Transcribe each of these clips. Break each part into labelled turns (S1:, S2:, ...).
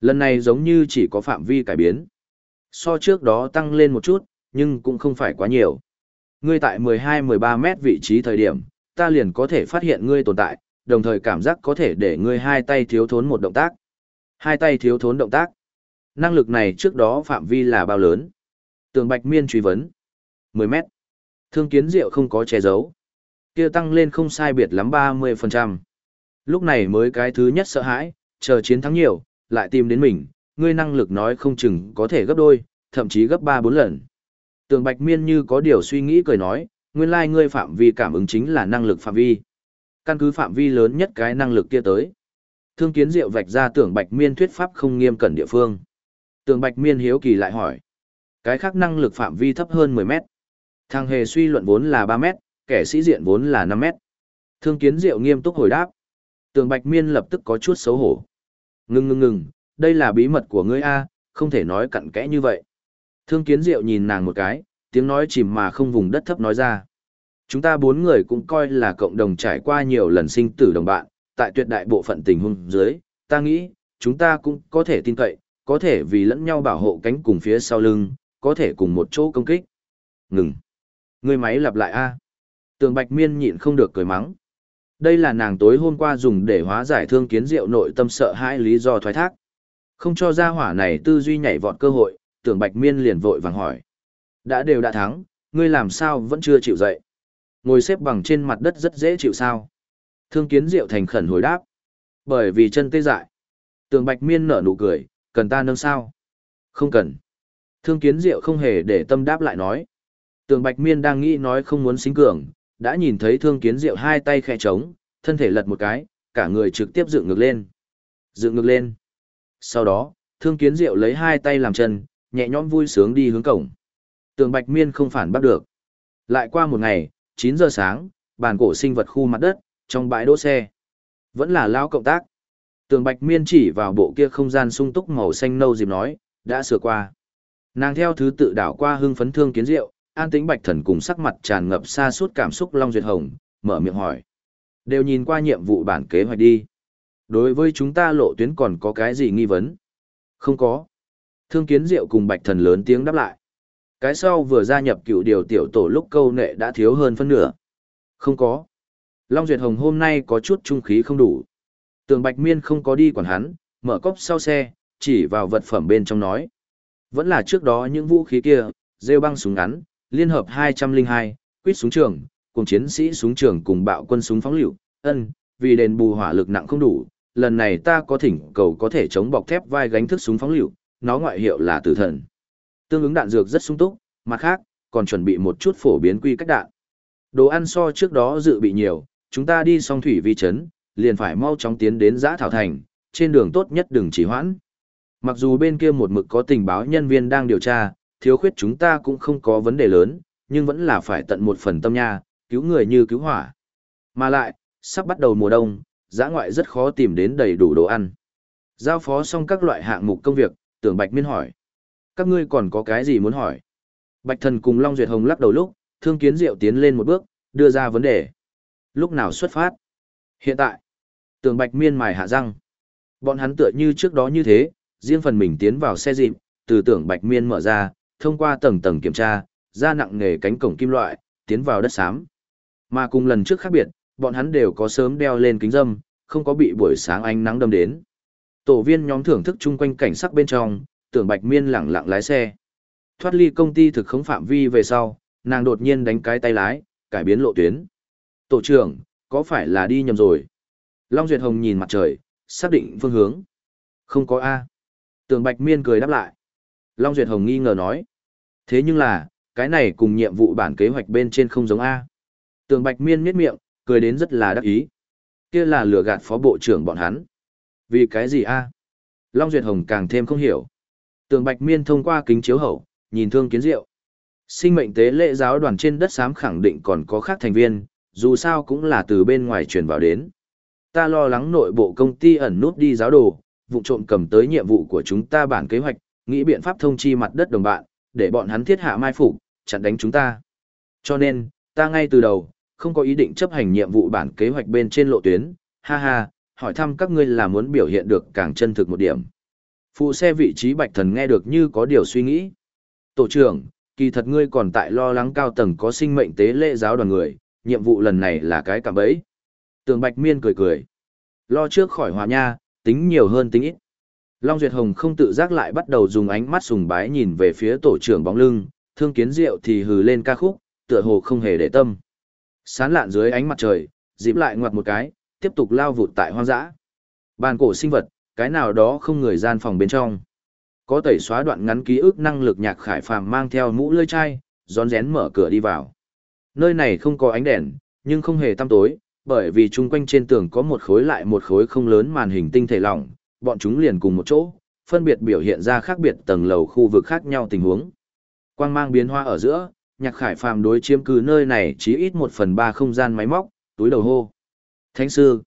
S1: Lần này giống như chỉ có phạm vi cải biến. So trước đó tăng lên một chút, nhưng cũng không phải quá nhiều. Ngươi tại 12-13 mét vị trí thời điểm, ta liền có thể phát hiện ngươi tồn tại, đồng thời cảm giác có thể để ngươi hai tay thiếu thốn một động tác. Hai tay thiếu thốn động tác. Năng lực này trước đó phạm vi là bao lớn? Tường Bạch Miên truy vấn. 10 mét. Thương kiến diệu không có che giấu. kia tăng lên không sai biệt lắm 30%. Lúc này mới cái thứ nhất sợ hãi, chờ chiến thắng nhiều, lại tìm đến mình, ngươi năng lực nói không chừng có thể gấp đôi, thậm chí gấp 3-4 lần. Tường Bạch Miên như có điều suy nghĩ cười nói, nguyên lai like ngươi phạm vi cảm ứng chính là năng lực phạm vi. Căn cứ phạm vi lớn nhất cái năng lực kia tới. Thương kiến diệu vạch ra tưởng Bạch Miên thuyết pháp không nghiêm cẩn địa phương. Tường Bạch Miên hiếu kỳ lại hỏi. Cái khác năng lực phạm vi thấp hơn 10 mét. Thằng hề suy luận vốn là 3 mét, kẻ sĩ diện vốn là 5 mét. Thương kiến diệu nghiêm túc hồi đáp. Tường Bạch Miên lập tức có chút xấu hổ. Ngừng ngừng ngừng, đây là bí mật của ngươi A, không thể nói cặn kẽ như vậy. Thương kiến diệu nhìn nàng một cái, tiếng nói chìm mà không vùng đất thấp nói ra. Chúng ta bốn người cũng coi là cộng đồng trải qua nhiều lần sinh tử đồng bạn, tại tuyệt đại bộ phận tình huống dưới, ta nghĩ, chúng ta cũng có thể tin cậy, có thể vì lẫn nhau bảo hộ cánh cùng phía sau lưng, có thể cùng một chỗ công kích. Ngừng. Người máy lặp lại A. Tường Bạch Miên nhịn không được cười mắng. Đây là nàng tối hôm qua dùng để hóa giải thương kiến diệu nội tâm sợ hãi lý do thoái thác. Không cho ra hỏa này tư duy nhảy vọt cơ hội, tưởng Bạch Miên liền vội vàng hỏi. Đã đều đã thắng, ngươi làm sao vẫn chưa chịu dậy? Ngồi xếp bằng trên mặt đất rất dễ chịu sao? Thương kiến diệu thành khẩn hồi đáp. Bởi vì chân tê dại. Tường Bạch Miên nở nụ cười, cần ta nâng sao? Không cần. Thương kiến diệu không hề để tâm đáp lại nói. Tường Bạch Miên đang nghĩ nói không muốn xính cường, đã nhìn thấy thương kiến diệu hai tay khẽ trống, thân thể lật một cái, cả người trực tiếp dựng ngược lên. Dựng ngược lên. Sau đó, thương kiến diệu lấy hai tay làm chân, nhẹ nhõm vui sướng đi hướng cổng. Tường Bạch Miên không phản bắt được. Lại qua một ngày, 9 giờ sáng, bàn cổ sinh vật khu mặt đất, trong bãi đỗ xe. Vẫn là lao cộng tác. Tường Bạch Miên chỉ vào bộ kia không gian sung túc màu xanh nâu dịp nói, đã sửa qua. Nàng theo thứ tự đảo qua hưng phấn thương kiến diệu, an tĩnh bạch thần cùng sắc mặt tràn ngập xa suốt cảm xúc Long Duyệt Hồng, mở miệng hỏi. Đều nhìn qua nhiệm vụ bản kế hoạch đi. Đối với chúng ta lộ tuyến còn có cái gì nghi vấn? Không có. Thương kiến diệu cùng bạch thần lớn tiếng đáp lại. Cái sau vừa gia nhập cựu điều tiểu tổ lúc câu nệ đã thiếu hơn phân nửa. Không có. Long Duyệt Hồng hôm nay có chút trung khí không đủ. Tường Bạch Miên không có đi quản hắn, mở cốc sau xe, chỉ vào vật phẩm bên trong nói. Vẫn là trước đó những vũ khí kia, rêu băng súng ngắn, liên hợp 202, quyết súng trường, cùng chiến sĩ súng trường cùng bạo quân súng phóng lựu, ân, vì đền bù hỏa lực nặng không đủ, lần này ta có thỉnh cầu có thể chống bọc thép vai gánh thức súng phóng lựu, nó ngoại hiệu là tử thần. Tương ứng đạn dược rất sung túc, mặt khác, còn chuẩn bị một chút phổ biến quy cách đạn. Đồ ăn so trước đó dự bị nhiều, chúng ta đi song thủy vi chấn, liền phải mau chóng tiến đến giã thảo thành, trên đường tốt nhất đừng chỉ hoãn. Mặc dù bên kia một mực có tình báo nhân viên đang điều tra, thiếu khuyết chúng ta cũng không có vấn đề lớn, nhưng vẫn là phải tận một phần tâm nha, cứu người như cứu hỏa. Mà lại, sắp bắt đầu mùa đông, giã ngoại rất khó tìm đến đầy đủ đồ ăn. Giao phó xong các loại hạng mục công việc, tưởng Bạch Miên hỏi. Các ngươi còn có cái gì muốn hỏi? Bạch Thần cùng Long Duyệt Hồng lắc đầu lúc, Thương Kiến Diệu tiến lên một bước, đưa ra vấn đề. Lúc nào xuất phát? Hiện tại. Tưởng Bạch Miên mài hạ răng. Bọn hắn tựa như trước đó như thế, riêng phần mình tiến vào xe dịp, từ tưởng Bạch Miên mở ra, thông qua tầng tầng kiểm tra, ra nặng nghề cánh cổng kim loại, tiến vào đất xám. Mà cùng lần trước khác biệt, bọn hắn đều có sớm đeo lên kính dâm, không có bị buổi sáng ánh nắng đâm đến. Tổ viên nhóm thưởng thức chung quanh cảnh sắc bên trong, tưởng Bạch Miên lẳng lặng lái xe. Thoát ly công ty thực khống phạm vi về sau, nàng đột nhiên đánh cái tay lái, cải biến lộ tuyến. Tổ trưởng, có phải là đi nhầm rồi? Long Duyệt Hồng nhìn mặt trời, xác định phương hướng. Không có A. Tưởng Bạch Miên cười đáp lại. Long Duyệt Hồng nghi ngờ nói. Thế nhưng là, cái này cùng nhiệm vụ bản kế hoạch bên trên không giống A. Tường Bạch Miên miết miệng, cười đến rất là đắc ý. Kia là lừa gạt phó bộ trưởng bọn hắn. Vì cái gì A? Long Duyệt Hồng càng thêm không hiểu. Tường Bạch Miên thông qua kính chiếu hậu, nhìn thương kiến diệu. Sinh mệnh tế lễ giáo đoàn trên đất xám khẳng định còn có khác thành viên, dù sao cũng là từ bên ngoài truyền vào đến. Ta lo lắng nội bộ công ty ẩn nút đi giáo đồ, vụ trộm cầm tới nhiệm vụ của chúng ta bản kế hoạch, nghĩ biện pháp thông chi mặt đất đồng bạn, để bọn hắn thiết hạ mai phục, chặn đánh chúng ta. Cho nên, ta ngay từ đầu, không có ý định chấp hành nhiệm vụ bản kế hoạch bên trên lộ tuyến, ha ha, hỏi thăm các ngươi là muốn biểu hiện được càng chân thực một điểm. Phụ xe vị trí bạch thần nghe được như có điều suy nghĩ. Tổ trưởng, kỳ thật ngươi còn tại lo lắng cao tầng có sinh mệnh tế lễ giáo đoàn người, nhiệm vụ lần này là cái cạm bẫy. Tường bạch miên cười cười. Lo trước khỏi hòa nha, tính nhiều hơn tính ít. Long Duyệt Hồng không tự giác lại bắt đầu dùng ánh mắt sùng bái nhìn về phía tổ trưởng bóng lưng, thương kiến diệu thì hừ lên ca khúc, tựa hồ không hề để tâm. Sán lạn dưới ánh mặt trời, dịp lại ngoặt một cái, tiếp tục lao vụt tại hoang dã. Bàn cổ sinh vật, cái nào đó không người gian phòng bên trong. Có tẩy xóa đoạn ngắn ký ức năng lực nhạc khải phàm mang theo mũ lưỡi chai, rón rén mở cửa đi vào. Nơi này không có ánh đèn, nhưng không hề tăm tối, bởi vì chung quanh trên tường có một khối lại một khối không lớn màn hình tinh thể lỏng, bọn chúng liền cùng một chỗ, phân biệt biểu hiện ra khác biệt tầng lầu khu vực khác nhau tình huống. Quang mang biến hoa ở giữa, nhạc khải phàm đối chiếm cứ nơi này chỉ ít một phần ba không gian máy móc, túi đầu hô. Thánh sư,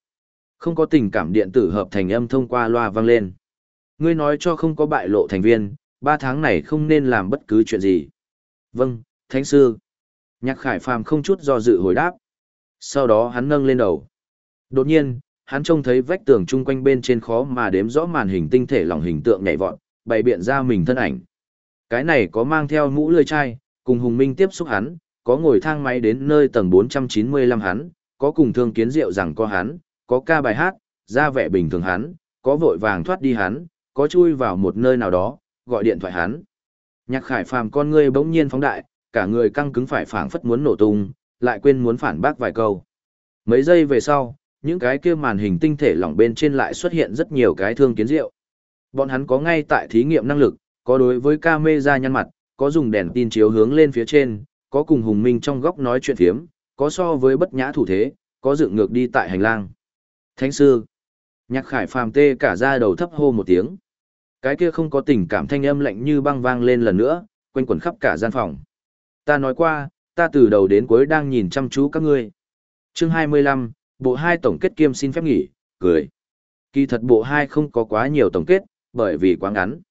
S1: không có tình cảm điện tử hợp thành âm thông qua loa vang lên. Ngươi nói cho không có bại lộ thành viên, ba tháng này không nên làm bất cứ chuyện gì. Vâng, thánh sư. Nhạc khải phàm không chút do dự hồi đáp. Sau đó hắn nâng lên đầu. Đột nhiên, hắn trông thấy vách tường chung quanh bên trên khó mà đếm rõ màn hình tinh thể lòng hình tượng nhảy vọt, bày biện ra mình thân ảnh. Cái này có mang theo mũ lưỡi chai, cùng Hùng Minh tiếp xúc hắn, có ngồi thang máy đến nơi tầng 495 hắn, có cùng thương kiến rượu rằng có hắn, có ca bài hát, ra vẻ bình thường hắn, có vội vàng thoát đi hắn, có chui vào một nơi nào đó, gọi điện thoại hắn. Nhạc khải phàm con ngươi bỗng nhiên phóng đại, cả người căng cứng phải phảng phất muốn nổ tung, lại quên muốn phản bác vài câu. Mấy giây về sau, những cái kia màn hình tinh thể lỏng bên trên lại xuất hiện rất nhiều cái thương kiến rượu. Bọn hắn có ngay tại thí nghiệm năng lực, có đối với camera nhăn mặt, có dùng đèn tin chiếu hướng lên phía trên, có cùng Hùng Minh trong góc nói chuyện thiếm, có so với bất nhã thủ thế, có dựng ngược đi tại hành lang. Thánh sư, nhạc khải phàm tê cả ra đầu thấp hô một tiếng. Cái kia không có tình cảm thanh âm lạnh như băng vang lên lần nữa, quanh quẩn khắp cả gian phòng. Ta nói qua, ta từ đầu đến cuối đang nhìn chăm chú các ngươi. Chương 25, bộ hai tổng kết kiêm xin phép nghỉ, cười. Kỳ thật bộ hai không có quá nhiều tổng kết, bởi vì quá ngắn.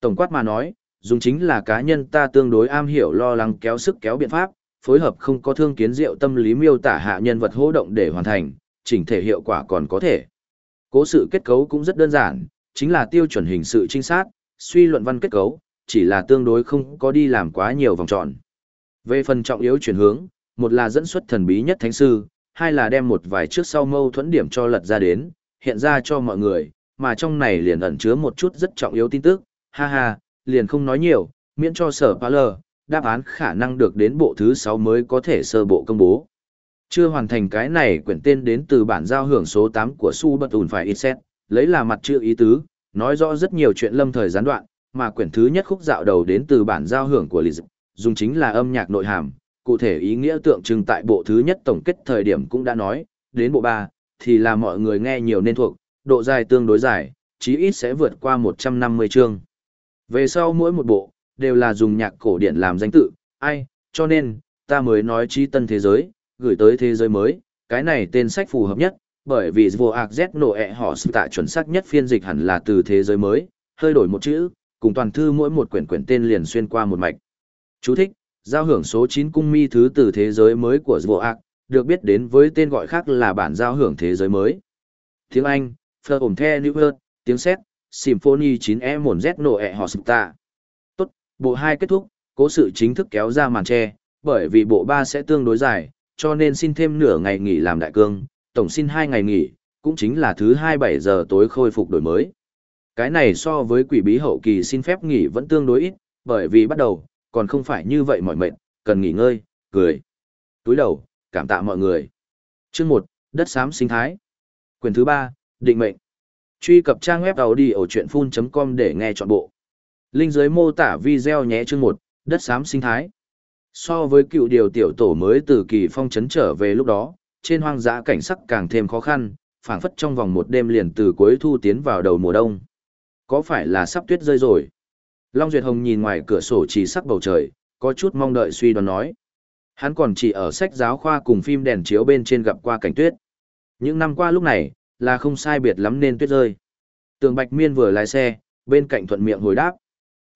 S1: Tổng quát mà nói, dùng chính là cá nhân ta tương đối am hiểu lo lắng kéo sức kéo biện pháp, phối hợp không có thương kiến diệu tâm lý miêu tả hạ nhân vật hô động để hoàn thành, chỉnh thể hiệu quả còn có thể. Cố sự kết cấu cũng rất đơn giản, chính là tiêu chuẩn hình sự trinh sát, suy luận văn kết cấu, chỉ là tương đối không có đi làm quá nhiều vòng tròn. Về phần trọng yếu chuyển hướng, một là dẫn xuất thần bí nhất thánh sư, hai là đem một vài trước sau mâu thuẫn điểm cho lật ra đến, hiện ra cho mọi người, mà trong này liền ẩn chứa một chút rất trọng yếu tin tức, ha ha, liền không nói nhiều, miễn cho sở phá lờ, đáp án khả năng được đến bộ thứ 6 mới có thể sơ bộ công bố. Chưa hoàn thành cái này quyển tên đến từ bản giao hưởng số 8 của Su Bật Ún phải ít xét, lấy là mặt chữ ý tứ, nói rõ rất nhiều chuyện lâm thời gián đoạn, mà quyển thứ nhất khúc dạo đầu đến từ bản giao hưởng của Liz, dùng chính là âm nhạc nội hàm, cụ thể ý nghĩa tượng trưng tại bộ thứ nhất tổng kết thời điểm cũng đã nói, đến bộ 3, thì là mọi người nghe nhiều nên thuộc, độ dài tương đối dài, chí ít sẽ vượt qua 150 chương. Về sau mỗi một bộ, đều là dùng nhạc cổ điển làm danh tự, ai, cho nên, ta mới nói trí tân thế giới, gửi tới thế giới mới, cái này tên sách phù hợp nhất, bởi vì vô ạc z nổ ẹ họ sự tại chuẩn xác nhất phiên dịch hẳn là từ thế giới mới, hơi đổi một chữ, cùng toàn thư mỗi một quyển quyển tên liền xuyên qua một mạch. Chú thích, giao hưởng số 9 cung mi thứ từ thế giới mới của vô Ác, được biết đến với tên gọi khác là bản giao hưởng thế giới mới. Tiếng Anh, Fleur the New tiếng Séc, Symphony 9E 1 Z nổ ẹ họ sụp tạ. Tốt, bộ 2 kết thúc, cố sự chính thức kéo ra màn tre, bởi vì bộ 3 sẽ tương đối dài, cho nên xin thêm nửa ngày nghỉ làm đại cương, tổng xin 2 ngày nghỉ, cũng chính là thứ 27 giờ tối khôi phục đổi mới. Cái này so với quỷ bí hậu kỳ xin phép nghỉ vẫn tương đối ít, bởi vì bắt đầu, còn không phải như vậy mọi mệnh, cần nghỉ ngơi, cười. Túi đầu, cảm tạ mọi người. Chương 1, Đất xám sinh thái. Quyền thứ 3, Định mệnh. Truy cập trang web đầu đi ở audiochuyenphun.com để nghe trọn bộ. Linh dưới mô tả video nhé chương 1, Đất xám sinh thái. So với cựu điều tiểu tổ mới từ kỳ phong trấn trở về lúc đó, trên hoang dã cảnh sắc càng thêm khó khăn, phảng phất trong vòng một đêm liền từ cuối thu tiến vào đầu mùa đông. Có phải là sắp tuyết rơi rồi? Long Duyệt Hồng nhìn ngoài cửa sổ chỉ sắc bầu trời, có chút mong đợi suy đoán nói. Hắn còn chỉ ở sách giáo khoa cùng phim đèn chiếu bên trên gặp qua cảnh tuyết. Những năm qua lúc này, là không sai biệt lắm nên tuyết rơi. Tường Bạch Miên vừa lái xe, bên cạnh thuận miệng hồi đáp.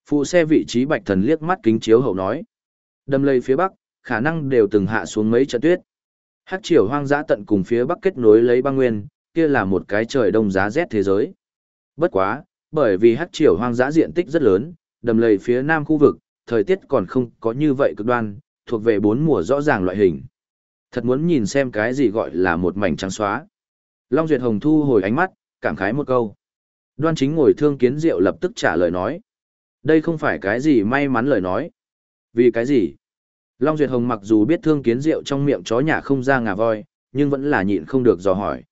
S1: Phụ xe vị trí Bạch Thần liếc mắt kính chiếu hậu nói. Đâm lây phía bắc, khả năng đều từng hạ xuống mấy trận tuyết. Hắc triều hoang dã tận cùng phía bắc kết nối lấy băng nguyên, kia là một cái trời đông giá rét thế giới. Bất quá, Bởi vì hắc triều hoang dã diện tích rất lớn, đầm lầy phía nam khu vực, thời tiết còn không có như vậy cực đoan, thuộc về bốn mùa rõ ràng loại hình. Thật muốn nhìn xem cái gì gọi là một mảnh trắng xóa. Long Duyệt Hồng thu hồi ánh mắt, cảm khái một câu. Đoan chính ngồi thương kiến diệu lập tức trả lời nói. Đây không phải cái gì may mắn lời nói. Vì cái gì? Long Duyệt Hồng mặc dù biết thương kiến diệu trong miệng chó nhà không ra ngà voi, nhưng vẫn là nhịn không được dò hỏi.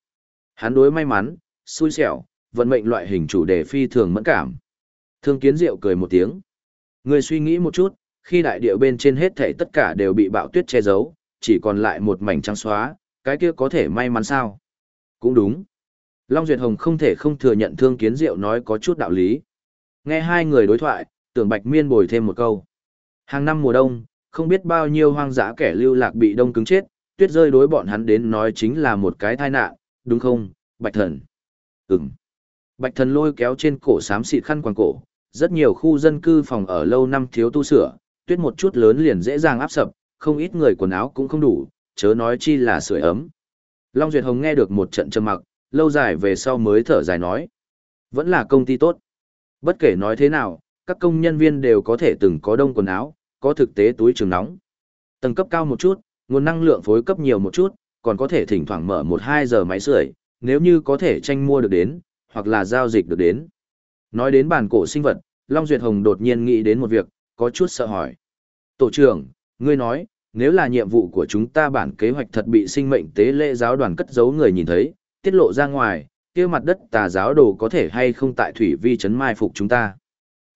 S1: Hắn đối may mắn, xui xẻo, vận mệnh loại hình chủ đề phi thường mẫn cảm. Thương kiến diệu cười một tiếng. Người suy nghĩ một chút, khi đại địa bên trên hết thảy tất cả đều bị bạo tuyết che giấu, chỉ còn lại một mảnh trắng xóa, cái kia có thể may mắn sao? Cũng đúng. Long Duyệt Hồng không thể không thừa nhận Thương Kiến Diệu nói có chút đạo lý. Nghe hai người đối thoại, tưởng Bạch Miên bồi thêm một câu. Hàng năm mùa đông, không biết bao nhiêu hoang dã kẻ lưu lạc bị đông cứng chết, tuyết rơi đối bọn hắn đến nói chính là một cái tai nạn, đúng không, Bạch Thần? Ừm. Bạch Thần lôi kéo trên cổ xám xịt khăn quàng cổ, rất nhiều khu dân cư phòng ở lâu năm thiếu tu sửa, tuyết một chút lớn liền dễ dàng áp sập, không ít người quần áo cũng không đủ, chớ nói chi là sưởi ấm. Long Duyệt Hồng nghe được một trận trầm mặc, lâu dài về sau mới thở dài nói. Vẫn là công ty tốt. Bất kể nói thế nào, các công nhân viên đều có thể từng có đông quần áo, có thực tế túi trường nóng. Tầng cấp cao một chút, nguồn năng lượng phối cấp nhiều một chút, còn có thể thỉnh thoảng mở một hai giờ máy sưởi, nếu như có thể tranh mua được đến, hoặc là giao dịch được đến. Nói đến bản cổ sinh vật, Long Duyệt Hồng đột nhiên nghĩ đến một việc, có chút sợ hỏi. Tổ trưởng, ngươi nói, nếu là nhiệm vụ của chúng ta bản kế hoạch thật bị sinh mệnh tế lễ giáo đoàn cất giấu người nhìn thấy, tiết lộ ra ngoài, kia mặt đất tà giáo đồ có thể hay không tại thủy vi chấn mai phục chúng ta.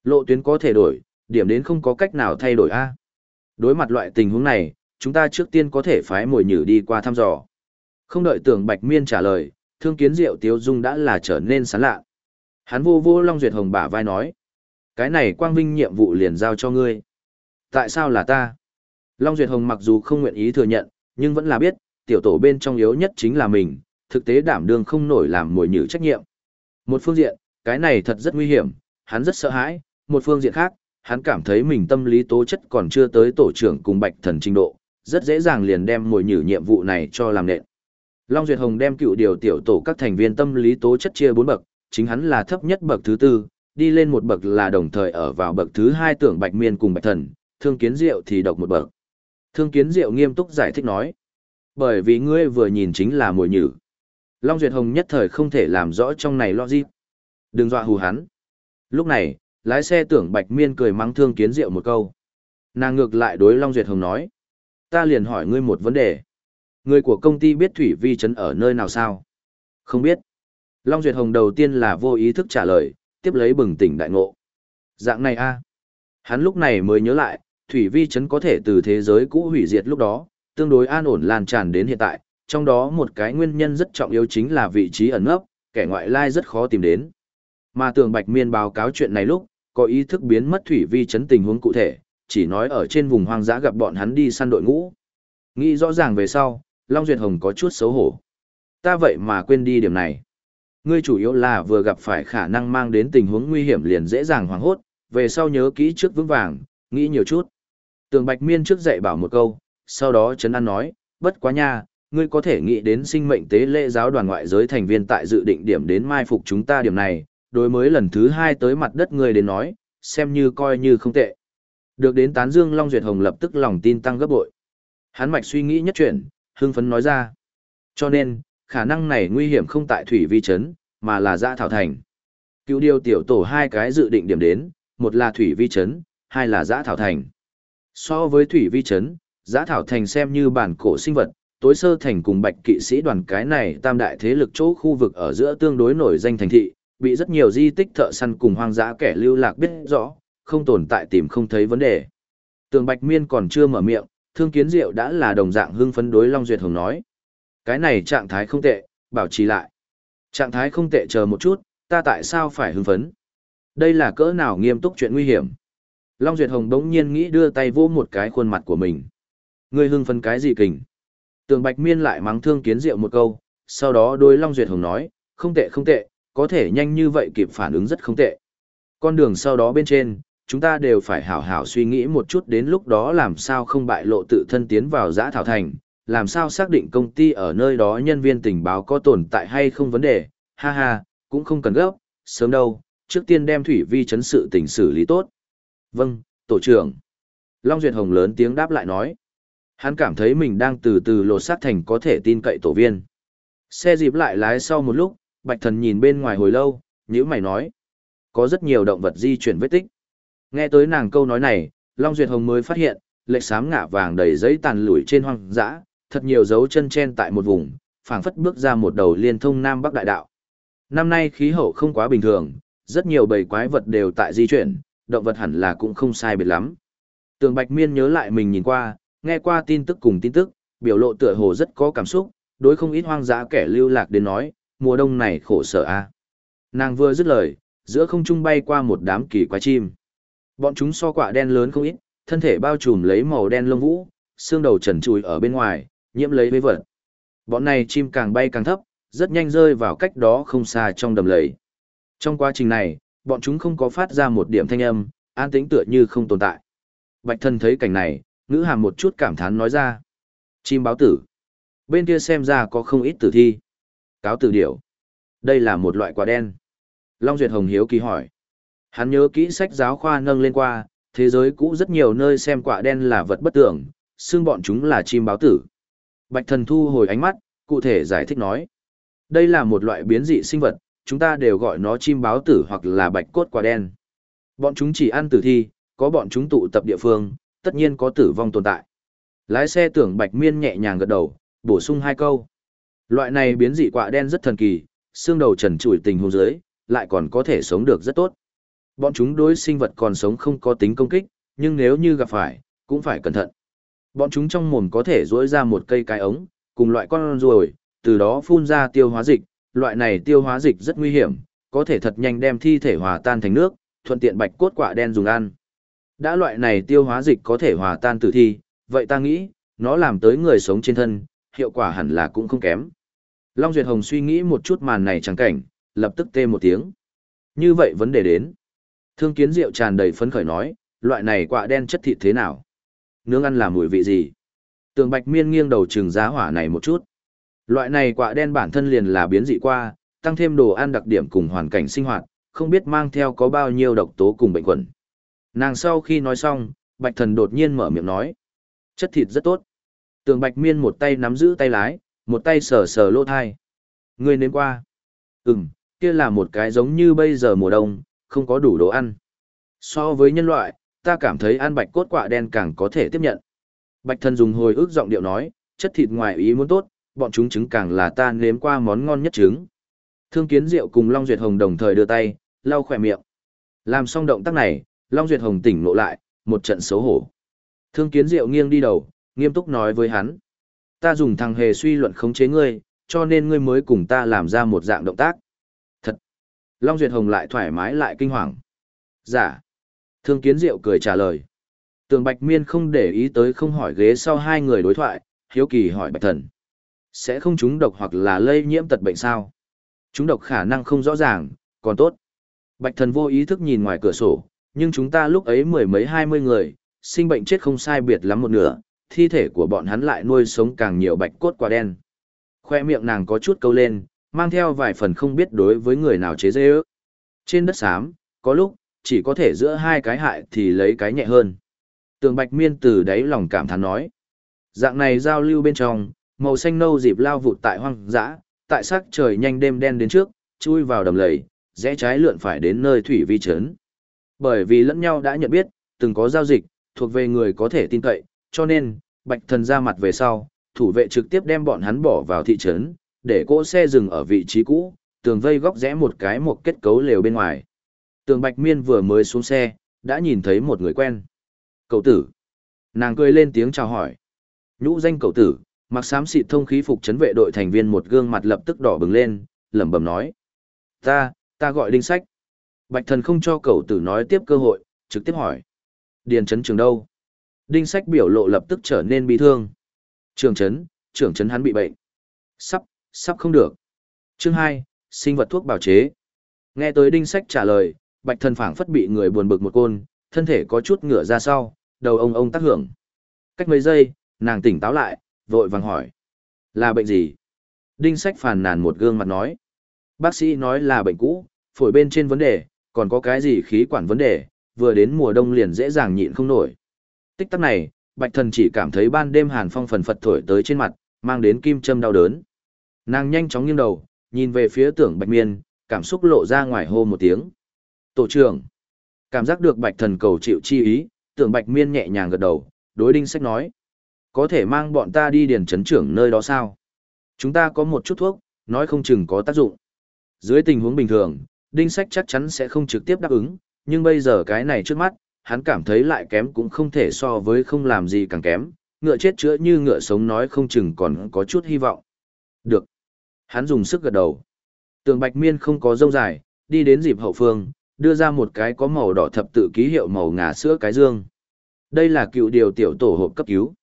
S1: Lộ tuyến có thể đổi, điểm đến không có cách nào thay đổi a. Đối mặt loại tình huống này, chúng ta trước tiên có thể phái mồi nhử đi qua thăm dò. Không đợi tưởng Bạch Miên trả lời, thương kiến diệu tiếu dung đã là trở nên sán lạ. Hắn vô vô Long Duyệt Hồng bả vai nói. Cái này quang vinh nhiệm vụ liền giao cho ngươi. Tại sao là ta? Long Duyệt Hồng mặc dù không nguyện ý thừa nhận, nhưng vẫn là biết, tiểu tổ bên trong yếu nhất chính là mình, thực tế đảm đương không nổi làm mồi nhử trách nhiệm. Một phương diện, cái này thật rất nguy hiểm, hắn rất sợ hãi, một phương diện khác, hắn cảm thấy mình tâm lý tố chất còn chưa tới tổ trưởng cùng bạch thần trình độ, rất dễ dàng liền đem mồi nhử nhiệm vụ này cho làm nện. Long Duyệt Hồng đem cựu điều tiểu tổ các thành viên tâm lý tố chất chia bốn bậc, chính hắn là thấp nhất bậc thứ tư, đi lên một bậc là đồng thời ở vào bậc thứ hai tưởng bạch miên cùng bạch thần, thương kiến diệu thì độc một bậc. Thương kiến diệu nghiêm túc giải thích nói. Bởi vì ngươi vừa nhìn chính là mồi nhử. Long Duyệt Hồng nhất thời không thể làm rõ trong này logic. Đừng dọa hù hắn. Lúc này, lái xe tưởng Bạch Miên cười mắng thương kiến diệu một câu. Nàng ngược lại đối Long Duyệt Hồng nói. Ta liền hỏi ngươi một vấn đề. Người của công ty biết Thủy Vi Trấn ở nơi nào sao? Không biết. Long Duyệt Hồng đầu tiên là vô ý thức trả lời, tiếp lấy bừng tỉnh đại ngộ. Dạng này a Hắn lúc này mới nhớ lại, Thủy Vi Trấn có thể từ thế giới cũ hủy diệt lúc đó, tương đối an ổn lan tràn đến hiện tại, trong đó một cái nguyên nhân rất trọng yếu chính là vị trí ẩn nấp, kẻ ngoại lai rất khó tìm đến. Mà tường Bạch Miên báo cáo chuyện này lúc, có ý thức biến mất thủy vi chấn tình huống cụ thể, chỉ nói ở trên vùng hoang dã gặp bọn hắn đi săn đội ngũ. Nghĩ rõ ràng về sau, Long Duyệt Hồng có chút xấu hổ. Ta vậy mà quên đi điểm này. Ngươi chủ yếu là vừa gặp phải khả năng mang đến tình huống nguy hiểm liền dễ dàng hoảng hốt, về sau nhớ kỹ trước vững vàng, nghĩ nhiều chút. Tường Bạch Miên trước dạy bảo một câu, sau đó Trấn An nói, bất quá nha, ngươi có thể nghĩ đến sinh mệnh tế lễ giáo đoàn ngoại giới thành viên tại dự định điểm đến mai phục chúng ta điểm này, đối mới lần thứ hai tới mặt đất ngươi đến nói, xem như coi như không tệ. Được đến tán dương Long Duyệt Hồng lập tức lòng tin tăng gấp bội. Hắn mạch suy nghĩ nhất chuyển, hưng phấn nói ra. Cho nên, khả năng này nguy hiểm không tại thủy vi chấn, mà là dã thảo thành. Cứu điều tiểu tổ hai cái dự định điểm đến, một là thủy vi chấn, hai là dã thảo thành. So với thủy vi chấn, dã dạ thảo thành xem như bản cổ sinh vật, tối sơ thành cùng bạch kỵ sĩ đoàn cái này tam đại thế lực chỗ khu vực ở giữa tương đối nổi danh thành thị, bị rất nhiều di tích thợ săn cùng hoang dã kẻ lưu lạc biết rõ, không tồn tại tìm không thấy vấn đề. Tường Bạch Miên còn chưa mở miệng, Thương Kiến Diệu đã là đồng dạng hưng phấn đối Long Duyệt Hồng nói. Cái này trạng thái không tệ, bảo trì lại. Trạng thái không tệ chờ một chút, ta tại sao phải hưng phấn? Đây là cỡ nào nghiêm túc chuyện nguy hiểm? Long Duyệt Hồng đống nhiên nghĩ đưa tay vô một cái khuôn mặt của mình. Ngươi hưng phấn cái gì kình? Tường Bạch Miên lại mắng Thương Kiến Diệu một câu, sau đó đôi Long Duyệt Hồng nói, không tệ không tệ, có thể nhanh như vậy kịp phản ứng rất không tệ. Con đường sau đó bên trên, chúng ta đều phải hảo hảo suy nghĩ một chút đến lúc đó làm sao không bại lộ tự thân tiến vào giã thảo thành, làm sao xác định công ty ở nơi đó nhân viên tình báo có tồn tại hay không vấn đề, ha ha, cũng không cần gấp, sớm đâu, trước tiên đem thủy vi chấn sự tình xử lý tốt. Vâng, tổ trưởng. Long Duyệt Hồng lớn tiếng đáp lại nói. Hắn cảm thấy mình đang từ từ lột xác thành có thể tin cậy tổ viên. Xe dịp lại lái sau một lúc, Bạch Thần nhìn bên ngoài hồi lâu, nhữ mày nói. Có rất nhiều động vật di chuyển vết tích. Nghe tới nàng câu nói này, Long Duyệt Hồng mới phát hiện, lệch xám ngả vàng đầy giấy tàn lủi trên hoang dã, thật nhiều dấu chân chen tại một vùng, phảng phất bước ra một đầu liên thông Nam Bắc đại đạo. Năm nay khí hậu không quá bình thường, rất nhiều bầy quái vật đều tại di chuyển, động vật hẳn là cũng không sai biệt lắm. Tường Bạch Miên nhớ lại mình nhìn qua, nghe qua tin tức cùng tin tức, biểu lộ tựa hồ rất có cảm xúc, đối không ít hoang dã kẻ lưu lạc đến nói, mùa đông này khổ sở a. Nàng vừa dứt lời, giữa không trung bay qua một đám kỳ quái chim. Bọn chúng so quả đen lớn không ít, thân thể bao trùm lấy màu đen lông vũ, xương đầu trần trụi ở bên ngoài, nhiễm lấy với vật. Bọn này chim càng bay càng thấp, rất nhanh rơi vào cách đó không xa trong đầm lầy. Trong quá trình này, bọn chúng không có phát ra một điểm thanh âm, an tĩnh tựa như không tồn tại. Bạch thân thấy cảnh này, ngữ hàm một chút cảm thán nói ra. Chim báo tử. Bên kia xem ra có không ít tử thi. Cáo tử điểu. Đây là một loại quả đen. Long Duyệt Hồng hiếu kỳ hỏi. Hắn nhớ kỹ sách giáo khoa nâng lên qua, thế giới cũ rất nhiều nơi xem quả đen là vật bất tưởng, xương bọn chúng là chim báo tử. Bạch thần thu hồi ánh mắt, cụ thể giải thích nói. Đây là một loại biến dị sinh vật, chúng ta đều gọi nó chim báo tử hoặc là bạch cốt quả đen. Bọn chúng chỉ ăn tử thi, có bọn chúng tụ tập địa phương, tất nhiên có tử vong tồn tại. Lái xe tưởng bạch miên nhẹ nhàng gật đầu, bổ sung hai câu. Loại này biến dị quả đen rất thần kỳ, xương đầu trần trụi tình hôn dưới, lại còn có thể sống được rất tốt. Bọn chúng đối sinh vật còn sống không có tính công kích, nhưng nếu như gặp phải, cũng phải cẩn thận. Bọn chúng trong mồm có thể rỗi ra một cây cái ống, cùng loại con ruồi, từ đó phun ra tiêu hóa dịch, loại này tiêu hóa dịch rất nguy hiểm, có thể thật nhanh đem thi thể hòa tan thành nước, thuận tiện bạch cốt quả đen dùng ăn. Đã loại này tiêu hóa dịch có thể hòa tan tử thi, vậy ta nghĩ, nó làm tới người sống trên thân, hiệu quả hẳn là cũng không kém. Long Duyệt Hồng suy nghĩ một chút màn này chẳng cảnh, lập tức tê một tiếng. Như vậy vấn đề đến. Thương kiến rượu tràn đầy phấn khởi nói, loại này quả đen chất thịt thế nào? Nướng ăn là mùi vị gì? Tường Bạch Miên nghiêng đầu trừng giá hỏa này một chút. Loại này quả đen bản thân liền là biến dị qua, tăng thêm đồ ăn đặc điểm cùng hoàn cảnh sinh hoạt, không biết mang theo có bao nhiêu độc tố cùng bệnh khuẩn. Nàng sau khi nói xong, Bạch Thần đột nhiên mở miệng nói. Chất thịt rất tốt. Tường Bạch Miên một tay nắm giữ tay lái, một tay sờ sờ lỗ thai. Người nếm qua. Ừm, kia là một cái giống như bây giờ mùa đông, không có đủ đồ ăn. So với nhân loại, ta cảm thấy ăn bạch cốt quạ đen càng có thể tiếp nhận. Bạch thần dùng hồi ức giọng điệu nói, chất thịt ngoài ý muốn tốt, bọn chúng trứng càng là ta nếm qua món ngon nhất trứng. Thương kiến rượu cùng Long Duyệt Hồng đồng thời đưa tay, lau khỏe miệng. Làm xong động tác này, Long Duyệt Hồng tỉnh ngộ lại, một trận xấu hổ. Thương kiến rượu nghiêng đi đầu, nghiêm túc nói với hắn. Ta dùng thằng hề suy luận khống chế ngươi, cho nên ngươi mới cùng ta làm ra một dạng động tác. thật Long Duyệt Hồng lại thoải mái lại kinh hoàng. Giả. Dạ. Thương Kiến Diệu cười trả lời. Tường Bạch Miên không để ý tới không hỏi ghế sau hai người đối thoại, hiếu kỳ hỏi Bạch Thần. Sẽ không trúng độc hoặc là lây nhiễm tật bệnh sao? Trúng độc khả năng không rõ ràng, còn tốt. Bạch Thần vô ý thức nhìn ngoài cửa sổ, nhưng chúng ta lúc ấy mười mấy hai mươi người, sinh bệnh chết không sai biệt lắm một nửa, thi thể của bọn hắn lại nuôi sống càng nhiều bạch cốt quả đen. Khoe miệng nàng có chút câu lên, mang theo vài phần không biết đối với người nào chế dê ước. Trên đất xám, có lúc, chỉ có thể giữa hai cái hại thì lấy cái nhẹ hơn. Tường Bạch Miên từ đáy lòng cảm thán nói. Dạng này giao lưu bên trong, màu xanh nâu dịp lao vụt tại hoang dã, tại sắc trời nhanh đêm đen đến trước, chui vào đầm lầy, rẽ trái lượn phải đến nơi thủy vi trấn. Bởi vì lẫn nhau đã nhận biết, từng có giao dịch, thuộc về người có thể tin cậy, cho nên, Bạch Thần ra mặt về sau, thủ vệ trực tiếp đem bọn hắn bỏ vào thị trấn, để cỗ xe dừng ở vị trí cũ, tường vây góc rẽ một cái một kết cấu lều bên ngoài. Tường Bạch Miên vừa mới xuống xe, đã nhìn thấy một người quen. Cậu tử. Nàng cười lên tiếng chào hỏi. Nhũ danh cậu tử, mặc xám xịt thông khí phục chấn vệ đội thành viên một gương mặt lập tức đỏ bừng lên, lẩm bẩm nói. Ta, ta gọi đinh sách. Bạch thần không cho cậu tử nói tiếp cơ hội, trực tiếp hỏi. Điền Trấn trường đâu? Đinh sách biểu lộ lập tức trở nên bi thương. Trường Trấn, trưởng Trấn hắn bị bệnh. Sắp, sắp không được. Chương hai, sinh vật thuốc bào chế. Nghe tới đinh sách trả lời, bạch thần phảng phất bị người buồn bực một côn, thân thể có chút ngửa ra sau, đầu ông ông tác hưởng. Cách mấy giây, nàng tỉnh táo lại, vội vàng hỏi. Là bệnh gì? Đinh sách phàn nàn một gương mặt nói. Bác sĩ nói là bệnh cũ, phổi bên trên vấn đề, Còn có cái gì khí quản vấn đề, vừa đến mùa đông liền dễ dàng nhịn không nổi. Tích tắc này, bạch thần chỉ cảm thấy ban đêm hàn phong phần phật thổi tới trên mặt, mang đến kim châm đau đớn. Nàng nhanh chóng nghiêng đầu, nhìn về phía tưởng bạch miên, cảm xúc lộ ra ngoài hô một tiếng. Tổ trưởng, cảm giác được bạch thần cầu chịu chi ý, tưởng bạch miên nhẹ nhàng gật đầu, đối đinh sách nói. Có thể mang bọn ta đi điền chấn trưởng nơi đó sao? Chúng ta có một chút thuốc, nói không chừng có tác dụng. Dưới tình huống bình thường, đinh sách chắc chắn sẽ không trực tiếp đáp ứng, nhưng bây giờ cái này trước mắt, hắn cảm thấy lại kém cũng không thể so với không làm gì càng kém, ngựa chết chữa như ngựa sống nói không chừng còn có chút hy vọng. Được. Hắn dùng sức gật đầu. Tường Bạch Miên không có rông dài, đi đến dịp hậu phương, đưa ra một cái có màu đỏ thập tự ký hiệu màu ngà sữa cái dương. Đây là cựu điều tiểu tổ hộp cấp cứu.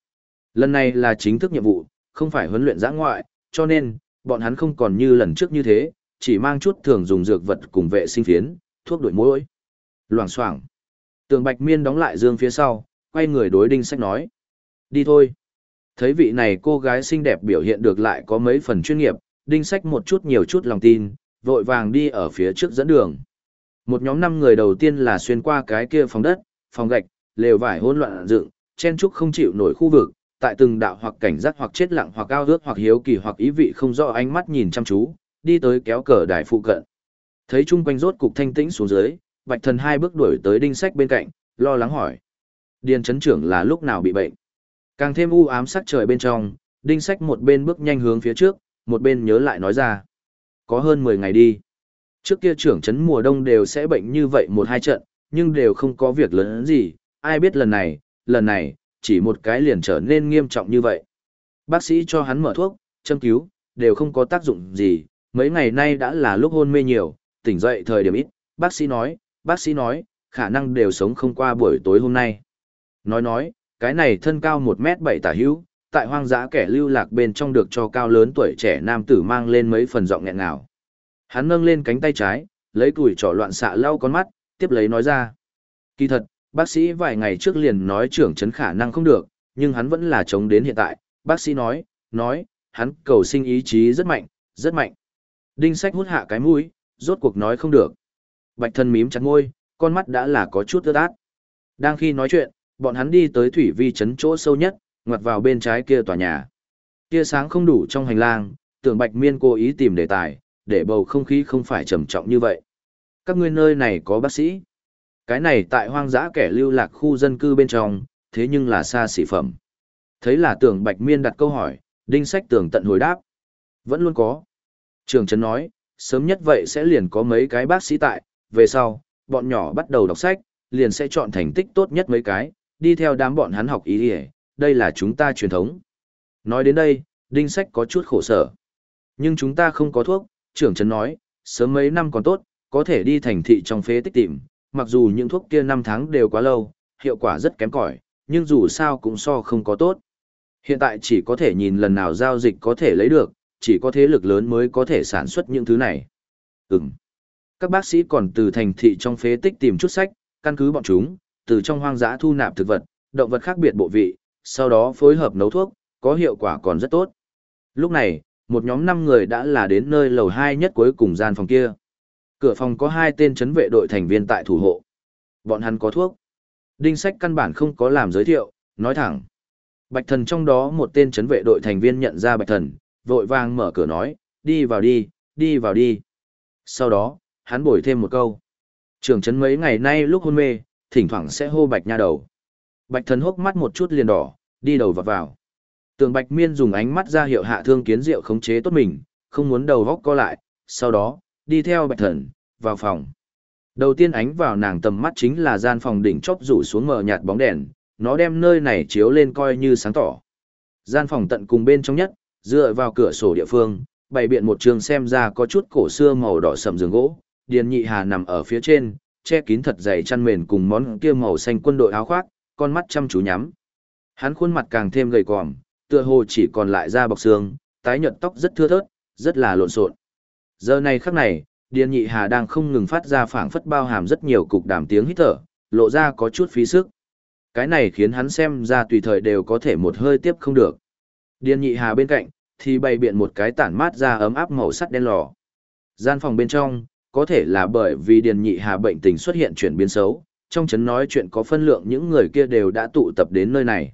S1: Lần này là chính thức nhiệm vụ, không phải huấn luyện giã ngoại, cho nên, bọn hắn không còn như lần trước như thế, chỉ mang chút thường dùng dược vật cùng vệ sinh phiến, thuốc đuổi mũi. Loảng xoảng. Tường Bạch Miên đóng lại dương phía sau, quay người đối đinh sách nói. Đi thôi. Thấy vị này cô gái xinh đẹp biểu hiện được lại có mấy phần chuyên nghiệp, đinh sách một chút nhiều chút lòng tin, vội vàng đi ở phía trước dẫn đường. Một nhóm năm người đầu tiên là xuyên qua cái kia phòng đất, phòng gạch, lều vải hỗn loạn dựng, chen trúc không chịu nổi khu vực, tại từng đạo hoặc cảnh giác hoặc chết lặng hoặc cao ước hoặc hiếu kỳ hoặc ý vị không rõ ánh mắt nhìn chăm chú, đi tới kéo cờ đài phụ cận. Thấy chung quanh rốt cục thanh tĩnh xuống dưới, Bạch Thần hai bước đuổi tới đinh sách bên cạnh, lo lắng hỏi. Điền chấn trưởng là lúc nào bị bệnh? Càng thêm u ám sắc trời bên trong, đinh sách một bên bước nhanh hướng phía trước, một bên nhớ lại nói ra. Có hơn 10 ngày đi. Trước kia trưởng chấn mùa đông đều sẽ bệnh như vậy một hai trận, nhưng đều không có việc lớn gì, ai biết lần này, lần này, chỉ một cái liền trở nên nghiêm trọng như vậy. Bác sĩ cho hắn mở thuốc, châm cứu, đều không có tác dụng gì, mấy ngày nay đã là lúc hôn mê nhiều, tỉnh dậy thời điểm ít, bác sĩ nói, bác sĩ nói, khả năng đều sống không qua buổi tối hôm nay. Nói nói, cái này thân cao 1 mét 7 tả hữu, tại hoang dã kẻ lưu lạc bên trong được cho cao lớn tuổi trẻ nam tử mang lên mấy phần giọng nghẹn ngào. Hắn nâng lên cánh tay trái, lấy củi trỏ loạn xạ lau con mắt, tiếp lấy nói ra. Kỳ thật, bác sĩ vài ngày trước liền nói trưởng chấn khả năng không được, nhưng hắn vẫn là chống đến hiện tại. Bác sĩ nói, nói, hắn cầu sinh ý chí rất mạnh, rất mạnh. Đinh sách hút hạ cái mũi, rốt cuộc nói không được. Bạch thân mím chặt ngôi, con mắt đã là có chút ướt át. Đang khi nói chuyện, bọn hắn đi tới thủy vi chấn chỗ sâu nhất, ngoặt vào bên trái kia tòa nhà. Tia sáng không đủ trong hành lang, tưởng Bạch Miên cố ý tìm đề tài, để bầu không khí không phải trầm trọng như vậy. Các ngươi nơi này có bác sĩ. Cái này tại hoang dã kẻ lưu lạc khu dân cư bên trong, thế nhưng là xa xỉ phẩm. Thấy là tưởng Bạch Miên đặt câu hỏi, đinh sách tưởng tận hồi đáp. Vẫn luôn có. Trường Trấn nói, sớm nhất vậy sẽ liền có mấy cái bác sĩ tại, về sau, bọn nhỏ bắt đầu đọc sách, liền sẽ chọn thành tích tốt nhất mấy cái, đi theo đám bọn hắn học ý đi đây là chúng ta truyền thống. Nói đến đây, đinh sách có chút khổ sở. Nhưng chúng ta không có thuốc, trưởng trấn nói, sớm mấy năm còn tốt, có thể đi thành thị trong phế tích tìm, mặc dù những thuốc kia năm tháng đều quá lâu, hiệu quả rất kém cỏi, nhưng dù sao cũng so không có tốt. Hiện tại chỉ có thể nhìn lần nào giao dịch có thể lấy được, chỉ có thế lực lớn mới có thể sản xuất những thứ này. Ừm. Các bác sĩ còn từ thành thị trong phế tích tìm chút sách, căn cứ bọn chúng, từ trong hoang dã thu nạp thực vật, động vật khác biệt bộ vị, sau đó phối hợp nấu thuốc, có hiệu quả còn rất tốt. Lúc này, một nhóm năm người đã là đến nơi lầu hai nhất cuối cùng gian phòng kia. Cửa phòng có hai tên chấn vệ đội thành viên tại thủ hộ. Bọn hắn có thuốc. Đinh sách căn bản không có làm giới thiệu, nói thẳng. Bạch thần trong đó một tên chấn vệ đội thành viên nhận ra bạch thần, vội vàng mở cửa nói, đi vào đi, đi vào đi. Sau đó, hắn bổi thêm một câu. Trường chấn mấy ngày nay lúc hôn mê, thỉnh thoảng sẽ hô bạch nha đầu. Bạch thần hốc mắt một chút liền đỏ, đi đầu vào vào. Tường bạch miên dùng ánh mắt ra hiệu hạ thương kiến diệu khống chế tốt mình, không muốn đầu góc co lại, sau đó, đi theo bạch thần, vào phòng. Đầu tiên ánh vào nàng tầm mắt chính là gian phòng đỉnh chóp rủ xuống mờ nhạt bóng đèn, nó đem nơi này chiếu lên coi như sáng tỏ. Gian phòng tận cùng bên trong nhất, dựa vào cửa sổ địa phương, bày biện một trường xem ra có chút cổ xưa màu đỏ sầm giường gỗ, Điền Nhị Hà nằm ở phía trên, che kín thật dày chăn mền cùng món kia màu xanh quân đội áo khoác, con mắt chăm chú nhắm. Hắn khuôn mặt càng thêm gầy còm, tựa hồ chỉ còn lại da bọc xương, tái nhợt tóc rất thưa thớt, rất là lộn xộn. Giờ này khắc này, Điền Nhị Hà đang không ngừng phát ra phảng phất bao hàm rất nhiều cục đàm tiếng hít thở, lộ ra có chút phí sức. Cái này khiến hắn xem ra tùy thời đều có thể một hơi tiếp không được. Điền Nhị Hà bên cạnh, thì bày biện một cái tản mát ra ấm áp màu sắt đen lò. Gian phòng bên trong, có thể là bởi vì Điền Nhị Hà bệnh tình xuất hiện chuyển biến xấu, trong chấn nói chuyện có phân lượng những người kia đều đã tụ tập đến nơi này.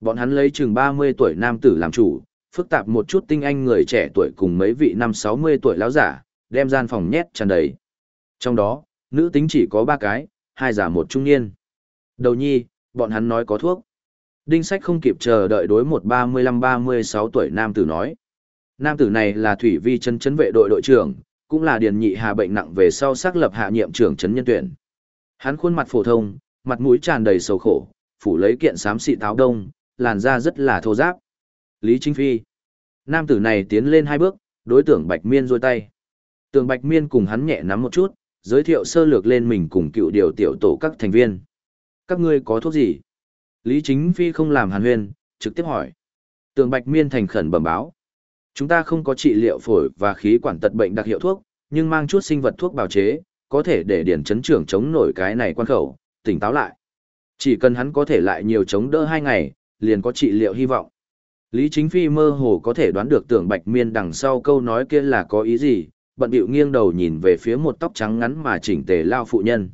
S1: Bọn hắn lấy chừng 30 tuổi nam tử làm chủ, phức tạp một chút tinh anh người trẻ tuổi cùng mấy vị năm 60 tuổi lão giả, đem gian phòng nhét tràn đầy. Trong đó, nữ tính chỉ có ba cái, hai già một trung niên. Đầu nhi, bọn hắn nói có thuốc. Đinh sách không kịp chờ đợi đối một 35-36 tuổi nam tử nói. Nam tử này là Thủy Vi chân chấn vệ đội đội trưởng, cũng là điền nhị hà bệnh nặng về sau xác lập hạ nhiệm trưởng chấn nhân tuyển. Hắn khuôn mặt phổ thông, mặt mũi tràn đầy sầu khổ, phủ lấy kiện xám xị táo đông, làn da rất là thô ráp. Lý Chính Phi. Nam tử này tiến lên hai bước, đối tượng Bạch Miên rôi tay. Tường Bạch Miên cùng hắn nhẹ nắm một chút, giới thiệu sơ lược lên mình cùng cựu điều tiểu tổ các thành viên. Các ngươi có thuốc gì? Lý Chính Phi không làm hàn huyên, trực tiếp hỏi. Tường Bạch Miên thành khẩn bẩm báo. Chúng ta không có trị liệu phổi và khí quản tật bệnh đặc hiệu thuốc, nhưng mang chút sinh vật thuốc bào chế, có thể để điển chấn trưởng chống nổi cái này quan khẩu, tỉnh táo lại. Chỉ cần hắn có thể lại nhiều chống đỡ hai ngày, liền có trị liệu hy vọng. Lý Chính Phi mơ hồ có thể đoán được tưởng Bạch Miên đằng sau câu nói kia là có ý gì, bận bịu nghiêng đầu nhìn về phía một tóc trắng ngắn mà chỉnh tề lao phụ nhân.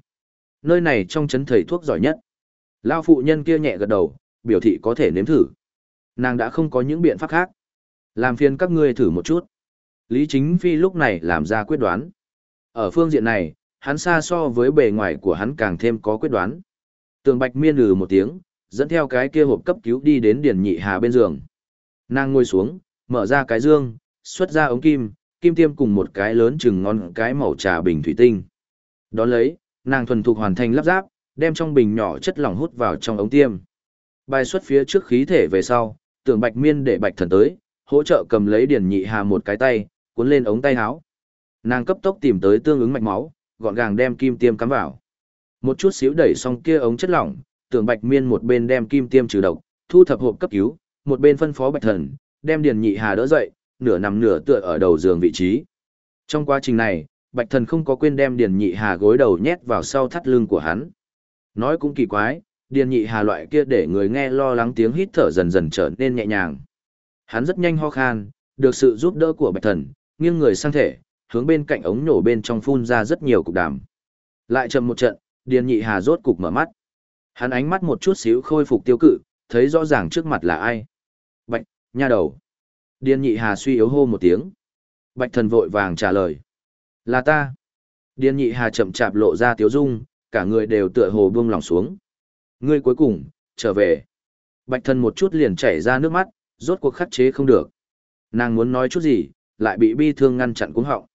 S1: Nơi này trong chấn thầy thuốc giỏi nhất. Lao phụ nhân kia nhẹ gật đầu, biểu thị có thể nếm thử. Nàng đã không có những biện pháp khác. Làm phiền các ngươi thử một chút. Lý Chính Phi lúc này làm ra quyết đoán. Ở phương diện này, hắn xa so với bề ngoài của hắn càng thêm có quyết đoán. Tường Bạch miên lừ một tiếng, dẫn theo cái kia hộp cấp cứu đi đến Điền Nhị Hà bên giường. Nàng ngồi xuống, mở ra cái dương, xuất ra ống kim, kim tiêm cùng một cái lớn chừng ngon cái màu trà bình thủy tinh. Đón lấy, nàng thuần thục hoàn thành lắp ráp, đem trong bình nhỏ chất lỏng hút vào trong ống tiêm. Bài xuất phía trước khí thể về sau, tưởng bạch miên để bạch thần tới, hỗ trợ cầm lấy điển nhị hà một cái tay, cuốn lên ống tay áo. Nàng cấp tốc tìm tới tương ứng mạch máu, gọn gàng đem kim tiêm cắm vào. Một chút xíu đẩy xong kia ống chất lỏng, tưởng bạch miên một bên đem kim tiêm trừ độc, thu thập hộp cấp cứu, một bên phân phó bạch thần, đem Điền nhị hà đỡ dậy, nửa nằm nửa tựa ở đầu giường vị trí. Trong quá trình này, bạch thần không có quên đem Điền nhị hà gối đầu nhét vào sau thắt lưng của hắn. Nói cũng kỳ quái, Điền nhị hà loại kia để người nghe lo lắng tiếng hít thở dần dần trở nên nhẹ nhàng. Hắn rất nhanh ho khan, được sự giúp đỡ của bạch thần, nghiêng người sang thể, hướng bên cạnh ống nổ bên trong phun ra rất nhiều cục đàm. Lại chậm một trận, Điền Nhị Hà rốt cục mở mắt. Hắn ánh mắt một chút xíu khôi phục tiêu cự, thấy rõ ràng trước mặt là ai. Bạch, nha đầu. Điền Nhị Hà suy yếu hô một tiếng. Bạch thần vội vàng trả lời. Là ta. Điền Nhị Hà chậm chạp lộ ra tiếu dung, cả người đều tựa hồ buông lòng xuống. Ngươi cuối cùng, trở về. Bạch thần một chút liền chảy ra nước mắt, rốt cuộc khắc chế không được. Nàng muốn nói chút gì, lại bị bi thương ngăn chặn cuống họng.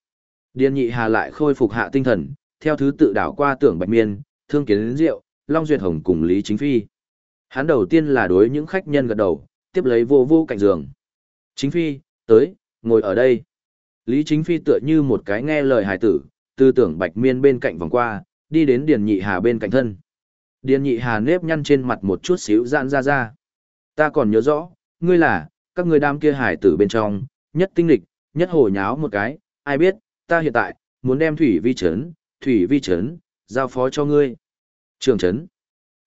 S1: Điền nhị hà lại khôi phục hạ tinh thần, theo thứ tự đảo qua tưởng bạch miên, thương kiến đến rượu, Long Duyệt Hồng cùng Lý Chính Phi. Hắn đầu tiên là đối những khách nhân gật đầu, tiếp lấy vô vô cạnh giường. Chính Phi, tới, ngồi ở đây. Lý Chính Phi tựa như một cái nghe lời hài tử, tư tưởng bạch miên bên cạnh vòng qua, đi đến Điền Nhị Hà bên cạnh thân. Điền Nhị Hà nếp nhăn trên mặt một chút xíu giãn ra ra. Ta còn nhớ rõ, ngươi là, các ngươi đám kia hải tử bên trong, nhất tinh lịch, nhất hồ nháo một cái, ai biết, ta hiện tại, muốn đem thủy vi chấn, thủy vi chấn, giao phó cho ngươi. Trường chấn.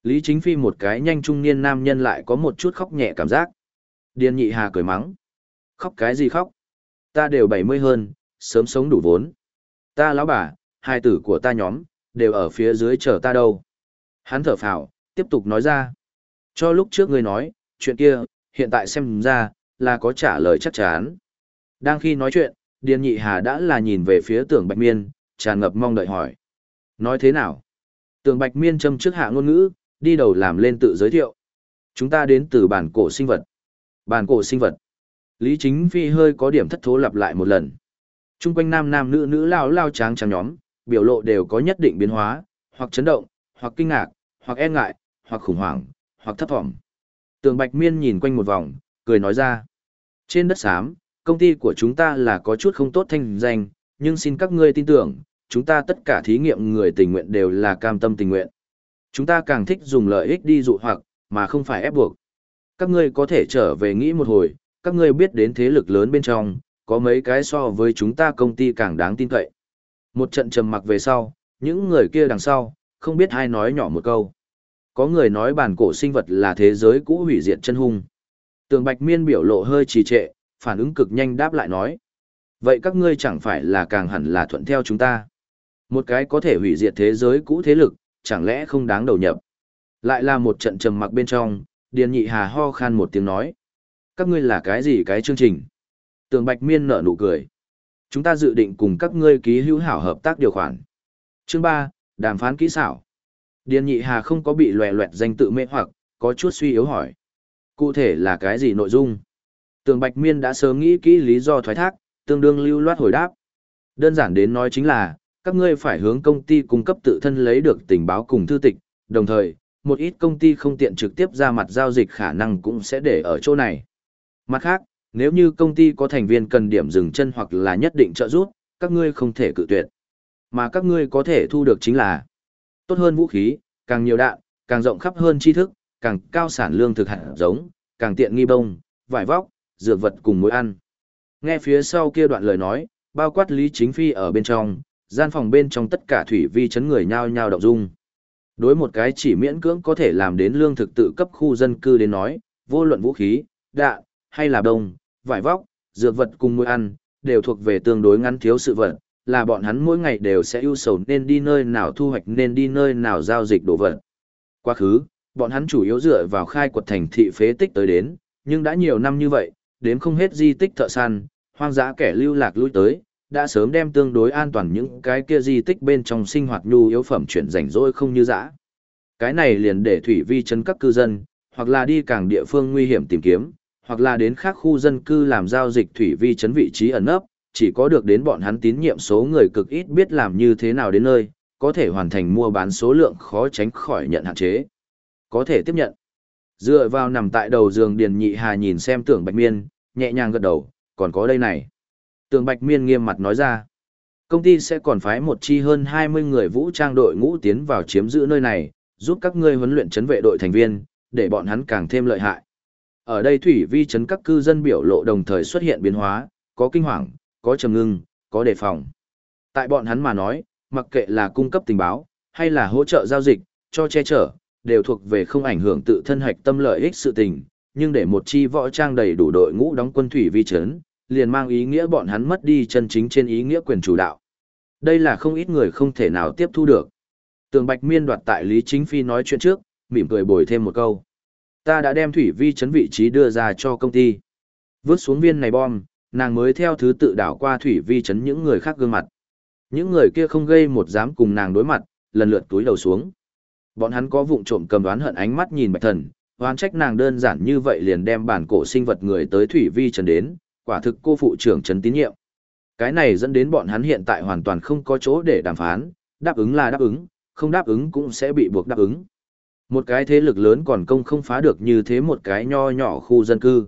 S1: Lý Chính Phi một cái nhanh trung niên nam nhân lại có một chút khóc nhẹ cảm giác. Điền nhị hà cười mắng. Khóc cái gì khóc? Ta đều bảy mươi hơn, sớm sống đủ vốn. Ta lão bà, hai tử của ta nhóm, đều ở phía dưới chờ ta đâu. Hắn thở phào, tiếp tục nói ra. Cho lúc trước ngươi nói, chuyện kia, hiện tại xem ra, là có trả lời chắc chắn. Đang khi nói chuyện, Điền Nhị Hà đã là nhìn về phía tưởng Bạch Miên, tràn ngập mong đợi hỏi. Nói thế nào? Tường Bạch Miên châm trước hạ ngôn ngữ, đi đầu làm lên tự giới thiệu. Chúng ta đến từ bản cổ sinh vật. Bản cổ sinh vật. Lý Chính Phi hơi có điểm thất thố lặp lại một lần. Trung quanh nam nam nữ nữ lao lao tráng tráng nhóm, biểu lộ đều có nhất định biến hóa, hoặc chấn động, hoặc kinh ngạc, hoặc e ngại, hoặc khủng hoảng, hoặc thấp thỏm. Tường Bạch Miên nhìn quanh một vòng, cười nói ra. Trên đất xám, công ty của chúng ta là có chút không tốt thanh danh, nhưng xin các ngươi tin tưởng, chúng ta tất cả thí nghiệm người tình nguyện đều là cam tâm tình nguyện. Chúng ta càng thích dùng lợi ích đi dụ hoặc, mà không phải ép buộc. Các ngươi có thể trở về nghĩ một hồi, các ngươi biết đến thế lực lớn bên trong, có mấy cái so với chúng ta công ty càng đáng tin cậy. Một trận trầm mặc về sau, những người kia đằng sau, không biết ai nói nhỏ một câu. Có người nói bản cổ sinh vật là thế giới cũ hủy diệt chân hung. Tường Bạch Miên biểu lộ hơi trì trệ, phản ứng cực nhanh đáp lại nói. Vậy các ngươi chẳng phải là càng hẳn là thuận theo chúng ta. Một cái có thể hủy diệt thế giới cũ thế lực, chẳng lẽ không đáng đầu nhập. Lại là một trận trầm mặc bên trong, Điền Nhị Hà ho khan một tiếng nói. Các ngươi là cái gì cái chương trình? Tường Bạch Miên nở nụ cười. Chúng ta dự định cùng các ngươi ký hữu hảo hợp tác điều khoản. Chương 3, đàm phán kỹ xảo. Điền Nhị Hà không có bị loè loẹt danh tự mê hoặc, có chút suy yếu hỏi. Cụ thể là cái gì nội dung? Tường Bạch Miên đã sớm nghĩ kỹ lý do thoái thác, tương đương lưu loát hồi đáp. Đơn giản đến nói chính là, các ngươi phải hướng công ty cung cấp tự thân lấy được tình báo cùng thư tịch, đồng thời, một ít công ty không tiện trực tiếp ra mặt giao dịch khả năng cũng sẽ để ở chỗ này. Mặt khác, nếu như công ty có thành viên cần điểm dừng chân hoặc là nhất định trợ giúp, các ngươi không thể cự tuyệt. Mà các ngươi có thể thu được chính là tốt hơn vũ khí, càng nhiều đạn, càng rộng khắp hơn tri thức, càng cao sản lương thực hạt giống, càng tiện nghi bông, vải vóc, dược vật cùng mối ăn. Nghe phía sau kia đoạn lời nói, bao quát Lý Chính Phi ở bên trong, gian phòng bên trong tất cả thủy vi chấn người nhao nhao động dung. Đối một cái chỉ miễn cưỡng có thể làm đến lương thực tự cấp khu dân cư đến nói, vô luận vũ khí, đạn, hay là đồng, vải vóc, dược vật cùng nuôi ăn, đều thuộc về tương đối ngắn thiếu sự vật, là bọn hắn mỗi ngày đều sẽ ưu sầu nên đi nơi nào thu hoạch nên đi nơi nào giao dịch đồ vật. Quá khứ, bọn hắn chủ yếu dựa vào khai quật thành thị phế tích tới đến, nhưng đã nhiều năm như vậy, đến không hết di tích thợ săn, hoang dã kẻ lưu lạc lui tới, đã sớm đem tương đối an toàn những cái kia di tích bên trong sinh hoạt nhu yếu phẩm chuyển rảnh rỗi không như dã. Cái này liền để thủy vi chấn các cư dân, hoặc là đi càng địa phương nguy hiểm tìm kiếm, hoặc là đến khác khu dân cư làm giao dịch thủy vi chấn vị trí ẩn nấp, chỉ có được đến bọn hắn tín nhiệm số người cực ít biết làm như thế nào đến nơi, có thể hoàn thành mua bán số lượng khó tránh khỏi nhận hạn chế. Có thể tiếp nhận. Dựa vào nằm tại đầu giường Điền Nhị Hà nhìn xem tưởng Bạch Miên, nhẹ nhàng gật đầu, còn có đây này. Tường Bạch Miên nghiêm mặt nói ra, công ty sẽ còn phái một chi hơn 20 người vũ trang đội ngũ tiến vào chiếm giữ nơi này, giúp các ngươi huấn luyện chấn vệ đội thành viên, để bọn hắn càng thêm lợi hại. Ở đây thủy vi chấn các cư dân biểu lộ đồng thời xuất hiện biến hóa, có kinh hoàng, có trầm ngưng, có đề phòng. Tại bọn hắn mà nói, mặc kệ là cung cấp tình báo, hay là hỗ trợ giao dịch, cho che chở, đều thuộc về không ảnh hưởng tự thân hạch tâm lợi ích sự tình, nhưng để một chi võ trang đầy đủ đội ngũ đóng quân thủy vi chấn, liền mang ý nghĩa bọn hắn mất đi chân chính trên ý nghĩa quyền chủ đạo. Đây là không ít người không thể nào tiếp thu được. Tường Bạch Miên đoạt tại Lý Chính Phi nói chuyện trước, mỉm cười bồi thêm một câu. Ta đã đem thủy vi chấn vị trí đưa ra cho công ty. vớt xuống viên này bom, nàng mới theo thứ tự đảo qua thủy vi chấn những người khác gương mặt. Những người kia không gây một dám cùng nàng đối mặt, lần lượt túi đầu xuống. Bọn hắn có vụng trộm cầm đoán hận ánh mắt nhìn bạch thần, oan trách nàng đơn giản như vậy liền đem bản cổ sinh vật người tới thủy vi trần đến, quả thực cô phụ trưởng trần tín nhiệm. Cái này dẫn đến bọn hắn hiện tại hoàn toàn không có chỗ để đàm phán, đáp ứng là đáp ứng, không đáp ứng cũng sẽ bị buộc đáp ứng. Một cái thế lực lớn còn công không phá được như thế một cái nho nhỏ khu dân cư.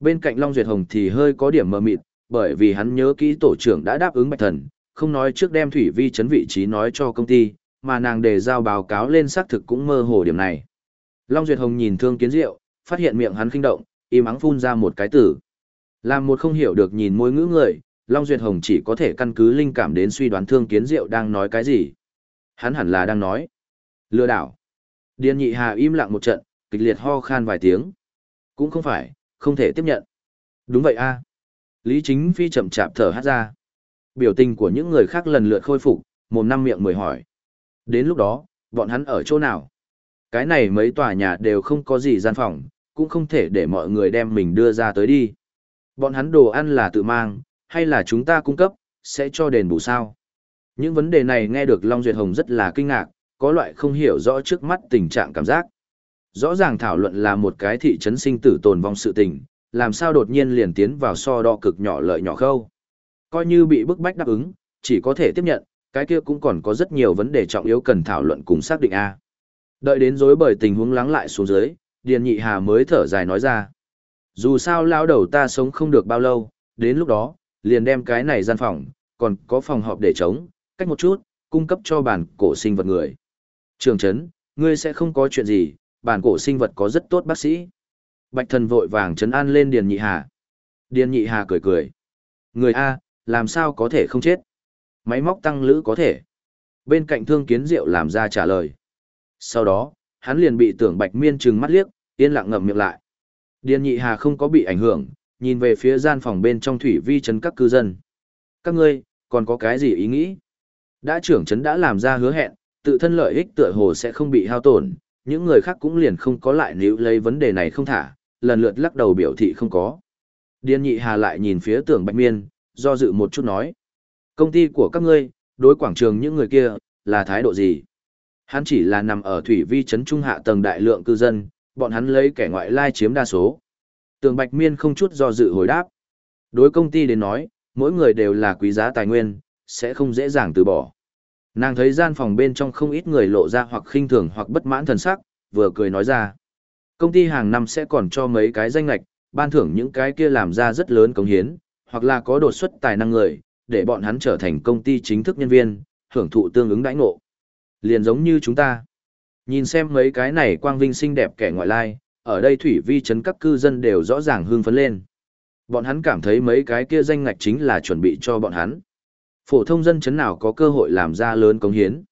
S1: Bên cạnh Long Duyệt Hồng thì hơi có điểm mờ mịt, bởi vì hắn nhớ kỹ tổ trưởng đã đáp ứng bạch thần, không nói trước đem thủy vi chấn vị trí nói cho công ty, mà nàng đề giao báo cáo lên xác thực cũng mơ hồ điểm này. Long Duyệt Hồng nhìn Thương Kiến Diệu, phát hiện miệng hắn kinh động, im ắng phun ra một cái tử. Làm một không hiểu được nhìn môi ngữ người, Long Duyệt Hồng chỉ có thể căn cứ linh cảm đến suy đoán Thương Kiến Diệu đang nói cái gì. Hắn hẳn là đang nói. Lừa đảo. Điền nhị hà im lặng một trận, kịch liệt ho khan vài tiếng. Cũng không phải, không thể tiếp nhận. Đúng vậy a. Lý Chính Phi chậm chạp thở hát ra. Biểu tình của những người khác lần lượt khôi phục, mồm năm miệng mười hỏi. Đến lúc đó, bọn hắn ở chỗ nào? Cái này mấy tòa nhà đều không có gì gian phòng, cũng không thể để mọi người đem mình đưa ra tới đi. Bọn hắn đồ ăn là tự mang, hay là chúng ta cung cấp, sẽ cho đền bù sao? Những vấn đề này nghe được Long Duyệt Hồng rất là kinh ngạc, có loại không hiểu rõ trước mắt tình trạng cảm giác. Rõ ràng thảo luận là một cái thị trấn sinh tử tồn vong sự tình, làm sao đột nhiên liền tiến vào so đo cực nhỏ lợi nhỏ khâu. Coi như bị bức bách đáp ứng, chỉ có thể tiếp nhận, cái kia cũng còn có rất nhiều vấn đề trọng yếu cần thảo luận cùng xác định A. Đợi đến dối bởi tình huống lắng lại xuống dưới, Điền Nhị Hà mới thở dài nói ra. Dù sao lao đầu ta sống không được bao lâu, đến lúc đó, liền đem cái này gian phòng, còn có phòng họp để chống, cách một chút, cung cấp cho bản cổ sinh vật người. Trường Trấn, ngươi sẽ không có chuyện gì, bản cổ sinh vật có rất tốt bác sĩ. Bạch thần vội vàng trấn an lên Điền Nhị Hà. Điền Nhị Hà cười cười. Người A, làm sao có thể không chết? Máy móc tăng lữ có thể. Bên cạnh thương kiến diệu làm ra trả lời. Sau đó, hắn liền bị tưởng bạch miên trừng mắt liếc, yên lặng ngậm miệng lại. Điền nhị hà không có bị ảnh hưởng, nhìn về phía gian phòng bên trong thủy vi trấn các cư dân. Các ngươi, còn có cái gì ý nghĩ? Đã trưởng trấn đã làm ra hứa hẹn, tự thân lợi ích tựa hồ sẽ không bị hao tổn, những người khác cũng liền không có lại níu lấy vấn đề này không thả, lần lượt lắc đầu biểu thị không có. Điền nhị hà lại nhìn phía tưởng bạch miên, do dự một chút nói. Công ty của các ngươi, đối quảng trường những người kia, là thái độ gì? Hắn chỉ là nằm ở thủy vi trấn trung hạ tầng đại lượng cư dân, bọn hắn lấy kẻ ngoại lai chiếm đa số. Tường Bạch Miên không chút do dự hồi đáp. Đối công ty đến nói, mỗi người đều là quý giá tài nguyên, sẽ không dễ dàng từ bỏ. Nàng thấy gian phòng bên trong không ít người lộ ra hoặc khinh thường hoặc bất mãn thần sắc, vừa cười nói ra. Công ty hàng năm sẽ còn cho mấy cái danh lạch, ban thưởng những cái kia làm ra rất lớn cống hiến, hoặc là có đột xuất tài năng người, để bọn hắn trở thành công ty chính thức nhân viên, hưởng thụ tương ứng đãi ngộ. Liền giống như chúng ta. Nhìn xem mấy cái này quang vinh xinh đẹp kẻ ngoại lai, ở đây thủy vi chấn các cư dân đều rõ ràng hương phấn lên. Bọn hắn cảm thấy mấy cái kia danh ngạch chính là chuẩn bị cho bọn hắn. Phổ thông dân chấn nào có cơ hội làm ra lớn công hiến.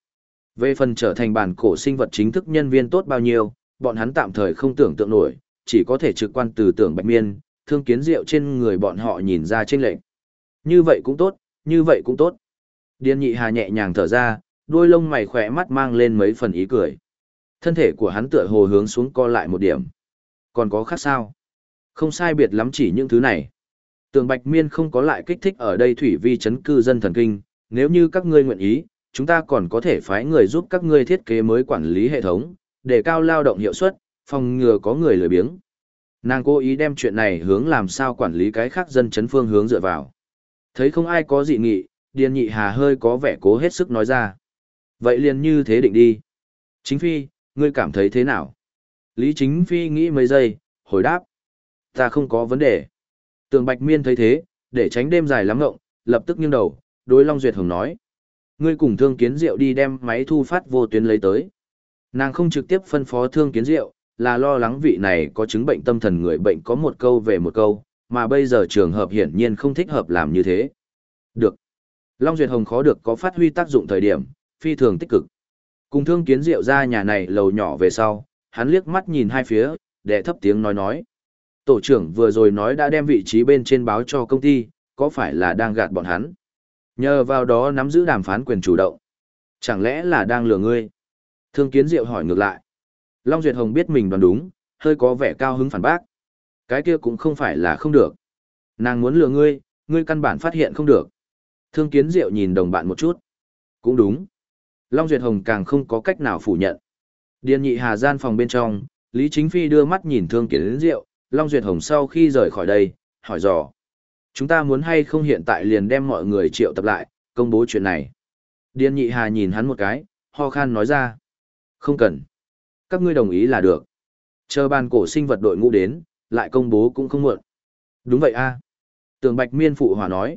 S1: Về phần trở thành bản cổ sinh vật chính thức nhân viên tốt bao nhiêu, bọn hắn tạm thời không tưởng tượng nổi, chỉ có thể trực quan từ tưởng bạch miên, thương kiến rượu trên người bọn họ nhìn ra trên lệnh. Như vậy cũng tốt, như vậy cũng tốt. Điền nhị hà nhẹ nhàng thở ra, đôi lông mày khỏe mắt mang lên mấy phần ý cười. Thân thể của hắn tựa hồ hướng xuống co lại một điểm. Còn có khác sao? Không sai biệt lắm chỉ những thứ này. Tường Bạch Miên không có lại kích thích ở đây thủy vi chấn cư dân thần kinh, nếu như các ngươi nguyện ý, chúng ta còn có thể phái người giúp các ngươi thiết kế mới quản lý hệ thống, để cao lao động hiệu suất, phòng ngừa có người lười biếng. Nàng cố ý đem chuyện này hướng làm sao quản lý cái khác dân chấn phương hướng dựa vào. Thấy không ai có dị nghị, Điền Nhị Hà hơi có vẻ cố hết sức nói ra. Vậy liền như thế định đi. Chính Phi, ngươi cảm thấy thế nào? Lý Chính Phi nghĩ mấy giây, hồi đáp. Ta không có vấn đề. Tường Bạch Miên thấy thế, để tránh đêm dài lắm ngộng, lập tức nghiêng đầu, đối Long Duyệt Hồng nói. Ngươi cùng Thương Kiến Diệu đi đem máy thu phát vô tuyến lấy tới. Nàng không trực tiếp phân phó Thương Kiến Diệu, là lo lắng vị này có chứng bệnh tâm thần người bệnh có một câu về một câu, mà bây giờ trường hợp hiển nhiên không thích hợp làm như thế. Được. Long Duyệt Hồng khó được có phát huy tác dụng thời điểm, phi thường tích cực. Cùng thương kiến diệu ra nhà này lầu nhỏ về sau, hắn liếc mắt nhìn hai phía, để thấp tiếng nói nói. Tổ trưởng vừa rồi nói đã đem vị trí bên trên báo cho công ty, có phải là đang gạt bọn hắn? Nhờ vào đó nắm giữ đàm phán quyền chủ động. Chẳng lẽ là đang lừa ngươi? Thương kiến diệu hỏi ngược lại. Long Duyệt Hồng biết mình đoán đúng, hơi có vẻ cao hứng phản bác. Cái kia cũng không phải là không được. Nàng muốn lừa ngươi, ngươi căn bản phát hiện không được. Thương kiến diệu nhìn đồng bạn một chút. Cũng đúng. Long Duyệt Hồng càng không có cách nào phủ nhận. Điền nhị hà gian phòng bên trong, Lý Chính Phi đưa mắt nhìn thương kiến rượu. Long Duyệt Hồng sau khi rời khỏi đây, hỏi dò. Chúng ta muốn hay không hiện tại liền đem mọi người triệu tập lại, công bố chuyện này. Điền nhị hà nhìn hắn một cái, ho khan nói ra. Không cần. Các ngươi đồng ý là được. Chờ ban cổ sinh vật đội ngũ đến, lại công bố cũng không muộn. Đúng vậy a. Tường Bạch Miên phụ hòa nói.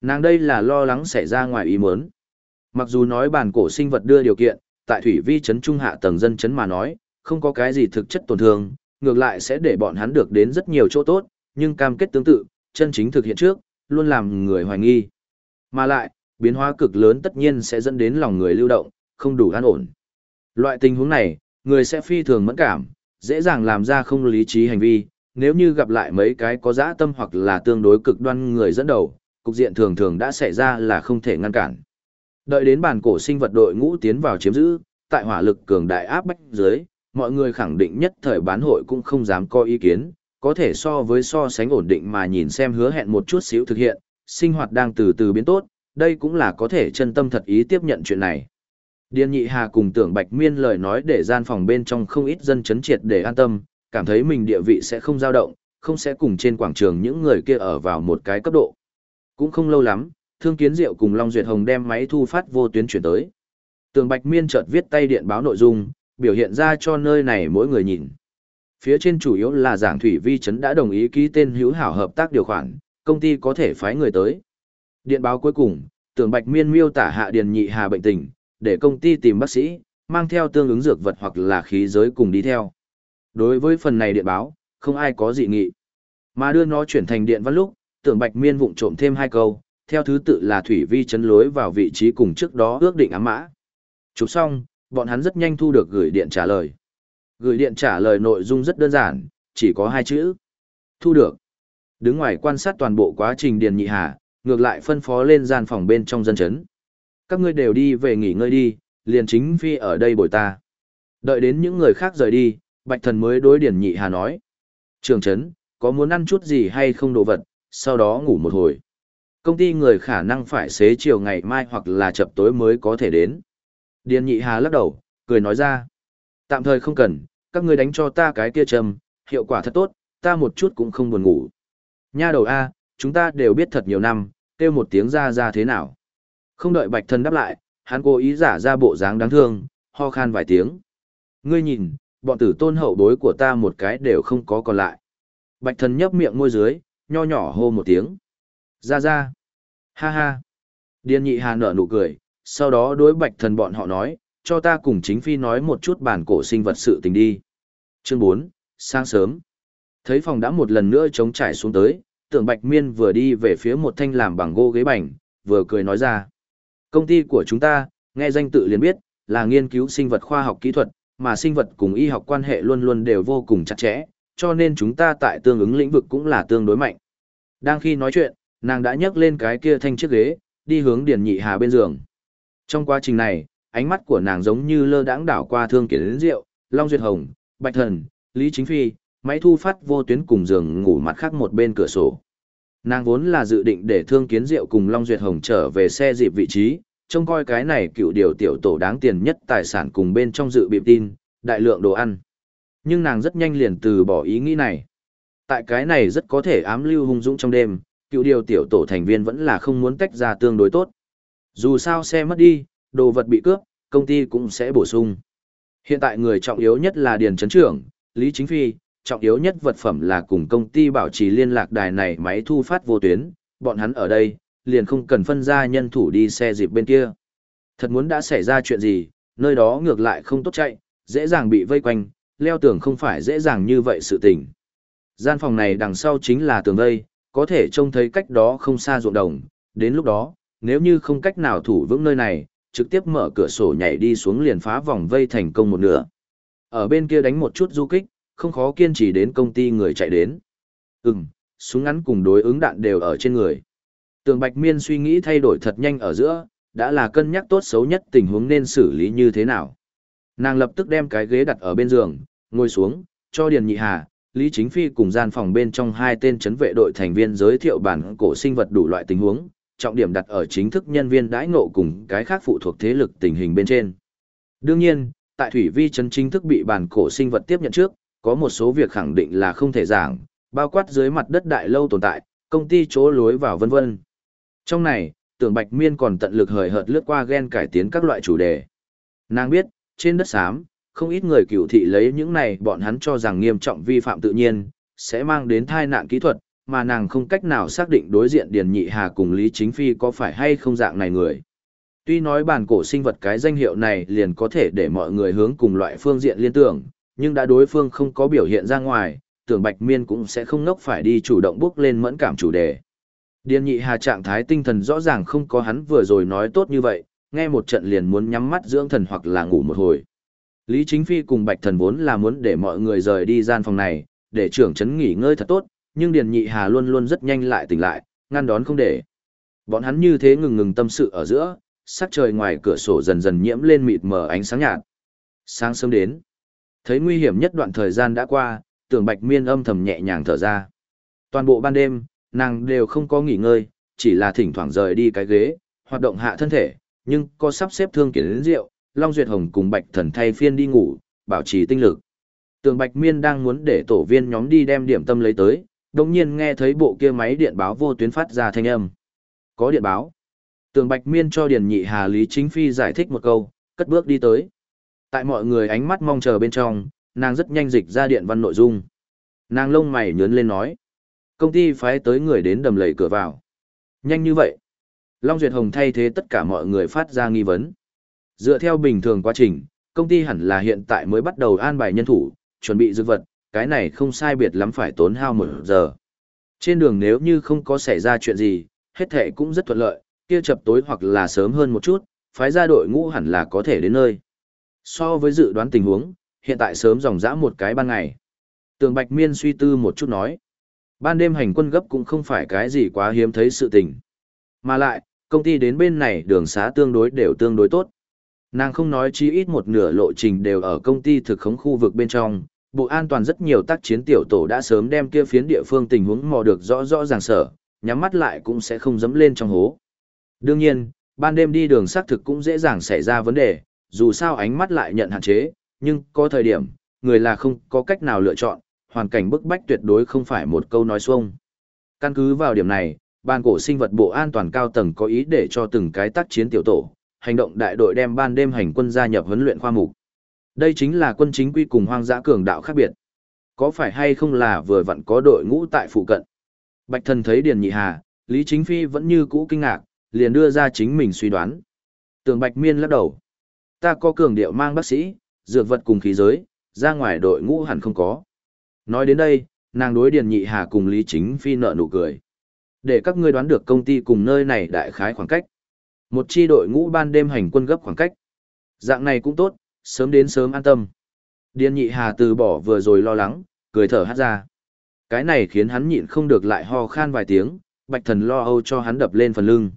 S1: Nàng đây là lo lắng xảy ra ngoài ý muốn. Mặc dù nói bản cổ sinh vật đưa điều kiện, tại thủy vi chấn trung hạ tầng dân chấn mà nói, không có cái gì thực chất tổn thương, ngược lại sẽ để bọn hắn được đến rất nhiều chỗ tốt, nhưng cam kết tương tự, chân chính thực hiện trước, luôn làm người hoài nghi. Mà lại, biến hóa cực lớn tất nhiên sẽ dẫn đến lòng người lưu động, không đủ an ổn. Loại tình huống này, người sẽ phi thường mẫn cảm, dễ dàng làm ra không lý trí hành vi, nếu như gặp lại mấy cái có dã tâm hoặc là tương đối cực đoan người dẫn đầu, cục diện thường thường đã xảy ra là không thể ngăn cản. Đợi đến bản cổ sinh vật đội ngũ tiến vào chiếm giữ, tại hỏa lực cường đại áp bách dưới, mọi người khẳng định nhất thời bán hội cũng không dám có ý kiến, có thể so với so sánh ổn định mà nhìn xem hứa hẹn một chút xíu thực hiện, sinh hoạt đang từ từ biến tốt, đây cũng là có thể chân tâm thật ý tiếp nhận chuyện này. Điền nhị hà cùng tưởng bạch miên lời nói để gian phòng bên trong không ít dân chấn triệt để an tâm, cảm thấy mình địa vị sẽ không dao động, không sẽ cùng trên quảng trường những người kia ở vào một cái cấp độ. Cũng không lâu lắm, Thương Kiến Diệu cùng Long Duyệt Hồng đem máy thu phát vô tuyến chuyển tới. Tường Bạch Miên chợt viết tay điện báo nội dung, biểu hiện ra cho nơi này mỗi người nhìn. Phía trên chủ yếu là giảng thủy vi Trấn đã đồng ý ký tên hữu hảo hợp tác điều khoản, công ty có thể phái người tới. Điện báo cuối cùng, Tường Bạch Miên miêu tả hạ điền nhị hà bệnh tình, để công ty tìm bác sĩ, mang theo tương ứng dược vật hoặc là khí giới cùng đi theo. Đối với phần này điện báo, không ai có dị nghị. Mà đưa nó chuyển thành điện văn lúc, Tường Bạch Miên vụng trộm thêm hai câu, theo thứ tự là thủy vi chấn lối vào vị trí cùng trước đó ước định ám mã. Chụp xong, bọn hắn rất nhanh thu được gửi điện trả lời. Gửi điện trả lời nội dung rất đơn giản, chỉ có hai chữ. Thu được. Đứng ngoài quan sát toàn bộ quá trình điền nhị hà, ngược lại phân phó lên gian phòng bên trong dân chấn. Các ngươi đều đi về nghỉ ngơi đi, liền chính phi ở đây bồi ta. Đợi đến những người khác rời đi, Bạch Thần mới đối Điển Nhị Hà nói. Trường chấn, có muốn ăn chút gì hay không đồ vật, sau đó ngủ một hồi. Công ty người khả năng phải xế chiều ngày mai hoặc là chập tối mới có thể đến. Điền Nhị Hà lắc đầu, cười nói ra. Tạm thời không cần, các ngươi đánh cho ta cái kia trầm, hiệu quả thật tốt, ta một chút cũng không buồn ngủ. Nha đầu A, chúng ta đều biết thật nhiều năm, kêu một tiếng ra ra thế nào. Không đợi bạch thần đáp lại, hắn cố ý giả ra bộ dáng đáng thương, ho khan vài tiếng. Ngươi nhìn, bọn tử tôn hậu bối của ta một cái đều không có còn lại. Bạch thần nhấp miệng môi dưới, nho nhỏ hô một tiếng. Ra ra. Ha ha. Điền nhị hà nở nụ cười, sau đó đối bạch thần bọn họ nói, cho ta cùng chính phi nói một chút bản cổ sinh vật sự tình đi. Chương 4, sáng sớm. Thấy phòng đã một lần nữa trống trải xuống tới, tưởng bạch miên vừa đi về phía một thanh làm bằng gỗ ghế bành, vừa cười nói ra. Công ty của chúng ta, nghe danh tự liền biết, là nghiên cứu sinh vật khoa học kỹ thuật, mà sinh vật cùng y học quan hệ luôn luôn đều vô cùng chặt chẽ, cho nên chúng ta tại tương ứng lĩnh vực cũng là tương đối mạnh. Đang khi nói chuyện, nàng đã nhấc lên cái kia thanh chiếc ghế, đi hướng Điền Nhị Hà bên giường. Trong quá trình này, ánh mắt của nàng giống như lơ đãng đảo qua thương kiến đến rượu, Long Duyệt Hồng, Bạch Thần, Lý Chính Phi, máy thu phát vô tuyến cùng giường ngủ mặt khác một bên cửa sổ. Nàng vốn là dự định để Thương Kiến Diệu cùng Long Duyệt Hồng trở về xe dịp vị trí, trông coi cái này cựu điều tiểu tổ đáng tiền nhất tài sản cùng bên trong dự bị tin, đại lượng đồ ăn. Nhưng nàng rất nhanh liền từ bỏ ý nghĩ này. Tại cái này rất có thể ám lưu hung dũng trong đêm, cựu điều tiểu tổ thành viên vẫn là không muốn tách ra tương đối tốt. Dù sao xe mất đi, đồ vật bị cướp, công ty cũng sẽ bổ sung. Hiện tại người trọng yếu nhất là Điền Trấn Trưởng, Lý Chính Phi, trọng yếu nhất vật phẩm là cùng công ty bảo trì liên lạc đài này máy thu phát vô tuyến, bọn hắn ở đây, liền không cần phân ra nhân thủ đi xe dịp bên kia. Thật muốn đã xảy ra chuyện gì, nơi đó ngược lại không tốt chạy, dễ dàng bị vây quanh, leo tường không phải dễ dàng như vậy sự tình. Gian phòng này đằng sau chính là tường vây, có thể trông thấy cách đó không xa ruộng đồng, đến lúc đó, nếu như không cách nào thủ vững nơi này, trực tiếp mở cửa sổ nhảy đi xuống liền phá vòng vây thành công một nửa. Ở bên kia đánh một chút du kích, không khó kiên trì đến công ty người chạy đến. Ừm, súng ngắn cùng đối ứng đạn đều ở trên người. Tường Bạch Miên suy nghĩ thay đổi thật nhanh ở giữa, đã là cân nhắc tốt xấu nhất tình huống nên xử lý như thế nào. Nàng lập tức đem cái ghế đặt ở bên giường, ngồi xuống, cho Điền Nhị Hà, Lý Chính Phi cùng gian phòng bên trong hai tên chấn vệ đội thành viên giới thiệu bản cổ sinh vật đủ loại tình huống, trọng điểm đặt ở chính thức nhân viên đãi ngộ cùng cái khác phụ thuộc thế lực tình hình bên trên. Đương nhiên, tại thủy vi chấn chính thức bị bản cổ sinh vật tiếp nhận trước, có một số việc khẳng định là không thể giảng, bao quát dưới mặt đất đại lâu tồn tại, công ty chỗ lối vào vân vân. Trong này, tưởng Bạch Miên còn tận lực hời hợt lướt qua gen cải tiến các loại chủ đề. Nàng biết, trên đất xám, không ít người cửu thị lấy những này bọn hắn cho rằng nghiêm trọng vi phạm tự nhiên, sẽ mang đến tai nạn kỹ thuật, mà nàng không cách nào xác định đối diện Điền Nhị Hà cùng Lý Chính Phi có phải hay không dạng này người. Tuy nói bản cổ sinh vật cái danh hiệu này liền có thể để mọi người hướng cùng loại phương diện liên tưởng, nhưng đã đối phương không có biểu hiện ra ngoài, tưởng Bạch Miên cũng sẽ không nốc phải đi chủ động bước lên mẫn cảm chủ đề. Điền nhị hà trạng thái tinh thần rõ ràng không có hắn vừa rồi nói tốt như vậy, nghe một trận liền muốn nhắm mắt dưỡng thần hoặc là ngủ một hồi. Lý Chính Phi cùng Bạch Thần vốn là muốn để mọi người rời đi gian phòng này, để trưởng trấn nghỉ ngơi thật tốt, nhưng Điền Nhị Hà luôn luôn rất nhanh lại tỉnh lại, ngăn đón không để. Bọn hắn như thế ngừng ngừng tâm sự ở giữa, sắc trời ngoài cửa sổ dần dần nhiễm lên mịt mờ ánh sáng nhạt. Sáng sớm đến, thấy nguy hiểm nhất đoạn thời gian đã qua, tưởng Bạch Miên âm thầm nhẹ nhàng thở ra. Toàn bộ ban đêm, nàng đều không có nghỉ ngơi, chỉ là thỉnh thoảng rời đi cái ghế, hoạt động hạ thân thể, nhưng có sắp xếp thương kiến đến rượu, Long Duyệt Hồng cùng Bạch Thần thay phiên đi ngủ, bảo trì tinh lực. Tường Bạch Miên đang muốn để tổ viên nhóm đi đem điểm tâm lấy tới, đồng nhiên nghe thấy bộ kia máy điện báo vô tuyến phát ra thanh âm. Có điện báo. Tường Bạch Miên cho Điền Nhị Hà Lý Chính Phi giải thích một câu, cất bước đi tới. Tại mọi người ánh mắt mong chờ bên trong, nàng rất nhanh dịch ra điện văn nội dung. Nàng lông mày nhớn lên nói. Công ty phái tới người đến đầm lầy cửa vào. Nhanh như vậy. Long Duyệt Hồng thay thế tất cả mọi người phát ra nghi vấn. Dựa theo bình thường quá trình, công ty hẳn là hiện tại mới bắt đầu an bài nhân thủ, chuẩn bị dược vật, cái này không sai biệt lắm phải tốn hao một giờ. Trên đường nếu như không có xảy ra chuyện gì, hết thể cũng rất thuận lợi, kia chập tối hoặc là sớm hơn một chút, phái ra đội ngũ hẳn là có thể đến nơi. So với dự đoán tình huống, hiện tại sớm dòng dã một cái ban ngày. Tường Bạch Miên suy tư một chút nói. Ban đêm hành quân gấp cũng không phải cái gì quá hiếm thấy sự tình. Mà lại, Công ty đến bên này đường xá tương đối đều tương đối tốt. Nàng không nói chi ít một nửa lộ trình đều ở công ty thực khống khu vực bên trong, Bộ An toàn rất nhiều tác chiến tiểu tổ đã sớm đem kia phiến địa phương tình huống mò được rõ rõ ràng sở, nhắm mắt lại cũng sẽ không dẫm lên trong hố. Đương nhiên, ban đêm đi đường xác thực cũng dễ dàng xảy ra vấn đề, dù sao ánh mắt lại nhận hạn chế, nhưng có thời điểm, người là không có cách nào lựa chọn, hoàn cảnh bức bách tuyệt đối không phải một câu nói xuông. Căn cứ vào điểm này, ban cổ sinh vật bộ an toàn cao tầng có ý để cho từng cái tác chiến tiểu tổ, hành động đại đội đem ban đêm hành quân gia nhập huấn luyện khoa mục. Đây chính là quân chính quy cùng hoang dã cường đạo khác biệt. Có phải hay không là vừa vặn có đội ngũ tại phụ cận? Bạch thần thấy Điền Nhị Hà, Lý Chính Phi vẫn như cũ kinh ngạc, liền đưa ra chính mình suy đoán. Tường Bạch Miên lắc đầu. Ta có cường điệu mang bác sĩ, dược vật cùng khí giới, ra ngoài đội ngũ hẳn không có. Nói đến đây, nàng đối Điền Nhị Hà cùng Lý Chính Phi nợ nụ cười. Để các ngươi đoán được công ty cùng nơi này đại khái khoảng cách. Một chi đội ngũ ban đêm hành quân gấp khoảng cách. Dạng này cũng tốt, sớm đến sớm an tâm. Điền Nhị Hà từ bỏ vừa rồi lo lắng, cười thở hát ra. Cái này khiến hắn nhịn không được lại ho khan vài tiếng, Bạch Thần lo âu cho hắn đập lên phần lưng.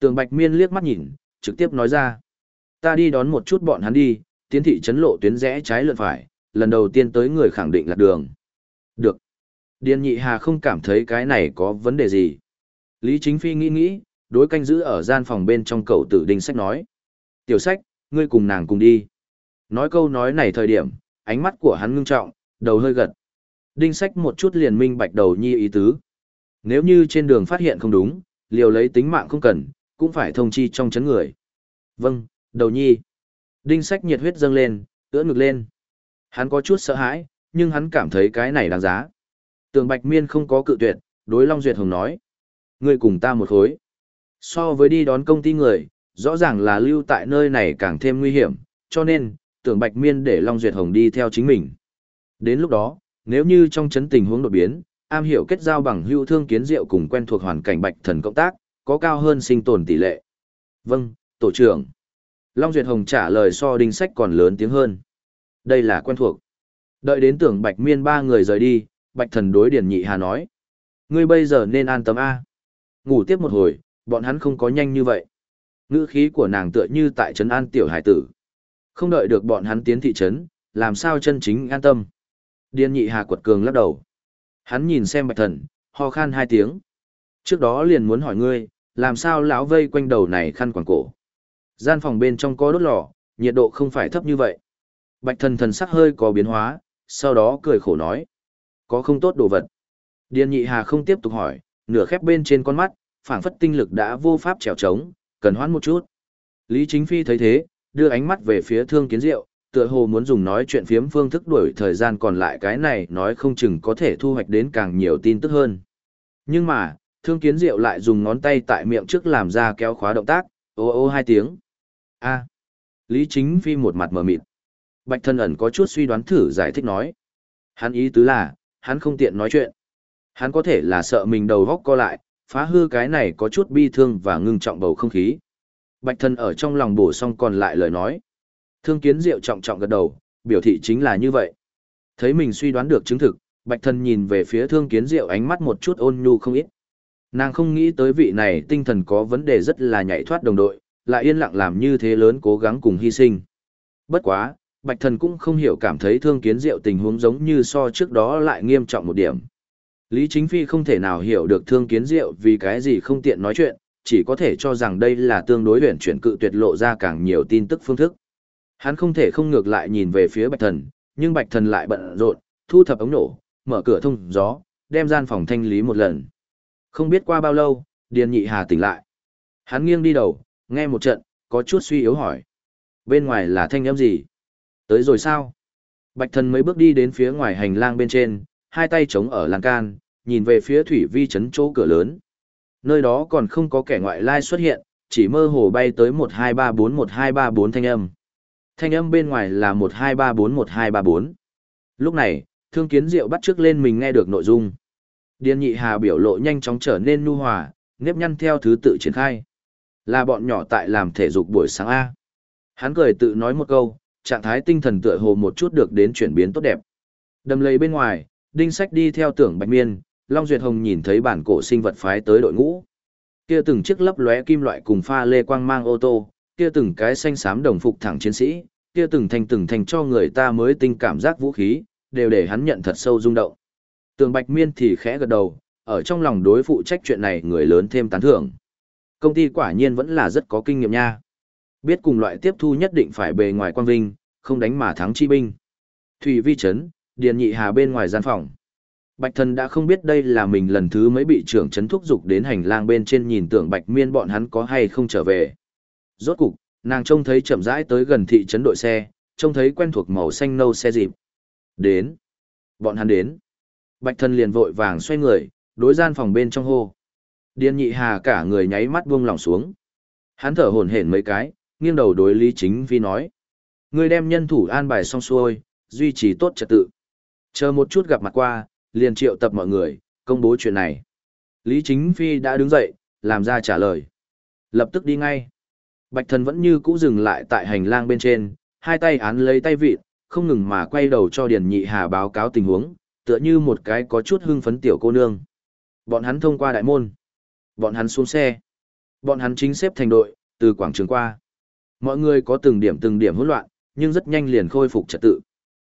S1: Tường Bạch Miên liếc mắt nhìn, trực tiếp nói ra. Ta đi đón một chút bọn hắn đi, tiến thị trấn lộ tuyến rẽ trái lượn phải, lần đầu tiên tới người khẳng định là đường. Được. Điền nhị hà không cảm thấy cái này có vấn đề gì. Lý Chính Phi nghĩ nghĩ, đối canh giữ ở gian phòng bên trong cậu tử đinh sách nói. Tiểu sách, ngươi cùng nàng cùng đi. Nói câu nói này thời điểm, ánh mắt của hắn ngưng trọng, đầu hơi gật. Đinh sách một chút liền minh bạch đầu nhi ý tứ. Nếu như trên đường phát hiện không đúng, liều lấy tính mạng không cần, cũng phải thông chi trong chấn người. Vâng, đầu nhi. Đinh sách nhiệt huyết dâng lên, ưỡn ngực lên. Hắn có chút sợ hãi, nhưng hắn cảm thấy cái này đáng giá. Tường Bạch Miên không có cự tuyệt, đối Long Duyệt Hồng nói. Ngươi cùng ta một khối. So với đi đón công ty người, rõ ràng là lưu tại nơi này càng thêm nguy hiểm, cho nên, tưởng Bạch Miên để Long Duyệt Hồng đi theo chính mình. Đến lúc đó, nếu như trong chấn tình huống đột biến, am hiểu kết giao bằng hữu thương kiến diệu cùng quen thuộc hoàn cảnh Bạch Thần cộng tác, có cao hơn sinh tồn tỷ lệ. Vâng, tổ trưởng. Long Duyệt Hồng trả lời so đinh sách còn lớn tiếng hơn. Đây là quen thuộc. Đợi đến tưởng Bạch Miên ba người rời đi, Bạch Thần đối Điền Nhị Hà nói. Ngươi bây giờ nên an tâm A. Ngủ tiếp một hồi, bọn hắn không có nhanh như vậy. Ngữ khí của nàng tựa như tại trấn an tiểu hải tử. Không đợi được bọn hắn tiến thị trấn, làm sao chân chính an tâm. Điên Nhị Hà quật cường lắc đầu. Hắn nhìn xem Bạch Thần, ho khan hai tiếng. Trước đó liền muốn hỏi ngươi, làm sao lão vây quanh đầu này khăn quàng cổ. Gian phòng bên trong có đốt lò, nhiệt độ không phải thấp như vậy. Bạch thần thần sắc hơi có biến hóa, sau đó cười khổ nói. Có không tốt đồ vật. Điền nhị hà không tiếp tục hỏi, nửa khép bên trên con mắt, phảng phất tinh lực đã vô pháp trèo trống, cần hoãn một chút. Lý Chính Phi thấy thế, đưa ánh mắt về phía thương kiến diệu, tựa hồ muốn dùng nói chuyện phiếm phương thức đuổi thời gian còn lại cái này nói không chừng có thể thu hoạch đến càng nhiều tin tức hơn. Nhưng mà, thương kiến diệu lại dùng ngón tay tại miệng trước làm ra kéo khóa động tác, ô ô hai tiếng. a Lý Chính Phi một mặt mở mịt. Bạch thân ẩn có chút suy đoán thử giải thích nói. Hắn ý tứ là, hắn không tiện nói chuyện. Hắn có thể là sợ mình đầu góc co lại, phá hư cái này có chút bi thương và ngưng trọng bầu không khí. Bạch thân ở trong lòng bổ xong còn lại lời nói. Thương kiến diệu trọng trọng gật đầu, biểu thị chính là như vậy. Thấy mình suy đoán được chứng thực, bạch thân nhìn về phía thương kiến diệu ánh mắt một chút ôn nhu không ít. Nàng không nghĩ tới vị này tinh thần có vấn đề rất là nhảy thoát đồng đội, lại yên lặng làm như thế lớn cố gắng cùng hy sinh. Bất quá, Bạch Thần cũng không hiểu cảm thấy thương kiến diệu tình huống giống như so trước đó lại nghiêm trọng một điểm. Lý Chính Phi không thể nào hiểu được thương kiến diệu vì cái gì không tiện nói chuyện, chỉ có thể cho rằng đây là tương đối huyền chuyển cự tuyệt lộ ra càng nhiều tin tức phương thức. Hắn không thể không ngược lại nhìn về phía Bạch Thần, nhưng Bạch Thần lại bận rộn, thu thập ống nổ, mở cửa thông gió, đem gian phòng thanh lý một lần. Không biết qua bao lâu, Điền Nhị Hà tỉnh lại. Hắn nghiêng đi đầu, nghe một trận, có chút suy yếu hỏi. Bên ngoài là thanh âm gì? Tới rồi sao? Bạch thần mấy bước đi đến phía ngoài hành lang bên trên, hai tay chống ở lan can, nhìn về phía thủy vi chấn chỗ cửa lớn. Nơi đó còn không có kẻ ngoại lai xuất hiện, chỉ mơ hồ bay tới 1234-1234 thanh âm. Thanh âm bên ngoài là 1234-1234. Lúc này, thương kiến diệu bắt trước lên mình nghe được nội dung. Điền nhị hà biểu lộ nhanh chóng trở nên nu hòa, nếp nhăn theo thứ tự triển khai. Là bọn nhỏ tại làm thể dục buổi sáng A. Hắn cười tự nói một câu, trạng thái tinh thần tựa hồ một chút được đến chuyển biến tốt đẹp. Đầm lấy bên ngoài, đinh sách đi theo tưởng bạch miên, Long Duyệt Hồng nhìn thấy bản cổ sinh vật phái tới đội ngũ. kia từng chiếc lấp lóe kim loại cùng pha lê quang mang ô tô, kia từng cái xanh xám đồng phục thẳng chiến sĩ, kia từng thành từng thành cho người ta mới tinh cảm giác vũ khí, đều để hắn nhận thật sâu rung động. Tường Bạch Miên thì khẽ gật đầu, ở trong lòng đối phụ trách chuyện này người lớn thêm tán thưởng. Công ty quả nhiên vẫn là rất có kinh nghiệm nha. Biết cùng loại tiếp thu nhất định phải bề ngoài quan vinh, không đánh mà thắng chi binh. Thủy vi chấn, Điền Nhị Hà bên ngoài gian phòng. Bạch thần đã không biết đây là mình lần thứ mấy bị trưởng chấn thúc dục đến hành lang bên trên nhìn tưởng Bạch miên bọn hắn có hay không trở về. Rốt cục, nàng trông thấy chậm rãi tới gần thị trấn đội xe, trông thấy quen thuộc màu xanh nâu xe dịp. Đến. Bọn hắn đến. Bạch thần liền vội vàng xoay người, đối gian phòng bên trong hô. Điền nhị hà cả người nháy mắt buông lỏng xuống. Hắn thở hổn hển mấy cái, nghiêng đầu đối Lý Chính Phi nói. Người đem nhân thủ an bài xong xuôi, duy trì tốt trật tự. Chờ một chút gặp mặt qua, liền triệu tập mọi người, công bố chuyện này. Lý Chính Phi đã đứng dậy, làm ra trả lời. Lập tức đi ngay. Bạch thần vẫn như cũ dừng lại tại hành lang bên trên, hai tay án lấy tay vịt, không ngừng mà quay đầu cho Điền Nhị Hà báo cáo tình huống, tựa như một cái có chút hưng phấn tiểu cô nương. Bọn hắn thông qua đại môn. Bọn hắn xuống xe. Bọn hắn chính xếp thành đội, từ quảng trường qua. Mọi người có từng điểm từng điểm hỗn loạn, nhưng rất nhanh liền khôi phục trật tự.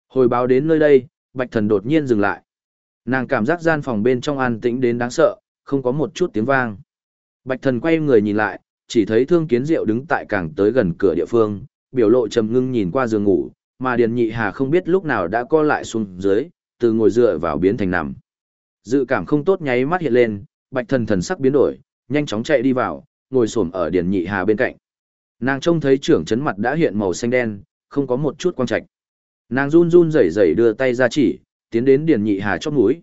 S1: Hồi báo đến nơi đây, Bạch Thần đột nhiên dừng lại. Nàng cảm giác gian phòng bên trong an tĩnh đến đáng sợ, không có một chút tiếng vang. Bạch Thần quay người nhìn lại, chỉ thấy Thương Kiến Diệu đứng tại càng tới gần cửa địa phương, biểu lộ trầm ngưng nhìn qua giường ngủ, mà Điền Nhị Hà không biết lúc nào đã co lại xuống dưới, từ ngồi dựa vào biến thành nằm. Dự cảm không tốt nháy mắt hiện lên, Bạch Thần thần sắc biến đổi, nhanh chóng chạy đi vào, ngồi xổm ở Điền Nhị Hà bên cạnh. Nàng trông thấy trưởng chấn mặt đã hiện màu xanh đen, không có một chút quang trạch. Nàng run run rẩy rẩy đưa tay ra chỉ, tiến đến Điền Nhị Hà chót mũi.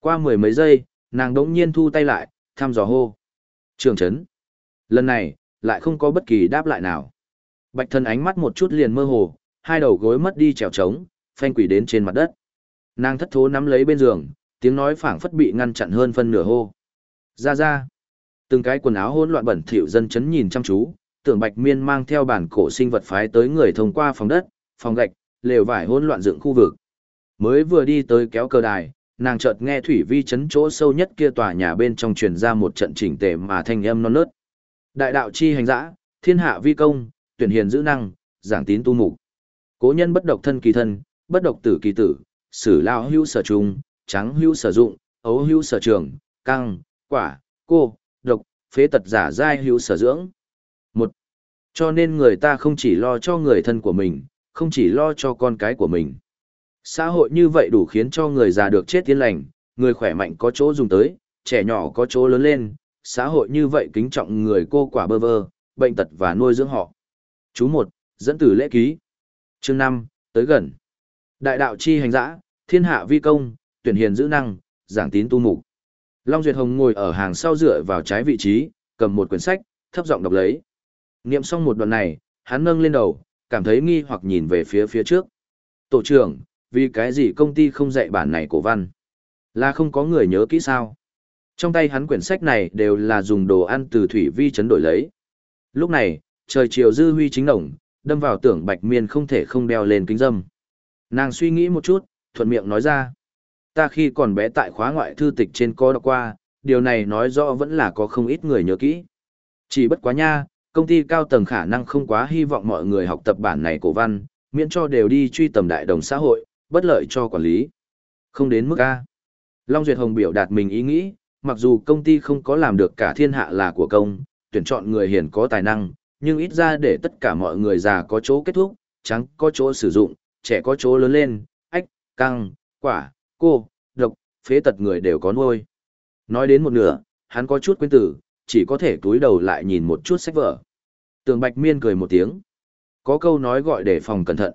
S1: Qua mười mấy giây, nàng đống nhiên thu tay lại, thăm dò hô. Trường chấn. Lần này, lại không có bất kỳ đáp lại nào. Bạch thân ánh mắt một chút liền mơ hồ, hai đầu gối mất đi trèo trống, phanh quỷ đến trên mặt đất. Nàng thất thố nắm lấy bên giường, tiếng nói phảng phất bị ngăn chặn hơn phân nửa hô. Ra ra. Từng cái quần áo hỗn loạn bẩn thỉu dân chấn nhìn chăm chú, tưởng Bạch Miên mang theo bản cổ sinh vật phái tới người thông qua phòng đất, phòng gạch, lều vải hỗn loạn dựng khu vực. Mới vừa đi tới kéo cờ đài, nàng chợt nghe thủy vi chấn chỗ sâu nhất kia tòa nhà bên trong truyền ra một trận chỉnh tề mà thanh âm non nớt. Đại đạo chi hành dã, thiên hạ vi công, tuyển hiền giữ năng, giảng tín tu mục. Cố nhân bất độc thân kỳ thân, bất độc tử kỳ tử, sử lao hữu sở trung, trắng hữu sở dụng, ấu hữu sở trường, căng, quả, cô, độc, phế tật giả giai hữu sở dưỡng. Một. Cho nên người ta không chỉ lo cho người thân của mình, không chỉ lo cho con cái của mình. Xã hội như vậy đủ khiến cho người già được chết tiến lành, người khỏe mạnh có chỗ dùng tới, trẻ nhỏ có chỗ lớn lên, xã hội như vậy kính trọng người cô quả bơ vơ, bệnh tật và nuôi dưỡng họ. Chú một dẫn từ lễ ký. Chương năm tới gần. Đại đạo chi hành dã, thiên hạ vi công, tuyển hiền giữ năng, giảng tín tu mục. Long Duyệt Hồng ngồi ở hàng sau dựa vào trái vị trí, cầm một quyển sách, thấp giọng đọc lấy. Niệm xong một đoạn này, hắn nâng lên đầu, cảm thấy nghi hoặc nhìn về phía phía trước. Tổ trưởng, vì cái gì công ty không dạy bản này cổ văn? Là không có người nhớ kỹ sao? Trong tay hắn quyển sách này đều là dùng đồ ăn từ thủy vi chấn đổi lấy. Lúc này, trời chiều dư huy chính đồng, đâm vào tưởng bạch miên không thể không đeo lên kính dâm. Nàng suy nghĩ một chút, thuận miệng nói ra. Ta khi còn bé tại khóa ngoại thư tịch trên có đọc qua, điều này nói rõ vẫn là có không ít người nhớ kỹ. Chỉ bất quá nha, công ty cao tầng khả năng không quá hy vọng mọi người học tập bản này cổ văn, miễn cho đều đi truy tầm đại đồng xã hội, bất lợi cho quản lý. Không đến mức A. Long Duyệt Hồng biểu đạt mình ý nghĩ, mặc dù công ty không có làm được cả thiên hạ là của công, tuyển chọn người hiền có tài năng, nhưng ít ra để tất cả mọi người già có chỗ kết thúc, trắng có chỗ sử dụng, trẻ có chỗ lớn lên, ách, căng, quả, cô, độc, phế tật người đều có nuôi. Nói đến một nửa, hắn có chút quên tử, chỉ có thể túi đầu lại nhìn một chút sách vở. Tường Bạch Miên cười một tiếng. Có câu nói gọi để phòng cẩn thận.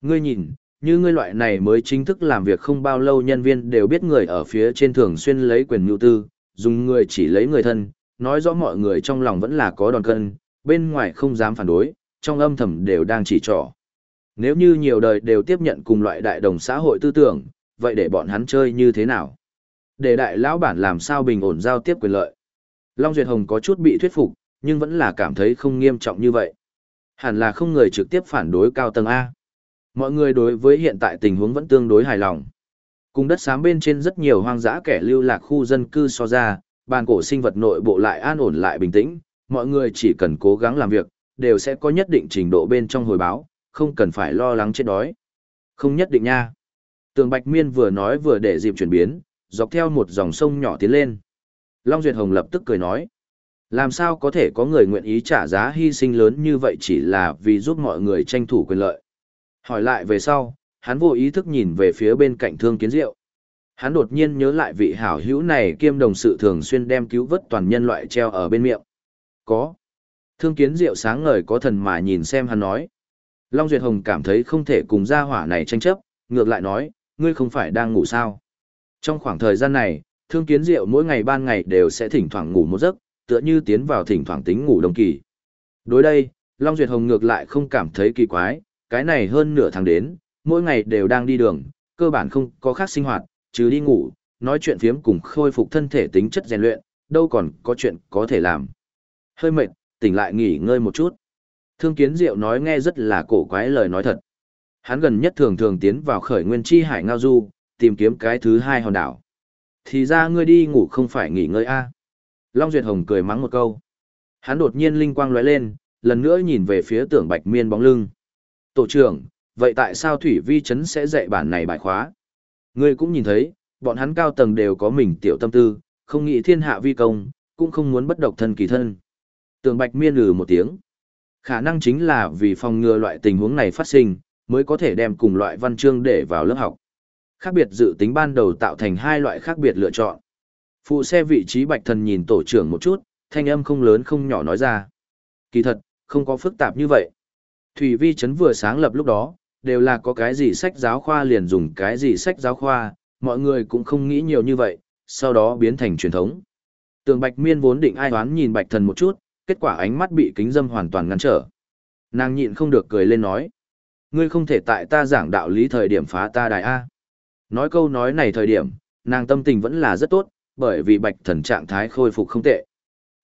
S1: Ngươi nhìn, như ngươi loại này mới chính thức làm việc không bao lâu nhân viên đều biết người ở phía trên thường xuyên lấy quyền nhu tư, dùng người chỉ lấy người thân, nói rõ mọi người trong lòng vẫn là có đòn cân, bên ngoài không dám phản đối, trong âm thầm đều đang chỉ trỏ. Nếu như nhiều đời đều tiếp nhận cùng loại đại đồng xã hội tư tưởng, vậy để bọn hắn chơi như thế nào? Để đại lão bản làm sao bình ổn giao tiếp quyền lợi? Long Duyệt Hồng có chút bị thuyết phục, nhưng vẫn là cảm thấy không nghiêm trọng như vậy. Hẳn là không người trực tiếp phản đối cao tầng A. Mọi người đối với hiện tại tình huống vẫn tương đối hài lòng. Cùng đất xám bên trên rất nhiều hoang dã kẻ lưu lạc khu dân cư so ra, bàn cổ sinh vật nội bộ lại an ổn lại bình tĩnh, mọi người chỉ cần cố gắng làm việc, đều sẽ có nhất định trình độ bên trong hồi báo, không cần phải lo lắng chết đói. Không nhất định nha. Tường Bạch Miên vừa nói vừa để dịp chuyển biến, dọc theo một dòng sông nhỏ tiến lên. Long Duyệt Hồng lập tức cười nói. Làm sao có thể có người nguyện ý trả giá hy sinh lớn như vậy chỉ là vì giúp mọi người tranh thủ quyền lợi. Hỏi lại về sau, hắn vô ý thức nhìn về phía bên cạnh thương kiến diệu. Hắn đột nhiên nhớ lại vị hảo hữu này kiêm đồng sự thường xuyên đem cứu vớt toàn nhân loại treo ở bên miệng. Có. Thương kiến diệu sáng ngời có thần mà nhìn xem hắn nói. Long Duyệt Hồng cảm thấy không thể cùng gia hỏa này tranh chấp, ngược lại nói, ngươi không phải đang ngủ sao. Trong khoảng thời gian này, thương kiến diệu mỗi ngày ban ngày đều sẽ thỉnh thoảng ngủ một giấc, tựa như tiến vào thỉnh thoảng tính ngủ đồng kỳ. Đối đây, Long Duyệt Hồng ngược lại không cảm thấy kỳ quái, cái này hơn nửa tháng đến, mỗi ngày đều đang đi đường, cơ bản không có khác sinh hoạt, trừ đi ngủ, nói chuyện phiếm cùng khôi phục thân thể tính chất rèn luyện, đâu còn có chuyện có thể làm. Hơi mệt, tỉnh lại nghỉ ngơi một chút. Thương Kiến Diệu nói nghe rất là cổ quái lời nói thật. Hắn gần nhất thường thường tiến vào khởi nguyên chi hải ngao du, tìm kiếm cái thứ hai hòn đảo. Thì ra ngươi đi ngủ không phải nghỉ ngơi a Long Duyệt Hồng cười mắng một câu. Hắn đột nhiên linh quang lóe lên, lần nữa nhìn về phía tưởng bạch miên bóng lưng. Tổ trưởng, vậy tại sao Thủy Vi Trấn sẽ dạy bản này bài khóa? Ngươi cũng nhìn thấy, bọn hắn cao tầng đều có mình tiểu tâm tư, không nghĩ thiên hạ vi công, cũng không muốn bất độc thân kỳ thân. Tưởng bạch miên lừ một tiếng. Khả năng chính là vì phòng ngừa loại tình huống này phát sinh, mới có thể đem cùng loại văn chương để vào lớp học. Khác biệt dự tính ban đầu tạo thành hai loại khác biệt lựa chọn. Phụ xe vị trí bạch thần nhìn tổ trưởng một chút, thanh âm không lớn không nhỏ nói ra. Kỳ thật, không có phức tạp như vậy. Thủy vi chấn vừa sáng lập lúc đó, đều là có cái gì sách giáo khoa liền dùng cái gì sách giáo khoa, mọi người cũng không nghĩ nhiều như vậy, sau đó biến thành truyền thống. Tường bạch miên vốn định ai đoán nhìn bạch thần một chút, kết quả ánh mắt bị kính dâm hoàn toàn ngăn trở. Nàng nhịn không được cười lên nói. Ngươi không thể tại ta giảng đạo lý thời điểm phá ta đại A. Nói câu nói này thời điểm, nàng tâm tình vẫn là rất tốt, bởi vì bạch thần trạng thái khôi phục không tệ.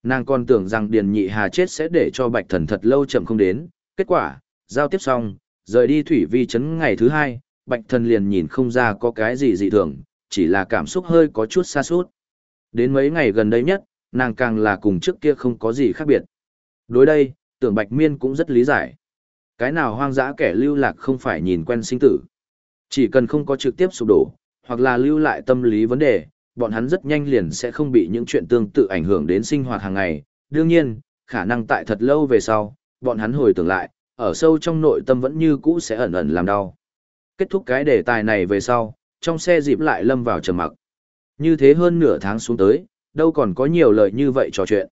S1: Nàng còn tưởng rằng Điền Nhị Hà chết sẽ để cho bạch thần thật lâu chậm không đến, kết quả, giao tiếp xong, rời đi thủy vi chấn ngày thứ hai, bạch thần liền nhìn không ra có cái gì dị thường, chỉ là cảm xúc hơi có chút xa suốt. Đến mấy ngày gần đây nhất, nàng càng là cùng trước kia không có gì khác biệt. Đối đây, tưởng bạch miên cũng rất lý giải. Cái nào hoang dã kẻ lưu lạc không phải nhìn quen sinh tử. Chỉ cần không có trực tiếp sụp đổ, hoặc là lưu lại tâm lý vấn đề, bọn hắn rất nhanh liền sẽ không bị những chuyện tương tự ảnh hưởng đến sinh hoạt hàng ngày. Đương nhiên, khả năng tại thật lâu về sau, bọn hắn hồi tưởng lại, ở sâu trong nội tâm vẫn như cũ sẽ ẩn ẩn làm đau. Kết thúc cái đề tài này về sau, trong xe dịp lại lâm vào trầm mặc. Như thế hơn nửa tháng xuống tới, đâu còn có nhiều lời như vậy trò chuyện.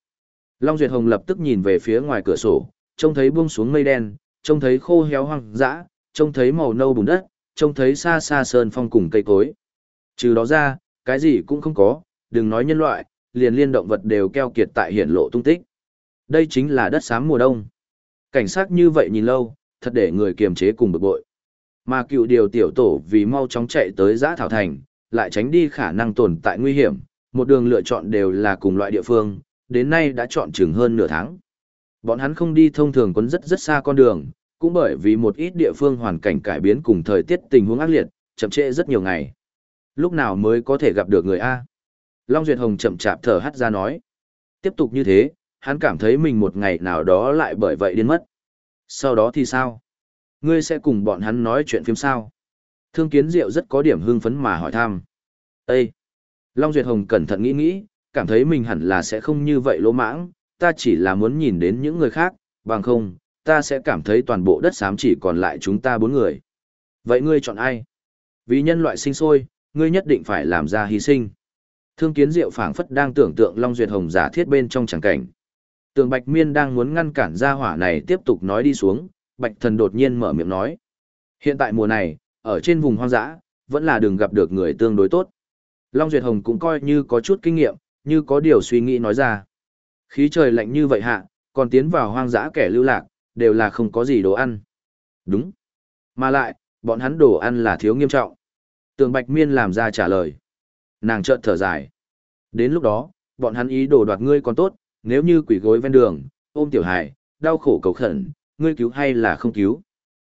S1: Long Duyệt Hồng lập tức nhìn về phía ngoài cửa sổ, trông thấy buông xuống mây đen, trông thấy khô héo hoang dã, trông thấy màu nâu bùn đất, trông thấy xa xa sơn phong cùng cây cối. Trừ đó ra, cái gì cũng không có, đừng nói nhân loại, liền liên động vật đều keo kiệt tại hiển lộ tung tích. Đây chính là đất xám mùa đông. Cảnh sát như vậy nhìn lâu, thật để người kiềm chế cùng bực bội. Mà cựu điều tiểu tổ vì mau chóng chạy tới giã thảo thành, lại tránh đi khả năng tồn tại nguy hiểm, một đường lựa chọn đều là cùng loại địa phương, đến nay đã chọn chừng hơn nửa tháng. Bọn hắn không đi thông thường quấn rất rất xa con đường, cũng bởi vì một ít địa phương hoàn cảnh cải biến cùng thời tiết tình huống ác liệt, chậm trễ rất nhiều ngày. Lúc nào mới có thể gặp được người A? Long Duyệt Hồng chậm chạp thở hắt ra nói. Tiếp tục như thế, hắn cảm thấy mình một ngày nào đó lại bởi vậy điên mất. Sau đó thì sao? Ngươi sẽ cùng bọn hắn nói chuyện phim sao? Thương Kiến Diệu rất có điểm hưng phấn mà hỏi thăm. Ê! Long Duyệt Hồng cẩn thận nghĩ nghĩ, cảm thấy mình hẳn là sẽ không như vậy lỗ mãng, ta chỉ là muốn nhìn đến những người khác, bằng không, ta sẽ cảm thấy toàn bộ đất xám chỉ còn lại chúng ta bốn người. Vậy ngươi chọn ai? Vì nhân loại sinh sôi, ngươi nhất định phải làm ra hy sinh. Thương kiến diệu phảng phất đang tưởng tượng Long Duyệt Hồng giả thiết bên trong chẳng cảnh. Tường Bạch Miên đang muốn ngăn cản gia hỏa này tiếp tục nói đi xuống, Bạch Thần đột nhiên mở miệng nói. Hiện tại mùa này, ở trên vùng hoang dã, vẫn là đường gặp được người tương đối tốt. Long Duyệt Hồng cũng coi như có chút kinh nghiệm, như có điều suy nghĩ nói ra. Khí trời lạnh như vậy hạ, còn tiến vào hoang dã kẻ lưu lạc, đều là không có gì đồ ăn. Đúng. Mà lại, bọn hắn đồ ăn là thiếu nghiêm trọng. Tường Bạch Miên làm ra trả lời. Nàng chợt thở dài. Đến lúc đó, bọn hắn ý đồ đoạt ngươi còn tốt, nếu như quỷ gối ven đường, ôm tiểu hài, đau khổ cầu khẩn, ngươi cứu hay là không cứu.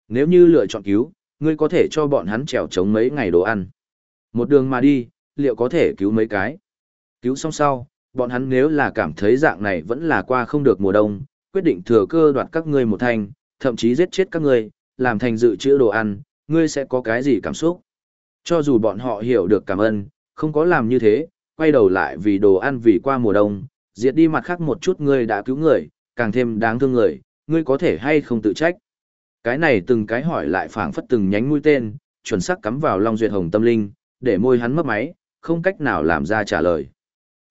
S1: Nếu như lựa chọn cứu, ngươi có thể cho bọn hắn trèo chống mấy ngày đồ ăn. Một đường mà đi, liệu có thể cứu mấy cái. Cứu xong sau, bọn hắn nếu là cảm thấy dạng này vẫn là qua không được mùa đông, quyết định thừa cơ đoạt các ngươi một thành, thậm chí giết chết các ngươi, làm thành dự trữ đồ ăn, ngươi sẽ có cái gì cảm xúc? Cho dù bọn họ hiểu được cảm ơn, không có làm như thế, quay đầu lại vì đồ ăn vì qua mùa đông, diệt đi mặt khác một chút ngươi đã cứu người, càng thêm đáng thương người, ngươi có thể hay không tự trách. Cái này từng cái hỏi lại phảng phất từng nhánh mũi tên, chuẩn xác cắm vào Long Duyệt Hồng tâm linh, để môi hắn mất máy, không cách nào làm ra trả lời.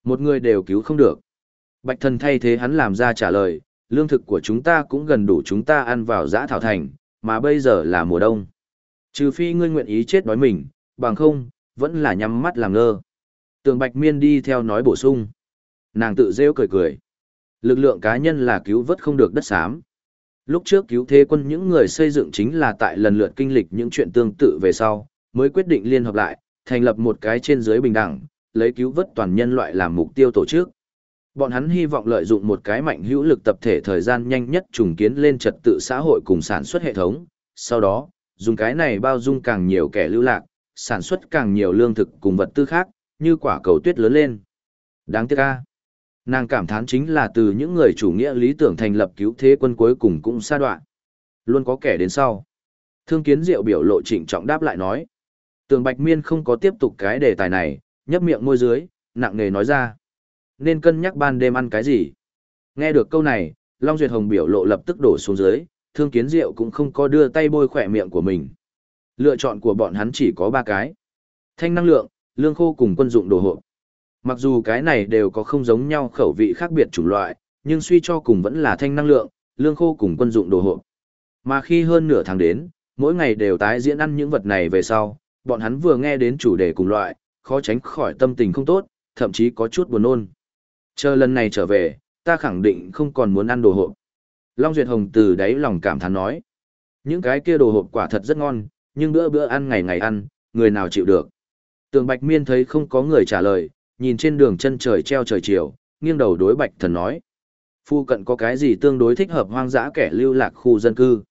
S1: Một người đều cứu không được. Bạch thần thay thế hắn làm ra trả lời, lương thực của chúng ta cũng gần đủ chúng ta ăn vào giã thảo thành, mà bây giờ là mùa đông. Trừ phi ngươi nguyện ý chết đói mình, bằng không, vẫn là nhắm mắt làm ngơ. Tường Bạch Miên đi theo nói bổ sung. Nàng tự rêu cười cười. Lực lượng cá nhân là cứu vớt không được đất xám. Lúc trước cứu thế quân những người xây dựng chính là tại lần lượt kinh lịch những chuyện tương tự về sau, mới quyết định liên hợp lại, thành lập một cái trên dưới bình đẳng, lấy cứu vớt toàn nhân loại làm mục tiêu tổ chức. Bọn hắn hy vọng lợi dụng một cái mạnh hữu lực tập thể thời gian nhanh nhất trùng kiến lên trật tự xã hội cùng sản xuất hệ thống, sau đó, dùng cái này bao dung càng nhiều kẻ lưu lạc, sản xuất càng nhiều lương thực cùng vật tư khác, như quả cầu tuyết lớn lên. Đáng tiếc a. Nàng cảm thán chính là từ những người chủ nghĩa lý tưởng thành lập cứu thế quân cuối cùng cũng xa đoạn. Luôn có kẻ đến sau. Thương kiến diệu biểu lộ trịnh trọng đáp lại nói. Tường Bạch Miên không có tiếp tục cái đề tài này, nhấp miệng môi dưới, nặng nề nói ra. Nên cân nhắc ban đêm ăn cái gì? Nghe được câu này, Long Duyệt Hồng biểu lộ lập tức đổ xuống dưới, thương kiến diệu cũng không có đưa tay bôi khỏe miệng của mình. Lựa chọn của bọn hắn chỉ có ba cái. Thanh năng lượng, lương khô cùng quân dụng đồ hộp. Mặc dù cái này đều có không giống nhau khẩu vị khác biệt chủng loại, nhưng suy cho cùng vẫn là thanh năng lượng, lương khô cùng quân dụng đồ hộp. Mà khi hơn nửa tháng đến, mỗi ngày đều tái diễn ăn những vật này về sau, bọn hắn vừa nghe đến chủ đề cùng loại, khó tránh khỏi tâm tình không tốt, thậm chí có chút buồn nôn. Chờ lần này trở về, ta khẳng định không còn muốn ăn đồ hộp. Long Duyệt Hồng từ đáy lòng cảm thán nói. Những cái kia đồ hộp quả thật rất ngon, nhưng bữa bữa ăn ngày ngày ăn, người nào chịu được. Tường Bạch Miên thấy không có người trả lời, nhìn trên đường chân trời treo trời chiều, nghiêng đầu đối Bạch Thần nói. Phu cận có cái gì tương đối thích hợp hoang dã kẻ lưu lạc khu dân cư.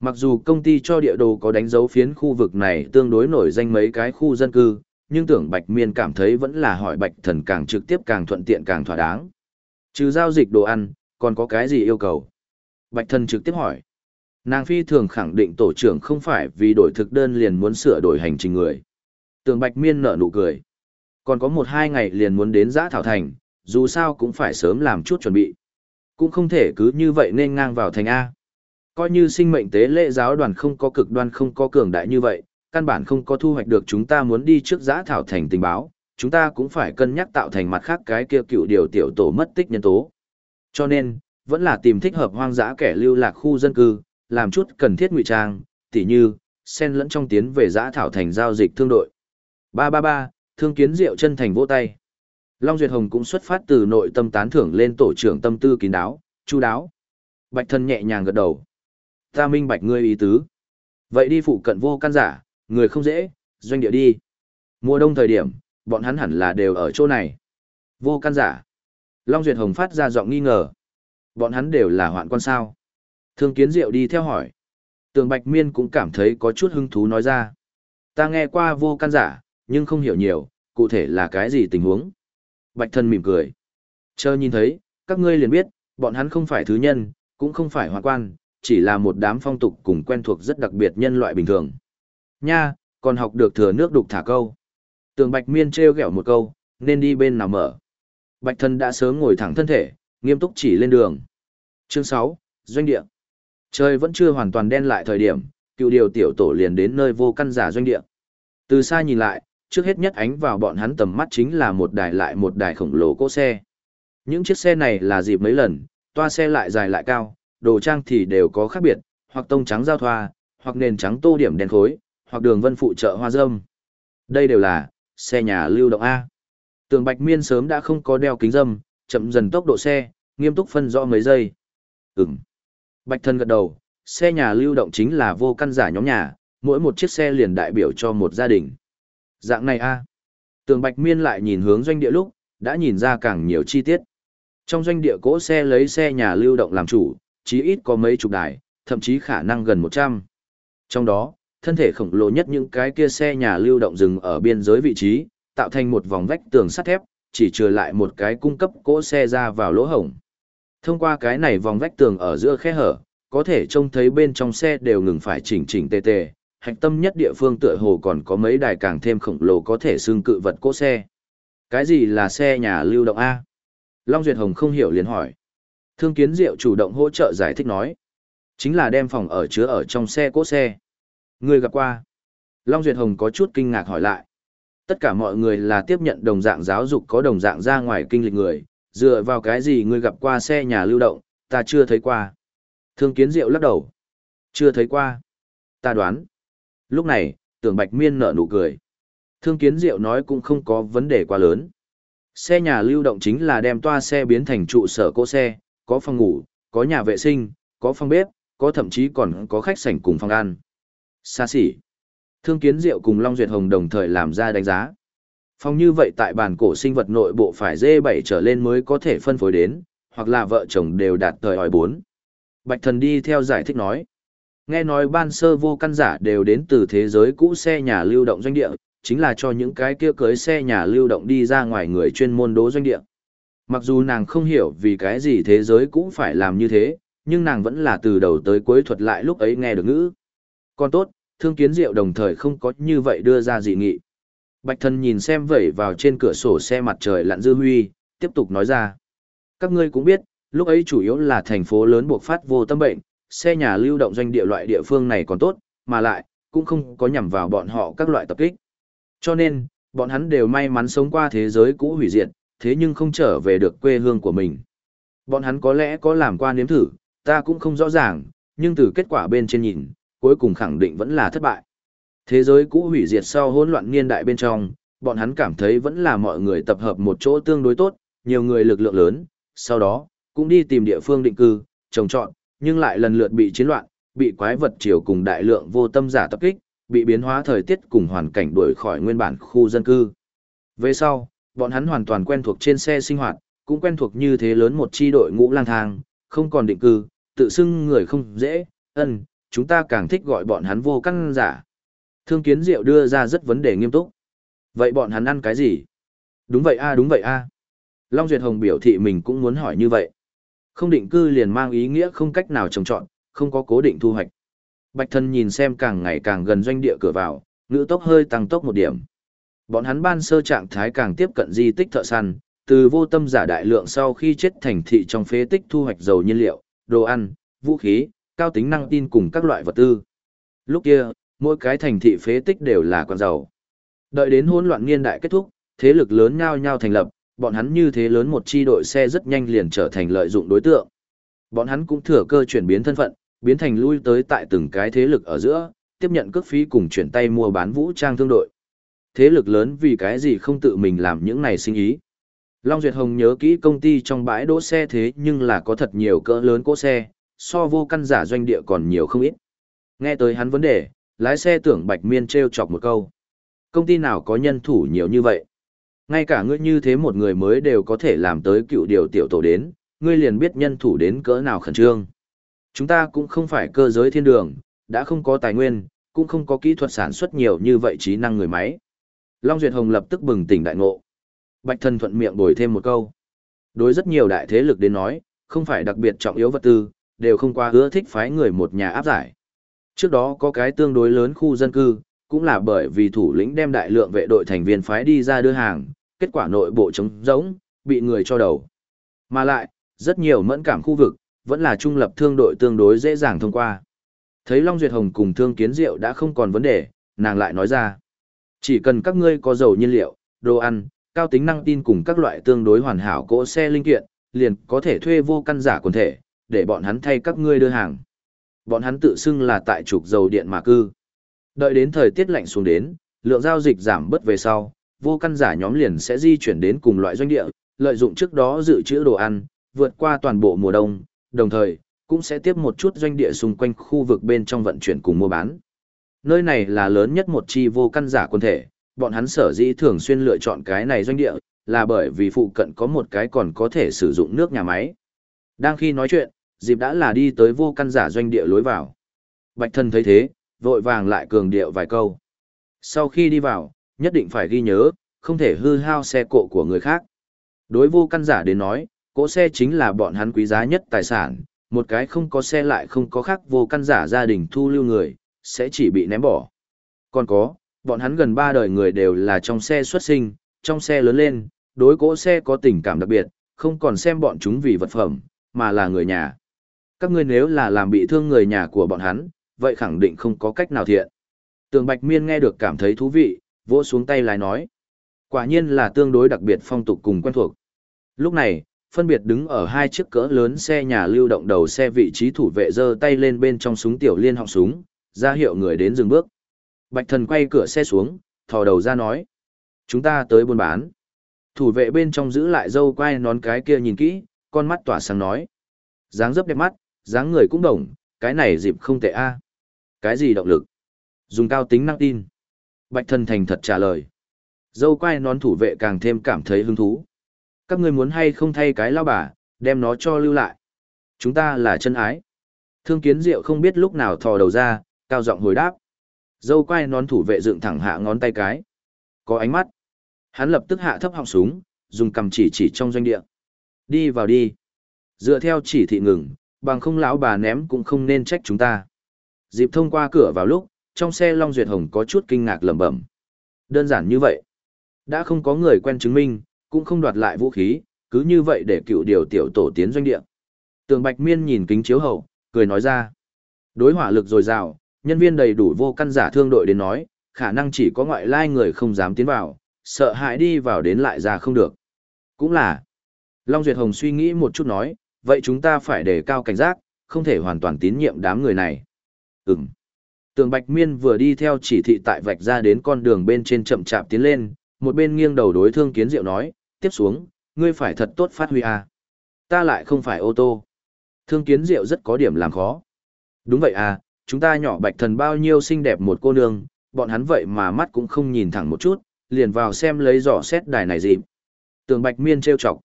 S1: Mặc dù công ty cho địa đồ có đánh dấu phiến khu vực này tương đối nổi danh mấy cái khu dân cư, nhưng tưởng Bạch Miên cảm thấy vẫn là hỏi Bạch Thần càng trực tiếp càng thuận tiện càng thỏa đáng. Trừ giao dịch đồ ăn, còn có cái gì yêu cầu? Bạch Thần trực tiếp hỏi. Nàng phi thường khẳng định tổ trưởng không phải vì đổi thực đơn liền muốn sửa đổi hành trình người. tưởng Bạch Miên nở nụ cười. Còn có một hai ngày liền muốn đến giã thảo thành, dù sao cũng phải sớm làm chút chuẩn bị. Cũng không thể cứ như vậy nên ngang vào thành A. Coi như sinh mệnh tế lễ giáo đoàn không có cực đoan không có cường đại như vậy, căn bản không có thu hoạch được chúng ta muốn đi trước giã thảo thành tình báo, chúng ta cũng phải cân nhắc tạo thành mặt khác cái kia cựu điều tiểu tổ mất tích nhân tố. Cho nên, vẫn là tìm thích hợp hoang dã kẻ lưu lạc khu dân cư, làm chút cần thiết ngụy trang, tỉ như, xen lẫn trong tiến về giã thảo thành giao dịch thương đội. 333, thương kiến diệu chân thành vỗ tay. Long Duyệt Hồng cũng xuất phát từ nội tâm tán thưởng lên tổ trưởng tâm tư kín đáo, chu đáo. Bạch thân nhẹ nhàng gật đầu. Ta minh bạch ngươi ý tứ. Vậy đi phụ cận vô căn giả, người không dễ, doanh địa đi. Mùa đông thời điểm, bọn hắn hẳn là đều ở chỗ này. Vô căn giả. Long Duyệt Hồng phát ra giọng nghi ngờ. Bọn hắn đều là hoạn quan sao. Thương kiến diệu đi theo hỏi. Tường Bạch Miên cũng cảm thấy có chút hứng thú nói ra. Ta nghe qua vô căn giả, nhưng không hiểu nhiều, cụ thể là cái gì tình huống. Bạch thân mỉm cười. Chờ nhìn thấy, các ngươi liền biết, bọn hắn không phải thứ nhân, cũng không phải hoạn quan, chỉ là một đám phong tục cùng quen thuộc rất đặc biệt nhân loại bình thường. Nha, còn học được thừa nước đục thả câu. Tường Bạch Miên treo gẹo một câu, nên đi bên nào mở. Bạch thân đã sớm ngồi thẳng thân thể, nghiêm túc chỉ lên đường. Chương 6, Doanh địa. Trời vẫn chưa hoàn toàn đen lại thời điểm, cựu điều tiểu tổ liền đến nơi vô căn giả doanh địa. Từ xa nhìn lại, trước hết nhất ánh vào bọn hắn tầm mắt chính là một đài lại một đài khổng lồ cỗ xe. Những chiếc xe này là dịp mấy lần, toa xe lại dài lại cao, đồ trang thì đều có khác biệt, hoặc tông trắng giao thoa, hoặc nền trắng tô điểm đen khối, hoặc đường vân phụ trợ hoa dâm. Đây đều là xe nhà lưu động A. Tường Bạch Miên sớm đã không có đeo kính dâm, chậm dần tốc độ xe, nghiêm túc phân rõ mấy giây. Ừm. Bạch thân gật đầu, xe nhà lưu động chính là vô căn giả nhóm nhà, mỗi một chiếc xe liền đại biểu cho một gia đình. Dạng này a Tường Bạch Miên lại nhìn hướng doanh địa lúc, đã nhìn ra càng nhiều chi tiết. Trong doanh địa cỗ xe lấy xe nhà lưu động làm chủ, chí ít có mấy chục đài, thậm chí khả năng gần 100. Trong đó, thân thể khổng lồ nhất những cái kia xe nhà lưu động dừng ở biên giới vị trí, tạo thành một vòng vách tường sắt thép, chỉ trừ lại một cái cung cấp cỗ xe ra vào lỗ hổng. Thông qua cái này vòng vách tường ở giữa khe hở, có thể trông thấy bên trong xe đều ngừng phải chỉnh chỉnh tề tề, hạch tâm nhất địa phương tựa hồ còn có mấy đài càng thêm khổng lồ có thể xương cự vật cỗ xe. Cái gì là xe nhà lưu động A? Long Duyệt Hồng không hiểu liền hỏi. Thương Kiến Diệu chủ động hỗ trợ giải thích nói. Chính là đem phòng ở chứa ở trong xe cỗ xe. Người gặp qua. Long Duyệt Hồng có chút kinh ngạc hỏi lại. Tất cả mọi người là tiếp nhận đồng dạng giáo dục có đồng dạng ra ngoài kinh lịch người, dựa vào cái gì người gặp qua xe nhà lưu động, ta chưa thấy qua. Thương Kiến Diệu lắc đầu. Chưa thấy qua. Ta đoán. Lúc này, tưởng Bạch Miên nở nụ cười. Thương Kiến Diệu nói cũng không có vấn đề quá lớn. Xe nhà lưu động chính là đem toa xe biến thành trụ sở cỗ xe, có phòng ngủ, có nhà vệ sinh, có phòng bếp, có thậm chí còn có khách sảnh cùng phòng ăn. Xa xỉ. Thương Kiến Diệu cùng Long Duyệt Hồng đồng thời làm ra đánh giá. Phong như vậy tại bản cổ sinh vật nội bộ phải dê 7 trở lên mới có thể phân phối đến, hoặc là vợ chồng đều đạt thời hỏi 4. Bạch thần đi theo giải thích nói. Nghe nói ban sơ vô căn giả đều đến từ thế giới cũ xe nhà lưu động doanh địa, chính là cho những cái kia cưới xe nhà lưu động đi ra ngoài người chuyên môn đố doanh địa. Mặc dù nàng không hiểu vì cái gì thế giới cũ phải làm như thế, nhưng nàng vẫn là từ đầu tới cuối thuật lại lúc ấy nghe được ngữ. Còn tốt, thương kiến diệu đồng thời không có như vậy đưa ra dị nghị. Bạch thần nhìn xem vẩy vào trên cửa sổ xe mặt trời lặn dư huy, tiếp tục nói ra. Các ngươi cũng biết, lúc ấy chủ yếu là thành phố lớn buộc phát vô tâm bệnh, xe nhà lưu động doanh địa loại địa phương này còn tốt, mà lại, cũng không có nhằm vào bọn họ các loại tập kích. Cho nên, bọn hắn đều may mắn sống qua thế giới cũ hủy diệt, thế nhưng không trở về được quê hương của mình. Bọn hắn có lẽ có làm qua nếm thử, ta cũng không rõ ràng, nhưng từ kết quả bên trên nhìn, cuối cùng khẳng định vẫn là thất bại. Thế giới cũ hủy diệt sau hỗn loạn niên đại bên trong, bọn hắn cảm thấy vẫn là mọi người tập hợp một chỗ tương đối tốt, nhiều người lực lượng lớn, sau đó, cũng đi tìm địa phương định cư, trồng trọt, nhưng lại lần lượt bị chiến loạn, bị quái vật chiều cùng đại lượng vô tâm giả tập kích, bị biến hóa thời tiết cùng hoàn cảnh đuổi khỏi nguyên bản khu dân cư. Về sau, bọn hắn hoàn toàn quen thuộc trên xe sinh hoạt, cũng quen thuộc như thế lớn một chi đội ngũ lang thang, không còn định cư, tự xưng người không dễ, ân, chúng ta càng thích gọi bọn hắn vô căn giả. Thương kiến diệu đưa ra rất vấn đề nghiêm túc. Vậy bọn hắn ăn cái gì? Đúng vậy a đúng vậy a. Long Duyệt Hồng biểu thị mình cũng muốn hỏi như vậy. Không định cư liền mang ý nghĩa không cách nào trồng trọt, không có cố định thu hoạch. Bạch thân nhìn xem càng ngày càng gần doanh địa cửa vào, ngữ tốc hơi tăng tốc một điểm. Bọn hắn ban sơ trạng thái càng tiếp cận di tích thợ săn, từ vô tâm giả đại lượng sau khi chết thành thị trong phế tích thu hoạch dầu nhiên liệu, đồ ăn, vũ khí, cao tính năng tin cùng các loại vật tư. Lúc kia, mỗi cái thành thị phế tích đều là quan dầu. Đợi đến hỗn loạn niên đại kết thúc, thế lực lớn nhau nhau thành lập, bọn hắn như thế lớn một chi đội xe rất nhanh liền trở thành lợi dụng đối tượng. Bọn hắn cũng thừa cơ chuyển biến thân phận, biến thành lui tới tại từng cái thế lực ở giữa, tiếp nhận cước phí cùng chuyển tay mua bán vũ trang thương đội. Thế lực lớn vì cái gì không tự mình làm những này sinh ý. Long Duyệt Hồng nhớ kỹ công ty trong bãi đỗ xe thế nhưng là có thật nhiều cỡ lớn cỗ xe, so vô căn giả doanh địa còn nhiều không ít. Nghe tới hắn vấn đề, lái xe tưởng Bạch Miên treo chọc một câu. Công ty nào có nhân thủ nhiều như vậy? Ngay cả ngươi như thế một người mới đều có thể làm tới cựu điều tiểu tổ đến, ngươi liền biết nhân thủ đến cỡ nào khẩn trương. Chúng ta cũng không phải cơ giới thiên đường, đã không có tài nguyên, cũng không có kỹ thuật sản xuất nhiều như vậy trí năng người máy. Long Duyệt Hồng lập tức bừng tỉnh đại ngộ. Bạch Thần thuận miệng bồi thêm một câu. Đối rất nhiều đại thế lực đến nói, không phải đặc biệt trọng yếu vật tư, đều không qua ưa thích phái người một nhà áp giải. Trước đó có cái tương đối lớn khu dân cư, cũng là bởi vì thủ lĩnh đem đại lượng vệ đội thành viên phái đi ra đưa hàng, kết quả nội bộ trống rỗng, bị người cho đầu. Mà lại, rất nhiều mẫn cảm khu vực, vẫn là trung lập thương đội tương đối dễ dàng thông qua. Thấy Long Duyệt Hồng cùng Thương Kiến Diệu đã không còn vấn đề, nàng lại nói ra. Chỉ cần các ngươi có dầu nhiên liệu, đồ ăn, cao tính năng tin cùng các loại tương đối hoàn hảo cỗ xe linh kiện, liền có thể thuê vô căn giả quần thể, để bọn hắn thay các ngươi đưa hàng. Bọn hắn tự xưng là tại trục dầu điện mà cư. Đợi đến thời tiết lạnh xuống đến, lượng giao dịch giảm bớt về sau, vô căn giả nhóm liền sẽ di chuyển đến cùng loại doanh địa, lợi dụng trước đó dự trữ đồ ăn, vượt qua toàn bộ mùa đông, đồng thời, cũng sẽ tiếp một chút doanh địa xung quanh khu vực bên trong vận chuyển cùng mua bán. Nơi này là lớn nhất một chi vô căn giả quân thể, bọn hắn sở dĩ thường xuyên lựa chọn cái này doanh địa, là bởi vì phụ cận có một cái còn có thể sử dụng nước nhà máy. Đang khi nói chuyện, dịp đã là đi tới vô căn giả doanh địa lối vào. Bạch thân thấy thế, vội vàng lại cường điệu vài câu. Sau khi đi vào, nhất định phải ghi nhớ, không thể hư hao xe cộ của người khác. Đối vô căn giả đến nói, cỗ xe chính là bọn hắn quý giá nhất tài sản, một cái không có xe lại không có khác vô căn giả gia đình thu lưu người, sẽ chỉ bị ném bỏ. Còn có, bọn hắn gần ba đời người đều là trong xe xuất sinh, trong xe lớn lên, đối cỗ xe có tình cảm đặc biệt, không còn xem bọn chúng vì vật phẩm, mà là người nhà. Các ngươi nếu là làm bị thương người nhà của bọn hắn, vậy khẳng định không có cách nào thiện. Tường Bạch Miên nghe được cảm thấy thú vị, vỗ xuống tay lái nói. Quả nhiên là tương đối đặc biệt phong tục cùng quen thuộc. Lúc này, phân biệt đứng ở hai chiếc cỡ lớn xe nhà lưu động đầu xe vị trí thủ vệ giơ tay lên bên trong súng tiểu liên họng súng, ra hiệu người đến dừng bước. Bạch thần quay cửa xe xuống, thò đầu ra nói. Chúng ta tới buôn bán. Thủ vệ bên trong giữ lại dâu quay nón cái kia nhìn kỹ, con mắt tỏa sáng nói. dáng dấp đẹp mắt, dáng người cũng đồng, cái này dịp không tệ a. À. Cái gì động lực? Dùng cao tính năng tin. Bạch thần thành thật trả lời. Dâu quai nón thủ vệ càng thêm cảm thấy hứng thú. Các ngươi muốn hay không thay cái lao bà, đem nó cho lưu lại. Chúng ta là chân ái. Thương kiến diệu không biết lúc nào thò đầu ra, cao giọng hồi đáp. Dâu quai nón thủ vệ dựng thẳng hạ ngón tay cái. Có ánh mắt. Hắn lập tức hạ thấp họng súng, dùng cầm chỉ chỉ trong doanh địa. Đi vào đi. Dựa theo chỉ thị ngừng, bằng không lão bà ném cũng không nên trách chúng ta. Dịp thông qua cửa vào lúc, trong xe Long Duyệt Hồng có chút kinh ngạc lẩm bẩm. Đơn giản như vậy. Đã không có người quen chứng minh, cũng không đoạt lại vũ khí, cứ như vậy để cựu điều tiểu tổ tiến doanh địa. Tường Bạch Miên nhìn kính chiếu hậu, cười nói ra. Đối hỏa lực dồi dào, nhân viên đầy đủ vô căn giả thương đội đến nói, khả năng chỉ có ngoại lai người không dám tiến vào, sợ hãi đi vào đến lại ra không được. Cũng là. Long Duyệt Hồng suy nghĩ một chút nói, vậy chúng ta phải đề cao cảnh giác, không thể hoàn toàn tín nhiệm đám người này. Ừm. Tường Bạch Miên vừa đi theo chỉ thị tại vạch ra đến con đường bên trên chậm chạp tiến lên, một bên nghiêng đầu đối thương kiến diệu nói, tiếp xuống, ngươi phải thật tốt phát huy à. Ta lại không phải ô tô. Thương kiến diệu rất có điểm làm khó. Đúng vậy à, chúng ta nhỏ bạch thần bao nhiêu xinh đẹp một cô nương, bọn hắn vậy mà mắt cũng không nhìn thẳng một chút, liền vào xem lấy giỏ xét đài này gì. Tường bạch miên trêu chọc.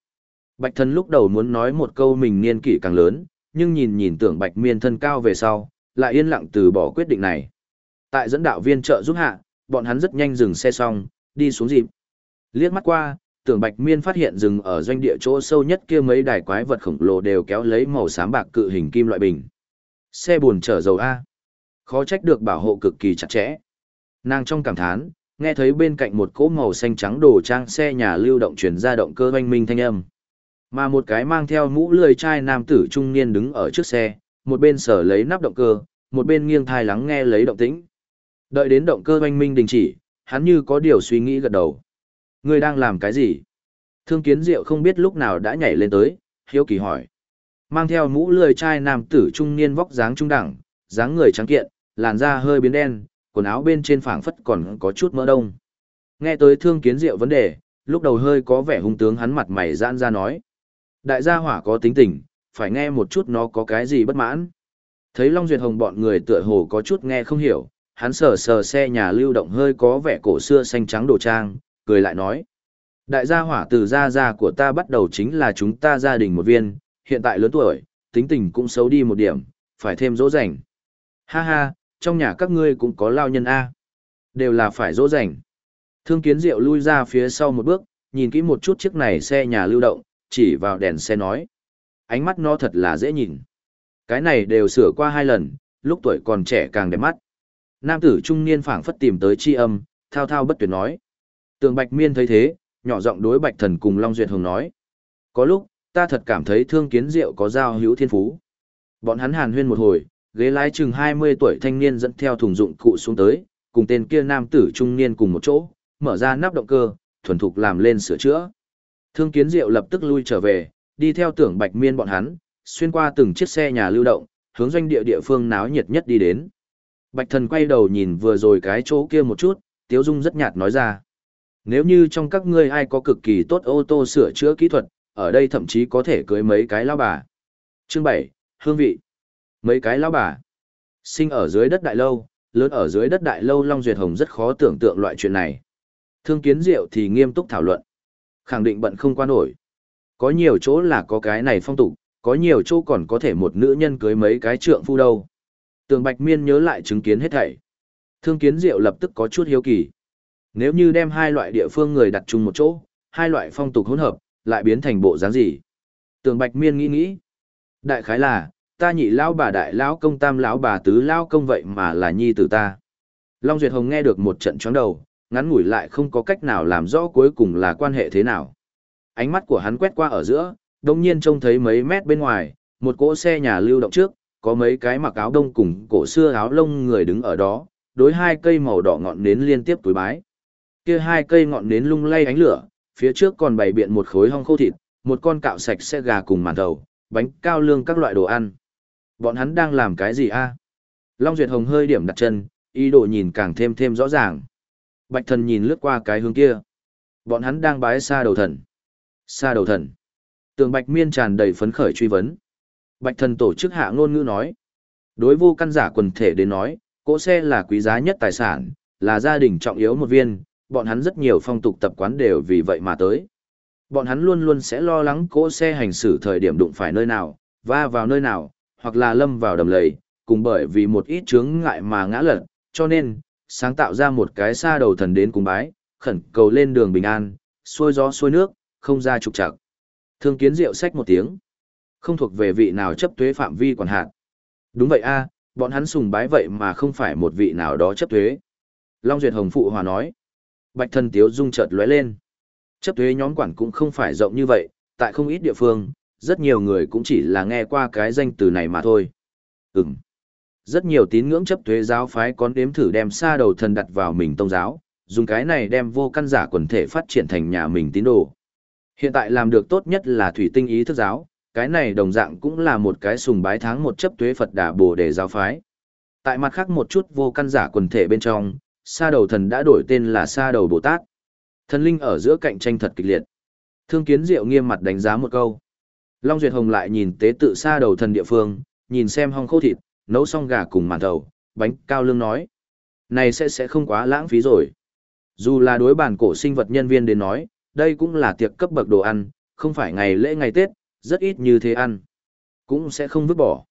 S1: Bạch thần lúc đầu muốn nói một câu mình niên kỷ càng lớn, nhưng nhìn nhìn tưởng bạch miên thân cao về sau, lại yên lặng từ bỏ quyết định này. Tại dẫn đạo viên trợ giúp hạ, bọn hắn rất nhanh dừng xe xong, đi xuống dịp. Liếc mắt qua, tưởng bạch miên phát hiện rừng ở doanh địa chỗ sâu nhất kia mấy đài quái vật khổng lồ đều kéo lấy màu xám bạc cự hình kim loại bình. Xe buồn chở dầu A. Khó trách được bảo hộ cực kỳ chặt chẽ. Nàng trong cảm thán, nghe thấy bên cạnh một cỗ màu xanh trắng đồ trang xe nhà lưu động chuyển ra động cơ oanh minh thanh âm. Mà một cái mang theo mũ lười chai nam tử trung niên đứng ở trước xe, một bên sở lấy nắp động cơ, một bên nghiêng thai lắng nghe lấy động tĩnh. Đợi đến động cơ oanh minh đình chỉ, hắn như có điều suy nghĩ gật đầu. người đang làm cái gì? Thương kiến diệu không biết lúc nào đã nhảy lên tới, hiếu kỳ hỏi. Mang theo mũ lười chai nam tử trung niên vóc dáng trung đẳng, dáng người trắng kiện, làn da hơi biến đen, quần áo bên trên phảng phất còn có chút mỡ đông. Nghe tới thương kiến diệu vấn đề, lúc đầu hơi có vẻ hung tướng hắn mặt mày giãn ra nói. Đại gia hỏa có tính tình, phải nghe một chút nó có cái gì bất mãn. Thấy Long Duyệt Hồng bọn người tựa hồ có chút nghe không hiểu, hắn sờ sờ xe nhà lưu động hơi có vẻ cổ xưa xanh trắng đồ trang, cười lại nói. Đại gia hỏa từ gia gia của ta bắt đầu chính là chúng ta gia đình một viên, hiện tại lớn tuổi, tính tình cũng xấu đi một điểm, phải thêm dỗ dành. Ha ha, trong nhà các ngươi cũng có lao nhân A. Đều là phải dỗ dành. Thương kiến diệu lui ra phía sau một bước, nhìn kỹ một chút chiếc này xe nhà lưu động, chỉ vào đèn xe nói. Ánh mắt nó thật là dễ nhìn. Cái này đều sửa qua hai lần, lúc tuổi còn trẻ càng đẹp mắt. Nam tử trung niên phảng phất tìm tới chi âm, thao thao bất tuyệt nói. Tường Bạch Miên thấy thế, nhỏ giọng đối Bạch Thần cùng Long Duyệt Hồng nói. Có lúc, ta thật cảm thấy thương kiến diệu có giao hữu thiên phú. Bọn hắn hàn huyên một hồi, ghế lái chừng 20 tuổi thanh niên dẫn theo thùng dụng cụ xuống tới, cùng tên kia nam tử trung niên cùng một chỗ, mở ra nắp động cơ, thuần thục làm lên sửa chữa. Thương kiến diệu lập tức lui trở về, đi theo tưởng Bạch Miên bọn hắn, xuyên qua từng chiếc xe nhà lưu động, hướng doanh địa địa phương náo nhiệt nhất đi đến. Bạch thần quay đầu nhìn vừa rồi cái chỗ kia một chút, Tiếu Dung rất nhạt nói ra. Nếu như trong các ngươi ai có cực kỳ tốt ô tô sửa chữa kỹ thuật, ở đây thậm chí có thể cưới mấy cái lão bà. Chương 7, Hương vị. Mấy cái lão bà. Sinh ở dưới đất đại lâu, lớn ở dưới đất đại lâu Long Duyệt Hồng rất khó tưởng tượng loại chuyện này. Thương kiến diệu thì nghiêm túc thảo luận. Khẳng định bận không qua nổi. Có nhiều chỗ là có cái này phong tục, có nhiều chỗ còn có thể một nữ nhân cưới mấy cái trượng phu đâu. Tường Bạch Miên nhớ lại chứng kiến hết thảy. Thương kiến diệu lập tức có chút hiếu kỳ. Nếu như đem hai loại địa phương người đặt chung một chỗ, hai loại phong tục hỗn hợp, lại biến thành bộ dáng gì? Tường Bạch Miên nghĩ nghĩ. Đại khái là, ta nhị lão bà đại lão công tam lão bà tứ lão công vậy mà là nhi tử ta. Long Duyệt Hồng nghe được một trận chóng đầu, ngắn ngủi lại không có cách nào làm rõ cuối cùng là quan hệ thế nào. Ánh mắt của hắn quét qua ở giữa, đồng nhiên trông thấy mấy mét bên ngoài, một cỗ xe nhà lưu động trước, có mấy cái mặc áo đông cùng cổ xưa áo lông người đứng ở đó, đối hai cây màu đỏ ngọn nến liên tiếp túi bái. Kia hai cây ngọn nến lung lay ánh lửa, phía trước còn bày biện một khối hong khô thịt, một con cạo sạch xe gà cùng màn đầu, bánh cao lương các loại đồ ăn. Bọn hắn đang làm cái gì a? Long Duyệt Hồng hơi điểm đặt chân, ý đồ nhìn càng thêm thêm rõ ràng. Bạch thần nhìn lướt qua cái hướng kia. Bọn hắn đang bái xa đầu thần. Xa đầu thần. Tường Bạch Miên tràn đầy phấn khởi truy vấn. Bạch thần tổ chức hạ ngôn ngữ nói. Đối vô căn giả quần thể đến nói, cỗ xe là quý giá nhất tài sản, là gia đình trọng yếu một viên, bọn hắn rất nhiều phong tục tập quán đều vì vậy mà tới. Bọn hắn luôn luôn sẽ lo lắng cỗ xe hành xử thời điểm đụng phải nơi nào, va vào nơi nào, hoặc là lâm vào đầm lầy, cùng bởi vì một ít chướng ngại mà ngã lật, cho nên, sáng tạo ra một cái xa đầu thần đến cùng bái, khẩn cầu lên đường bình an, xuôi gió xuôi nước, không ra trục trặc. Thương kiến rượu sách một tiếng. Không thuộc về vị nào chấp thuế phạm vi quản hạt. Đúng vậy a, bọn hắn sùng bái vậy mà không phải một vị nào đó chấp thuế. Long Duyệt Hồng phụ hòa nói. Bạch thần tiếu dung chợt lóe lên. Chấp thuế nhóm quản cũng không phải rộng như vậy, tại không ít địa phương, rất nhiều người cũng chỉ là nghe qua cái danh từ này mà thôi. Ừm. Rất nhiều tín ngưỡng chấp thuế giáo phái có đếm thử đem xa đầu thần đặt vào mình tông giáo, dùng cái này đem vô căn giả quần thể phát triển thành nhà mình tín đồ. Hiện tại làm được tốt nhất là thủy tinh ý thức giáo, cái này đồng dạng cũng là một cái sùng bái tháng một chấp thuế Phật đà bồ đề giáo phái. Tại mặt khác một chút vô căn giả quần thể bên trong, sa đầu thần đã đổi tên là sa đầu Bồ Tát. Thần linh ở giữa cạnh tranh thật kịch liệt. Thương kiến diệu nghiêm mặt đánh giá một câu. Long Duyệt Hồng lại nhìn tế tự sa đầu thần địa phương, nhìn xem hong khô thịt, nấu xong gà cùng màn thầu, bánh cao lương nói. Này sẽ sẽ không quá lãng phí rồi. Dù là đối bản cổ sinh vật nhân viên đến nói, đây cũng là tiệc cấp bậc đồ ăn, không phải ngày lễ ngày Tết, rất ít như thế ăn. Cũng sẽ không vứt bỏ.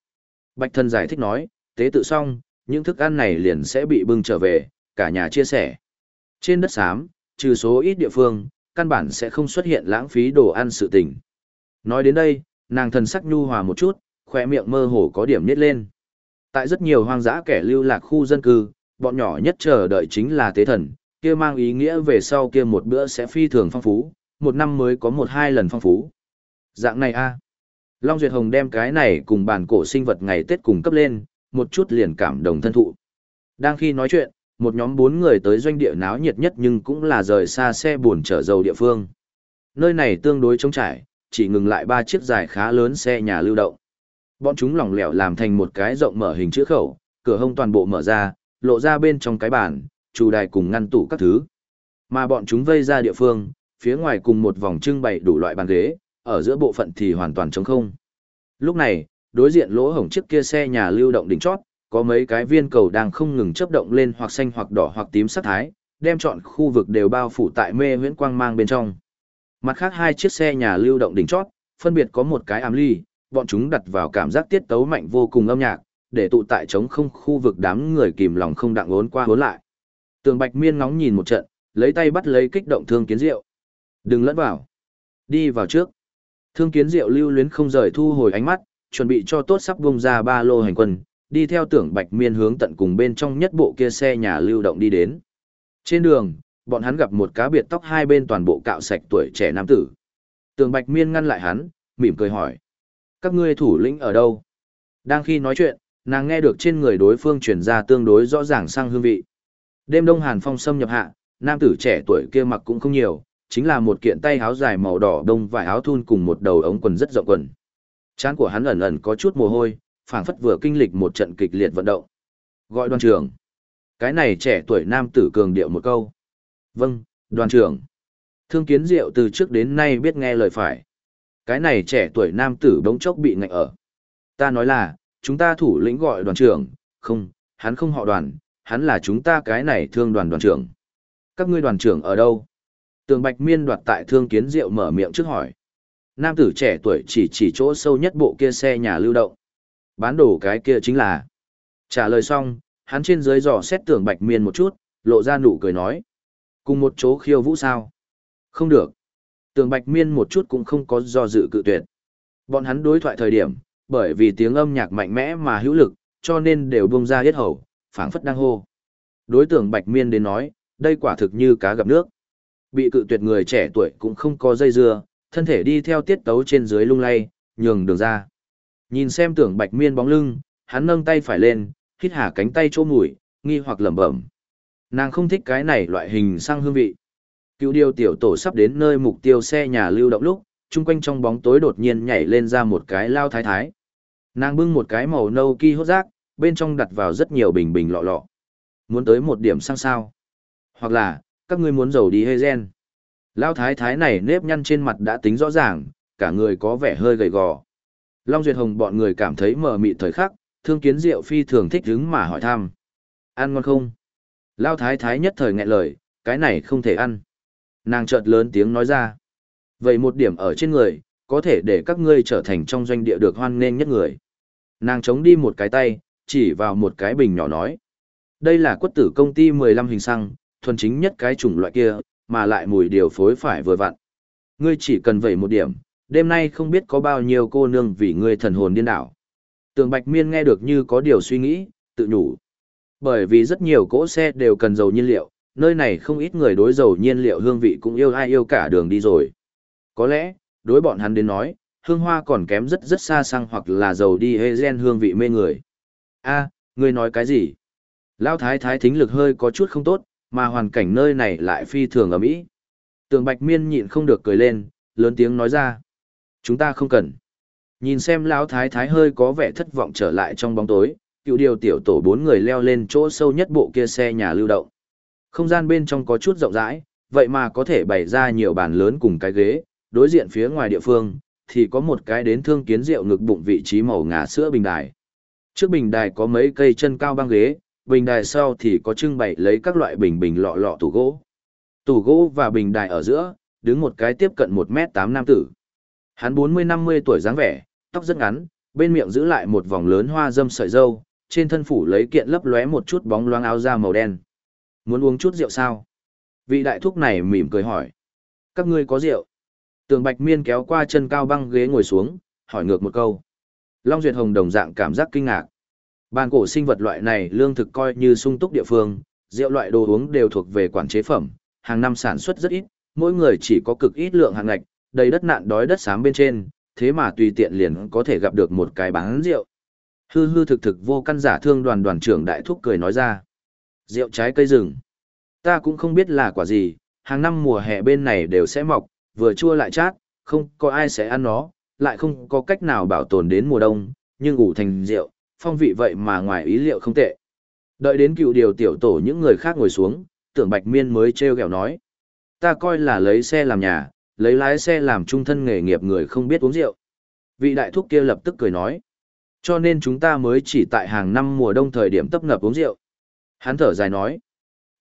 S1: Bạch thần giải thích nói, tế tự xong, những thức ăn này liền sẽ bị bưng trở về, cả nhà chia sẻ. Trên đất xám, trừ số ít địa phương, căn bản sẽ không xuất hiện lãng phí đồ ăn sự tình. Nói đến đây, nàng thần sắc nhu hòa một chút, khỏe miệng mơ hồ có điểm nít lên. Tại rất nhiều hoang dã kẻ lưu lạc khu dân cư, bọn nhỏ nhất chờ đợi chính là tế thần, kia mang ý nghĩa về sau kia một bữa sẽ phi thường phong phú, một năm mới có một hai lần phong phú. Dạng này a Long Duyệt Hồng đem cái này cùng bản cổ sinh vật ngày Tết cùng cấp lên, một chút liền cảm đồng thân thụ. Đang khi nói chuyện, một nhóm bốn người tới doanh địa náo nhiệt nhất nhưng cũng là rời xa xe buồn chở dầu địa phương. Nơi này tương đối trống trải, chỉ ngừng lại ba chiếc dài khá lớn xe nhà lưu động. Bọn chúng lỏng lẻo làm thành một cái rộng mở hình chữ khẩu, cửa hông toàn bộ mở ra, lộ ra bên trong cái bàn, chủ đài cùng ngăn tủ các thứ. Mà bọn chúng vây ra địa phương, phía ngoài cùng một vòng trưng bày đủ loại bàn ghế, ở giữa bộ phận thì hoàn toàn trống không. Lúc này, đối diện lỗ hổng chiếc kia xe nhà lưu động đỉnh chót, có mấy cái viên cầu đang không ngừng chớp động lên hoặc xanh hoặc đỏ hoặc tím sắc thái, đem chọn khu vực đều bao phủ tại mê huyễn quang mang bên trong. Mặt khác hai chiếc xe nhà lưu động đỉnh chót, phân biệt có một cái ám ly, bọn chúng đặt vào cảm giác tiết tấu mạnh vô cùng âm nhạc, để tụ tại trống không khu vực đám người kìm lòng không đặng ốn qua hốn lại. Tường Bạch Miên ngóng nhìn một trận, lấy tay bắt lấy kích động thương kiến diệu. Đừng lẫn vào. Đi vào trước. Thương kiến diệu lưu luyến không rời thu hồi ánh mắt, chuẩn bị cho tốt sắp vung ra ba lô hành quân, đi theo tưởng bạch miên hướng tận cùng bên trong nhất bộ kia xe nhà lưu động đi đến. Trên đường, bọn hắn gặp một cá biệt tóc hai bên toàn bộ cạo sạch tuổi trẻ nam tử. Tưởng bạch miên ngăn lại hắn, mỉm cười hỏi. Các ngươi thủ lĩnh ở đâu? Đang khi nói chuyện, nàng nghe được trên người đối phương truyền ra tương đối rõ ràng sang hương vị. Đêm đông hàn phong xâm nhập hạ, nam tử trẻ tuổi kia mặc cũng không nhiều, chính là một kiện tay áo dài màu đỏ đông vải áo thun cùng một đầu ống quần rất rộng quần. Trán của hắn ẩn ẩn có chút mồ hôi, phảng phất vừa kinh lịch một trận kịch liệt vận động. Gọi đoàn trưởng. Cái này trẻ tuổi nam tử cường điệu một câu. Vâng, đoàn trưởng. Thương kiến diệu từ trước đến nay biết nghe lời phải. Cái này trẻ tuổi nam tử bỗng chốc bị ngạnh ở. Ta nói là, chúng ta thủ lĩnh gọi đoàn trưởng, không, hắn không họ đoàn, hắn là chúng ta cái này thương đoàn đoàn trưởng. Các ngươi đoàn trưởng ở đâu? Tường Bạch Miên đoạt tại Thương Kiến Diệu mở miệng trước hỏi. Nam tử trẻ tuổi chỉ chỉ chỗ sâu nhất bộ kia xe nhà lưu động. Bán đồ cái kia chính là. Trả lời xong, hắn trên dưới dò xét Tường Bạch Miên một chút, lộ ra nụ cười nói. Cùng một chỗ khiêu vũ sao? Không được. Tường Bạch Miên một chút cũng không có do dự cự tuyệt. Bọn hắn đối thoại thời điểm, bởi vì tiếng âm nhạc mạnh mẽ mà hữu lực, cho nên đều bông ra hết hầu, phảng phất đang hô. Đối tượng Bạch Miên đến nói, đây quả thực như cá gặp nước. Bị cự tuyệt người trẻ tuổi cũng không có dây dưa, thân thể đi theo tiết tấu trên dưới lung lay, nhường đường ra. Nhìn xem tưởng Bạch Miên bóng lưng, hắn nâng tay phải lên, hít hà cánh tay chỗ mũi, nghi hoặc lẩm bẩm. Nàng không thích cái này loại hình sang hương vị. Cựu điều tiểu tổ sắp đến nơi mục tiêu xe nhà lưu động lúc, chung quanh trong bóng tối đột nhiên nhảy lên ra một cái lao thái thái. Nàng bưng một cái màu nâu ki hốt rác, bên trong đặt vào rất nhiều bình bình lọ lọ. Muốn tới một điểm sang sao. Hoặc là, các ngươi muốn giàu đi hơi gen. Lao thái thái này nếp nhăn trên mặt đã tính rõ ràng, cả người có vẻ hơi gầy gò. Long Duyệt Hồng bọn người cảm thấy mờ mịt thời khắc, thương kiến diệu phi thường thích hứng mà hỏi thăm. Ăn ngon không? Lao thái thái nhất thời nghẹn lời, cái này không thể ăn. Nàng chợt lớn tiếng nói ra. Vậy một điểm ở trên người, có thể để các ngươi trở thành trong doanh địa được hoan nghênh nhất người. Nàng chống đi một cái tay, chỉ vào một cái bình nhỏ nói. Đây là quất tử công ty 15 hình xăng, thuần chính nhất cái chủng loại kia, mà lại mùi điều phối phải vừa vặn. Ngươi chỉ cần vậy một điểm, đêm nay không biết có bao nhiêu cô nương vì ngươi thần hồn điên đảo. Tường Bạch Miên nghe được như có điều suy nghĩ, tự nhủ. Bởi vì rất nhiều cỗ xe đều cần dầu nhiên liệu, nơi này không ít người đối dầu nhiên liệu hương vị cũng yêu ai yêu cả đường đi rồi. Có lẽ, đối bọn hắn đến nói, hương hoa còn kém rất rất xa xăng hoặc là dầu đi hê gen hương vị mê người. a ngươi nói cái gì? Lão thái thái thính lực hơi có chút không tốt, mà hoàn cảnh nơi này lại phi thường ở mỹ. Tường Bạch Miên nhịn không được cười lên, lớn tiếng nói ra. Chúng ta không cần. Nhìn xem lão thái thái hơi có vẻ thất vọng trở lại trong bóng tối, cựu điều tiểu tổ bốn người leo lên chỗ sâu nhất bộ kia xe nhà lưu động. Không gian bên trong có chút rộng rãi, vậy mà có thể bày ra nhiều bàn lớn cùng cái ghế, đối diện phía ngoài địa phương, thì có một cái đến thương kiến rượu ngực bụng vị trí màu ngà sữa bình đài. Trước bình đài có mấy cây chân cao băng ghế, bình đài sau thì có trưng bày lấy các loại bình bình lọ lọ tủ gỗ. Tủ gỗ và bình đài ở giữa, đứng một cái tiếp cận 1 mét 8 nam tử. Hắn 40-50 tuổi dáng vẻ, tóc rất ngắn, bên miệng giữ lại một vòng lớn hoa dâm sợi dâu, trên thân phủ lấy kiện lấp lóe một chút bóng loáng áo da màu đen. Muốn uống chút rượu sao? Vị đại thúc này mỉm cười hỏi. Các ngươi có rượu? Tường Bạch Miên kéo qua chân cao băng ghế ngồi xuống, hỏi ngược một câu. Long Duyệt Hồng đồng dạng cảm giác kinh ngạc. Bàn cổ sinh vật loại này lương thực coi như sung túc địa phương, rượu loại đồ uống đều thuộc về quản chế phẩm, hàng năm sản xuất rất ít, mỗi người chỉ có cực ít lượng hàng ngạch, đầy đất nạn đói đất xám bên trên, thế mà tùy tiện liền có thể gặp được một cái bán rượu. Hư hư thực thực vô căn giả thương đoàn đoàn trưởng đại thúc cười nói ra. Rượu trái cây rừng. Ta cũng không biết là quả gì, hàng năm mùa hè bên này đều sẽ mọc, vừa chua lại chát, không có ai sẽ ăn nó, lại không có cách nào bảo tồn đến mùa đông, nhưng ủ thành rượu, phong vị vậy mà ngoài ý liệu không tệ. Đợi đến cựu điều tiểu tổ những người khác ngồi xuống, tưởng Bạch Miên mới treo gẹo nói. Ta coi là lấy xe làm nhà, lấy lái xe làm trung thân nghề nghiệp người không biết uống rượu. Vị đại thúc kia lập tức cười nói. Cho nên chúng ta mới chỉ tại hàng năm mùa đông thời điểm tấp nập uống rượu. Hắn thở dài nói.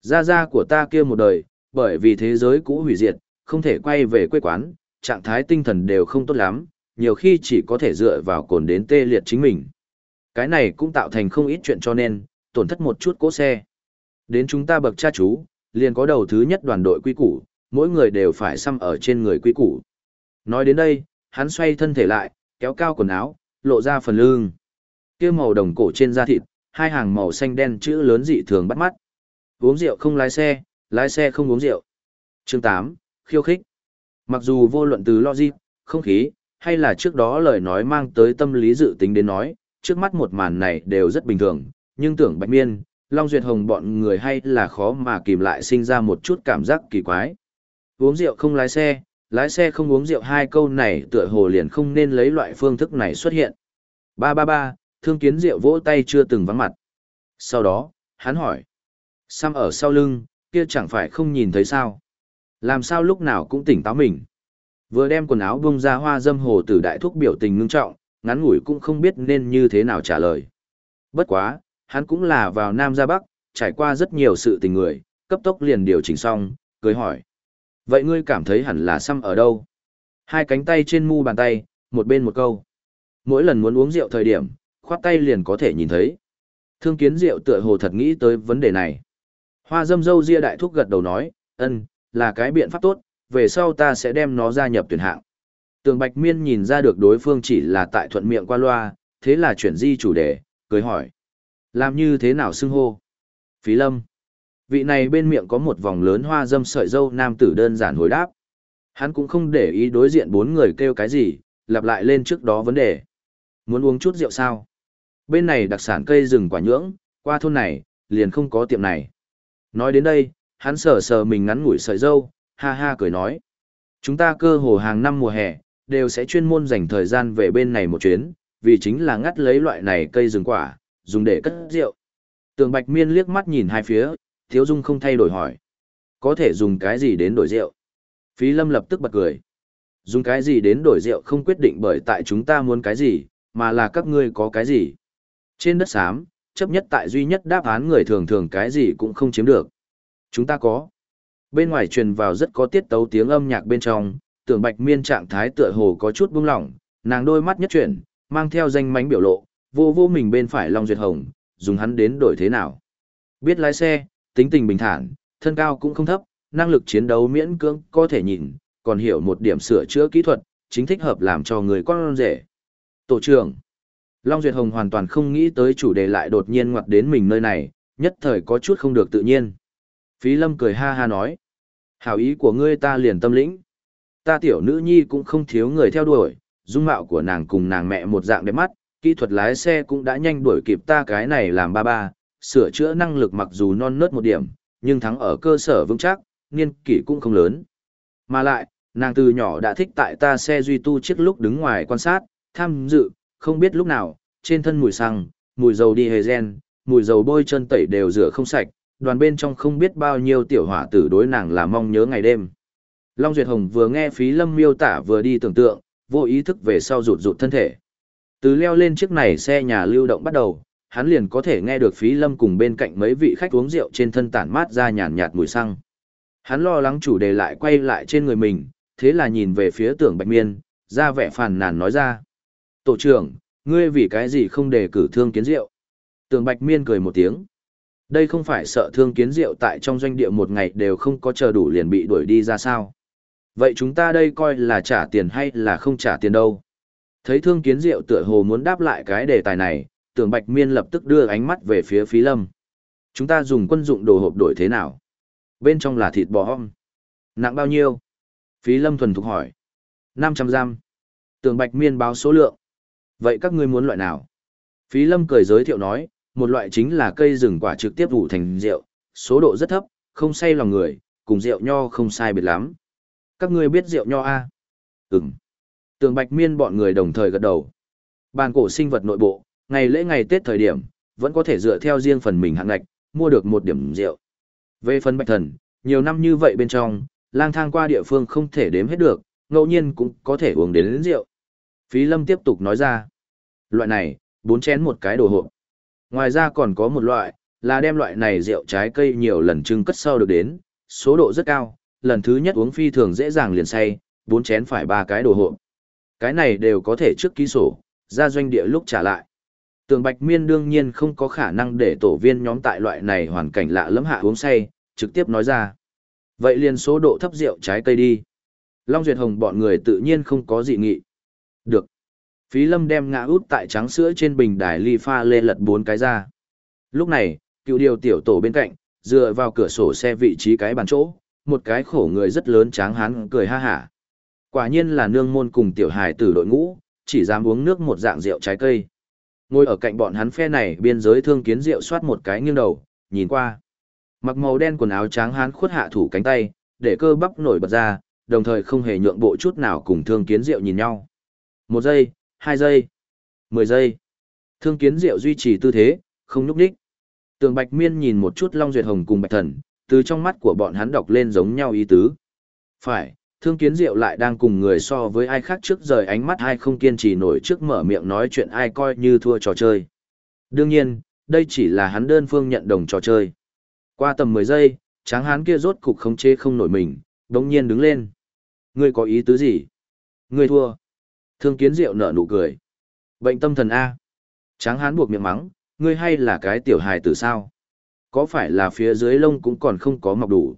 S1: Gia gia của ta kia một đời, bởi vì thế giới cũ hủy diệt, không thể quay về quê quán, trạng thái tinh thần đều không tốt lắm, nhiều khi chỉ có thể dựa vào cồn đến tê liệt chính mình. Cái này cũng tạo thành không ít chuyện cho nên, tổn thất một chút cỗ xe. Đến chúng ta bậc cha chú, liền có đầu thứ nhất đoàn đội quy củ, mỗi người đều phải xăm ở trên người quy củ. Nói đến đây, hắn xoay thân thể lại, kéo cao quần áo, lộ ra phần lưng. Kia màu đồng cổ trên da thịt, hai hàng màu xanh đen chữ lớn dị thường bắt mắt. Uống rượu không lái xe, lái xe không uống rượu. Chương 8, khiêu khích. Mặc dù vô luận từ logic, không khí, hay là trước đó lời nói mang tới tâm lý dự tính đến nói, trước mắt một màn này đều rất bình thường, nhưng tưởng Bạch Miên, Long Duyệt Hồng bọn người hay là khó mà kìm lại sinh ra một chút cảm giác kỳ quái. Uống rượu không lái xe, lái xe không uống rượu hai câu này tựa hồ liền không nên lấy loại phương thức này xuất hiện. Ba ba ba, thương kiến rượu vỗ tay chưa từng vắng mặt. Sau đó, hắn hỏi. Sam ở sau lưng, kia chẳng phải không nhìn thấy sao. Làm sao lúc nào cũng tỉnh táo mình. Vừa đem quần áo bông ra hoa dâm hồ tử đại thúc biểu tình ngưng trọng, ngắn ngủi cũng không biết nên như thế nào trả lời. Bất quá, hắn cũng là vào Nam ra Bắc, trải qua rất nhiều sự tình người, cấp tốc liền điều chỉnh xong, cười hỏi. Vậy ngươi cảm thấy hẳn là xăm ở đâu? Hai cánh tay trên mu bàn tay, một bên một câu. Mỗi lần muốn uống rượu thời điểm, khoát tay liền có thể nhìn thấy. Thương kiến rượu tựa hồ thật nghĩ tới vấn đề này. Hoa dâm dâu ria đại thúc gật đầu nói, ân, là cái biện pháp tốt, về sau ta sẽ đem nó gia nhập tuyển hạng. Tường Bạch Miên nhìn ra được đối phương chỉ là tại thuận miệng qua loa, thế là chuyển di chủ đề, cười hỏi. Làm như thế nào xưng hô? Phí Lâm. Vị này bên miệng có một vòng lớn hoa dâm sợi dâu nam tử đơn giản hồi đáp. Hắn cũng không để ý đối diện bốn người kêu cái gì, lặp lại lên trước đó vấn đề. Muốn uống chút rượu sao? Bên này đặc sản cây rừng quả nhưỡng, qua thôn này, liền không có tiệm này. Nói đến đây, hắn sờ sờ mình ngắn ngủi sợi dâu, ha ha cười nói. Chúng ta cơ hồ hàng năm mùa hè, đều sẽ chuyên môn dành thời gian về bên này một chuyến, vì chính là ngắt lấy loại này cây rừng quả, dùng để cất rượu. Tường Bạch Miên liếc mắt nhìn hai phía, Thiếu Dung không thay đổi hỏi. Có thể dùng cái gì đến đổi rượu? Phí Lâm lập tức bật cười. Dùng cái gì đến đổi rượu không quyết định bởi tại chúng ta muốn cái gì, mà là các ngươi có cái gì. Trên đất xám, chấp nhất tại duy nhất đáp án người thường thường cái gì cũng không chiếm được. Chúng ta có. Bên ngoài truyền vào rất có tiết tấu tiếng âm nhạc bên trong, tưởng bạch miên trạng thái tựa hồ có chút buông lỏng, nàng đôi mắt nhất chuyển, mang theo danh mánh biểu lộ, vô vô mình bên phải Long Duyệt Hồng, dùng hắn đến đổi thế nào. Biết lái xe, tính tình bình thản, thân cao cũng không thấp, năng lực chiến đấu miễn cưỡng có thể nhìn, còn hiểu một điểm sửa chữa kỹ thuật, chính thích hợp làm cho người con rể. Tổ trưởng Long Duyệt Hồng hoàn toàn không nghĩ tới chủ đề lại đột nhiên ngoặt đến mình nơi này, nhất thời có chút không được tự nhiên. Phí Lâm cười ha ha nói. Hảo ý của ngươi ta liền tâm lĩnh. Ta tiểu nữ nhi cũng không thiếu người theo đuổi, dung mạo của nàng cùng nàng mẹ một dạng đẹp mắt, kỹ thuật lái xe cũng đã nhanh đuổi kịp ta cái này làm ba ba, sửa chữa năng lực mặc dù non nớt một điểm, nhưng thắng ở cơ sở vững chắc, niên kỷ cũng không lớn. Mà lại, nàng từ nhỏ đã thích tại ta xe duy tu chiếc lúc đứng ngoài quan sát, tham dự, không biết lúc nào, trên thân mùi xăng, mùi dầu đi hề gen, mùi dầu bôi chân tẩy đều rửa không sạch, đoàn bên trong không biết bao nhiêu tiểu hỏa tử đối nàng là mong nhớ ngày đêm. Long Duyệt Hồng vừa nghe phí lâm miêu tả vừa đi tưởng tượng, vô ý thức về sau rụt rụt thân thể. Từ leo lên chiếc này xe nhà lưu động bắt đầu, hắn liền có thể nghe được phí lâm cùng bên cạnh mấy vị khách uống rượu trên thân tản mát ra nhàn nhạt mùi xăng. Hắn lo lắng chủ đề lại quay lại trên người mình, thế là nhìn về phía tưởng bạch miên, ra vẻ phàn nàn nói ra. Tổ trưởng, ngươi vì cái gì không đề cử thương kiến Diệu? Tưởng bạch miên cười một tiếng. Đây không phải sợ thương kiến Diệu tại trong doanh địa một ngày đều không có chờ đủ liền bị đuổi đi ra sao? Vậy chúng ta đây coi là trả tiền hay là không trả tiền đâu? Thấy thương kiến Diệu tựa hồ muốn đáp lại cái đề tài này, tưởng bạch miên lập tức đưa ánh mắt về phía phí lâm. Chúng ta dùng quân dụng đồ hộp đổi thế nào? Bên trong là thịt bò om. Nặng bao nhiêu? Phí lâm thuần thục hỏi. 500 giam. Tưởng bạch miên báo số lượng. Vậy các ngươi muốn loại nào? Phí lâm cười giới thiệu nói, một loại chính là cây rừng quả trực tiếp ủ thành rượu, số độ rất thấp, không say lòng người, cùng rượu nho không sai biệt lắm. Các ngươi biết rượu nho a? À? Ừm. Tường Bạch Miên bọn người đồng thời gật đầu. Bàn cổ sinh vật nội bộ, ngày lễ ngày Tết thời điểm, vẫn có thể dựa theo riêng phần mình hạng ngạch, mua được một điểm rượu. Về phần Bạch Thần, nhiều năm như vậy bên trong, lang thang qua địa phương không thể đếm hết được, ngẫu nhiên cũng có thể uống đến, đến rượu. Phí Lâm tiếp tục nói ra. Loại này, bốn chén một cái đồ hộp. Ngoài ra còn có một loại, là đem loại này rượu trái cây nhiều lần trưng cất sau được đến, số độ rất cao, lần thứ nhất uống phi thường dễ dàng liền say, bốn chén phải ba cái đồ hộp. Cái này đều có thể trước ký sổ, ra doanh địa lúc trả lại. Tường Bạch Miên đương nhiên không có khả năng để tổ viên nhóm tại loại này hoàn cảnh lạ lẫm hạ uống say, trực tiếp nói ra. Vậy liền số độ thấp rượu trái cây đi. Long Duyệt Hồng bọn người tự nhiên không có dị nghị. Được. Phí Lâm đem ngã út tại trắng sữa trên bình đài ly pha lê lật bốn cái ra. Lúc này, cựu điều tiểu tổ bên cạnh, dựa vào cửa sổ xe vị trí cái bàn chỗ, một cái khổ người rất lớn tráng hán cười ha hả. Quả nhiên là nương môn cùng tiểu hài tử đội ngũ, chỉ dám uống nước một dạng rượu trái cây. Ngồi ở cạnh bọn hắn phe này biên giới thương kiến rượu soát một cái nghiêng đầu, nhìn qua. Mặc màu đen quần áo trắng hán khuất hạ thủ cánh tay, để cơ bắp nổi bật ra, đồng thời không hề nhượng bộ chút nào cùng thương kiến rượu nhìn nhau. Một giây, hai giây, mười giây. Thương kiến diệu duy trì tư thế, không nhúc nhích. Tường Bạch Miên nhìn một chút Long Duyệt Hồng cùng Bạch Thần, từ trong mắt của bọn hắn đọc lên giống nhau ý tứ. Phải, Thương Kiến Diệu lại đang cùng người so với ai khác trước rời ánh mắt ai không kiên trì nổi trước mở miệng nói chuyện ai coi như thua trò chơi. Đương nhiên, đây chỉ là hắn đơn phương nhận đồng trò chơi. Qua tầm mười giây, tráng hán kia rốt cục không chế không nổi mình, đống nhiên đứng lên. Ngươi có ý tứ gì? Ngươi thua. Thương kiến diệu nở nụ cười. Bệnh tâm thần A. Tráng hán buộc miệng mắng, ngươi hay là cái tiểu hài tử sao? Có phải là phía dưới lông cũng còn không có mọc đủ?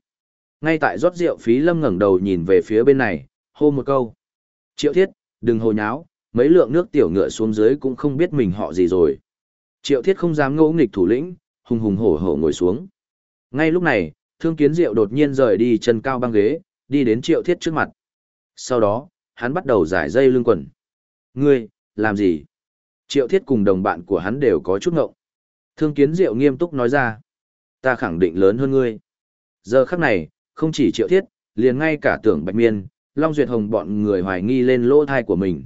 S1: Ngay tại rót rượu phí lâm ngẩng đầu nhìn về phía bên này, hô một câu. Triệu thiết, đừng hồ nháo, mấy lượng nước tiểu ngựa xuống dưới cũng không biết mình họ gì rồi. Triệu thiết không dám ngỗ nghịch thủ lĩnh, hùng hùng hổ hổ ngồi xuống. Ngay lúc này, thương kiến diệu đột nhiên rời đi chân cao băng ghế, đi đến triệu thiết trước mặt. Sau đó, hắn bắt đầu giải dây lưng quần. Ngươi, làm gì? Triệu thiết cùng đồng bạn của hắn đều có chút ngộng. Thương kiến diệu nghiêm túc nói ra. Ta khẳng định lớn hơn ngươi. Giờ khắc này, không chỉ triệu thiết, liền ngay cả tưởng bạch miên, Long Duyệt Hồng bọn người hoài nghi lên lỗ thai của mình.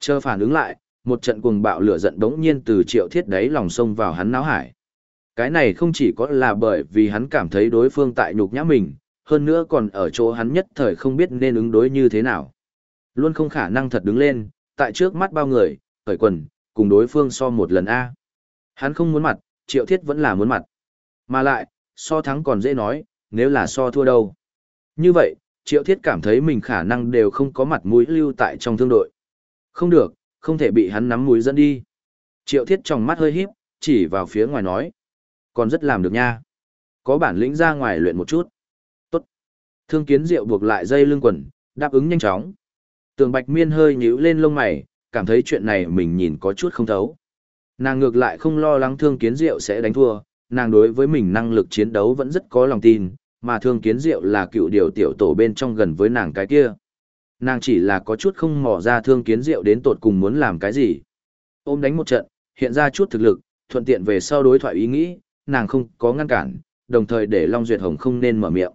S1: Chờ phản ứng lại, một trận cuồng bạo lửa giận đống nhiên từ triệu thiết đấy lòng sông vào hắn náo hải. Cái này không chỉ có là bởi vì hắn cảm thấy đối phương tại nhục nhã mình, hơn nữa còn ở chỗ hắn nhất thời không biết nên ứng đối như thế nào. Luôn không khả năng thật đứng lên, tại trước mắt bao người, khởi quần, cùng đối phương so một lần A. Hắn không muốn mặt, triệu thiết vẫn là muốn mặt. Mà lại, so thắng còn dễ nói, nếu là so thua đâu. Như vậy, triệu thiết cảm thấy mình khả năng đều không có mặt mũi lưu tại trong thương đội. Không được, không thể bị hắn nắm mũi dẫn đi. Triệu thiết trong mắt hơi híp, chỉ vào phía ngoài nói. Còn rất làm được nha. Có bản lĩnh ra ngoài luyện một chút. Tốt. Thương kiến diệu buộc lại dây lưng quần, đáp ứng nhanh chóng. Tường bạch miên hơi nhíu lên lông mày, cảm thấy chuyện này mình nhìn có chút không thấu. Nàng ngược lại không lo lắng thương kiến diệu sẽ đánh thua, nàng đối với mình năng lực chiến đấu vẫn rất có lòng tin, mà thương kiến diệu là cựu điều tiểu tổ bên trong gần với nàng cái kia. Nàng chỉ là có chút không mò ra thương kiến diệu đến tột cùng muốn làm cái gì. Ôm đánh một trận, hiện ra chút thực lực, thuận tiện về sau đối thoại ý nghĩ, nàng không có ngăn cản, đồng thời để Long Duyệt Hồng không nên mở miệng.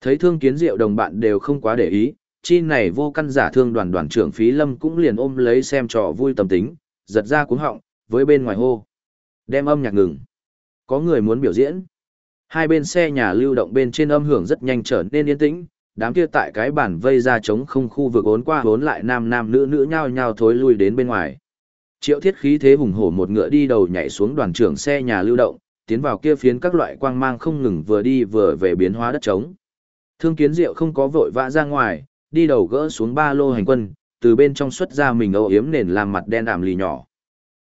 S1: Thấy thương kiến diệu đồng bạn đều không quá để ý, chi này vô căn giả thương đoàn đoàn trưởng phí lâm cũng liền ôm lấy xem trò vui tầm tính, giật ra cuống họng, với bên ngoài hô. Đem âm nhạc ngừng. Có người muốn biểu diễn. Hai bên xe nhà lưu động bên trên âm hưởng rất nhanh trở nên yên tĩnh, đám kia tại cái bản vây ra trống không khu vực ốn qua ốn lại nam nam nữ nữ nhao nhao thối lui đến bên ngoài. Triệu thiết khí thế hùng hổ một ngựa đi đầu nhảy xuống đoàn trưởng xe nhà lưu động, tiến vào kia phiến các loại quang mang không ngừng vừa đi vừa về biến hóa đất trống. Thương kiến diệu không có vội vã ra ngoài, đi đầu gỡ xuống ba lô hành quân, từ bên trong xuất ra mình âu yếm nền làm mặt đen ảm lì nhỏ.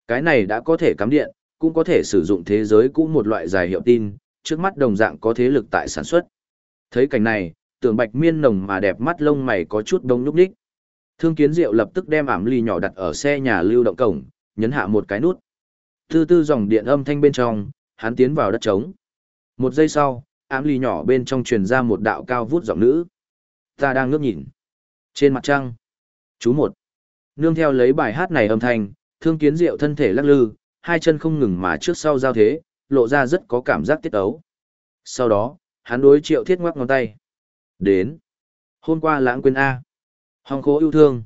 S1: Cái này đã có thể cắm điện, cũng có thể sử dụng thế giới cũ một loại dài hiệu tin, trước mắt đồng dạng có thế lực tại sản xuất. Thấy cảnh này, tưởng bạch miên nồng mà đẹp mắt lông mày có chút đông nhúc đích. Thương kiến diệu lập tức đem ảm ly nhỏ đặt ở xe nhà lưu động cổng, nhấn hạ một cái nút. Tư tư dòng điện âm thanh bên trong, hắn tiến vào đất trống. Một giây sau, ảm ly nhỏ bên trong truyền ra một đạo cao vút giọng nữ. Ta đang ngước nhìn. Trên mặt trăng. Chú một. Nương theo lấy bài hát này âm thanh, thương kiến diệu thân thể lắc lư, hai chân không ngừng mà trước sau giao thế, lộ ra rất có cảm giác tiết ấu. Sau đó, hắn đối triệu thiết ngoắc ngón tay. Đến. Hôm qua lãng quên A. Hong khố yêu thương.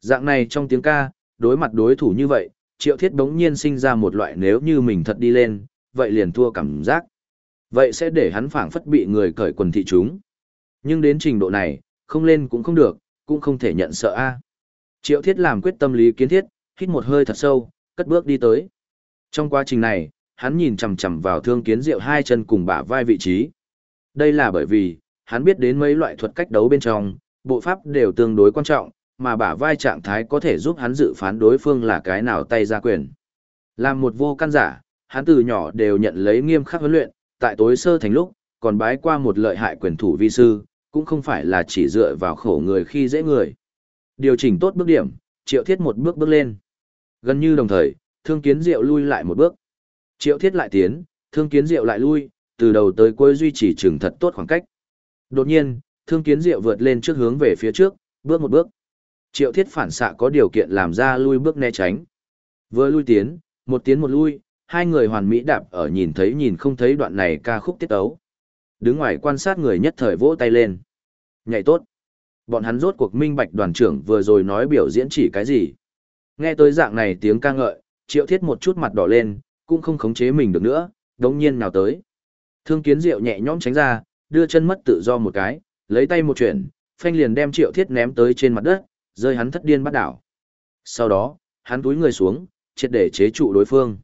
S1: Dạng này trong tiếng ca, đối mặt đối thủ như vậy, triệu thiết đống nhiên sinh ra một loại nếu như mình thật đi lên, vậy liền thua cảm giác. Vậy sẽ để hắn phảng phất bị người cởi quần thị chúng. Nhưng đến trình độ này, không lên cũng không được, cũng không thể nhận sợ A. Triệu thiết làm quyết tâm lý kiến thiết, hít một hơi thật sâu, cất bước đi tới. Trong quá trình này, hắn nhìn chằm chằm vào thương kiến diệu hai chân cùng bả vai vị trí. Đây là bởi vì, hắn biết đến mấy loại thuật cách đấu bên trong, bộ pháp đều tương đối quan trọng, mà bả vai trạng thái có thể giúp hắn dự phán đối phương là cái nào tay ra quyền. Làm một vô căn giả, hắn từ nhỏ đều nhận lấy nghiêm khắc huấn luyện, tại tối sơ thành lúc, còn bái qua một lợi hại quyền thủ vi sư, cũng không phải là chỉ dựa vào khổ người khi dễ người. Điều chỉnh tốt bước điểm, triệu thiết một bước bước lên. Gần như đồng thời, thương kiến diệu lui lại một bước. Triệu thiết lại tiến, thương kiến diệu lại lui, từ đầu tới cuối duy trì chừng thật tốt khoảng cách. Đột nhiên, thương kiến diệu vượt lên trước hướng về phía trước, bước một bước. Triệu thiết phản xạ có điều kiện làm ra lui bước né tránh. Vừa lui tiến, một tiến một lui, hai người hoàn mỹ đạp ở nhìn thấy nhìn không thấy đoạn này ca khúc tiết ấu. Đứng ngoài quan sát người nhất thời vỗ tay lên. Nhảy tốt. Bọn hắn rốt cuộc minh bạch đoàn trưởng vừa rồi nói biểu diễn chỉ cái gì. Nghe tới dạng này tiếng ca ngợi, triệu thiết một chút mặt đỏ lên, cũng không khống chế mình được nữa, đống nhiên nào tới. Thương kiến diệu nhẹ nhõm tránh ra, đưa chân mất tự do một cái, lấy tay một chuyển, phanh liền đem triệu thiết ném tới trên mặt đất, rơi hắn thất điên bắt đảo. Sau đó, hắn túi người xuống, triệt để chế trụ đối phương.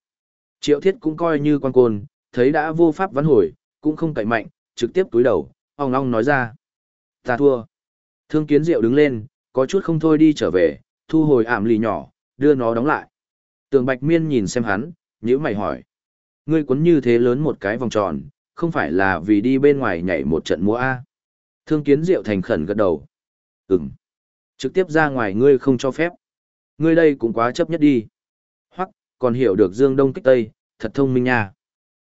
S1: Triệu thiết cũng coi như quan côn, thấy đã vô pháp vãn hồi, cũng không cậy mạnh, trực tiếp túi đầu, ong ong nói ra. Ta thua. Thương kiến diệu đứng lên, có chút không thôi đi trở về, thu hồi ảm lì nhỏ, đưa nó đóng lại. Tường Bạch Miên nhìn xem hắn, nhíu mày hỏi. Ngươi quấn như thế lớn một cái vòng tròn, không phải là vì đi bên ngoài nhảy một trận múa A. Thương kiến diệu thành khẩn gật đầu. Ừm. Trực tiếp ra ngoài ngươi không cho phép. Ngươi đây cũng quá chấp nhất đi. Hoặc, còn hiểu được Dương Đông kích Tây, thật thông minh nha.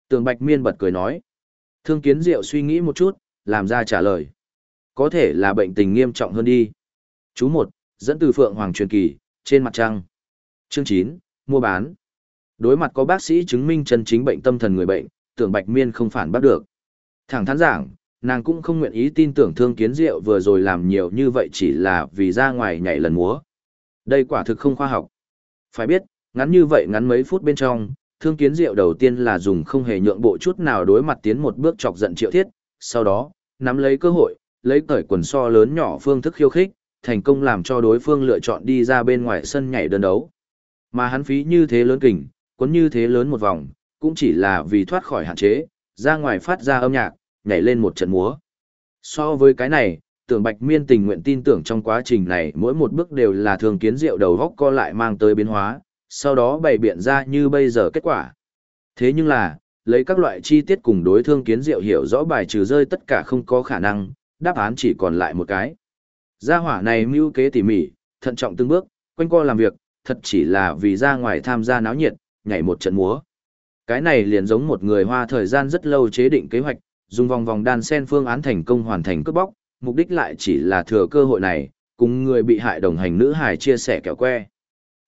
S1: Tường Bạch Miên bật cười nói. Thương kiến diệu suy nghĩ một chút, làm ra trả lời. Có thể là bệnh tình nghiêm trọng hơn đi. Chú một, dẫn từ Phượng Hoàng truyền kỳ, trên mặt trăng. Chương 9, mua bán. Đối mặt có bác sĩ chứng minh chân chính bệnh tâm thần người bệnh, tưởng Bạch Miên không phản bắt được. Thẳng thắn giảng, nàng cũng không nguyện ý tin tưởng thương kiến diệu vừa rồi làm nhiều như vậy chỉ là vì ra ngoài nhảy lần múa. Đây quả thực không khoa học. Phải biết, ngắn như vậy ngắn mấy phút bên trong, thương kiến diệu đầu tiên là dùng không hề nhượng bộ chút nào đối mặt tiến một bước chọc giận triệu thiết, sau đó, nắm lấy cơ hội, lấy cởi quần so lớn nhỏ phương thức khiêu khích, thành công làm cho đối phương lựa chọn đi ra bên ngoài sân nhảy đơn đấu. Mà hắn phí như thế lớn kình, quấn như thế lớn một vòng, cũng chỉ là vì thoát khỏi hạn chế, ra ngoài phát ra âm nhạc, nhảy lên một trận múa. So với cái này, tưởng Bạch Miên tình nguyện tin tưởng trong quá trình này mỗi một bước đều là thường kiến Diệu đầu góc co lại mang tới biến hóa, sau đó bày biện ra như bây giờ kết quả. Thế nhưng là, lấy các loại chi tiết cùng đối thương kiến diệu hiểu rõ bài trừ rơi tất cả không có khả năng, đáp án chỉ còn lại một cái. Gia hỏa này mưu kế tỉ mỉ, thận trọng từng bước, quanh co làm việc, thật chỉ là vì ra ngoài tham gia náo nhiệt, nhảy một trận múa. Cái này liền giống một người hoa thời gian rất lâu chế định kế hoạch, dùng vòng vòng đan sen phương án thành công hoàn thành cướp bóc, mục đích lại chỉ là thừa cơ hội này, cùng người bị hại đồng hành nữ hài chia sẻ kẹo que.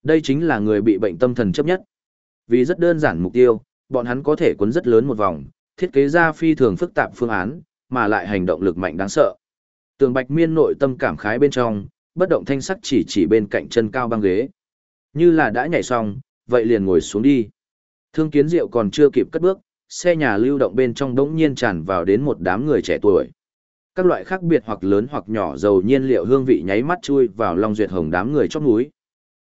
S1: Đây chính là người bị bệnh tâm thần chấp nhất. Vì rất đơn giản mục tiêu, bọn hắn có thể cuốn rất lớn một vòng, thiết kế ra phi thường phức tạp phương án, mà lại hành động lực mạnh đáng sợ. Tường Bạch Miên nội tâm cảm khái bên trong, bất động thanh sắc chỉ chỉ bên cạnh chân cao băng ghế. Như là đã nhảy xong, vậy liền ngồi xuống đi. Thương Kiến Diệu còn chưa kịp cất bước, xe nhà lưu động bên trong đống nhiên tràn vào đến một đám người trẻ tuổi. Các loại khác biệt hoặc lớn hoặc nhỏ dầu nhiên liệu hương vị nháy mắt chui vào Long Duyệt Hồng đám người chót núi.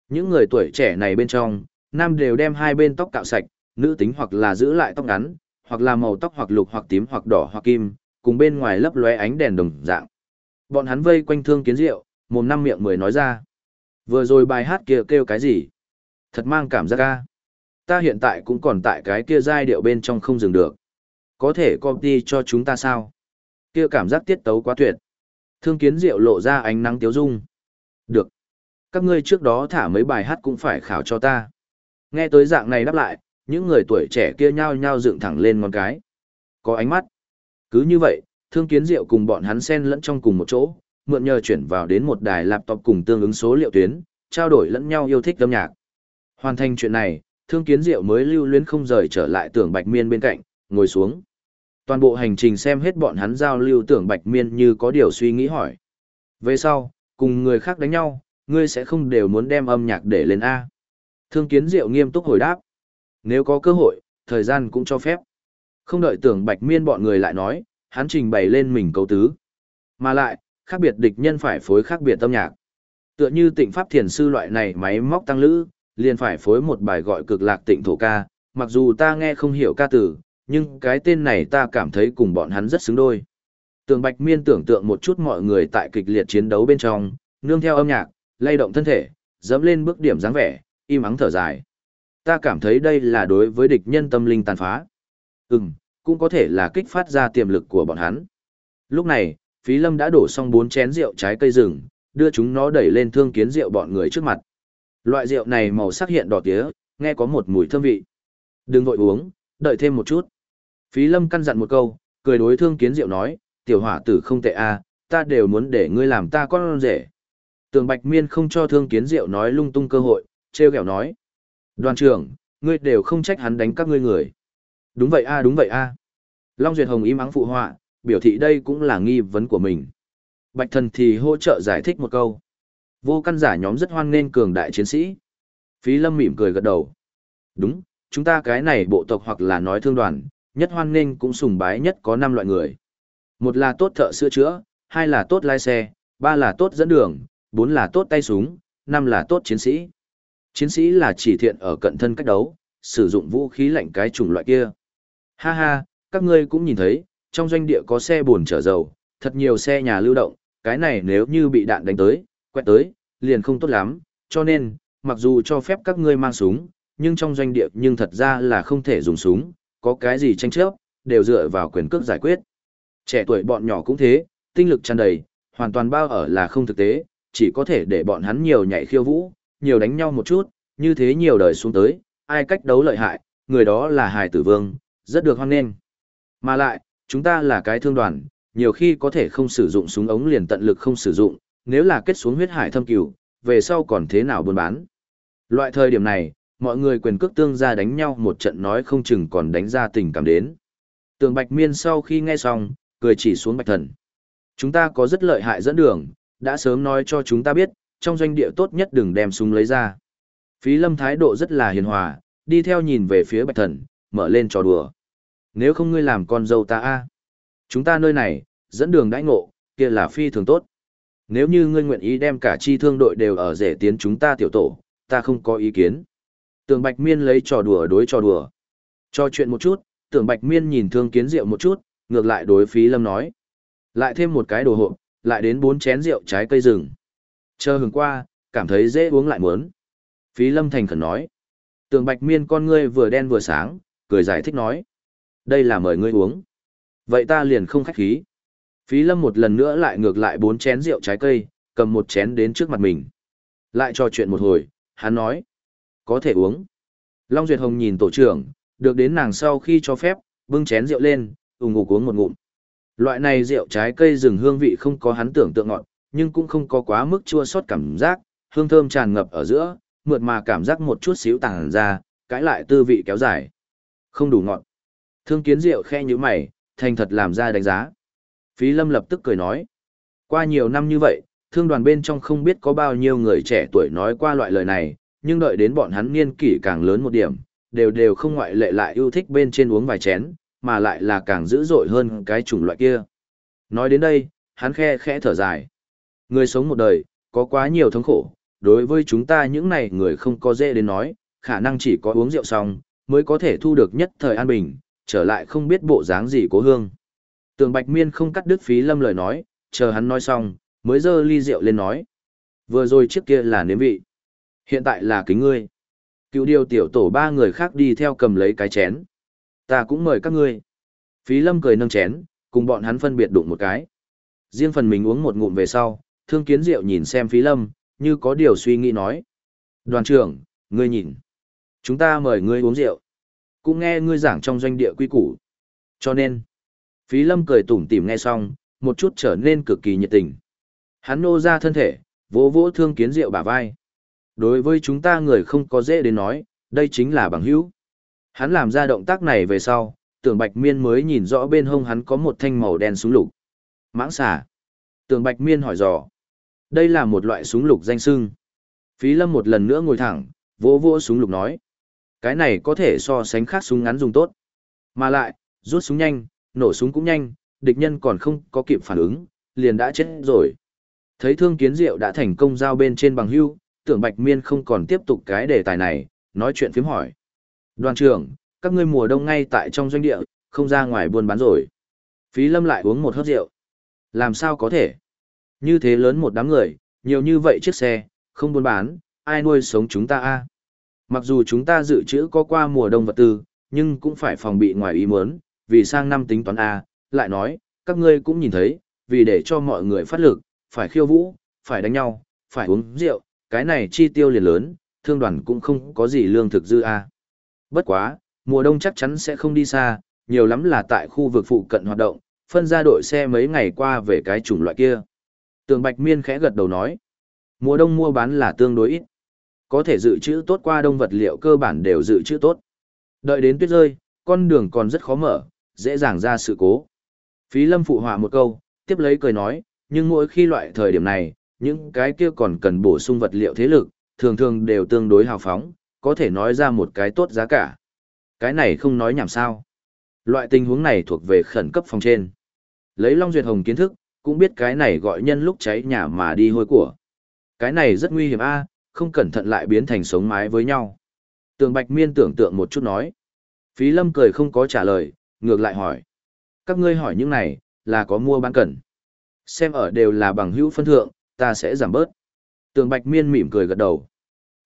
S1: Những người tuổi trẻ này bên trong, nam đều đem hai bên tóc cạo sạch, nữ tính hoặc là giữ lại tóc ngắn, hoặc là màu tóc hoặc lục hoặc tím hoặc đỏ hoặc kim, cùng bên ngoài lấp lóe ánh đèn đồng dạng. Bọn hắn vây quanh thương kiến rượu, mồm năm miệng mười nói ra. Vừa rồi bài hát kia kêu cái gì? Thật mang cảm giác ca. Ta hiện tại cũng còn tại cái kia giai điệu bên trong không dừng được. Có thể copy cho chúng ta sao? Kia cảm giác tiết tấu quá tuyệt. Thương kiến rượu lộ ra ánh nắng tiếu dung. Được. Các ngươi trước đó thả mấy bài hát cũng phải khảo cho ta. Nghe tới dạng này đáp lại, những người tuổi trẻ kia nhao nhao dựng thẳng lên ngón cái. Có ánh mắt. Cứ như vậy, thương kiến diệu cùng bọn hắn xen lẫn trong cùng một chỗ, mượn nhờ chuyển vào đến một đài laptop cùng tương ứng số liệu tuyến, trao đổi lẫn nhau yêu thích âm nhạc. Hoàn thành chuyện này, thương kiến diệu mới lưu luyến không rời trở lại tưởng bạch miên bên cạnh, ngồi xuống. Toàn bộ hành trình xem hết bọn hắn giao lưu tưởng bạch miên như có điều suy nghĩ hỏi. Về sau, cùng người khác đánh nhau, ngươi sẽ không đều muốn đem âm nhạc để lên A. Thương kiến diệu nghiêm túc hồi đáp. Nếu có cơ hội, thời gian cũng cho phép. Không đợi tưởng bạch miên bọn người lại nói, hắn trình bày lên mình câu tứ. Mà lại, khác biệt địch nhân phải phối khác biệt âm nhạc. Tựa như tịnh pháp thiền sư loại này máy móc tăng lữ, liền phải phối một bài gọi cực lạc tịnh thổ ca, mặc dù ta nghe không hiểu ca từ, nhưng cái tên này ta cảm thấy cùng bọn hắn rất xứng đôi. Tường Bạch Miên tưởng tượng một chút mọi người tại kịch liệt chiến đấu bên trong, nương theo âm nhạc, lay động thân thể, dẫm lên bước điểm dáng vẻ, im ắng thở dài. Ta cảm thấy đây là đối với địch nhân tâm linh tàn phá. Ừm, cũng có thể là kích phát ra tiềm lực của bọn hắn. Lúc này, Phí Lâm đã đổ xong bốn chén rượu trái cây rừng, đưa chúng nó đẩy lên thương kiến rượu bọn người trước mặt. Loại rượu này màu sắc hiện đỏ tía, nghe có một mùi thơm vị. Đừng vội uống, đợi thêm một chút. Phí Lâm căn dặn một câu, cười đối thương kiến rượu nói, tiểu hỏa tử không tệ a, ta đều muốn để ngươi làm ta con rể. Tường Bạch Miên không cho thương kiến Diệu nói lung tung cơ hội, treo kẹo nói. Đoàn trưởng, ngươi đều không trách hắn đánh các ngươi người. Đúng vậy a à, đúng vậy a. À. Long Duyệt Hồng im ắng phụ họa, biểu thị đây cũng là nghi vấn của mình. Bạch thần thì hỗ trợ giải thích một câu. Vô căn giả nhóm rất hoan nghênh cường đại chiến sĩ. Phí lâm mỉm cười gật đầu. Đúng, chúng ta cái này bộ tộc hoặc là nói thương đoàn, nhất hoan nghênh cũng sùng bái nhất có 5 loại người. Một là tốt thợ sửa chữa, hai là tốt lái xe, ba là tốt dẫn đường, bốn là tốt tay súng, năm là tốt chiến sĩ. Chiến sĩ là chỉ thiện ở cận thân cách đấu, sử dụng vũ khí lạnh cái chủng loại kia. Ha ha, các ngươi cũng nhìn thấy, trong doanh địa có xe buồn chở dầu, thật nhiều xe nhà lưu động, cái này nếu như bị đạn đánh tới, quẹt tới, liền không tốt lắm, cho nên, mặc dù cho phép các ngươi mang súng, nhưng trong doanh địa nhưng thật ra là không thể dùng súng, có cái gì tranh chấp, đều dựa vào quyền cước giải quyết. Trẻ tuổi bọn nhỏ cũng thế, tinh lực tràn đầy, hoàn toàn bao ở là không thực tế, chỉ có thể để bọn hắn nhiều nhảy khiêu vũ, nhiều đánh nhau một chút, như thế nhiều đời xuống tới, ai cách đấu lợi hại, người đó là Hải Tử Vương, rất được hoan nghênh. Mà lại, chúng ta là cái thương đoàn, nhiều khi có thể không sử dụng súng ống liền tận lực không sử dụng, nếu là kết xuống huyết hải thâm cửu, về sau còn thế nào buôn bán. Loại thời điểm này, mọi người quyền cước tương ra đánh nhau một trận nói không chừng còn đánh ra tình cảm đến. Tường Bạch Miên sau khi nghe xong, cười chỉ xuống Bạch Thần. Chúng ta có rất lợi hại dẫn đường, đã sớm nói cho chúng ta biết, trong doanh địa tốt nhất đừng đem súng lấy ra. Phí lâm thái độ rất là hiền hòa, đi theo nhìn về phía Bạch Thần, mở lên trò đùa. Nếu không ngươi làm con dâu ta a Chúng ta nơi này, dẫn đường đãi ngộ, kia là phi thường tốt. Nếu như ngươi nguyện ý đem cả chi thương đội đều ở rể tiến chúng ta tiểu tổ, ta không có ý kiến. Tường Bạch Miên lấy trò đùa đối trò đùa. Cho chuyện một chút, Tường Bạch Miên nhìn Thương Kiến Diệu một chút, ngược lại đối Phí Lâm nói. Lại thêm một cái đồ hộp, lại đến bốn chén rượu trái cây rừng. Chờ hừng qua, cảm thấy dễ uống lại muốn. Phí Lâm thành khẩn nói. Tường Bạch Miên con ngươi vừa đen vừa sáng, cười giải thích nói. Đây là mời ngươi uống. Vậy ta liền không khách khí. Phí Lâm một lần nữa lại ngược lại bốn chén rượu trái cây, cầm một chén đến trước mặt mình. Lại trò chuyện một hồi, hắn nói. Có thể uống. Long Duyệt Hồng nhìn tổ trưởng, được đến nàng sau khi cho phép, bưng chén rượu lên, ủng ngủ uống một ngụm. Loại này rượu trái cây rừng hương vị không có hắn tưởng tượng ngọt, nhưng cũng không có quá mức chua xót cảm giác, hương thơm tràn ngập ở giữa, mượt mà cảm giác một chút xíu tàng ra, cãi lại tư vị kéo dài. Không đủ ngọt. Thương kiến rượu khe như mày, thành thật làm ra đánh giá. Phí lâm lập tức cười nói. Qua nhiều năm như vậy, thương đoàn bên trong không biết có bao nhiêu người trẻ tuổi nói qua loại lời này, nhưng đợi đến bọn hắn niên kỷ càng lớn một điểm, đều đều không ngoại lệ lại yêu thích bên trên uống vài chén, mà lại là càng dữ dội hơn cái chủng loại kia. Nói đến đây, hắn khe khẽ thở dài. Người sống một đời, có quá nhiều thống khổ, đối với chúng ta những này người không có dễ đến nói, khả năng chỉ có uống rượu xong, mới có thể thu được nhất thời an bình, trở lại không biết bộ dáng gì cố hương. Tường Bạch Miên không cắt đứt phí lâm lời nói, chờ hắn nói xong, mới dơ ly rượu lên nói. Vừa rồi trước kia là nếm vị. Hiện tại là kính ngươi. Cựu điều tiểu tổ ba người khác đi theo cầm lấy cái chén. Ta cũng mời các ngươi. Phí lâm cười nâng chén, cùng bọn hắn phân biệt đụng một cái. Riêng phần mình uống một ngụm về sau, thương kiến Diệu nhìn xem phí lâm, như có điều suy nghĩ nói. Đoàn trưởng, ngươi nhìn. Chúng ta mời ngươi uống rượu. Cũng nghe ngươi giảng trong doanh địa quy củ. Cho nên, phí lâm cười tủm tỉm nghe xong, một chút trở nên cực kỳ nhiệt tình. Hắn nô ra thân thể, vỗ vỗ thương kiến Diệu bả vai. Đối với chúng ta người không có dễ đến nói, đây chính là bằng hữu. Hắn làm ra động tác này về sau, tưởng bạch miên mới nhìn rõ bên hông hắn có một thanh màu đen súng lục. Mãng xà. Tưởng bạch miên hỏi dò. Đây là một loại súng lục danh sưng. Phí lâm một lần nữa ngồi thẳng, vỗ vỗ súng lục nói. Cái này có thể so sánh khác súng ngắn dùng tốt. Mà lại, rút súng nhanh, nổ súng cũng nhanh, địch nhân còn không có kịp phản ứng, liền đã chết rồi. Thấy thương kiến diệu đã thành công giao bên trên bằng hưu, tưởng bạch miên không còn tiếp tục cái đề tài này, nói chuyện phím hỏi. Đoàn trưởng, các ngươi mùa đông ngay tại trong doanh địa, không ra ngoài buôn bán rồi. Phí lâm lại uống một hớp rượu. Làm sao có thể? Như thế lớn một đám người, nhiều như vậy chiếc xe, không buôn bán, ai nuôi sống chúng ta a? Mặc dù chúng ta dự trữ có qua mùa đông vật tư, nhưng cũng phải phòng bị ngoài ý muốn, vì sang năm tính toán a, lại nói, các ngươi cũng nhìn thấy, vì để cho mọi người phát lực, phải khiêu vũ, phải đánh nhau, phải uống rượu, cái này chi tiêu liền lớn, thương đoàn cũng không có gì lương thực dư a. Bất quá, mùa đông chắc chắn sẽ không đi xa, nhiều lắm là tại khu vực phụ cận hoạt động, phân ra đội xe mấy ngày qua về cái chủng loại kia. Tường Bạch Miên khẽ gật đầu nói, mùa đông mua bán là tương đối ít. Có thể dự trữ tốt qua đông vật liệu cơ bản đều dự trữ tốt. Đợi đến tuyết rơi, con đường còn rất khó mở, dễ dàng ra sự cố. Phí Lâm phụ họa một câu, tiếp lấy cười nói, nhưng mỗi khi loại thời điểm này, những cái kia còn cần bổ sung vật liệu thế lực, thường thường đều tương đối hào phóng, có thể nói ra một cái tốt giá cả. Cái này không nói nhảm sao. Loại tình huống này thuộc về khẩn cấp phòng trên. Lấy Long Duyệt Hồng kiến thức, cũng biết cái này gọi nhân lúc cháy nhà mà đi hôi của. Cái này rất nguy hiểm a, không cẩn thận lại biến thành sống mái với nhau. Tường Bạch Miên tưởng tượng một chút nói. Phí Lâm cười không có trả lời, ngược lại hỏi. Các ngươi hỏi những này, là có mua bán cần. Xem ở đều là bằng hữu phân thượng, ta sẽ giảm bớt. Tường Bạch Miên mỉm cười gật đầu.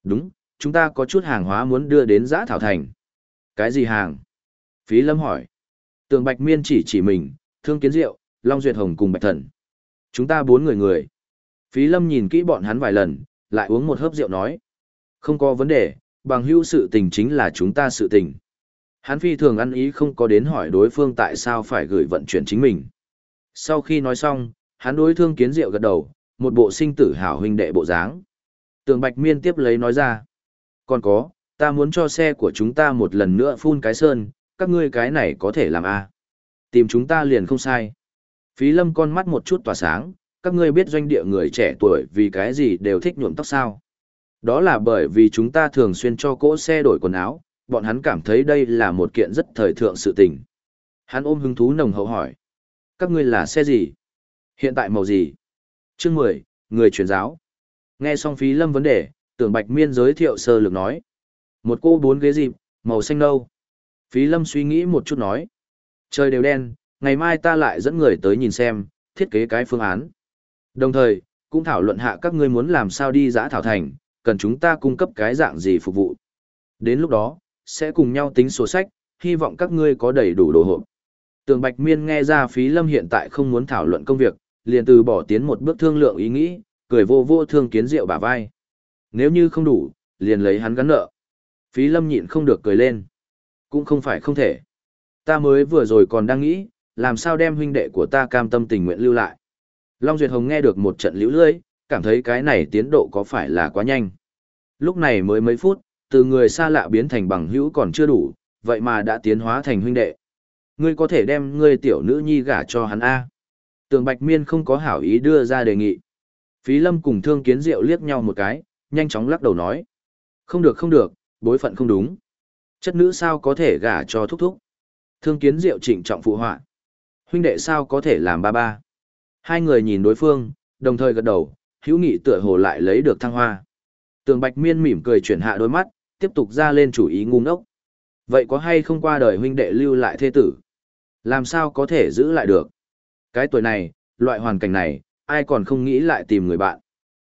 S1: Đúng, chúng ta có chút hàng hóa muốn đưa đến giã thảo thành. Cái gì hàng? Phí Lâm hỏi. Tường Bạch Miên chỉ chỉ mình, Thương Kiến Diệu, Long Duyệt Hồng cùng Bạch Thần. Chúng ta bốn người người. Phí lâm nhìn kỹ bọn hắn vài lần, lại uống một hớp rượu nói. Không có vấn đề, bằng hữu sự tình chính là chúng ta sự tình. Hắn phi thường ăn ý không có đến hỏi đối phương tại sao phải gửi vận chuyển chính mình. Sau khi nói xong, hắn đối thương kiến rượu gật đầu, một bộ sinh tử hảo huynh đệ bộ dáng. Tường Bạch Miên tiếp lấy nói ra. Còn có, ta muốn cho xe của chúng ta một lần nữa phun cái sơn, các ngươi cái này có thể làm a à? Tìm chúng ta liền không sai. Phí lâm con mắt một chút tỏa sáng, các ngươi biết doanh địa người trẻ tuổi vì cái gì đều thích nhuộm tóc sao. Đó là bởi vì chúng ta thường xuyên cho cỗ xe đổi quần áo, bọn hắn cảm thấy đây là một kiện rất thời thượng sự tình. Hắn ôm hứng thú nồng hậu hỏi. Các ngươi là xe gì? Hiện tại màu gì? Chương 10, người truyền giáo. Nghe xong phí lâm vấn đề, tưởng bạch miên giới thiệu sơ lược nói. Một cô bốn ghế dịp, màu xanh nâu. Phí lâm suy nghĩ một chút nói. Trời đều đen, ngày mai ta lại dẫn người tới nhìn xem, thiết kế cái phương án. Đồng thời, cũng thảo luận hạ các ngươi muốn làm sao đi giã thảo thành, cần chúng ta cung cấp cái dạng gì phục vụ. Đến lúc đó, sẽ cùng nhau tính sổ sách, hy vọng các ngươi có đầy đủ đồ hộp. Tường Bạch Miên nghe ra Phí Lâm hiện tại không muốn thảo luận công việc, liền từ bỏ tiến một bước thương lượng ý nghĩ, cười vô vô thương kiến diệu bả vai. Nếu như không đủ, liền lấy hắn gắn nợ. Phí Lâm nhịn không được cười lên. Cũng không phải không thể. Ta mới vừa rồi còn đang nghĩ, làm sao đem huynh đệ của ta cam tâm tình nguyện lưu lại. Long Duyệt Hồng nghe được một trận liễu lưỡi, cảm thấy cái này tiến độ có phải là quá nhanh. Lúc này mới mấy phút, từ người xa lạ biến thành bằng hữu còn chưa đủ, vậy mà đã tiến hóa thành huynh đệ. Ngươi có thể đem ngươi tiểu nữ nhi gả cho hắn A. Tường Bạch Miên không có hảo ý đưa ra đề nghị. Phí Lâm cùng Thương Kiến Diệu liếc nhau một cái, nhanh chóng lắc đầu nói. Không được không được, bối phận không đúng. Chất nữ sao có thể gả cho thúc thúc. Thương Kiến Diệu trịnh trọng phụ họa. Huynh đệ sao có thể làm ba ba. Hai người nhìn đối phương, đồng thời gật đầu, hữu nghị tựa hồ lại lấy được thăng hoa. Tường Bạch Miên mỉm cười chuyển hạ đôi mắt, tiếp tục ra lên chủ ý ngu ngốc. Vậy có hay không qua đời huynh đệ lưu lại thế tử? Làm sao có thể giữ lại được? Cái tuổi này, loại hoàn cảnh này, ai còn không nghĩ lại tìm người bạn.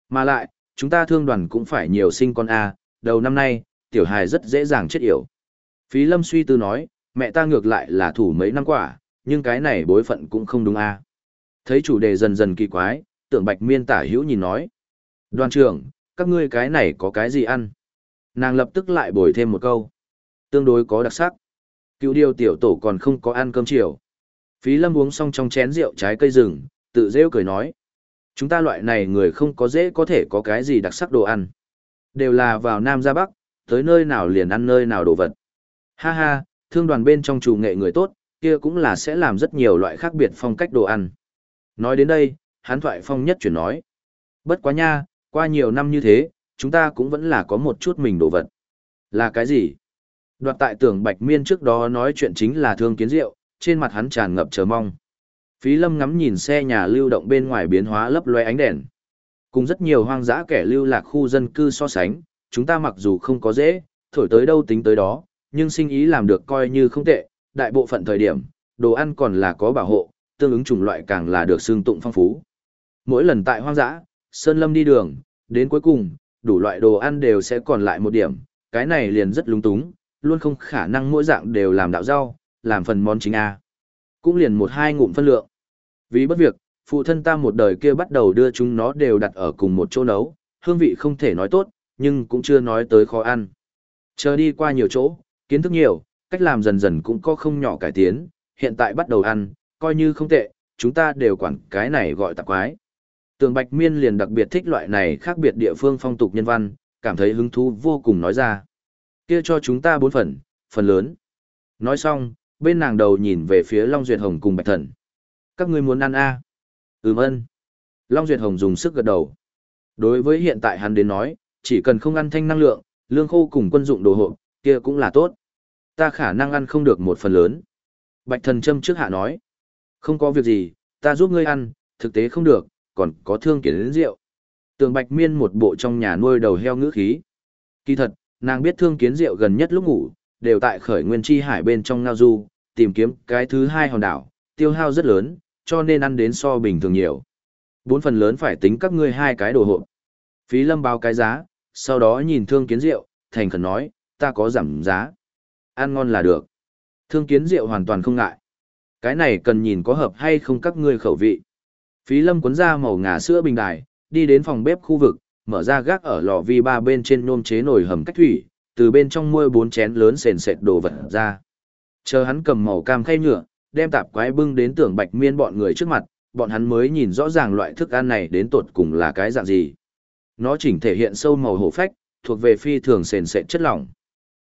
S1: Mà lại, chúng ta thương đoàn cũng phải nhiều sinh con A, đầu năm nay, tiểu hài rất dễ dàng chết yểu. Phí lâm suy tư nói, mẹ ta ngược lại là thủ mấy năm quả, nhưng cái này bối phận cũng không đúng A. Thấy chủ đề dần dần kỳ quái, tưởng bạch miên tả hữu nhìn nói. Đoàn trưởng, các ngươi cái này có cái gì ăn? Nàng lập tức lại bồi thêm một câu. Tương đối có đặc sắc. Cựu điều tiểu tổ còn không có ăn cơm chiều. Phí lâm uống xong trong chén rượu trái cây rừng, tự rêu cười nói. Chúng ta loại này người không có dễ có thể có cái gì đặc sắc đồ ăn. Đều là vào Nam ra Bắc, tới nơi nào liền ăn nơi nào đồ vật. Ha ha, thương đoàn bên trong chủ nghệ người tốt, kia cũng là sẽ làm rất nhiều loại khác biệt phong cách đồ ăn. Nói đến đây, hán thoại phong nhất chuyển nói. Bất quá nha, qua nhiều năm như thế, chúng ta cũng vẫn là có một chút mình đồ vật. Là cái gì? Đoạt tại tưởng Bạch Miên trước đó nói chuyện chính là thương kiến rượu, trên mặt hắn tràn ngập chờ mong. Phí lâm ngắm nhìn xe nhà lưu động bên ngoài biến hóa lấp loe ánh đèn. Cùng rất nhiều hoang dã kẻ lưu lạc khu dân cư so sánh, chúng ta mặc dù không có dễ, thổi tới đâu tính tới đó, nhưng sinh ý làm được coi như không tệ, đại bộ phận thời điểm, đồ ăn còn là có bảo hộ, tương ứng chủng loại càng là được xương tụng phong phú. Mỗi lần tại hoang dã, Sơn Lâm đi đường, đến cuối cùng, đủ loại đồ ăn đều sẽ còn lại một điểm, cái này liền rất lúng túng, luôn không khả năng mỗi dạng đều làm đạo rau, làm phần món chính A. Cũng liền một hai ngụm phân lượng. Vì bất việc, phụ thân ta một đời kia bắt đầu đưa chúng nó đều đặt ở cùng một chỗ nấu, hương vị không thể nói tốt, nhưng cũng chưa nói tới khó ăn. Chờ đi qua nhiều chỗ, kiến thức nhiều, cách làm dần dần cũng có không nhỏ cải tiến, hiện tại bắt đầu ăn, coi như không tệ, chúng ta đều quản cái này gọi tạp quái. Tường Bạch Miên liền đặc biệt thích loại này khác biệt địa phương phong tục nhân văn, cảm thấy hứng thú vô cùng nói ra. Kia cho chúng ta bốn phần, phần lớn. Nói xong, bên nàng đầu nhìn về phía Long Duyệt Hồng cùng Bạch Thần. Các ngươi muốn ăn a? À? Ừm ân. Long Duyệt Hồng dùng sức gật đầu. Đối với hiện tại hắn đến nói, chỉ cần không ăn thanh năng lượng, lương khô cùng quân dụng đồ hộp, kia cũng là tốt. Ta khả năng ăn không được một phần lớn. Bạch Thần châm trước hạ nói. Không có việc gì, ta giúp ngươi ăn, thực tế không được, còn có thương kiến đến rượu. Tường Bạch Miên một bộ trong nhà nuôi đầu heo ngữ khí. Kỳ thật, nàng biết thương kiến rượu gần nhất lúc ngủ, đều tại khởi nguyên chi hải bên trong ngao du, tìm kiếm cái thứ hai hòn đảo, tiêu hao rất lớn, cho nên ăn đến so bình thường nhiều. Bốn phần lớn phải tính các ngươi hai cái đồ hộp. Phí lâm báo cái giá, sau đó nhìn thương kiến rượu, thành khẩn nói, ta có giảm giá. Ăn ngon là được. Thương kiến rượu hoàn toàn không ngại. Cái này cần nhìn có hợp hay không các ngươi khẩu vị. Phí lâm cuốn ra màu ngà sữa bình đài, đi đến phòng bếp khu vực, mở ra gác ở lò vi ba bên trên nôm chế nồi hầm cách thủy, từ bên trong môi bốn chén lớn sền sệt đồ vật ra. Chờ hắn cầm màu cam khay nhựa, đem tạp quái bưng đến tưởng bạch miên bọn người trước mặt, bọn hắn mới nhìn rõ ràng loại thức ăn này đến tột cùng là cái dạng gì. Nó chỉnh thể hiện sâu màu hổ phách, thuộc về phi thường sền sệt chất lỏng.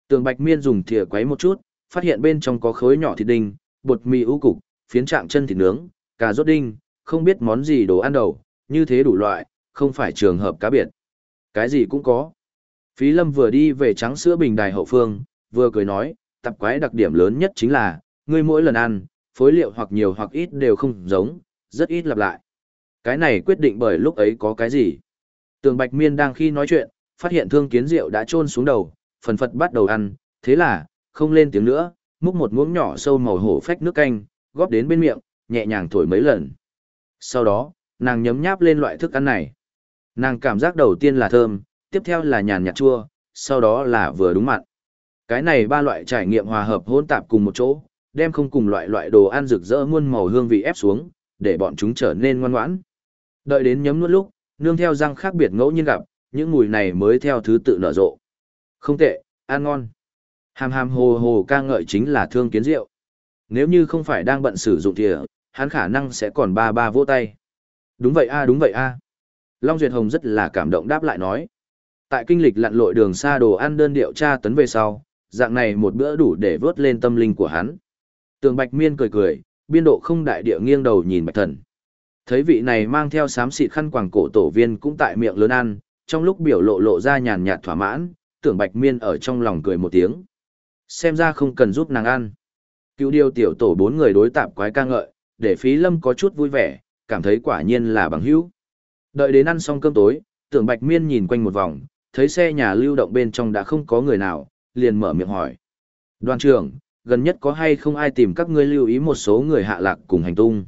S1: Tường bạch miên dùng thìa quấy một chút, phát hiện bên trong có khối nhỏ thịt đinh, bột mì ưu cục, phiến trạng chân thịt nướng, cà rốt đinh, không biết món gì đồ ăn đầu, như thế đủ loại, không phải trường hợp cá biệt. Cái gì cũng có. Phí lâm vừa đi về trắng sữa bình đài hậu phương, vừa cười nói, tập quái đặc điểm lớn nhất chính là, ngươi mỗi lần ăn, phối liệu hoặc nhiều hoặc ít đều không giống, rất ít lặp lại. Cái này quyết định bởi lúc ấy có cái gì. Tường Bạch Miên đang khi nói chuyện, phát hiện thương kiến rượu đã trôn xuống đầu, phần phật bắt đầu ăn, thế là, không lên tiếng nữa, múc một muỗng nhỏ sâu màu hổ phách nước canh, góp đến bên miệng, nhẹ nhàng thổi mấy lần. Sau đó, nàng nhấm nháp lên loại thức ăn này. Nàng cảm giác đầu tiên là thơm, tiếp theo là nhàn nhạt chua, sau đó là vừa đúng mặn. Cái này ba loại trải nghiệm hòa hợp hỗn tạp cùng một chỗ, đem không cùng loại loại đồ ăn rực rỡ muôn màu hương vị ép xuống, để bọn chúng trở nên ngoan ngoãn. Đợi đến nhấm nuốt lúc, nương theo răng khác biệt ngẫu nhiên gặp, những mùi này mới theo thứ tự nở rộ. Không tệ, ăn ngon. Hàm hàm hồ hồ ca ngợi chính là thương kiến rượu. Nếu như không phải đang bận sử dụng thì hắn khả năng sẽ còn ba ba vỗ tay. Đúng vậy a đúng vậy a. Long Duyệt Hồng rất là cảm động đáp lại nói. Tại kinh lịch lặn lội đường xa đồ ăn đơn điệu tra tấn về sau, dạng này một bữa đủ để vớt lên tâm linh của hắn. Tường Bạch Miên cười cười, biên độ không đại địa nghiêng đầu nhìn Bạch Thần. Thấy vị này mang theo sám xịt khăn quàng cổ tổ viên cũng tại miệng lớn ăn, trong lúc biểu lộ lộ ra nhàn nhạt thỏa mãn, tưởng Bạch Miên ở trong lòng cười một tiếng. Xem ra không cần giúp nàng ăn. Cứu điều tiểu tổ bốn người đối tạp quái ca ngợi, để phí lâm có chút vui vẻ, cảm thấy quả nhiên là bằng hữu. Đợi đến ăn xong cơm tối, tưởng Bạch Miên nhìn quanh một vòng, thấy xe nhà lưu động bên trong đã không có người nào, liền mở miệng hỏi. Đoàn trưởng, gần nhất có hay không ai tìm các ngươi lưu ý một số người hạ lạc cùng hành tung.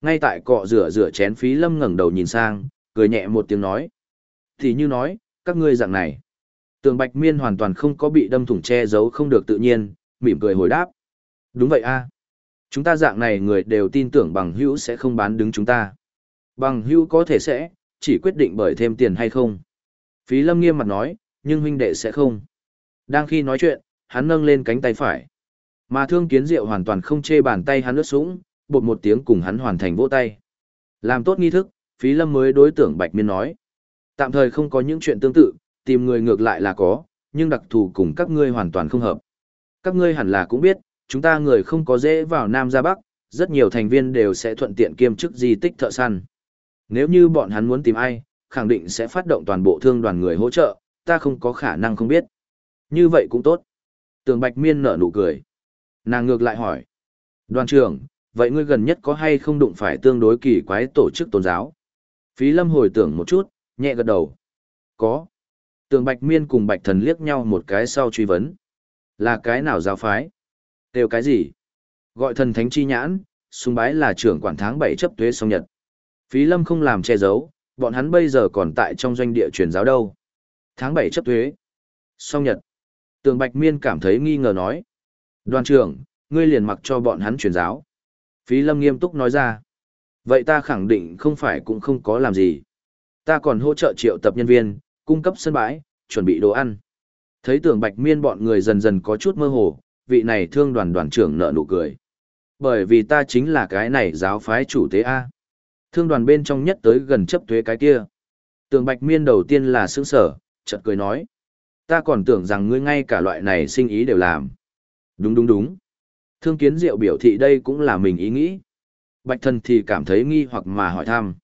S1: Ngay tại cọ rửa rửa chén phí lâm ngẩng đầu nhìn sang, cười nhẹ một tiếng nói. Thì như nói, các ngươi dạng này. Tường Bạch Miên hoàn toàn không có bị đâm thủng che giấu không được tự nhiên, mỉm cười hồi đáp. Đúng vậy a, Chúng ta dạng này người đều tin tưởng bằng hữu sẽ không bán đứng chúng ta. Bằng hữu có thể sẽ, chỉ quyết định bởi thêm tiền hay không. Phí lâm nghiêm mặt nói, nhưng huynh đệ sẽ không. Đang khi nói chuyện, hắn nâng lên cánh tay phải. Mà thương kiến diệu hoàn toàn không chê bàn tay hắn ướt sũng, bột một tiếng cùng hắn hoàn thành vỗ tay. Làm tốt nghi thức, phí lâm mới đối tượng Bạch Miên nói. Tạm thời không có những chuyện tương tự, tìm người ngược lại là có, nhưng đặc thù cùng các ngươi hoàn toàn không hợp. Các ngươi hẳn là cũng biết, chúng ta người không có dễ vào Nam ra Bắc, rất nhiều thành viên đều sẽ thuận tiện kiêm chức di tích thợ săn. Nếu như bọn hắn muốn tìm ai, khẳng định sẽ phát động toàn bộ thương đoàn người hỗ trợ, ta không có khả năng không biết. Như vậy cũng tốt. Tường Bạch Miên nở nụ cười. Nàng ngược lại hỏi. Đoàn trưởng, vậy ngươi gần nhất có hay không đụng phải tương đối kỳ quái tổ chức tôn giáo? Phí lâm hồi tưởng một chút, nhẹ gật đầu. Có. Tường Bạch Miên cùng Bạch Thần liếc nhau một cái sau truy vấn. Là cái nào giáo phái? Đều cái gì? Gọi thần thánh chi nhãn, xung bái là trưởng quản tháng 7 chấp tuế song nhật. Phí lâm không làm che giấu, bọn hắn bây giờ còn tại trong doanh địa truyền giáo đâu. Tháng 7 chấp thuế, Song nhật. Tường Bạch Miên cảm thấy nghi ngờ nói. Đoàn trưởng, ngươi liền mặc cho bọn hắn truyền giáo. Phí lâm nghiêm túc nói ra. Vậy ta khẳng định không phải cũng không có làm gì. Ta còn hỗ trợ triệu tập nhân viên, cung cấp sân bãi, chuẩn bị đồ ăn. Thấy tưởng bạch miên bọn người dần dần có chút mơ hồ, vị này thương đoàn đoàn trưởng nợ nụ cười. Bởi vì ta chính là cái này giáo phái chủ tế A. Thương đoàn bên trong nhất tới gần chấp thuế cái kia. Tường bạch miên đầu tiên là sướng sở, chợt cười nói. Ta còn tưởng rằng ngươi ngay cả loại này sinh ý đều làm. Đúng đúng đúng. Thương kiến diệu biểu thị đây cũng là mình ý nghĩ. Bạch thần thì cảm thấy nghi hoặc mà hỏi thăm.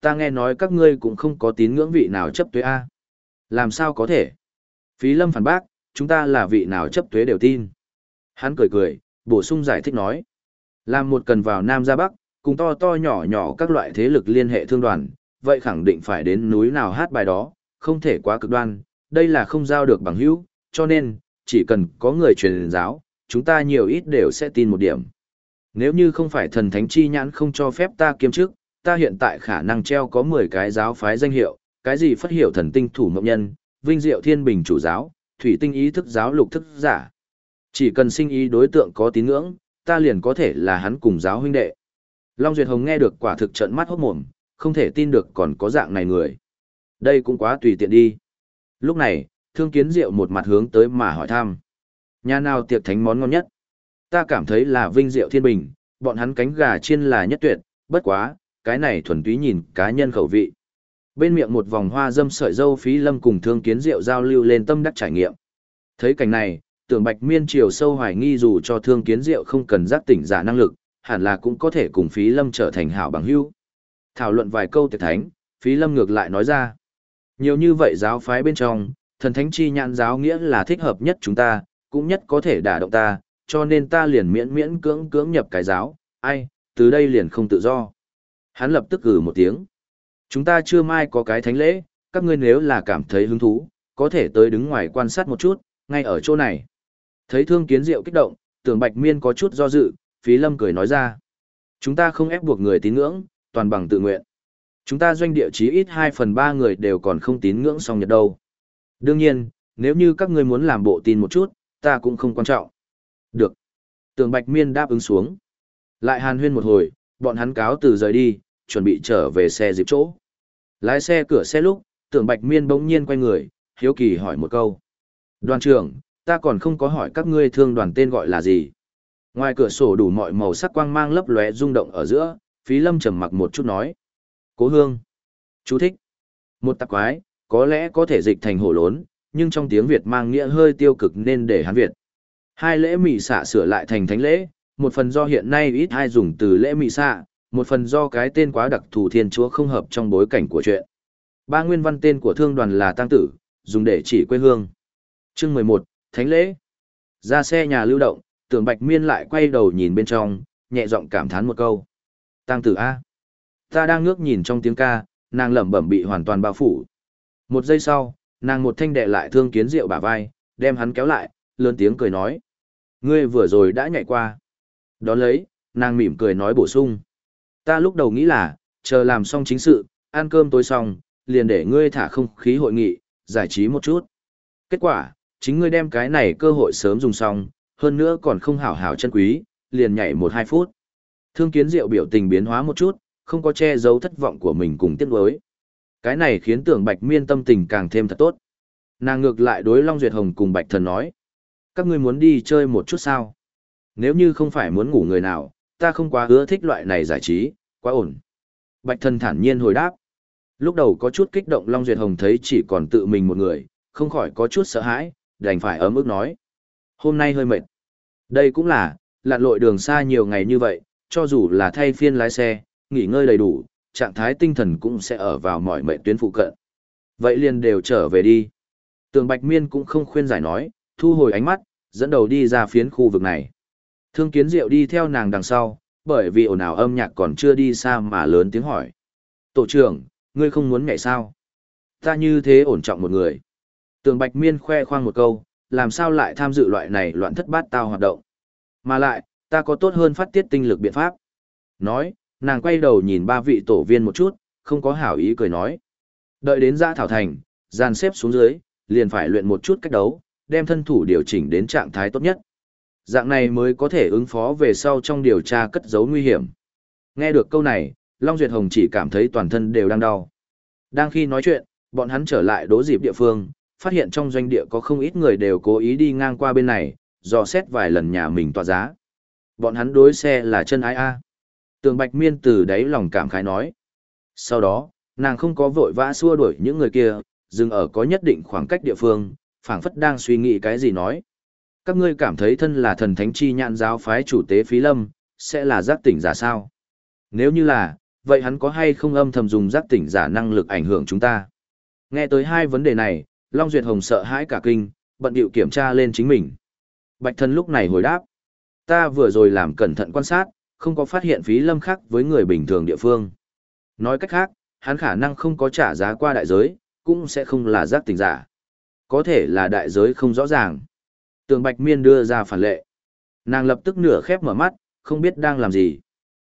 S1: Ta nghe nói các ngươi cũng không có tín ngưỡng vị nào chấp thuế A. Làm sao có thể? Phí lâm phản bác, chúng ta là vị nào chấp thuế đều tin. Hắn cười cười, bổ sung giải thích nói. Làm một cần vào Nam ra Bắc, cùng to to nhỏ nhỏ các loại thế lực liên hệ thương đoàn, vậy khẳng định phải đến núi nào hát bài đó, không thể quá cực đoan, đây là không giao được bằng hữu, cho nên, chỉ cần có người truyền giáo, chúng ta nhiều ít đều sẽ tin một điểm. Nếu như không phải thần thánh chi nhãn không cho phép ta kiêm chức, ta hiện tại khả năng treo có 10 cái giáo phái danh hiệu, cái gì phát hiểu thần tinh thủ mộng nhân, vinh diệu thiên bình chủ giáo, thủy tinh ý thức giáo lục thức giả. Chỉ cần sinh ý đối tượng có tín ngưỡng, ta liền có thể là hắn cùng giáo huynh đệ. Long Duyệt Hồng nghe được quả thực trận mắt hốt mồm, không thể tin được còn có dạng này người. Đây cũng quá tùy tiện đi. Lúc này, thương kiến diệu một mặt hướng tới mà hỏi thăm. Nhà nào tiệc thánh món ngon nhất? Ta cảm thấy là vinh diệu thiên bình, bọn hắn cánh gà chiên là nhất tuyệt, bất quá, cái này thuần túy nhìn cá nhân khẩu vị. Bên miệng một vòng hoa dâm sợi dâu phí lâm cùng thương kiến diệu giao lưu lên tâm đắc trải nghiệm. Thấy cảnh này, tưởng bạch miên chiều sâu hoài nghi dù cho thương kiến diệu không cần giác tỉnh giả năng lực, hẳn là cũng có thể cùng phí lâm trở thành hảo bằng hữu. Thảo luận vài câu tiệc thánh, phí lâm ngược lại nói ra. Nhiều như vậy giáo phái bên trong, thần thánh chi nhãn giáo nghĩa là thích hợp nhất chúng ta, cũng nhất có thể đả động ta, cho nên ta liền miễn miễn cưỡng cưỡng nhập cái giáo, ai, từ đây liền không tự do. Hắn lập tức gừ một tiếng. Chúng ta chưa mai có cái thánh lễ, các ngươi nếu là cảm thấy hứng thú, có thể tới đứng ngoài quan sát một chút, ngay ở chỗ này. Thấy thương kiến diệu kích động, tưởng bạch miên có chút do dự, phí lâm cười nói ra. Chúng ta không ép buộc người tín ngưỡng, toàn bằng tự nguyện. Chúng ta doanh địa chí ít 2 phần 3 người đều còn không tín ngưỡng song nhật đâu. Đương nhiên, nếu như các ngươi muốn làm bộ tin một chút, ta cũng không quan trọng. Được. Tường Bạch Miên đáp ứng xuống. Lại hàn huyên một hồi, bọn hắn cáo từ rời đi, chuẩn bị trở về xe dịp chỗ. Lái xe cửa xe lúc, tưởng Bạch Miên bỗng nhiên quay người, hiếu kỳ hỏi một câu. Đoàn trưởng, ta còn không có hỏi các ngươi thương đoàn tên gọi là gì. Ngoài cửa sổ đủ mọi màu sắc quang mang lấp lóe rung động ở giữa, phí lâm trầm mặc một chút nói. Cố hương. Chú thích. Một tạp quái, có lẽ có thể dịch thành hổ lốn, nhưng trong tiếng Việt mang nghĩa hơi tiêu cực nên để hán Việt. Hai lễ mị xạ sửa lại thành thánh lễ, một phần do hiện nay ít ai dùng từ lễ mị xạ, một phần do cái tên quá đặc thù thiên chúa không hợp trong bối cảnh của chuyện. Ba nguyên văn tên của thương đoàn là tăng tử, dùng để chỉ quê hương. Chương mười một Thánh lễ. Ra xe nhà lưu động, tưởng bạch miên lại quay đầu nhìn bên trong, nhẹ giọng cảm thán một câu. Tăng tử A. Ta đang ngước nhìn trong tiếng ca, nàng lẩm bẩm bị hoàn toàn bao phủ. Một giây sau, nàng một thanh đệ lại thương kiến rượu bả vai, đem hắn kéo lại, lớn tiếng cười nói. Ngươi vừa rồi đã nhảy qua. Đón lấy, nàng mỉm cười nói bổ sung. Ta lúc đầu nghĩ là, chờ làm xong chính sự, ăn cơm tối xong, liền để ngươi thả không khí hội nghị, giải trí một chút. Kết quả, chính ngươi đem cái này cơ hội sớm dùng xong, hơn nữa còn không hảo hảo chân quý, liền nhảy một hai phút. Thương kiến diệu biểu tình biến hóa một chút, không có che giấu thất vọng của mình cùng tiếc nuối. Cái này khiến tưởng Bạch Miên tâm tình càng thêm thật tốt. Nàng ngược lại đối Long Duyệt Hồng cùng Bạch Thần nói. Các ngươi muốn đi chơi một chút sao? Nếu như không phải muốn ngủ người nào, ta không quá ưa thích loại này giải trí, quá ổn. Bạch Thần thản nhiên hồi đáp. Lúc đầu có chút kích động Long Duyệt Hồng thấy chỉ còn tự mình một người, không khỏi có chút sợ hãi, đành phải ấm ức nói. Hôm nay hơi mệt. Đây cũng là, lặn lội đường xa nhiều ngày như vậy, cho dù là thay phiên lái xe, nghỉ ngơi đầy đủ, trạng thái tinh thần cũng sẽ ở vào mọi mệnh tuyến phụ cận. Vậy liền đều trở về đi. Tường Bạch Miên cũng không khuyên giải nói, thu hồi ánh mắt, dẫn đầu đi ra phiến khu vực này. Thương Kiến Diệu đi theo nàng đằng sau, bởi vì ồn ào âm nhạc còn chưa đi xa mà lớn tiếng hỏi. Tổ trưởng, ngươi không muốn nhảy sao? Ta như thế ổn trọng một người. Tường Bạch Miên khoe khoang một câu, làm sao lại tham dự loại này loạn thất bát tao hoạt động. Mà lại, ta có tốt hơn phát tiết tinh lực biện pháp. Nói, nàng quay đầu nhìn ba vị tổ viên một chút, không có hảo ý cười nói. Đợi đến ra thảo thành, dàn xếp xuống dưới, liền phải luyện một chút cách đấu, đem thân thủ điều chỉnh đến trạng thái tốt nhất. Dạng này mới có thể ứng phó về sau trong điều tra cất giấu nguy hiểm. Nghe được câu này, Long Duyệt Hồng chỉ cảm thấy toàn thân đều đang đau. Đang khi nói chuyện, bọn hắn trở lại đố dịp địa phương, phát hiện trong doanh địa có không ít người đều cố ý đi ngang qua bên này, dò xét vài lần nhà mình tỏa giá. Bọn hắn đối xe là chân ái a. Tường Bạch Miên từ đáy lòng cảm khái nói. Sau đó, nàng không có vội vã xua đuổi những người kia, dừng ở có nhất định khoảng cách địa phương, phảng phất đang suy nghĩ cái gì nói. Các ngươi cảm thấy thân là thần thánh chi nhạn giáo phái chủ tế phí lâm, sẽ là giác tỉnh giả sao? Nếu như là, vậy hắn có hay không âm thầm dùng giác tỉnh giả năng lực ảnh hưởng chúng ta? Nghe tới hai vấn đề này, Long Duyệt Hồng sợ hãi cả kinh, bận điệu kiểm tra lên chính mình. Bạch thân lúc này hồi đáp. Ta vừa rồi làm cẩn thận quan sát, không có phát hiện phí lâm khác với người bình thường địa phương. Nói cách khác, hắn khả năng không có trả giá qua đại giới, cũng sẽ không là giác tình giả. Có thể là đại giới không rõ ràng. Tường Bạch Miên đưa ra phản lệ. Nàng lập tức nửa khép mở mắt, không biết đang làm gì.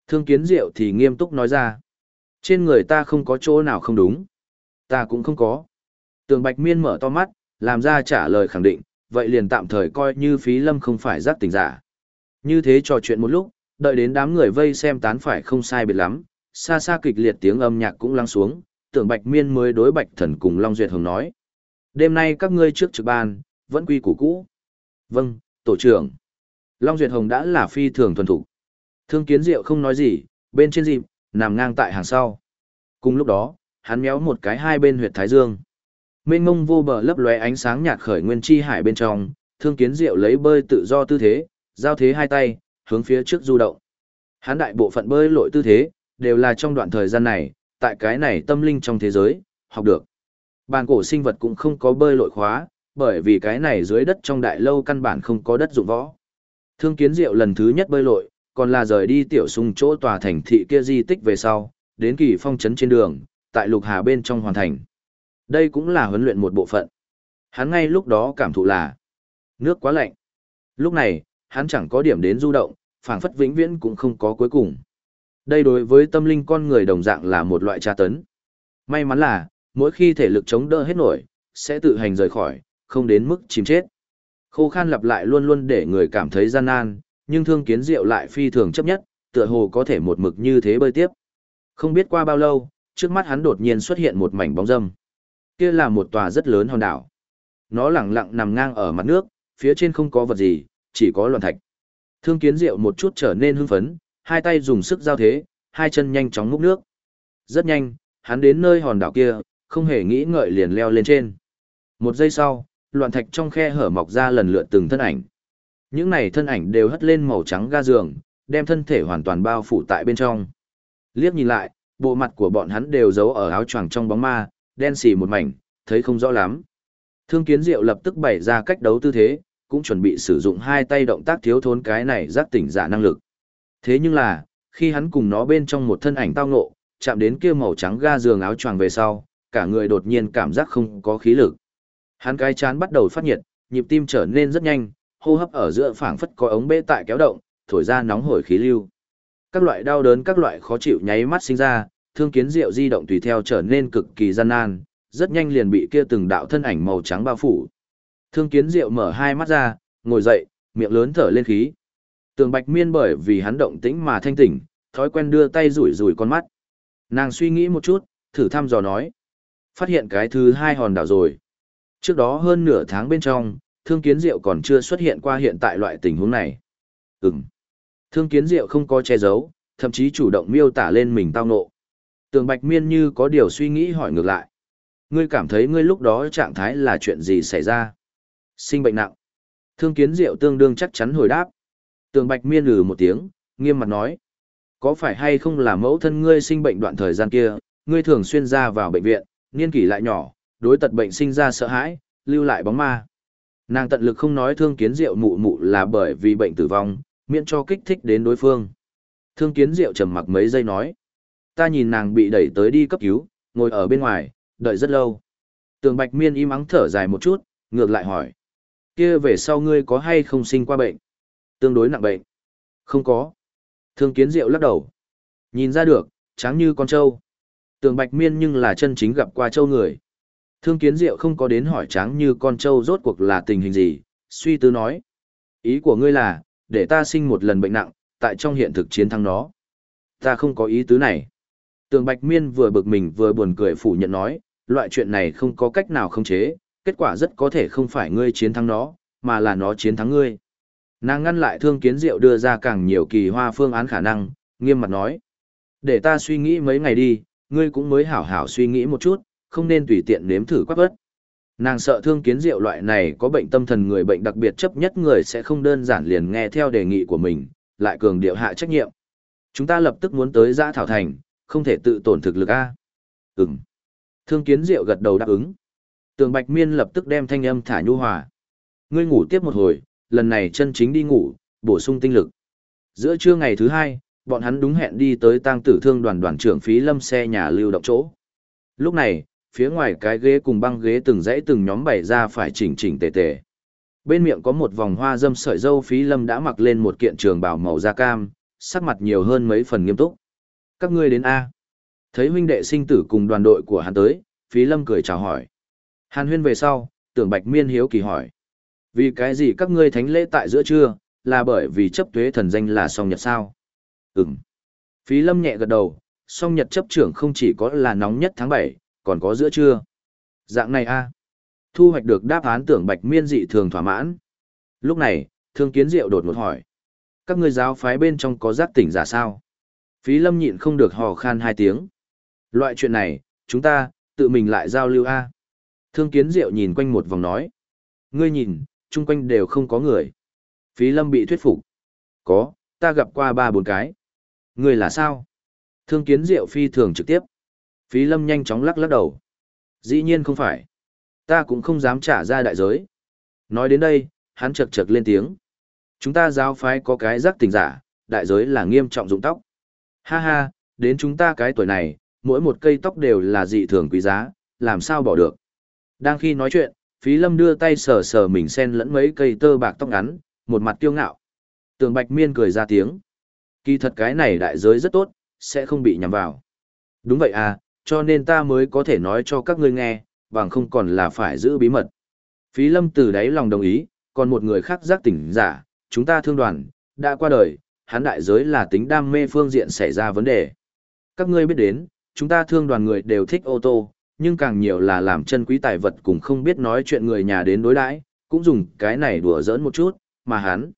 S1: Thương kiến diệu thì nghiêm túc nói ra. Trên người ta không có chỗ nào không đúng. Ta cũng không có. Tường Bạch Miên mở to mắt, làm ra trả lời khẳng định, vậy liền tạm thời coi như phí lâm không phải giác tỉnh giả. Như thế trò chuyện một lúc, đợi đến đám người vây xem tán phải không sai biệt lắm, xa xa kịch liệt tiếng âm nhạc cũng lắng xuống, tưởng Bạch Miên mới đối Bạch Thần cùng Long Duyệt Hồng nói. Đêm nay các ngươi trước trực ban, vẫn quy củ cũ. Vâng, tổ trưởng. Long Duyệt Hồng đã là phi thường thuần thủ. Thương Kiến Diệu không nói gì, bên trên dịp, nằm ngang tại hàng sau. Cùng lúc đó, hắn méo một cái hai bên huyệt thái dương. Mênh mông vô bờ lấp lóe ánh sáng nhạt khởi nguyên chi hải bên trong, Thương Kiến Diệu lấy bơi tự do tư thế, giao thế hai tay, hướng phía trước du động. Hán đại bộ phận bơi lội tư thế, đều là trong đoạn thời gian này, tại cái này tâm linh trong thế giới, học được. Bàn cổ sinh vật cũng không có bơi lội khóa, bởi vì cái này dưới đất trong đại lâu căn bản không có đất dụng võ. Thương kiến diệu lần thứ nhất bơi lội, còn là rời đi tiểu sung chỗ tòa thành thị kia di tích về sau, đến kỳ phong trấn trên đường, tại lục hà bên trong hoàn thành. Đây cũng là huấn luyện một bộ phận. Hắn ngay lúc đó cảm thụ là nước quá lạnh. Lúc này, hắn chẳng có điểm đến du động, phảng phất vĩnh viễn cũng không có cuối cùng. Đây đối với tâm linh con người đồng dạng là một loại tra tấn. May mắn là, mỗi khi thể lực chống đỡ hết nổi, sẽ tự hành rời khỏi, không đến mức chìm chết. Khô khan lặp lại luôn luôn để người cảm thấy gian nan, nhưng thương kiến diệu lại phi thường chấp nhất, tựa hồ có thể một mực như thế bơi tiếp. Không biết qua bao lâu, trước mắt hắn đột nhiên xuất hiện một mảnh bóng dâm. Kia là một tòa rất lớn hòn đảo. Nó lẳng lặng nằm ngang ở mặt nước, phía trên không có vật gì, chỉ có loạn thạch. Thương kiến diệu một chút trở nên hưng phấn, hai tay dùng sức giao thế, hai chân nhanh chóng múc nước. Rất nhanh, hắn đến nơi hòn đảo kia, không hề nghĩ ngợi liền leo lên trên. Một giây sau, loạn thạch trong khe hở mọc ra lần lượt từng thân ảnh. Những này thân ảnh đều hất lên màu trắng ga giường, đem thân thể hoàn toàn bao phủ tại bên trong. Liếc nhìn lại, bộ mặt của bọn hắn đều giấu ở áo choàng trong bóng ma, đen xì một mảnh, thấy không rõ lắm. Thương Kiến Diệu lập tức bày ra cách đấu tư thế, cũng chuẩn bị sử dụng hai tay động tác thiếu thốn cái này giác tỉnh giả năng lực. Thế nhưng là, khi hắn cùng nó bên trong một thân ảnh tao ngộ, chạm đến kia màu trắng ga giường áo choàng về sau, cả người đột nhiên cảm giác không có khí lực. Hắn cái chán bắt đầu phát nhiệt, nhịp tim trở nên rất nhanh, hô hấp ở giữa phảng phất có ống bê tại kéo động, thổi ra nóng hổi khí lưu. Các loại đau đớn, các loại khó chịu nháy mắt sinh ra, thương kiến diệu di động tùy theo trở nên cực kỳ gian nan, rất nhanh liền bị kia từng đạo thân ảnh màu trắng bao phủ. Thương kiến diệu mở hai mắt ra, ngồi dậy, miệng lớn thở lên khí. Tường Bạch Miên bởi vì hắn động tĩnh mà thanh tỉnh, thói quen đưa tay rủi rủi con mắt. Nàng suy nghĩ một chút, thử thăm dò nói. Phát hiện cái thứ hai hòn đảo rồi. Trước đó hơn nửa tháng bên trong, Thương Kiến Diệu còn chưa xuất hiện qua hiện tại loại tình huống này. Ừm. Thương Kiến Diệu không có che giấu, thậm chí chủ động miêu tả lên mình tao ngộ. Tường Bạch Miên như có điều suy nghĩ hỏi ngược lại. Ngươi cảm thấy ngươi lúc đó trạng thái là chuyện gì xảy ra? Sinh bệnh nặng. Thương Kiến Diệu tương đương chắc chắn hồi đáp. Tường Bạch Miên lừ một tiếng, nghiêm mặt nói. Có phải hay không là mẫu thân ngươi sinh bệnh đoạn thời gian kia, ngươi thường xuyên ra vào bệnh viện, niên kỷ lại nhỏ, đối tật bệnh sinh ra sợ hãi, lưu lại bóng ma. Nàng tận lực không nói thương kiến diệu mụ mụ là bởi vì bệnh tử vong, miễn cho kích thích đến đối phương. Thương kiến diệu trầm mặc mấy giây nói. Ta nhìn nàng bị đẩy tới đi cấp cứu, ngồi ở bên ngoài, đợi rất lâu. Tường Bạch Miên im ắng thở dài một chút, ngược lại hỏi. kia về sau ngươi có hay không sinh qua bệnh? Tương đối nặng bệnh. Không có. Thương kiến diệu lắc đầu. Nhìn ra được, trắng như con trâu. Tường Bạch Miên nhưng là chân chính gặp qua trâu người. Thương kiến diệu không có đến hỏi trắng như con trâu rốt cuộc là tình hình gì, suy tư nói. Ý của ngươi là, để ta sinh một lần bệnh nặng, tại trong hiện thực chiến thắng nó. Ta không có ý tứ này. Tường Bạch Miên vừa bực mình vừa buồn cười phủ nhận nói, loại chuyện này không có cách nào không chế, kết quả rất có thể không phải ngươi chiến thắng nó, mà là nó chiến thắng ngươi. Nàng ngăn lại thương kiến diệu đưa ra càng nhiều kỳ hoa phương án khả năng, nghiêm mặt nói. Để ta suy nghĩ mấy ngày đi, ngươi cũng mới hảo hảo suy nghĩ một chút, không nên tùy tiện nếm thử quắc ớt. Nàng sợ thương kiến diệu loại này có bệnh tâm thần người bệnh đặc biệt chấp nhất người sẽ không đơn giản liền nghe theo đề nghị của mình, lại cường điệu hạ trách nhiệm. Chúng ta lập tức muốn tới giã thảo thành, không thể tự tổn thực lực A. Ừm. Thương kiến diệu gật đầu đáp ứng. Tường Bạch Miên lập tức đem thanh âm thả nhu hòa. Ngươi ngủ tiếp một hồi, lần này chân chính đi ngủ, bổ sung tinh lực. Giữa trưa ngày thứ hai, bọn hắn đúng hẹn đi tới tang tử thương đoàn đoàn trưởng phí lâm xe nhà lưu động chỗ. Lúc này, phía ngoài cái ghế cùng băng ghế từng dãy từng nhóm bày ra phải chỉnh chỉnh tề tề. Bên miệng có một vòng hoa dâm sợi dâu phí lâm đã mặc lên một kiện trường bào màu da cam, sắc mặt nhiều hơn mấy phần nghiêm túc. Các ngươi đến A. Thấy huynh đệ sinh tử cùng đoàn đội của hắn tới, phí lâm cười chào hỏi. Hàn huyên về sau, tưởng bạch miên hiếu kỳ hỏi. Vì cái gì các ngươi thánh lễ tại giữa trưa, là bởi vì chấp thuế thần danh là song nhật sao? Ừm. Phí lâm nhẹ gật đầu, song nhật chấp trưởng không chỉ có là nóng nhất tháng bảy còn có giữa trưa. Dạng này a Thu hoạch được đáp án tưởng bạch miên dị thường thỏa mãn. Lúc này, thương kiến diệu đột ngột hỏi. Các ngươi giáo phái bên trong có giác tỉnh giả sao? Phí lâm nhịn không được hò khan hai tiếng. Loại chuyện này, chúng ta, tự mình lại giao lưu a Thương kiến diệu nhìn quanh một vòng nói. Ngươi nhìn, chung quanh đều không có người. Phí lâm bị thuyết phục. Có, ta gặp qua ba bốn cái. Ngươi là sao? Thương kiến diệu phi thường trực tiếp. Phí lâm nhanh chóng lắc lắc đầu. Dĩ nhiên không phải. Ta cũng không dám trả ra đại giới. Nói đến đây, hắn chật chật lên tiếng. Chúng ta giáo phái có cái giác tình giả, đại giới là nghiêm trọng dụng tóc. Ha ha, đến chúng ta cái tuổi này, mỗi một cây tóc đều là dị thường quý giá, làm sao bỏ được. Đang khi nói chuyện, phí lâm đưa tay sờ sờ mình xen lẫn mấy cây tơ bạc tóc ngắn, một mặt tiêu ngạo. Tường bạch miên cười ra tiếng. Kỳ thật cái này đại giới rất tốt, sẽ không bị nhầm vào. Đúng vậy à, cho nên ta mới có thể nói cho các ngươi nghe, bằng không còn là phải giữ bí mật. Phí lâm từ đáy lòng đồng ý, còn một người khác giác tỉnh giả, chúng ta thương đoàn, đã qua đời, hắn đại giới là tính đam mê phương diện xảy ra vấn đề. Các ngươi biết đến, chúng ta thương đoàn người đều thích ô tô, nhưng càng nhiều là làm chân quý tài vật cùng không biết nói chuyện người nhà đến đối đãi, cũng dùng cái này đùa giỡn một chút, mà hắn.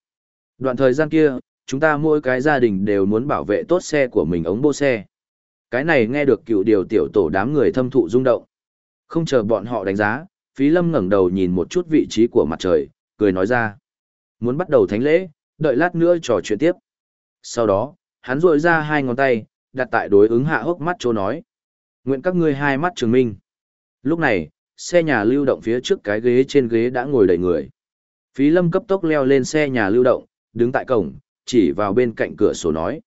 S1: Đoạn thời gian kia, chúng ta mỗi cái gia đình đều muốn bảo vệ tốt xe của mình ống bô xe. Cái này nghe được cựu điều tiểu tổ đám người thâm thụ rung động. Không chờ bọn họ đánh giá, Phí Lâm ngẩng đầu nhìn một chút vị trí của mặt trời, cười nói ra. Muốn bắt đầu thánh lễ, đợi lát nữa trò chuyện tiếp. Sau đó, hắn rội ra hai ngón tay, đặt tại đối ứng hạ hốc mắt chỗ nói. Nguyện các ngươi hai mắt trường minh. Lúc này, xe nhà lưu động phía trước cái ghế trên ghế đã ngồi đầy người. Phí lâm cấp tốc leo lên xe nhà lưu động, đứng tại cổng, chỉ vào bên cạnh cửa sổ nói.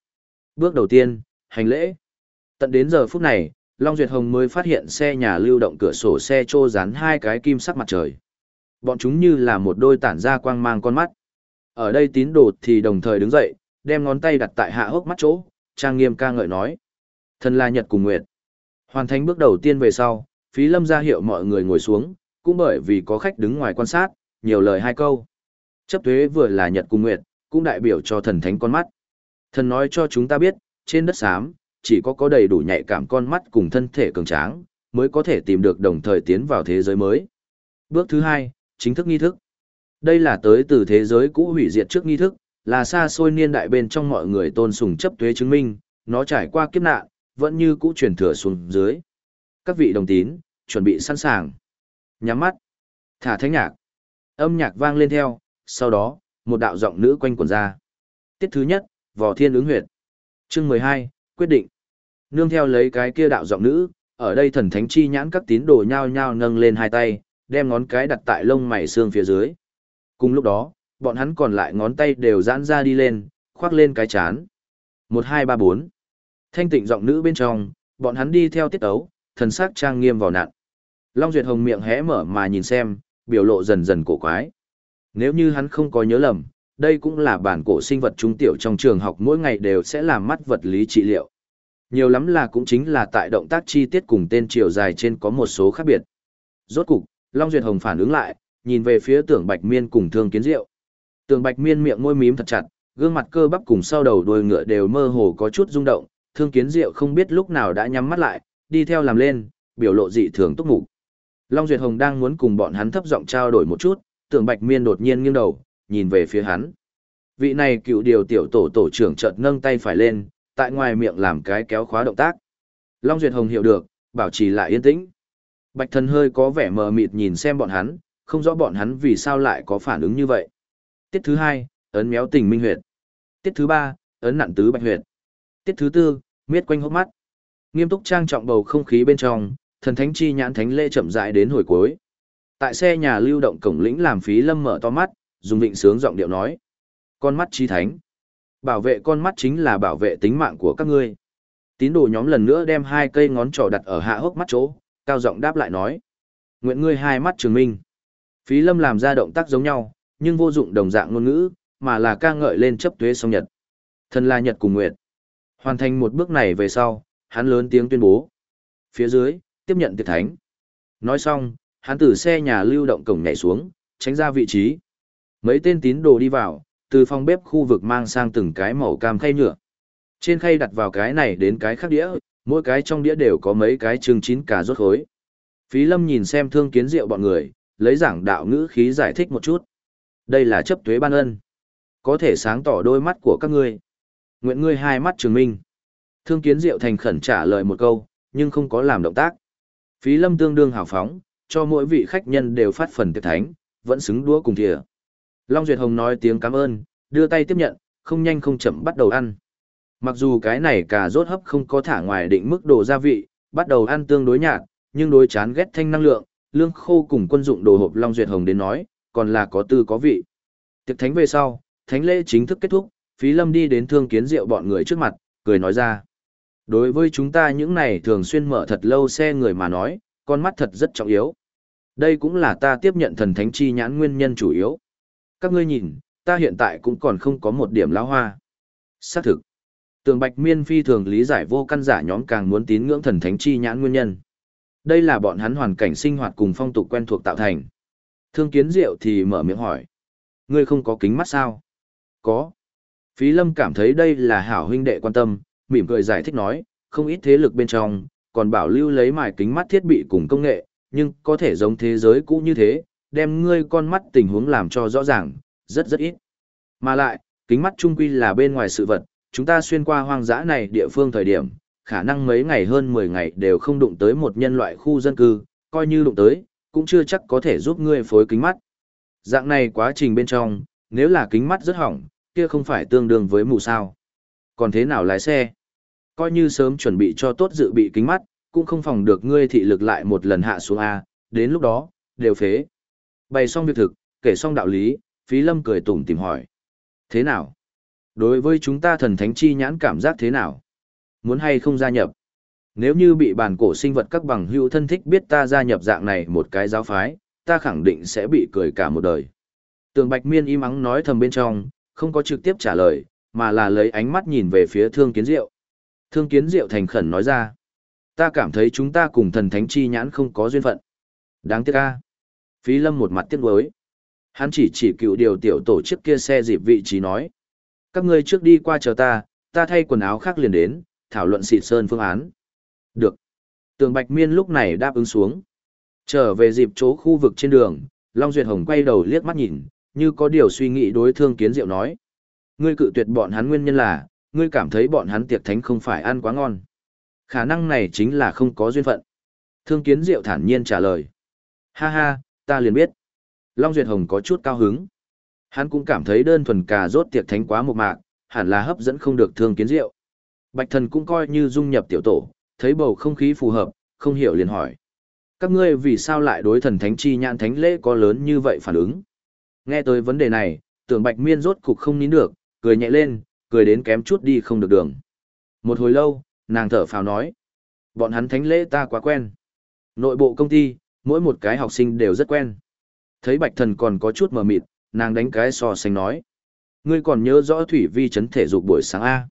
S1: Bước đầu tiên, hành lễ. Tận đến giờ phút này, Long Duyệt Hồng mới phát hiện xe nhà lưu động cửa sổ xe trô dán hai cái kim sắc mặt trời. Bọn chúng như là một đôi tản ra quang mang con mắt. Ở đây tín đồ thì đồng thời đứng dậy, đem ngón tay đặt tại hạ hốc mắt chỗ, trang nghiêm ca ngợi nói. Thần là nhật cùng nguyệt. Hoàn thành bước đầu tiên về sau, phí lâm ra hiệu mọi người ngồi xuống, cũng bởi vì có khách đứng ngoài quan sát, nhiều lời hai câu. Chấp thuế vừa là nhật cùng nguyệt, cũng đại biểu cho thần thánh con mắt. Thần nói cho chúng ta biết, trên đất xám, chỉ có có đầy đủ nhạy cảm con mắt cùng thân thể cường tráng, mới có thể tìm được đồng thời tiến vào thế giới mới. Bước thứ hai, chính thức nghi thức. Đây là tới từ thế giới cũ hủy diệt trước nghi thức, là xa xôi niên đại bên trong mọi người tôn sùng chấp tuế chứng minh, nó trải qua kiếp nạn, vẫn như cũ truyền thừa xuống dưới. Các vị đồng tín, chuẩn bị sẵn sàng. Nhắm mắt, thả thánh nhạc. Âm nhạc vang lên theo, sau đó, một đạo giọng nữ quanh quần ra. Tiết thứ nhất, vò thiên ứng huyệt. Chương mười hai quyết định. Nương theo lấy cái kia đạo giọng nữ, ở đây thần thánh chi nhãn các tín đồ nhao nhao nâng lên hai tay, đem ngón cái đặt tại lông mày xương phía dưới. Cùng lúc đó, bọn hắn còn lại ngón tay đều giãn ra đi lên, khoác lên cái chán. Một hai ba bốn. Thanh tịnh giọng nữ bên trong, bọn hắn đi theo tiết ấu, thần sắc trang nghiêm vào nạn. Long Duyệt Hồng miệng hé mở mà nhìn xem, biểu lộ dần dần cổ quái. Nếu như hắn không có nhớ lầm, đây cũng là bản cổ sinh vật trung tiểu trong trường học mỗi ngày đều sẽ làm mắt vật lý trị liệu. Nhiều lắm là cũng chính là tại động tác chi tiết cùng tên chiều dài trên có một số khác biệt. Rốt cục, Long Duyệt Hồng phản ứng lại, nhìn về phía tưởng Bạch Miên cùng Thương Kiến Diệu. Tường Bạch Miên miệng môi mím thật chặt, gương mặt cơ bắp cùng sau đầu đuôi ngựa đều mơ hồ có chút rung động, Thương Kiến Diệu không biết lúc nào đã nhắm mắt lại, đi theo làm lên, biểu lộ dị thường túc mục. Long Duyệt Hồng đang muốn cùng bọn hắn thấp giọng trao đổi một chút, Tường Bạch Miên đột nhiên nghiêng đầu, nhìn về phía hắn. Vị này cựu điều tiểu tổ tổ trưởng chợt nâng tay phải lên, tại ngoài miệng làm cái kéo khóa động tác. Long Duyệt Hồng hiểu được, bảo trì lại yên tĩnh. Bạch thần hơi có vẻ mờ mịt nhìn xem bọn hắn, không rõ bọn hắn vì sao lại có phản ứng như vậy. Tiết thứ hai, ấn méo tình minh huyệt. Tiết thứ ba, ấn nặn tứ bạch huyệt. Tiết thứ tư, miết quanh hốc mắt. Nghiêm túc trang trọng bầu không khí bên trong, thần thánh chi nhãn thánh lễ chậm rãi đến hồi cuối. Tại xe nhà lưu động cổng lĩnh làm phí lâm mở to mắt, dùng vịnh sướng giọng điệu nói. Con mắt chi thánh. Bảo vệ con mắt chính là bảo vệ tính mạng của các ngươi. Tín đồ nhóm lần nữa đem hai cây ngón trỏ đặt ở hạ hốc mắt chỗ, cao giọng đáp lại nói. Nguyện ngươi hai mắt trường minh. Phí lâm làm ra động tác giống nhau, nhưng vô dụng đồng dạng ngôn ngữ, mà là ca ngợi lên chấp thuế song nhật. Thần là nhật cùng nguyệt. Hoàn thành một bước này về sau, hắn lớn tiếng tuyên bố. Phía dưới, tiếp nhận tiệt thánh. Nói xong, hắn từ xe nhà lưu động cổng nhảy xuống, tránh ra vị trí. Mấy tên tín đồ đi vào, từ phòng bếp khu vực mang sang từng cái màu cam khay nhựa. Trên khay đặt vào cái này đến cái khác đĩa, mỗi cái trong đĩa đều có mấy cái chừng chín cả rốt khối. Phí lâm nhìn xem thương kiến rượu bọn người, lấy giảng đạo ngữ khí giải thích một chút. Đây là chấp tuế ban ân. Có thể sáng tỏ đôi mắt của các ngươi. Nguyện ngươi hai mắt trường minh. Thương kiến diệu thành khẩn trả lời một câu, nhưng không có làm động tác. Phí lâm tương đương hào phóng, cho mỗi vị khách nhân đều phát phần tiệc thánh, vẫn xứng đũa cùng thìa. Long Duyệt Hồng nói tiếng cảm ơn, đưa tay tiếp nhận, không nhanh không chậm bắt đầu ăn. Mặc dù cái này cà rốt hấp không có thả ngoài định mức độ gia vị, bắt đầu ăn tương đối nhạt, nhưng đối chán ghét thanh năng lượng, lương khô cùng quân dụng đồ hộp Long Duyệt Hồng đến nói, còn là có tư có vị. Tiệc thánh về sau, thánh lễ chính thức kết thúc, Phí Lâm đi đến thương kiến rượu bọn người trước mặt, cười nói ra. Đối với chúng ta những này thường xuyên mở thật lâu xe người mà nói, con mắt thật rất trọng yếu. Đây cũng là ta tiếp nhận thần thánh chi nhãn nguyên nhân chủ yếu. Các ngươi nhìn, ta hiện tại cũng còn không có một điểm lão hoa. Xác thực. Tường Bạch Miên phi thường lý giải vô căn giả nhóm càng muốn tín ngưỡng thần thánh chi nhãn nguyên nhân. Đây là bọn hắn hoàn cảnh sinh hoạt cùng phong tục quen thuộc tạo thành. Thương Kiến Diệu thì mở miệng hỏi. Ngươi không có kính mắt sao? Có. Phí Lâm cảm thấy đây là hảo huynh đệ quan tâm, mỉm cười giải thích nói, không ít thế lực bên trong, còn bảo lưu lấy mài kính mắt thiết bị cùng công nghệ, nhưng có thể giống thế giới cũ như thế, đem ngươi con mắt tình huống làm cho rõ ràng, rất rất ít. Mà lại, kính mắt trung quy là bên ngoài sự vật, chúng ta xuyên qua hoang dã này địa phương thời điểm, khả năng mấy ngày hơn 10 ngày đều không đụng tới một nhân loại khu dân cư, coi như đụng tới, cũng chưa chắc có thể giúp ngươi phối kính mắt. Dạng này quá trình bên trong, nếu là kính mắt rất hỏng, kia không phải tương đương với mù sao. Còn thế nào lái xe? Coi như sớm chuẩn bị cho tốt dự bị kính mắt, cũng không phòng được ngươi thị lực lại một lần hạ xuống A, đến lúc đó, đều phế. Bày xong việc thực, kể xong đạo lý, phí lâm cười tủm tìm hỏi. Thế nào? Đối với chúng ta thần thánh chi nhãn cảm giác thế nào? Muốn hay không gia nhập? Nếu như bị bản cổ sinh vật các bằng hữu thân thích biết ta gia nhập dạng này một cái giáo phái, ta khẳng định sẽ bị cười cả một đời. Tường Bạch Miên im ắng nói thầm bên trong, không có trực tiếp trả lời, mà là lấy ánh mắt nhìn về phía Thương Kiến Diệu. Thương Kiến Diệu thành khẩn nói ra, ta cảm thấy chúng ta cùng thần thánh chi nhãn không có duyên phận. Đáng tiếc a. Phí Lâm một mặt tiếc nuối. Hắn chỉ chỉ cựu điều tiểu tổ chức kia xe dịp vị trí nói. Các ngươi trước đi qua chờ ta, ta thay quần áo khác liền đến, thảo luận xịt sơn phương án. Được. Tường Bạch Miên lúc này đáp ứng xuống. Trở về dịp chỗ khu vực trên đường, Long Duyệt Hồng quay đầu liếc mắt nhìn, như có điều suy nghĩ đối thương kiến diệu nói. Ngươi cự tuyệt bọn hắn nguyên nhân là, ngươi cảm thấy bọn hắn tiệc thánh không phải ăn quá ngon. Khả năng này chính là không có duyên phận. Thương kiến diệu thản nhiên trả lời. Ha ha, ta liền biết. Long Duyệt Hồng có chút cao hứng. Hắn cũng cảm thấy đơn thuần cà rốt tiệc thánh quá một mạc, hẳn là hấp dẫn không được thương kiến diệu. Bạch thần cũng coi như dung nhập tiểu tổ, thấy bầu không khí phù hợp, không hiểu liền hỏi. Các ngươi vì sao lại đối thần thánh chi nhãn thánh lễ có lớn như vậy phản ứng? Nghe tới vấn đề này, tưởng bạch miên rốt cục không nín được, cười nhẹ lên, cười đến kém chút đi không được đường. Một hồi lâu, nàng thở phào nói. Bọn hắn thánh lễ ta quá quen. Nội bộ công ty, mỗi một cái học sinh đều rất quen. Thấy bạch thần còn có chút mờ mịt, nàng đánh cái so sánh nói. Ngươi còn nhớ rõ thủy vi chấn thể dục buổi sáng A.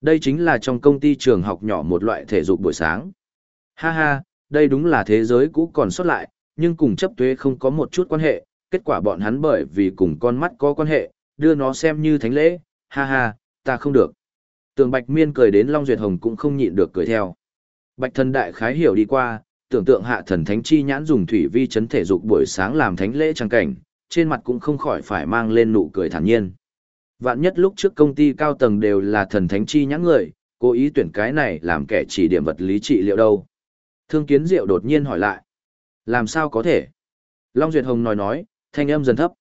S1: Đây chính là trong công ty trường học nhỏ một loại thể dục buổi sáng. Ha ha, đây đúng là thế giới cũ còn xuất lại, nhưng cùng chấp tuế không có một chút quan hệ, kết quả bọn hắn bởi vì cùng con mắt có quan hệ, đưa nó xem như thánh lễ, ha ha, ta không được. Tường Bạch Miên cười đến Long Duyệt Hồng cũng không nhịn được cười theo. Bạch thần đại khái hiểu đi qua, tưởng tượng hạ thần thánh chi nhãn dùng thủy vi chấn thể dục buổi sáng làm thánh lễ trang cảnh, trên mặt cũng không khỏi phải mang lên nụ cười thản nhiên. Vạn nhất lúc trước công ty cao tầng đều là thần thánh chi nhãn người, cố ý tuyển cái này làm kẻ chỉ điểm vật lý trị liệu đâu. Thương kiến diệu đột nhiên hỏi lại. Làm sao có thể? Long Duyệt Hồng nói nói, thanh âm dần thấp.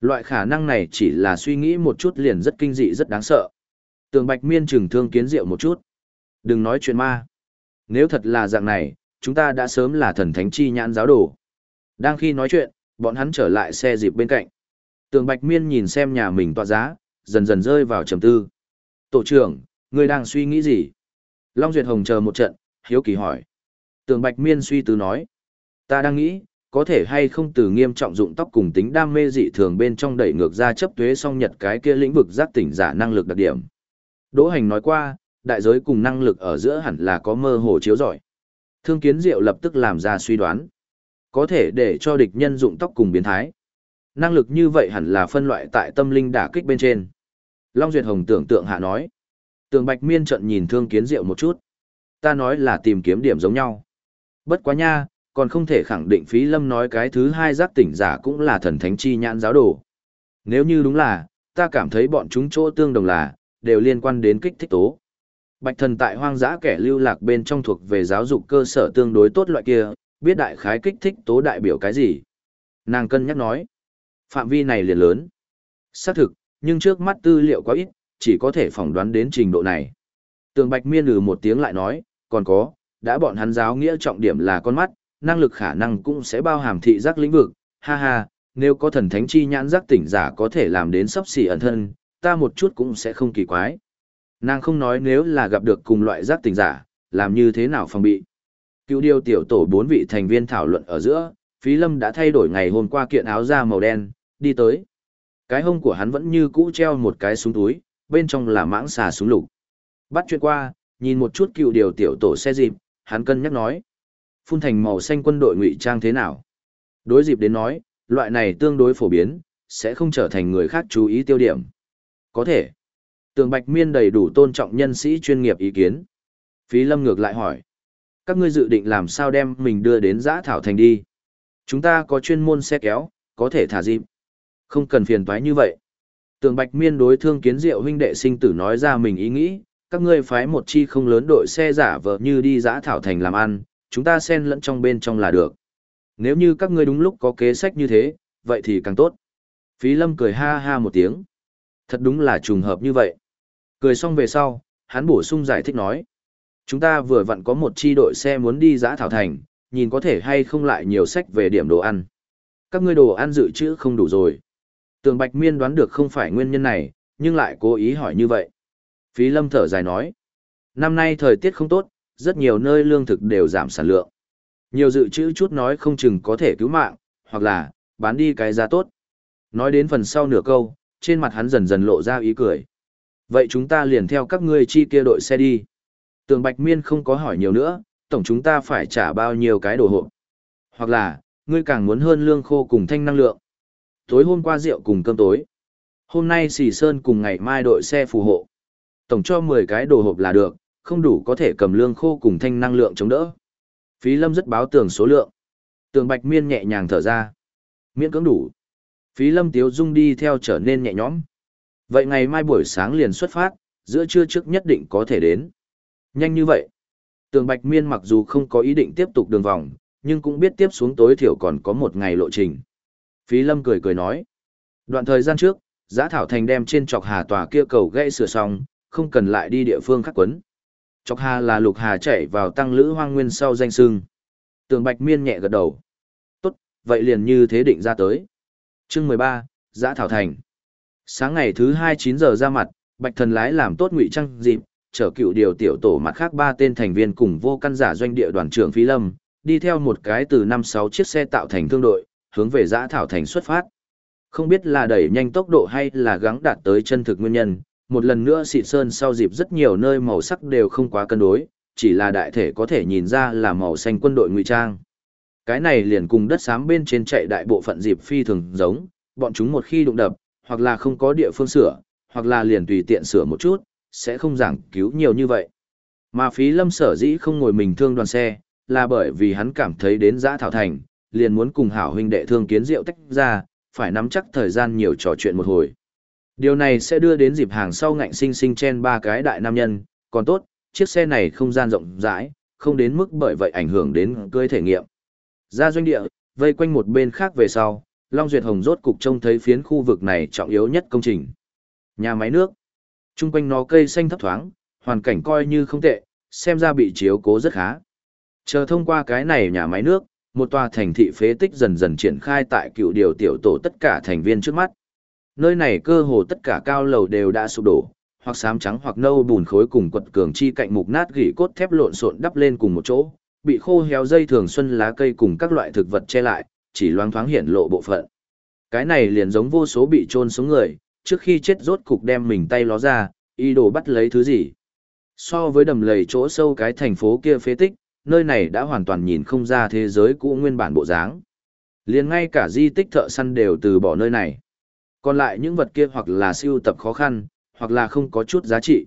S1: Loại khả năng này chỉ là suy nghĩ một chút liền rất kinh dị rất đáng sợ. Tường Bạch Miên trừng thương kiến diệu một chút. Đừng nói chuyện ma. Nếu thật là dạng này, chúng ta đã sớm là thần thánh chi nhãn giáo đồ. Đang khi nói chuyện, bọn hắn trở lại xe dịp bên cạnh. Tường Bạch Miên nhìn xem nhà mình tọa giá, dần dần rơi vào trầm tư. Tổ trưởng, ngươi đang suy nghĩ gì? Long Duyệt Hồng chờ một trận, hiếu kỳ hỏi. Tường Bạch Miên suy tư nói. Ta đang nghĩ, có thể hay không từ nghiêm trọng dụng tóc cùng tính đam mê dị thường bên trong đẩy ngược ra chấp thuế song nhật cái kia lĩnh vực giác tỉnh giả năng lực đặc điểm. Đỗ Hành nói qua, đại giới cùng năng lực ở giữa hẳn là có mơ hồ chiếu giỏi. Thương Kiến Diệu lập tức làm ra suy đoán. Có thể để cho địch nhân dụng tóc cùng biến thái. Năng lực như vậy hẳn là phân loại tại tâm linh đả kích bên trên. Long Duyệt Hồng tưởng tượng hạ nói. Tường Bạch Miên trận nhìn Thương Kiến Diệu một chút. Ta nói là tìm kiếm điểm giống nhau. Bất quá nha, còn không thể khẳng định Phí Lâm nói cái thứ hai giác tỉnh giả cũng là thần thánh chi nhãn giáo đồ. Nếu như đúng là, ta cảm thấy bọn chúng chỗ tương đồng là, đều liên quan đến kích thích tố. Bạch thần tại hoang dã kẻ lưu lạc bên trong thuộc về giáo dục cơ sở tương đối tốt loại kia, biết đại khái kích thích tố đại biểu cái gì. Nàng cân nhắc nói, phạm vi này liền lớn. Xác thực, nhưng trước mắt tư liệu quá ít, chỉ có thể phỏng đoán đến trình độ này. Tường Bạch Miên lừ một tiếng lại nói, còn có, đã bọn hắn giáo nghĩa trọng điểm là con mắt, năng lực khả năng cũng sẽ bao hàm thị giác lĩnh vực, ha ha, nếu có thần thánh chi nhãn giác tỉnh giả có thể làm đến sắp xỉ ẩn thân, ta một chút cũng sẽ không kỳ quái. Nàng không nói nếu là gặp được cùng loại giác tỉnh giả, làm như thế nào phòng bị. Cứu điều tiểu tổ bốn vị thành viên thảo luận ở giữa, Phí Lâm đã thay đổi ngày hôm qua kiện áo da màu đen, đi tới. Cái hông của hắn vẫn như cũ treo một cái súng túi, bên trong là mãng xà súng lục. Bắt chuyện qua, nhìn một chút cựu điều tiểu tổ xe dịp, hắn cân nhắc nói. Phun thành màu xanh quân đội ngụy trang thế nào? Đối dịp đến nói, loại này tương đối phổ biến, sẽ không trở thành người khác chú ý tiêu điểm. Có thể. Tường Bạch Miên đầy đủ tôn trọng nhân sĩ chuyên nghiệp ý kiến. Phí Lâm ngược lại hỏi. Các ngươi dự định làm sao đem mình đưa đến giã thảo thành đi? Chúng ta có chuyên môn xe kéo, có thể thả dịp. Không cần phiền toái như vậy. Tường Bạch Miên đối thương kiến diệu huynh đệ sinh tử nói ra mình ý nghĩ, các ngươi phái một chi không lớn đội xe giả vờ như đi giã thảo thành làm ăn, chúng ta xen lẫn trong bên trong là được. Nếu như các ngươi đúng lúc có kế sách như thế, vậy thì càng tốt. Phí Lâm cười ha ha một tiếng. Thật đúng là trùng hợp như vậy. Cười xong về sau, hắn bổ sung giải thích nói. Chúng ta vừa vặn có một chi đội xe muốn đi giã thảo thành, nhìn có thể hay không lại nhiều sách về điểm đồ ăn. Các ngươi đồ ăn dự trữ không đủ rồi. Tường Bạch Miên đoán được không phải nguyên nhân này, nhưng lại cố ý hỏi như vậy. Phí Lâm thở dài nói. Năm nay thời tiết không tốt, rất nhiều nơi lương thực đều giảm sản lượng. Nhiều dự trữ chút nói không chừng có thể cứu mạng, hoặc là, bán đi cái giá tốt. Nói đến phần sau nửa câu, trên mặt hắn dần dần lộ ra ý cười. Vậy chúng ta liền theo các ngươi chi kia đội xe đi. Tường Bạch Miên không có hỏi nhiều nữa, tổng chúng ta phải trả bao nhiêu cái đồ hộp. Hoặc là, ngươi càng muốn hơn lương khô cùng thanh năng lượng. Tối hôm qua rượu cùng cơm tối. Hôm nay xì sơn cùng ngày mai đội xe phù hộ. Tổng cho 10 cái đồ hộp là được, không đủ có thể cầm lương khô cùng thanh năng lượng chống đỡ. Phí lâm rất báo tường số lượng. Tường bạch miên nhẹ nhàng thở ra. Miễn cưỡng đủ. Phí lâm tiếu dung đi theo trở nên nhẹ nhõm. Vậy ngày mai buổi sáng liền xuất phát, giữa trưa trước nhất định có thể đến. Nhanh như vậy. Tường bạch miên mặc dù không có ý định tiếp tục đường vòng, nhưng cũng biết tiếp xuống tối thiểu còn có một ngày lộ trình. Phí lâm cười cười nói. Đoạn thời gian trước, giã thảo thành đem trên Chọc hà tòa kia cầu gãy sửa xong, không cần lại đi địa phương khác quấn. Chọc hà là lục hà chạy vào tăng lữ hoang nguyên sau danh sưng. Tường bạch miên nhẹ gật đầu. Tốt, vậy liền như thế định ra tới. chương mười ba, Giã Thảo Thành. Sáng ngày thứ hai chín giờ ra mặt, bạch thần lái làm tốt ngụy trang dịp, chở cựu điều tiểu tổ mặt khác ba tên thành viên cùng vô căn giả doanh địa đoàn trưởng Phí Lâm, đi theo một cái từ năm sáu chiếc xe tạo thành thương đội, hướng về Giã Thảo Thành xuất phát. Không biết là đẩy nhanh tốc độ hay là gắng đạt tới chân thực nguyên nhân, một lần nữa xịt sơn sau dịp rất nhiều nơi màu sắc đều không quá cân đối, chỉ là đại thể có thể nhìn ra là màu xanh quân đội ngụy trang. Cái này liền cùng đất xám bên trên chạy đại bộ phận dịp phi thường giống, bọn chúng một khi đụng đập, hoặc là không có địa phương sửa, hoặc là liền tùy tiện sửa một chút, sẽ không giảng cứu nhiều như vậy. Mà phí lâm sở dĩ không ngồi mình thương đoàn xe, là bởi vì hắn cảm thấy đến giã thảo thành, liền muốn cùng hảo huynh đệ thương kiến rượu tách ra, phải nắm chắc thời gian nhiều trò chuyện một hồi. Điều này sẽ đưa đến dịp hàng sau ngạnh sinh sinh chen ba cái đại nam nhân, còn tốt, chiếc xe này không gian rộng rãi, không đến mức bởi vậy ảnh hưởng đến cưới thể nghiệm. Ra doanh địa, vây quanh một bên khác về sau, Long Duyệt Hồng rốt cục trông thấy phiến khu vực này trọng yếu nhất công trình. Nhà máy nước. Trung quanh nó cây xanh thấp thoáng, hoàn cảnh coi như không tệ, xem ra bị chiếu cố rất khá. Chờ thông qua cái này nhà máy nước, một tòa thành thị phế tích dần dần triển khai tại cựu điều tiểu tổ tất cả thành viên trước mắt. Nơi này cơ hồ tất cả cao lầu đều đã sụp đổ, hoặc xám trắng hoặc nâu bùn khối cùng quật cường chi cạnh mục nát gỉ cốt thép lộn xộn đắp lên cùng một chỗ, bị khô héo dây thường xuân lá cây cùng các loại thực vật che lại, chỉ loáng thoáng hiện lộ bộ phận. Cái này liền giống vô số bị chôn xuống người, trước khi chết rốt cục đem mình tay ló ra, y đồ bắt lấy thứ gì. So với đầm lầy chỗ sâu cái thành phố kia phế tích, nơi này đã hoàn toàn nhìn không ra thế giới cũ nguyên bản bộ dáng. Liền ngay cả di tích thợ săn đều từ bỏ nơi này. Còn lại những vật kia hoặc là siêu tập khó khăn, hoặc là không có chút giá trị.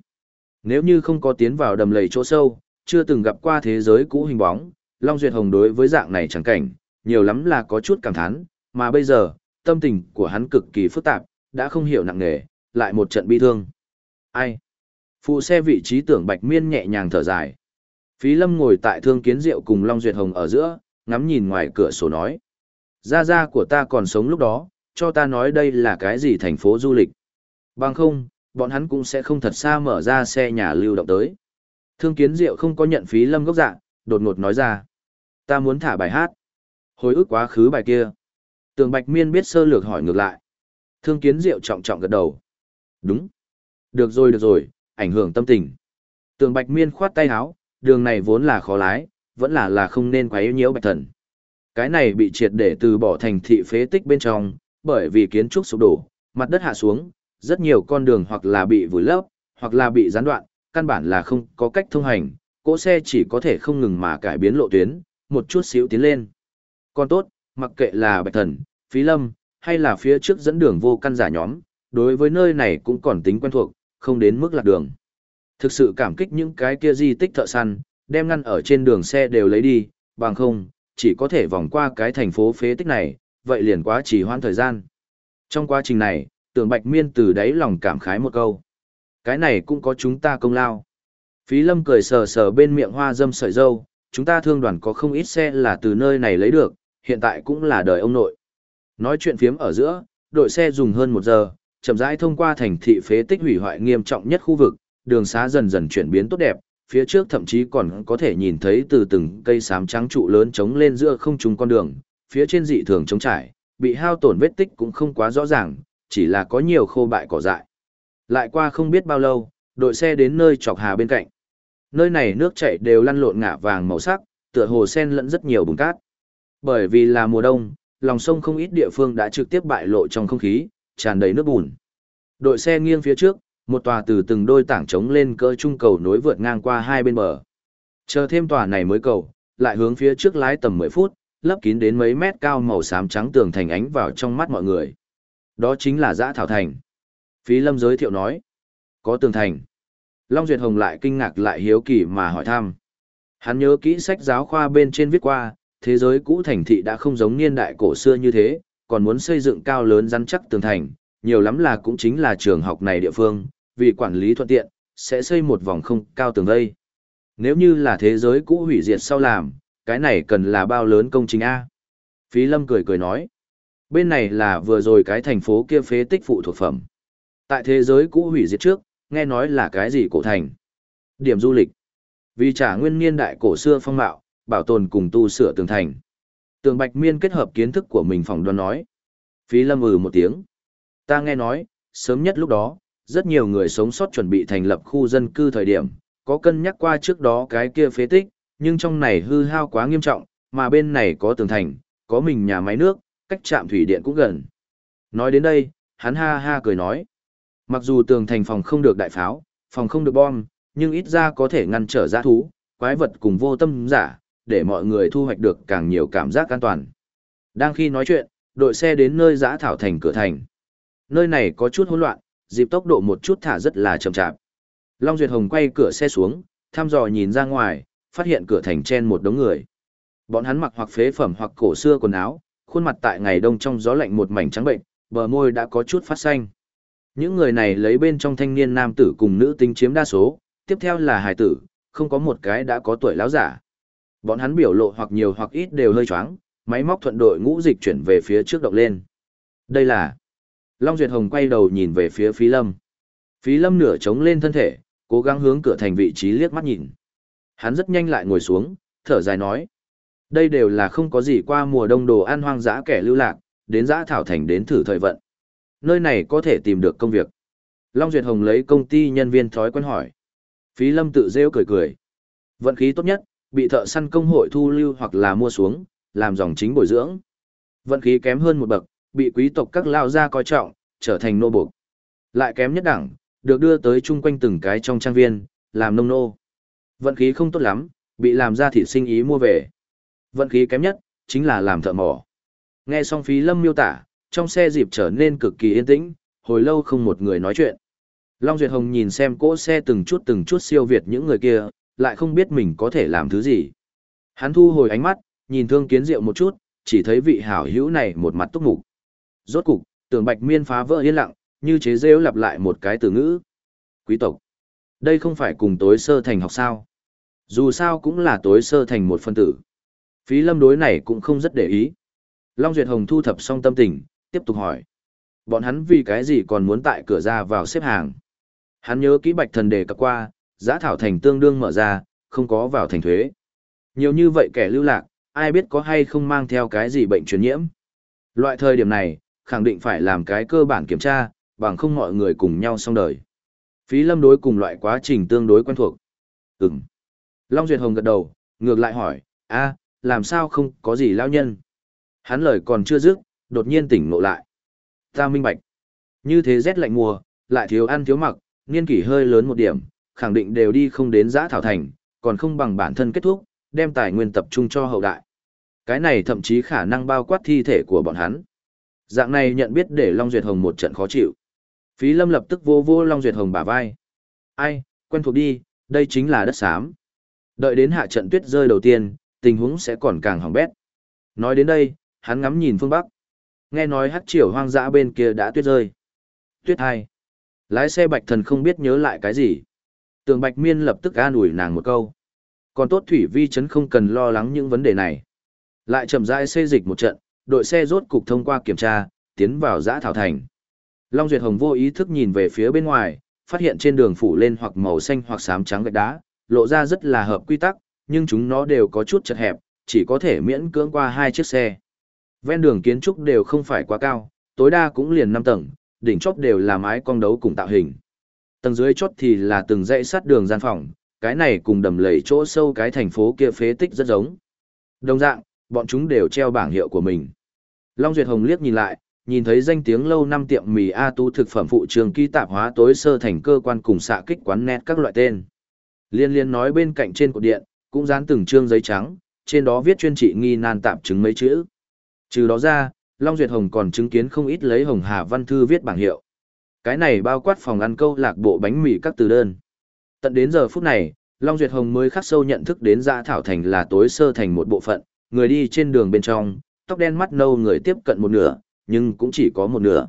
S1: Nếu như không có tiến vào đầm lầy chỗ sâu, chưa từng gặp qua thế giới cũ hình bóng, Long Duyệt Hồng đối với dạng này chẳng cảnh, nhiều lắm là có chút cảm thán, mà bây giờ, tâm tình của hắn cực kỳ phức tạp, đã không hiểu nặng nề, lại một trận bi thương. Ai? Phụ xe vị trí tưởng Bạch Miên nhẹ nhàng thở dài. Phí Lâm ngồi tại thương kiến Diệu cùng Long Duyệt Hồng ở giữa, ngắm nhìn ngoài cửa sổ nói. Gia gia của ta còn sống lúc đó, cho ta nói đây là cái gì thành phố du lịch. Bằng không, bọn hắn cũng sẽ không thật xa mở ra xe nhà lưu động tới. Thương kiến diệu không có nhận phí lâm gốc dạ, đột ngột nói ra. Ta muốn thả bài hát. Hồi ức quá khứ bài kia. Tường Bạch Miên biết sơ lược hỏi ngược lại. Thương kiến diệu trọng trọng gật đầu. Đúng. Được rồi được rồi, ảnh hưởng tâm tình. Tường Bạch Miên khoát tay áo, đường này vốn là khó lái, vẫn là là không nên quá yếu nhiễu bạch thần. Cái này bị triệt để từ bỏ thành thị phế tích bên trong, bởi vì kiến trúc sụp đổ, mặt đất hạ xuống, rất nhiều con đường hoặc là bị vùi lấp, hoặc là bị gián đoạn, căn bản là không có cách thông hành, cỗ xe chỉ có thể không ngừng mà cải biến lộ tuyến, một chút xíu tiến lên. Còn tốt, mặc kệ là Bạch Thần, Phí Lâm, hay là phía trước dẫn đường vô căn giả nhóm, đối với nơi này cũng còn tính quen thuộc, không đến mức lạc đường. Thực sự cảm kích những cái kia di tích thợ săn, đem ngăn ở trên đường xe đều lấy đi, bằng không, chỉ có thể vòng qua cái thành phố phế tích này, vậy liền quá trì hoãn thời gian. Trong quá trình này, tưởng Bạch Miên từ đáy lòng cảm khái một câu. Cái này cũng có chúng ta công lao. Phí Lâm cười sờ sờ bên miệng hoa dâm sợi dâu, chúng ta thương đoàn có không ít xe là từ nơi này lấy được, hiện tại cũng là đời ông nội. Nói chuyện phiếm ở giữa, đội xe dùng hơn một giờ, chậm rãi thông qua thành thị phế tích hủy hoại nghiêm trọng nhất khu vực, đường xá dần dần chuyển biến tốt đẹp, phía trước thậm chí còn có thể nhìn thấy từ từng cây xám trắng trụ lớn chống lên giữa không trung con đường, phía trên dị thường trống trải, bị hao tổn vết tích cũng không quá rõ ràng, chỉ là có nhiều khô bại cỏ dại. Lại qua không biết bao lâu, đội xe đến nơi chọc hà bên cạnh. Nơi này nước chảy đều lăn lộn ngả vàng màu sắc, tựa hồ sen lẫn rất nhiều bùn cát. Bởi vì là mùa đông, lòng sông không ít địa phương đã trực tiếp bại lộ trong không khí, tràn đầy nước bùn. Đội xe nghiêng phía trước, một tòa từ từng đôi tảng trống lên cỡ trung cầu nối vượt ngang qua hai bên bờ. Chờ thêm tòa này mới cầu, lại hướng phía trước lái tầm 10 phút, lấp kín đến mấy mét cao màu xám trắng tường thành ánh vào trong mắt mọi người. Đó chính là dã thảo thành. Phí lâm giới thiệu nói. Có tường thành. Long Duyệt Hồng lại kinh ngạc lại hiếu kỳ mà hỏi thăm. Hắn nhớ kỹ sách giáo khoa bên trên viết qua, thế giới cũ thành thị đã không giống niên đại cổ xưa như thế, còn muốn xây dựng cao lớn rắn chắc tường thành, nhiều lắm là cũng chính là trường học này địa phương, vì quản lý thuận tiện, sẽ xây một vòng không cao tường vây. Nếu như là thế giới cũ hủy diệt sau làm, cái này cần là bao lớn công trình A. Phí Lâm cười cười nói. Bên này là vừa rồi cái thành phố kia phế tích phụ thuộc phẩm. Tại thế giới cũ hủy diệt trước, nghe nói là cái gì cổ thành. Điểm du lịch. Vì trả nguyên niên đại cổ xưa phong mạo, bảo tồn cùng tu sửa tường thành. Tường Bạch Miên kết hợp kiến thức của mình phòng đoán nói. Phí Lâm ừ một tiếng. Ta nghe nói, sớm nhất lúc đó, rất nhiều người sống sót chuẩn bị thành lập khu dân cư thời điểm, có cân nhắc qua trước đó cái kia phế tích, nhưng trong này hư hao quá nghiêm trọng, mà bên này có tường thành, có mình nhà máy nước, cách trạm thủy điện cũng gần. Nói đến đây, hắn ha ha cười nói. Mặc dù tường thành phòng không được đại pháo, phòng không được bom, nhưng ít ra có thể ngăn trở giã thú, quái vật cùng vô tâm giả, để mọi người thu hoạch được càng nhiều cảm giác an toàn. Đang khi nói chuyện, đội xe đến nơi giã thảo thành cửa thành. Nơi này có chút hỗn loạn, dịp tốc độ một chút thả rất là chậm chạp. Long Duyệt Hồng quay cửa xe xuống, thăm dò nhìn ra ngoài, phát hiện cửa thành chen một đống người. Bọn hắn mặc hoặc phế phẩm hoặc cổ xưa quần áo, khuôn mặt tại ngày đông trong gió lạnh một mảnh trắng bệnh, bờ môi đã có chút phát xanh. Những người này lấy bên trong thanh niên nam tử cùng nữ tính chiếm đa số, tiếp theo là hài tử, không có một cái đã có tuổi lão giả. Bọn hắn biểu lộ hoặc nhiều hoặc ít đều hơi choáng, máy móc thuận đội ngũ dịch chuyển về phía trước động lên. Đây là Long Duyệt Hồng quay đầu nhìn về phía Phí Lâm. Phí Lâm nửa chống lên thân thể, cố gắng hướng cửa thành vị trí liếc mắt nhìn. Hắn rất nhanh lại ngồi xuống, thở dài nói. Đây đều là không có gì qua mùa đông đồ ăn hoang dã kẻ lưu lạc, đến dã thảo thành đến thử thời vận. Nơi này có thể tìm được công việc. Long Duyệt Hồng lấy công ty nhân viên thói quen hỏi. Phí Lâm tự rêu cười cười. Vận khí tốt nhất, bị thợ săn công hội thu lưu hoặc là mua xuống, làm dòng chính bồi dưỡng. Vận khí kém hơn một bậc, bị quý tộc các lao gia coi trọng, trở thành nô buộc. Lại kém nhất đẳng, được đưa tới chung quanh từng cái trong trang viên, làm nông nô. Vận khí không tốt lắm, bị làm ra thịt sinh ý mua về. Vận khí kém nhất, chính là làm thợ mỏ. Nghe xong phí lâm miêu tả, trong xe dịp trở nên cực kỳ yên tĩnh, hồi lâu không một người nói chuyện. Long Duyệt Hồng nhìn xem cỗ xe từng chút từng chút siêu việt những người kia, lại không biết mình có thể làm thứ gì. Hắn thu hồi ánh mắt, nhìn thương kiến diệu một chút, chỉ thấy vị hảo hữu này một mặt túc mục. Rốt cục, tưởng bạch miên phá vỡ yên lặng, như chế rêu lặp lại một cái từ ngữ. Quý tộc. Đây không phải cùng tối sơ thành học sao. Dù sao cũng là tối sơ thành một phân tử. Phí lâm đối này cũng không rất để ý. Long Duyệt Hồng thu thập xong tâm tình, tiếp tục hỏi. Bọn hắn vì cái gì còn muốn tại cửa ra vào xếp hàng? Hắn nhớ kỹ bạch thần đề cập qua, giá thảo thành tương đương mở ra, không có vào thành thuế. Nhiều như vậy kẻ lưu lạc, ai biết có hay không mang theo cái gì bệnh truyền nhiễm. Loại thời điểm này, khẳng định phải làm cái cơ bản kiểm tra, bằng không mọi người cùng nhau xong đời. Phí lâm đối cùng loại quá trình tương đối quen thuộc. Ừm. Long Duyệt Hồng gật đầu, ngược lại hỏi, a, làm sao không có gì lao nhân? Hắn lời còn chưa dứt, đột nhiên tỉnh ngộ lại. Ta minh bạch. Như thế rét lạnh mùa, lại thiếu ăn thiếu mặc, niên kỷ hơi lớn một điểm, khẳng định đều đi không đến giã thảo thành, còn không bằng bản thân kết thúc, đem tài nguyên tập trung cho hậu đại. Cái này thậm chí khả năng bao quát thi thể của bọn hắn. Dạng này nhận biết để Long Duyệt Hồng một trận khó chịu. Phí Lâm lập tức vô vô Long Duyệt Hồng bả vai. Ai, quen thuộc đi, đây chính là đất xám. Đợi đến hạ trận tuyết rơi đầu tiên, tình huống sẽ còn càng hỏng bét. Nói đến đây, hắn ngắm nhìn phương Bắc. Nghe nói hắc triều hoang dã bên kia đã tuyết rơi. Tuyết hai. Lái xe bạch thần không biết nhớ lại cái gì. Tường bạch miên lập tức an ủi nàng một câu. Còn tốt thủy vi chấn không cần lo lắng những vấn đề này. Lại chậm rãi xây dịch một trận, đội xe rốt cục thông qua kiểm tra, tiến vào giã thảo thành. Long Duyệt Hồng vô ý thức nhìn về phía bên ngoài, phát hiện trên đường phủ lên hoặc màu xanh hoặc xám trắng gạch đá, lộ ra rất là hợp quy tắc, nhưng chúng nó đều có chút chật hẹp, chỉ có thể miễn cưỡng qua hai chiếc xe. Ven đường kiến trúc đều không phải quá cao, tối đa cũng liền 5 tầng, đỉnh chóp đều là mái cong đấu cùng tạo hình. Tầng dưới chót thì là từng dãy sắt đường gian phòng, cái này cùng đầm lầy chỗ sâu cái thành phố kia phế tích rất giống. Đồng dạng, bọn chúng đều treo bảng hiệu của mình. Long Duyệt Hồng liếc nhìn lại, nhìn thấy danh tiếng lâu năm tiệm mì A Tu thực phẩm phụ trường ký tạp hóa tối sơ thành cơ quan cùng xạ kích quán nét các loại tên. Liên liên nói bên cạnh trên cột điện, cũng dán từng trương giấy trắng, trên đó viết chuyên trị nghi nan tạm chứng mấy chữ. Trừ đó ra, Long Duyệt Hồng còn chứng kiến không ít lấy Hồng Hà Văn Thư viết bảng hiệu. Cái này bao quát phòng ăn câu lạc bộ bánh mì các từ đơn. Tận đến giờ phút này, Long Duyệt Hồng mới khắc sâu nhận thức đến Dạ Thảo Thành là tối sơ thành một bộ phận, người đi trên đường bên trong, tóc đen mắt nâu người tiếp cận một nửa, nhưng cũng chỉ có một nửa.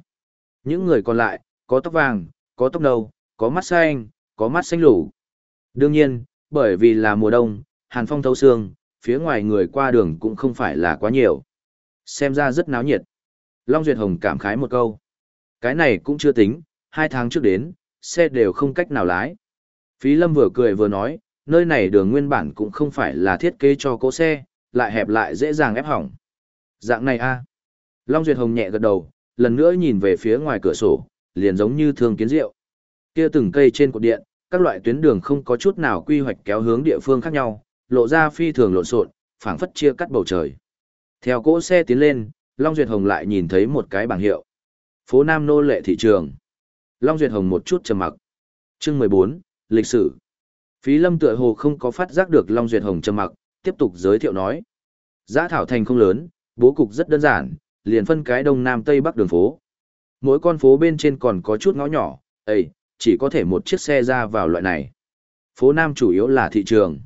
S1: Những người còn lại, có tóc vàng, có tóc nâu, có mắt xanh, có mắt xanh lủ. Đương nhiên, bởi vì là mùa đông, hàn phong thấu xương, phía ngoài người qua đường cũng không phải là quá nhiều. Xem ra rất náo nhiệt. Long Duyệt Hồng cảm khái một câu. Cái này cũng chưa tính, hai tháng trước đến, xe đều không cách nào lái. Phí Lâm vừa cười vừa nói, nơi này đường nguyên bản cũng không phải là thiết kế cho cỗ xe, lại hẹp lại dễ dàng ép hỏng. Dạng này a Long Duyệt Hồng nhẹ gật đầu, lần nữa nhìn về phía ngoài cửa sổ, liền giống như thương kiến rượu. Kia từng cây trên cột điện, các loại tuyến đường không có chút nào quy hoạch kéo hướng địa phương khác nhau, lộ ra phi thường lộn xộn, phảng phất chia cắt bầu trời. Theo cỗ xe tiến lên, Long Duyệt Hồng lại nhìn thấy một cái bảng hiệu. Phố Nam nô lệ thị trường. Long Duyệt Hồng một chút trầm mặc. Chương 14, lịch sử. Phí Lâm tựa hồ không có phát giác được Long Duyệt Hồng trầm mặc, tiếp tục giới thiệu nói. Giá thảo thành không lớn, bố cục rất đơn giản, liền phân cái đông nam tây bắc đường phố. Mỗi con phố bên trên còn có chút ngõ nhỏ, ấy, chỉ có thể một chiếc xe ra vào loại này. Phố Nam chủ yếu là thị trường.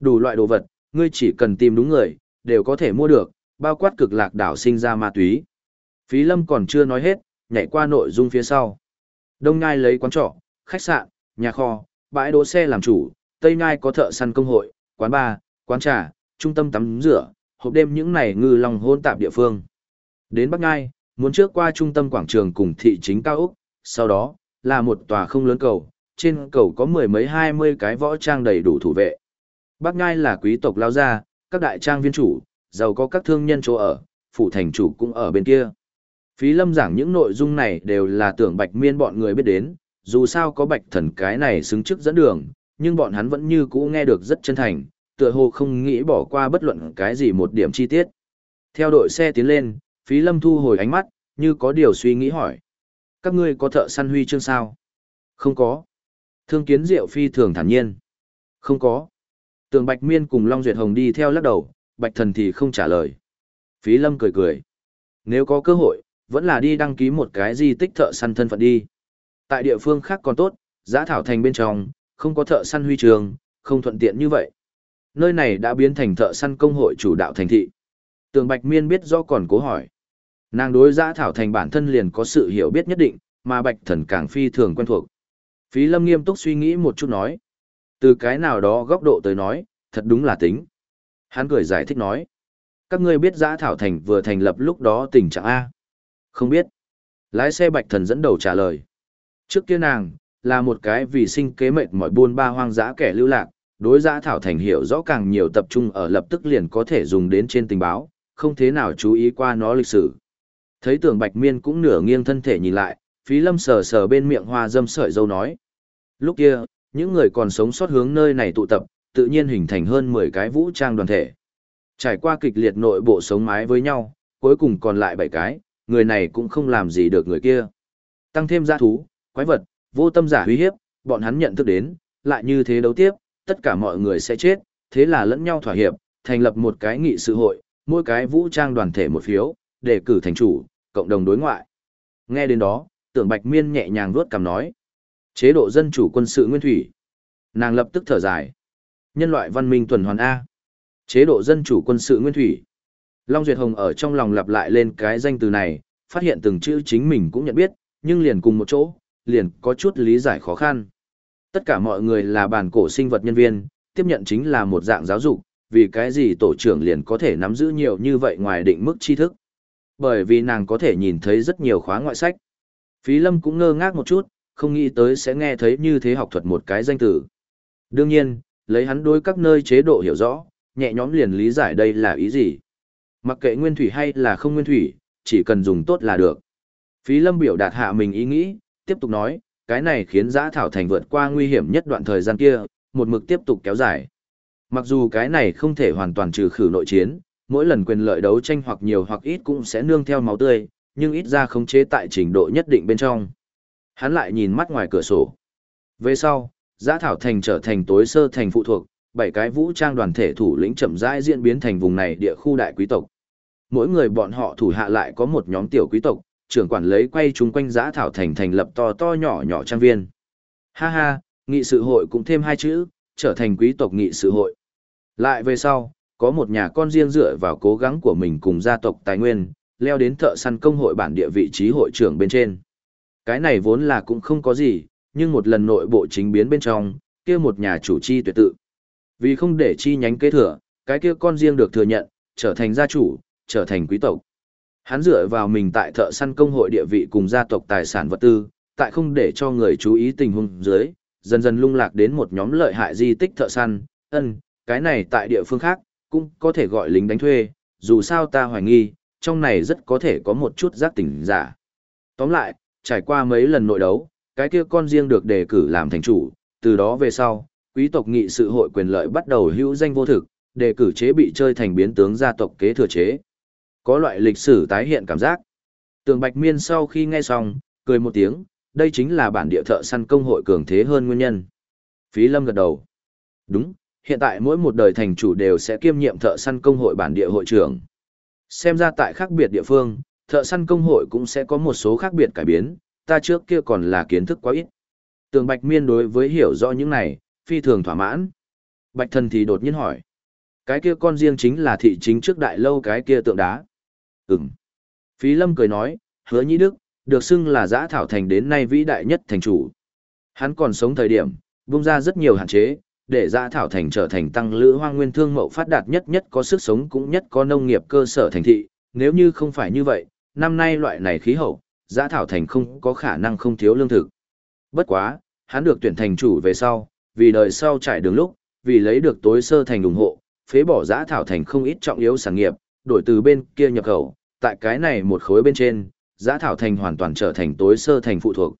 S1: Đủ loại đồ vật, ngươi chỉ cần tìm đúng người, đều có thể mua được, bao quát cực lạc đảo sinh ra ma túy. Phí Lâm còn chưa nói hết, nhảy qua nội dung phía sau. Đông Ngai lấy quán trọ, khách sạn, nhà kho, bãi đỗ xe làm chủ, Tây Ngai có thợ săn công hội, quán bar, quán trà, trung tâm tắm rửa, hộp đêm những này ngư lòng hôn tạp địa phương. Đến Bắc Ngai, muốn trước qua trung tâm quảng trường cùng thị chính cao Úc, sau đó, là một tòa không lớn cầu, trên cầu có mười mấy hai mươi cái võ trang đầy đủ thủ vệ. Bắc Ngai là quý tộc lao gia, các đại trang viên chủ, giàu có các thương nhân chỗ ở, phủ thành chủ cũng ở bên kia. Phí lâm giảng những nội dung này đều là tưởng bạch miên bọn người biết đến, dù sao có bạch thần cái này xứng chức dẫn đường, nhưng bọn hắn vẫn như cũ nghe được rất chân thành, tựa hồ không nghĩ bỏ qua bất luận cái gì một điểm chi tiết. Theo đội xe tiến lên, phí lâm thu hồi ánh mắt, như có điều suy nghĩ hỏi. Các ngươi có thợ săn huy chương sao? Không có. Thương kiến diệu phi thường thản nhiên. Không có. Tường Bạch Miên cùng Long Duyệt Hồng đi theo lắc đầu, Bạch Thần thì không trả lời. Phí Lâm cười cười. Nếu có cơ hội, vẫn là đi đăng ký một cái di tích thợ săn thân phận đi. Tại địa phương khác còn tốt, giã thảo thành bên trong, không có thợ săn huy trường, không thuận tiện như vậy. Nơi này đã biến thành thợ săn công hội chủ đạo thành thị. Tường Bạch Miên biết do còn cố hỏi. Nàng đối giã thảo thành bản thân liền có sự hiểu biết nhất định, mà Bạch Thần càng phi thường quen thuộc. Phí Lâm nghiêm túc suy nghĩ một chút nói. Từ cái nào đó góc độ tới nói, thật đúng là tính. Hắn cười giải thích nói. Các ngươi biết giã thảo thành vừa thành lập lúc đó tình trạng A. Không biết. Lái xe Bạch Thần dẫn đầu trả lời. Trước kia nàng, là một cái vì sinh kế mệt mỏi buôn ba hoang dã kẻ lưu lạc, đối giã thảo thành hiểu rõ càng nhiều tập trung ở lập tức liền có thể dùng đến trên tình báo, không thế nào chú ý qua nó lịch sử. Thấy tưởng Bạch Miên cũng nửa nghiêng thân thể nhìn lại, phí lâm sờ sờ bên miệng hoa dâm sợi dâu nói. Lúc kia, những người còn sống sót hướng nơi này tụ tập, tự nhiên hình thành hơn 10 cái vũ trang đoàn thể. Trải qua kịch liệt nội bộ sống mái với nhau, cuối cùng còn lại 7 cái, người này cũng không làm gì được người kia. Tăng thêm gia thú, quái vật, vô tâm giả uy hiếp, bọn hắn nhận thức đến, lại như thế đấu tiếp, tất cả mọi người sẽ chết, thế là lẫn nhau thỏa hiệp, thành lập một cái nghị sự hội, mỗi cái vũ trang đoàn thể một phiếu, để cử thành chủ, cộng đồng đối ngoại. Nghe đến đó, tưởng Bạch Miên nhẹ nhàng vuốt cằm nói. Chế độ dân chủ quân sự nguyên thủy. Nàng lập tức thở dài. Nhân loại văn minh tuần hoàn A. Chế độ dân chủ quân sự nguyên thủy. Long Duyệt Hồng ở trong lòng lặp lại lên cái danh từ này, phát hiện từng chữ chính mình cũng nhận biết, nhưng liền cùng một chỗ, liền có chút lý giải khó khăn. Tất cả mọi người là bản cổ sinh vật nhân viên, tiếp nhận chính là một dạng giáo dục, vì cái gì tổ trưởng liền có thể nắm giữ nhiều như vậy ngoài định mức tri thức. Bởi vì nàng có thể nhìn thấy rất nhiều khóa ngoại sách. Phí Lâm cũng ngơ ngác một chút, không nghĩ tới sẽ nghe thấy như thế học thuật một cái danh từ. Đương nhiên, lấy hắn đối các nơi chế độ hiểu rõ, nhẹ nhõm liền lý giải đây là ý gì. Mặc kệ nguyên thủy hay là không nguyên thủy, chỉ cần dùng tốt là được. Phí Lâm biểu đạt hạ mình ý nghĩ, tiếp tục nói, cái này khiến giã thảo thành vượt qua nguy hiểm nhất đoạn thời gian kia, một mực tiếp tục kéo dài. Mặc dù cái này không thể hoàn toàn trừ khử nội chiến, mỗi lần quyền lợi đấu tranh hoặc nhiều hoặc ít cũng sẽ nương theo máu tươi, nhưng ít ra khống chế tại trình độ nhất định bên trong. Hắn lại nhìn mắt ngoài cửa sổ. Về sau, giã thảo thành trở thành tối sơ thành phụ thuộc, bảy cái vũ trang đoàn thể thủ lĩnh chậm rãi diễn biến thành vùng này địa khu đại quý tộc. Mỗi người bọn họ thủ hạ lại có một nhóm tiểu quý tộc, trưởng quản lấy quay chúng quanh giã thảo thành thành lập to to nhỏ nhỏ trang viên. Ha ha, nghị sự hội cũng thêm hai chữ, trở thành quý tộc nghị sự hội. Lại về sau, có một nhà con riêng dựa vào cố gắng của mình cùng gia tộc tài nguyên, leo đến thợ săn công hội bản địa vị trí hội trưởng bên trên. Cái này vốn là cũng không có gì, nhưng một lần nội bộ chính biến bên trong, kia một nhà chủ chi tuyệt tự. Vì không để chi nhánh kế thừa, cái kia con riêng được thừa nhận, trở thành gia chủ, trở thành quý tộc. Hắn dựa vào mình tại thợ săn công hội địa vị cùng gia tộc tài sản vật tư, tại không để cho người chú ý tình huống dưới, dần dần lung lạc đến một nhóm lợi hại di tích thợ săn, ân, cái này tại địa phương khác, cũng có thể gọi lính đánh thuê, dù sao ta hoài nghi, trong này rất có thể có một chút giác tỉnh giả. Tóm lại, trải qua mấy lần nội đấu, cái kia con riêng được đề cử làm thành chủ, từ đó về sau, quý tộc nghị sự hội quyền lợi bắt đầu hữu danh vô thực, đề cử chế bị chơi thành biến tướng gia tộc kế thừa chế. Có loại lịch sử tái hiện cảm giác. Tường Bạch Miên sau khi nghe xong, cười một tiếng, đây chính là bản địa thợ săn công hội cường thế hơn nguyên nhân. Phí Lâm gật đầu. Đúng, hiện tại mỗi một đời thành chủ đều sẽ kiêm nhiệm thợ săn công hội bản địa hội trưởng. Xem ra tại khác biệt địa phương, thợ săn công hội cũng sẽ có một số khác biệt cải biến, ta trước kia còn là kiến thức quá ít. Tường Bạch Miên đối với hiểu rõ những này, phi thường thỏa mãn. Bạch Thần thì đột nhiên hỏi. Cái kia con riêng chính là thị chính trước đại lâu cái kia tượng đá. Ừm. Phí Lâm cười nói, hứa nhĩ đức, được xưng là giã thảo thành đến nay vĩ đại nhất thành chủ. Hắn còn sống thời điểm, bung ra rất nhiều hạn chế, để giã thảo thành trở thành tăng lữ hoang nguyên thương mậu phát đạt nhất nhất có sức sống cũng nhất có nông nghiệp cơ sở thành thị. Nếu như không phải như vậy, năm nay loại này khí hậu, giã thảo thành không có khả năng không thiếu lương thực. Bất quá, hắn được tuyển thành chủ về sau, vì đời sau trải đường lúc, vì lấy được tối sơ thành ủng hộ, phế bỏ giã thảo thành không ít trọng yếu sản nghiệp, đổi từ bên kia nhập khẩu, tại cái này một khối bên trên, giã thảo thành hoàn toàn trở thành tối sơ thành phụ thuộc.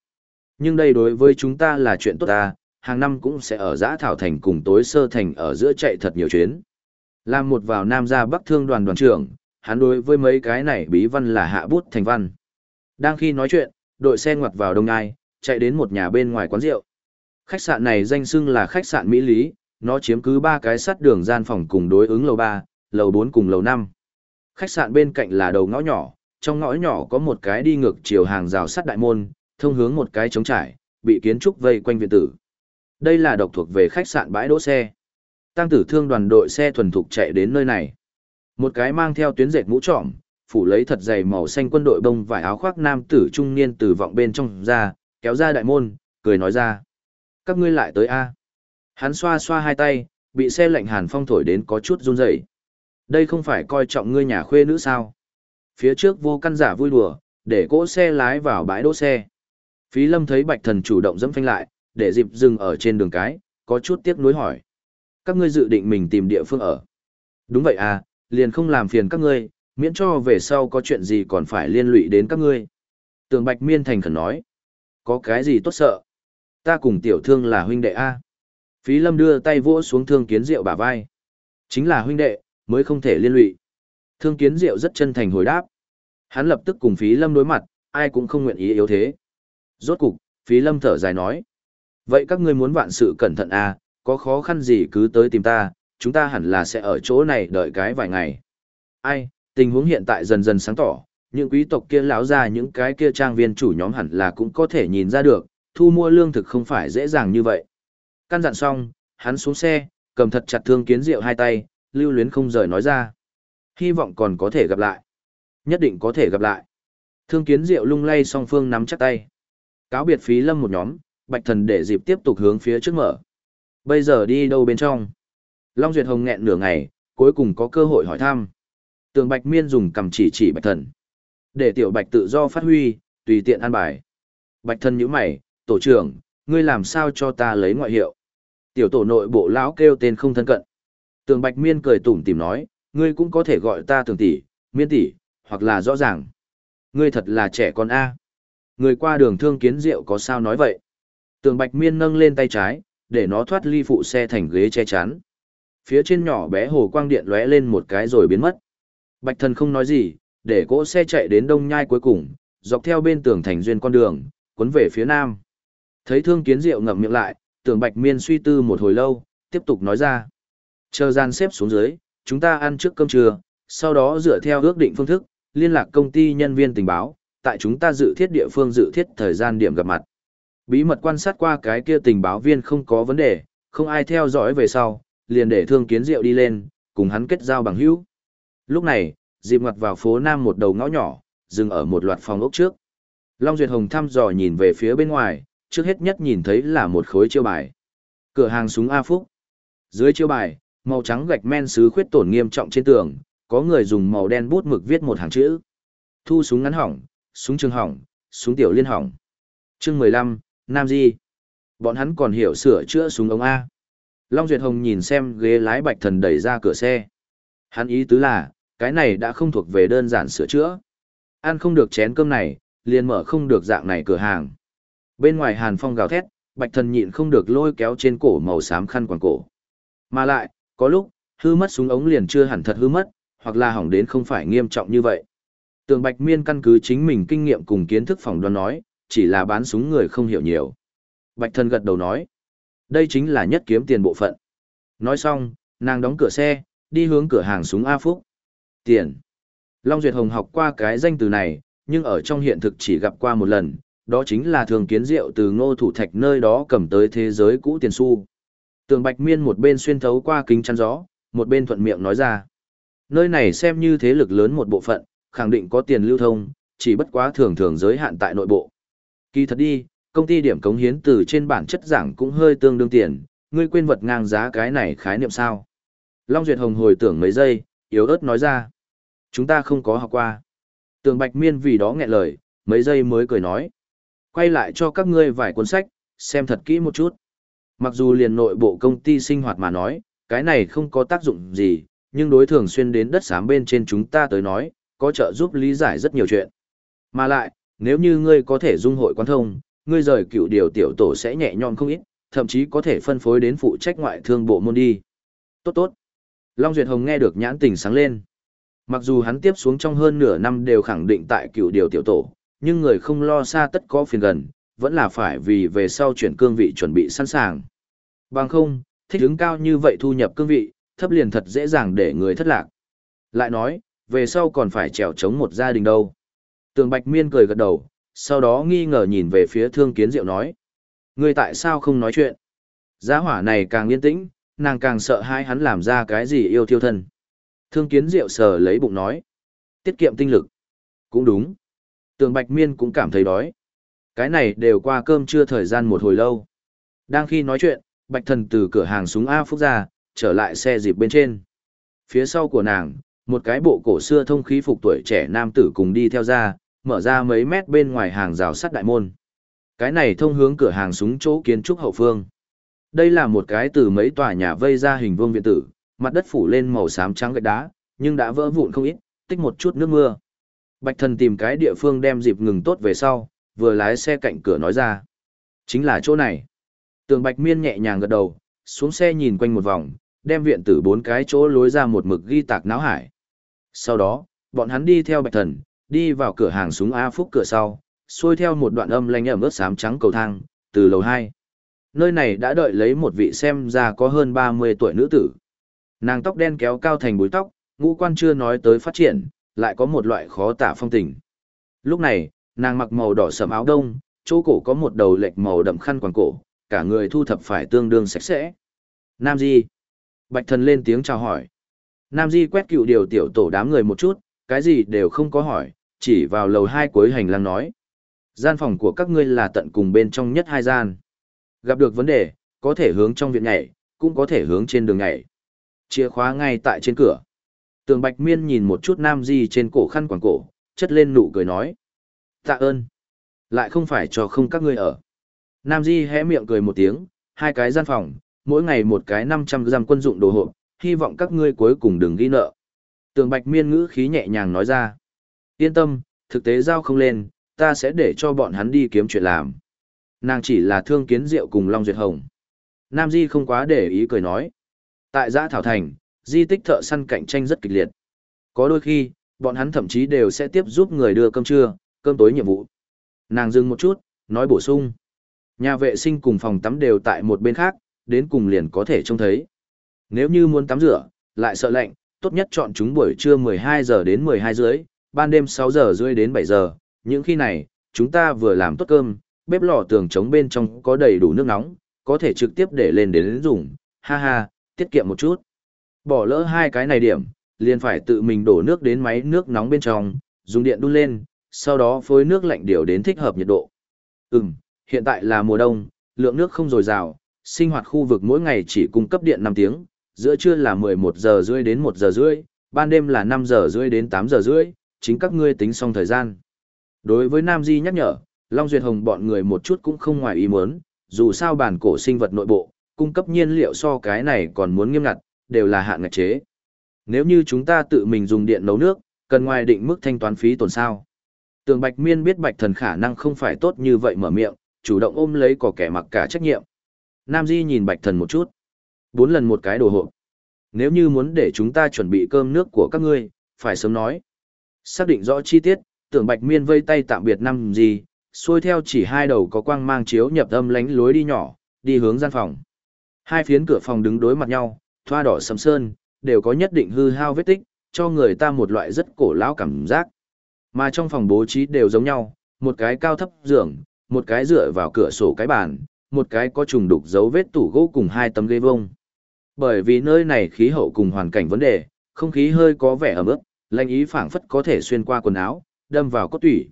S1: Nhưng đây đối với chúng ta là chuyện tốt ta, hàng năm cũng sẽ ở giã thảo thành cùng tối sơ thành ở giữa chạy thật nhiều chuyến. Làm một vào nam gia bắc thương đoàn đoàn trưởng, hắn đối với mấy cái này bí văn là hạ bút thành văn. Đang khi nói chuyện, đội xe ngoặt vào Đông Ngai, chạy đến một nhà bên ngoài quán rượu. Khách sạn này danh xưng là khách sạn Mỹ Lý, nó chiếm cứ ba cái sắt đường gian phòng cùng đối ứng lầu 3, lầu 4 cùng lầu 5. Khách sạn bên cạnh là đầu ngõ nhỏ, trong ngõ nhỏ có một cái đi ngược chiều hàng rào sắt đại môn, thông hướng một cái trống trải, bị kiến trúc vây quanh viện tử. Đây là độc thuộc về khách sạn bãi đỗ xe. Tăng tử thương đoàn đội xe thuần thục chạy đến nơi này. Một cái mang theo tuyến dệt mũ trọm, phủ lấy thật dày màu xanh quân đội bông vải áo khoác nam tử trung niên từ vọng bên trong ra, kéo ra đại môn, cười nói ra. Các ngươi lại tới A. Hắn xoa xoa hai tay, bị xe lạnh hàn phong thổi đến có chút run rẩy. Đây không phải coi trọng ngươi nhà khuê nữ sao. Phía trước vô căn giả vui đùa, để cỗ xe lái vào bãi đỗ xe. Phí lâm thấy bạch thần chủ động dẫm phanh lại, để dịp dừng ở trên đường cái, có chút tiếc nuối hỏi. Các ngươi dự định mình tìm địa phương ở. Đúng vậy à, liền không làm phiền các ngươi, miễn cho về sau có chuyện gì còn phải liên lụy đến các ngươi. Tường Bạch Miên thành khẩn nói. Có cái gì tốt sợ? Ta cùng tiểu thương là huynh đệ A. Phí Lâm đưa tay vỗ xuống thương kiến rượu bả vai. Chính là huynh đệ, mới không thể liên lụy. Thương kiến Diệu rất chân thành hồi đáp. Hắn lập tức cùng Phí Lâm đối mặt, ai cũng không nguyện ý yếu thế. Rốt cục, Phí Lâm thở dài nói. Vậy các ngươi muốn vạn sự cẩn thận à, có khó khăn gì cứ tới tìm ta, chúng ta hẳn là sẽ ở chỗ này đợi cái vài ngày. Ai, tình huống hiện tại dần dần sáng tỏ, những quý tộc kia lão ra những cái kia trang viên chủ nhóm hẳn là cũng có thể nhìn ra được, thu mua lương thực không phải dễ dàng như vậy. Căn dặn xong, hắn xuống xe, cầm thật chặt thương kiến rượu hai tay, lưu luyến không rời nói ra. Hy vọng còn có thể gặp lại. Nhất định có thể gặp lại. Thương kiến Diệu lung lay song phương nắm chắc tay. Cáo biệt phí lâm một nhóm, bạch thần để dịp tiếp tục hướng phía trước mở. Bây giờ đi đâu bên trong? Long Duyệt Hồng nghẹn nửa ngày, cuối cùng có cơ hội hỏi thăm. Tường Bạch Miên dùng cầm chỉ chỉ Bạch Thần. Để tiểu Bạch tự do phát huy, tùy tiện an bài. Bạch Thần nhíu mày, tổ trưởng, ngươi làm sao cho ta lấy ngoại hiệu? Tiểu tổ nội bộ lão kêu tên không thân cận. Tường Bạch Miên cười tủm tỉm nói, ngươi cũng có thể gọi ta Tường tỷ, Miên tỷ, hoặc là rõ ràng. Ngươi thật là trẻ con a. Người qua đường thương kiến rượu có sao nói vậy? Tường Bạch Miên nâng lên tay trái, để nó thoát ly phụ xe thành ghế che chắn. Phía trên nhỏ bé hồ quang điện lóe lên một cái rồi biến mất. Bạch thần không nói gì, để cỗ xe chạy đến đông nhai cuối cùng, dọc theo bên tường thành duyên con đường, cuốn về phía nam. Thấy thương kiến diệu ngậm miệng lại, tưởng bạch miên suy tư một hồi lâu, tiếp tục nói ra. Chờ gian xếp xuống dưới, chúng ta ăn trước cơm trưa, sau đó dựa theo ước định phương thức, liên lạc công ty nhân viên tình báo, tại chúng ta dự thiết địa phương dự thiết thời gian điểm gặp mặt. Bí mật quan sát qua cái kia tình báo viên không có vấn đề, không ai theo dõi về sau, liền để thương kiến rượu đi lên, cùng hắn kết giao bằng hữu. Lúc này, dịp ngoặt vào phố Nam một đầu ngõ nhỏ, dừng ở một loạt phòng ốc trước. Long Duyệt Hồng thăm dò nhìn về phía bên ngoài, trước hết nhất nhìn thấy là một khối chiêu bài. Cửa hàng súng A Phúc. Dưới chiêu bài, màu trắng gạch men sứ khuyết tổn nghiêm trọng trên tường, có người dùng màu đen bút mực viết một hàng chữ. Thu súng ngắn hỏng, súng trường hỏng, súng tiểu liên hỏng. Chương 15, Nam Di. Bọn hắn còn hiểu sửa chữa súng ống A. Long Duyệt Hồng nhìn xem ghế lái bạch thần đẩy ra cửa xe. Hắn ý tứ là, cái này đã không thuộc về đơn giản sửa chữa. Ăn không được chén cơm này, liền mở không được dạng này cửa hàng. Bên ngoài hàn phong gào thét, bạch thần nhịn không được lôi kéo trên cổ màu xám khăn quàng cổ. Mà lại, có lúc, hư mất súng ống liền chưa hẳn thật hư mất, hoặc là hỏng đến không phải nghiêm trọng như vậy. Tường Bạch Miên căn cứ chính mình kinh nghiệm cùng kiến thức phỏng đoán nói, chỉ là bán súng người không hiểu nhiều. Bạch thần gật đầu nói, đây chính là nhất kiếm tiền bộ phận. Nói xong, nàng đóng cửa xe, đi hướng cửa hàng súng A Phúc. Tiền. Long Duyệt Hồng học qua cái danh từ này, nhưng ở trong hiện thực chỉ gặp qua một lần, đó chính là thường kiến rượu từ ngô thủ thạch nơi đó cầm tới thế giới cũ tiền xu. Tường Bạch Miên một bên xuyên thấu qua kính chắn gió, một bên thuận miệng nói ra. Nơi này xem như thế lực lớn một bộ phận, khẳng định có tiền lưu thông, chỉ bất quá thường thường giới hạn tại nội bộ. Kỳ thật đi, công ty điểm cống hiến từ trên bản chất giảng cũng hơi tương đương tiền, ngươi quên vật ngang giá cái này khái niệm sao? Long Duyệt Hồng hồi tưởng mấy giây, yếu ớt nói ra. Chúng ta không có học qua. Tường Bạch Miên vì đó nghẹn lời, mấy giây mới cười nói. Quay lại cho các ngươi vài cuốn sách, xem thật kỹ một chút. Mặc dù liền nội bộ công ty sinh hoạt mà nói, cái này không có tác dụng gì, nhưng đối thường xuyên đến đất xám bên trên chúng ta tới nói, có trợ giúp lý giải rất nhiều chuyện. Mà lại, nếu như ngươi có thể dung hội quan thông, ngươi rời cựu điều tiểu tổ sẽ nhẹ nhõm không ít, thậm chí có thể phân phối đến phụ trách ngoại thương bộ môn đi. Tốt tốt. Long Duyệt Hồng nghe được nhãn tình sáng lên. Mặc dù hắn tiếp xuống trong hơn nửa năm đều khẳng định tại cựu điều tiểu tổ, nhưng người không lo xa tất có phiền gần, vẫn là phải vì về sau chuyển cương vị chuẩn bị sẵn sàng. Bằng không, thích ứng cao như vậy thu nhập cương vị, thấp liền thật dễ dàng để người thất lạc. Lại nói, về sau còn phải trèo chống một gia đình đâu. Tường Bạch Miên cười gật đầu, sau đó nghi ngờ nhìn về phía Thương Kiến Diệu nói. Ngươi tại sao không nói chuyện? Giá hỏa này càng yên tĩnh, nàng càng sợ hai hắn làm ra cái gì yêu thiêu thân. Thương kiến diệu sờ lấy bụng nói. Tiết kiệm tinh lực. Cũng đúng. Tường Bạch Miên cũng cảm thấy đói. Cái này đều qua cơm trưa thời gian một hồi lâu. Đang khi nói chuyện, Bạch Thần từ cửa hàng súng A Phúc ra, trở lại xe dịp bên trên. Phía sau của nàng, một cái bộ cổ xưa thông khí phục tuổi trẻ nam tử cùng đi theo ra, mở ra mấy mét bên ngoài hàng rào sắt đại môn. Cái này thông hướng cửa hàng súng chỗ kiến trúc hậu phương. Đây là một cái từ mấy tòa nhà vây ra hình vuông viện tử, mặt đất phủ lên màu xám trắng gạch đá, nhưng đã vỡ vụn không ít, tích một chút nước mưa. Bạch thần tìm cái địa phương đem dịp ngừng tốt về sau, vừa lái xe cạnh cửa nói ra. Chính là chỗ này. Tường bạch miên nhẹ nhàng gật đầu, xuống xe nhìn quanh một vòng, đem viện tử bốn cái chỗ lối ra một mực ghi tạc náo hải. Sau đó, bọn hắn đi theo bạch thần, đi vào cửa hàng súng A Phúc cửa sau, xuôi theo một đoạn âm lanh ẩm ướt xám trắng cầu thang, từ lầu 2. Nơi này đã đợi lấy một vị xem ra có hơn 30 tuổi nữ tử. Nàng tóc đen kéo cao thành búi tóc, ngũ quan chưa nói tới phát triển, lại có một loại khó tả phong tình. Lúc này, nàng mặc màu đỏ sẫm áo đông, chỗ cổ có một đầu lệch màu đậm khăn quàng cổ, cả người thu thập phải tương đương sạch sẽ. Nam Di. Bạch thần lên tiếng chào hỏi. Nam Di quét cựu điều tiểu tổ đám người một chút, cái gì đều không có hỏi, chỉ vào lầu hai cuối hành lang nói. Gian phòng của các ngươi là tận cùng bên trong nhất hai gian. Gặp được vấn đề, có thể hướng trong viện nhảy, cũng có thể hướng trên đường nhảy. Chìa khóa ngay tại trên cửa. Tường Bạch Miên nhìn một chút Nam Di trên cổ khăn quàng cổ, chất lên nụ cười nói. Tạ ơn. Lại không phải cho không các ngươi ở. Nam Di hé miệng cười một tiếng, hai cái gian phòng, mỗi ngày một cái 500 giam quân dụng đồ hộp, hy vọng các ngươi cuối cùng đừng ghi nợ. Tường Bạch Miên ngữ khí nhẹ nhàng nói ra. Yên tâm, thực tế giao không lên, ta sẽ để cho bọn hắn đi kiếm chuyện làm. Nàng chỉ là thương kiến rượu cùng Long Duyệt Hồng. Nam Di không quá để ý cười nói. Tại giã Thảo Thành, di tích thợ săn cạnh tranh rất kịch liệt. Có đôi khi, bọn hắn thậm chí đều sẽ tiếp giúp người đưa cơm trưa, cơm tối nhiệm vụ. Nàng dừng một chút, nói bổ sung. Nhà vệ sinh cùng phòng tắm đều tại một bên khác, đến cùng liền có thể trông thấy. Nếu như muốn tắm rửa, lại sợ lạnh, tốt nhất chọn chúng buổi trưa 12 giờ đến 12 rưỡi, ban đêm 6 giờ rưỡi đến 7 giờ. Những khi này, chúng ta vừa làm tốt cơm, bếp lò tường trống bên trong có đầy đủ nước nóng, có thể trực tiếp để lên đến dùng, ha ha, tiết kiệm một chút. Bỏ lỡ hai cái này điểm, liền phải tự mình đổ nước đến máy nước nóng bên trong, dùng điện đun lên, sau đó phối nước lạnh điều đến thích hợp nhiệt độ. Ừm, hiện tại là mùa đông, lượng nước không dồi dào, sinh hoạt khu vực mỗi ngày chỉ cung cấp điện 5 tiếng, giữa trưa là 11 giờ rưỡi đến 1 giờ rưỡi, ban đêm là 5 giờ rưỡi đến 8 giờ rưỡi, chính các ngươi tính xong thời gian. Đối với Nam Di nhắc nhở, Long Duyệt Hồng bọn người một chút cũng không ngoài ý muốn, dù sao bản cổ sinh vật nội bộ, cung cấp nhiên liệu so cái này còn muốn nghiêm ngặt, đều là hạn ngạch chế. Nếu như chúng ta tự mình dùng điện nấu nước, cần ngoài định mức thanh toán phí tổn sao. Tường Bạch Miên biết Bạch Thần khả năng không phải tốt như vậy mở miệng, chủ động ôm lấy cỏ kẻ mặc cả trách nhiệm. Nam Di nhìn Bạch Thần một chút. Bốn lần một cái đồ hộp. Nếu như muốn để chúng ta chuẩn bị cơm nước của các ngươi, phải sớm nói. Xác định rõ chi tiết, tưởng Bạch Miên vây tay tạm biệt Nam Di, xuôi theo chỉ hai đầu có quang mang chiếu nhập âm lánh lối đi nhỏ, đi hướng gian phòng. Hai phiến cửa phòng đứng đối mặt nhau, thoa đỏ sầm sơn, đều có nhất định hư hao vết tích, cho người ta một loại rất cổ lão cảm giác. Mà trong phòng bố trí đều giống nhau, một cái cao thấp giường, một cái dựa vào cửa sổ cái bàn, một cái có trùng đục dấu vết tủ gỗ cùng hai tấm ghế vông. Bởi vì nơi này khí hậu cùng hoàn cảnh vấn đề, không khí hơi có vẻ ẩm ướt, lạnh ý phảng phất có thể xuyên qua quần áo, đâm vào cốt tủy.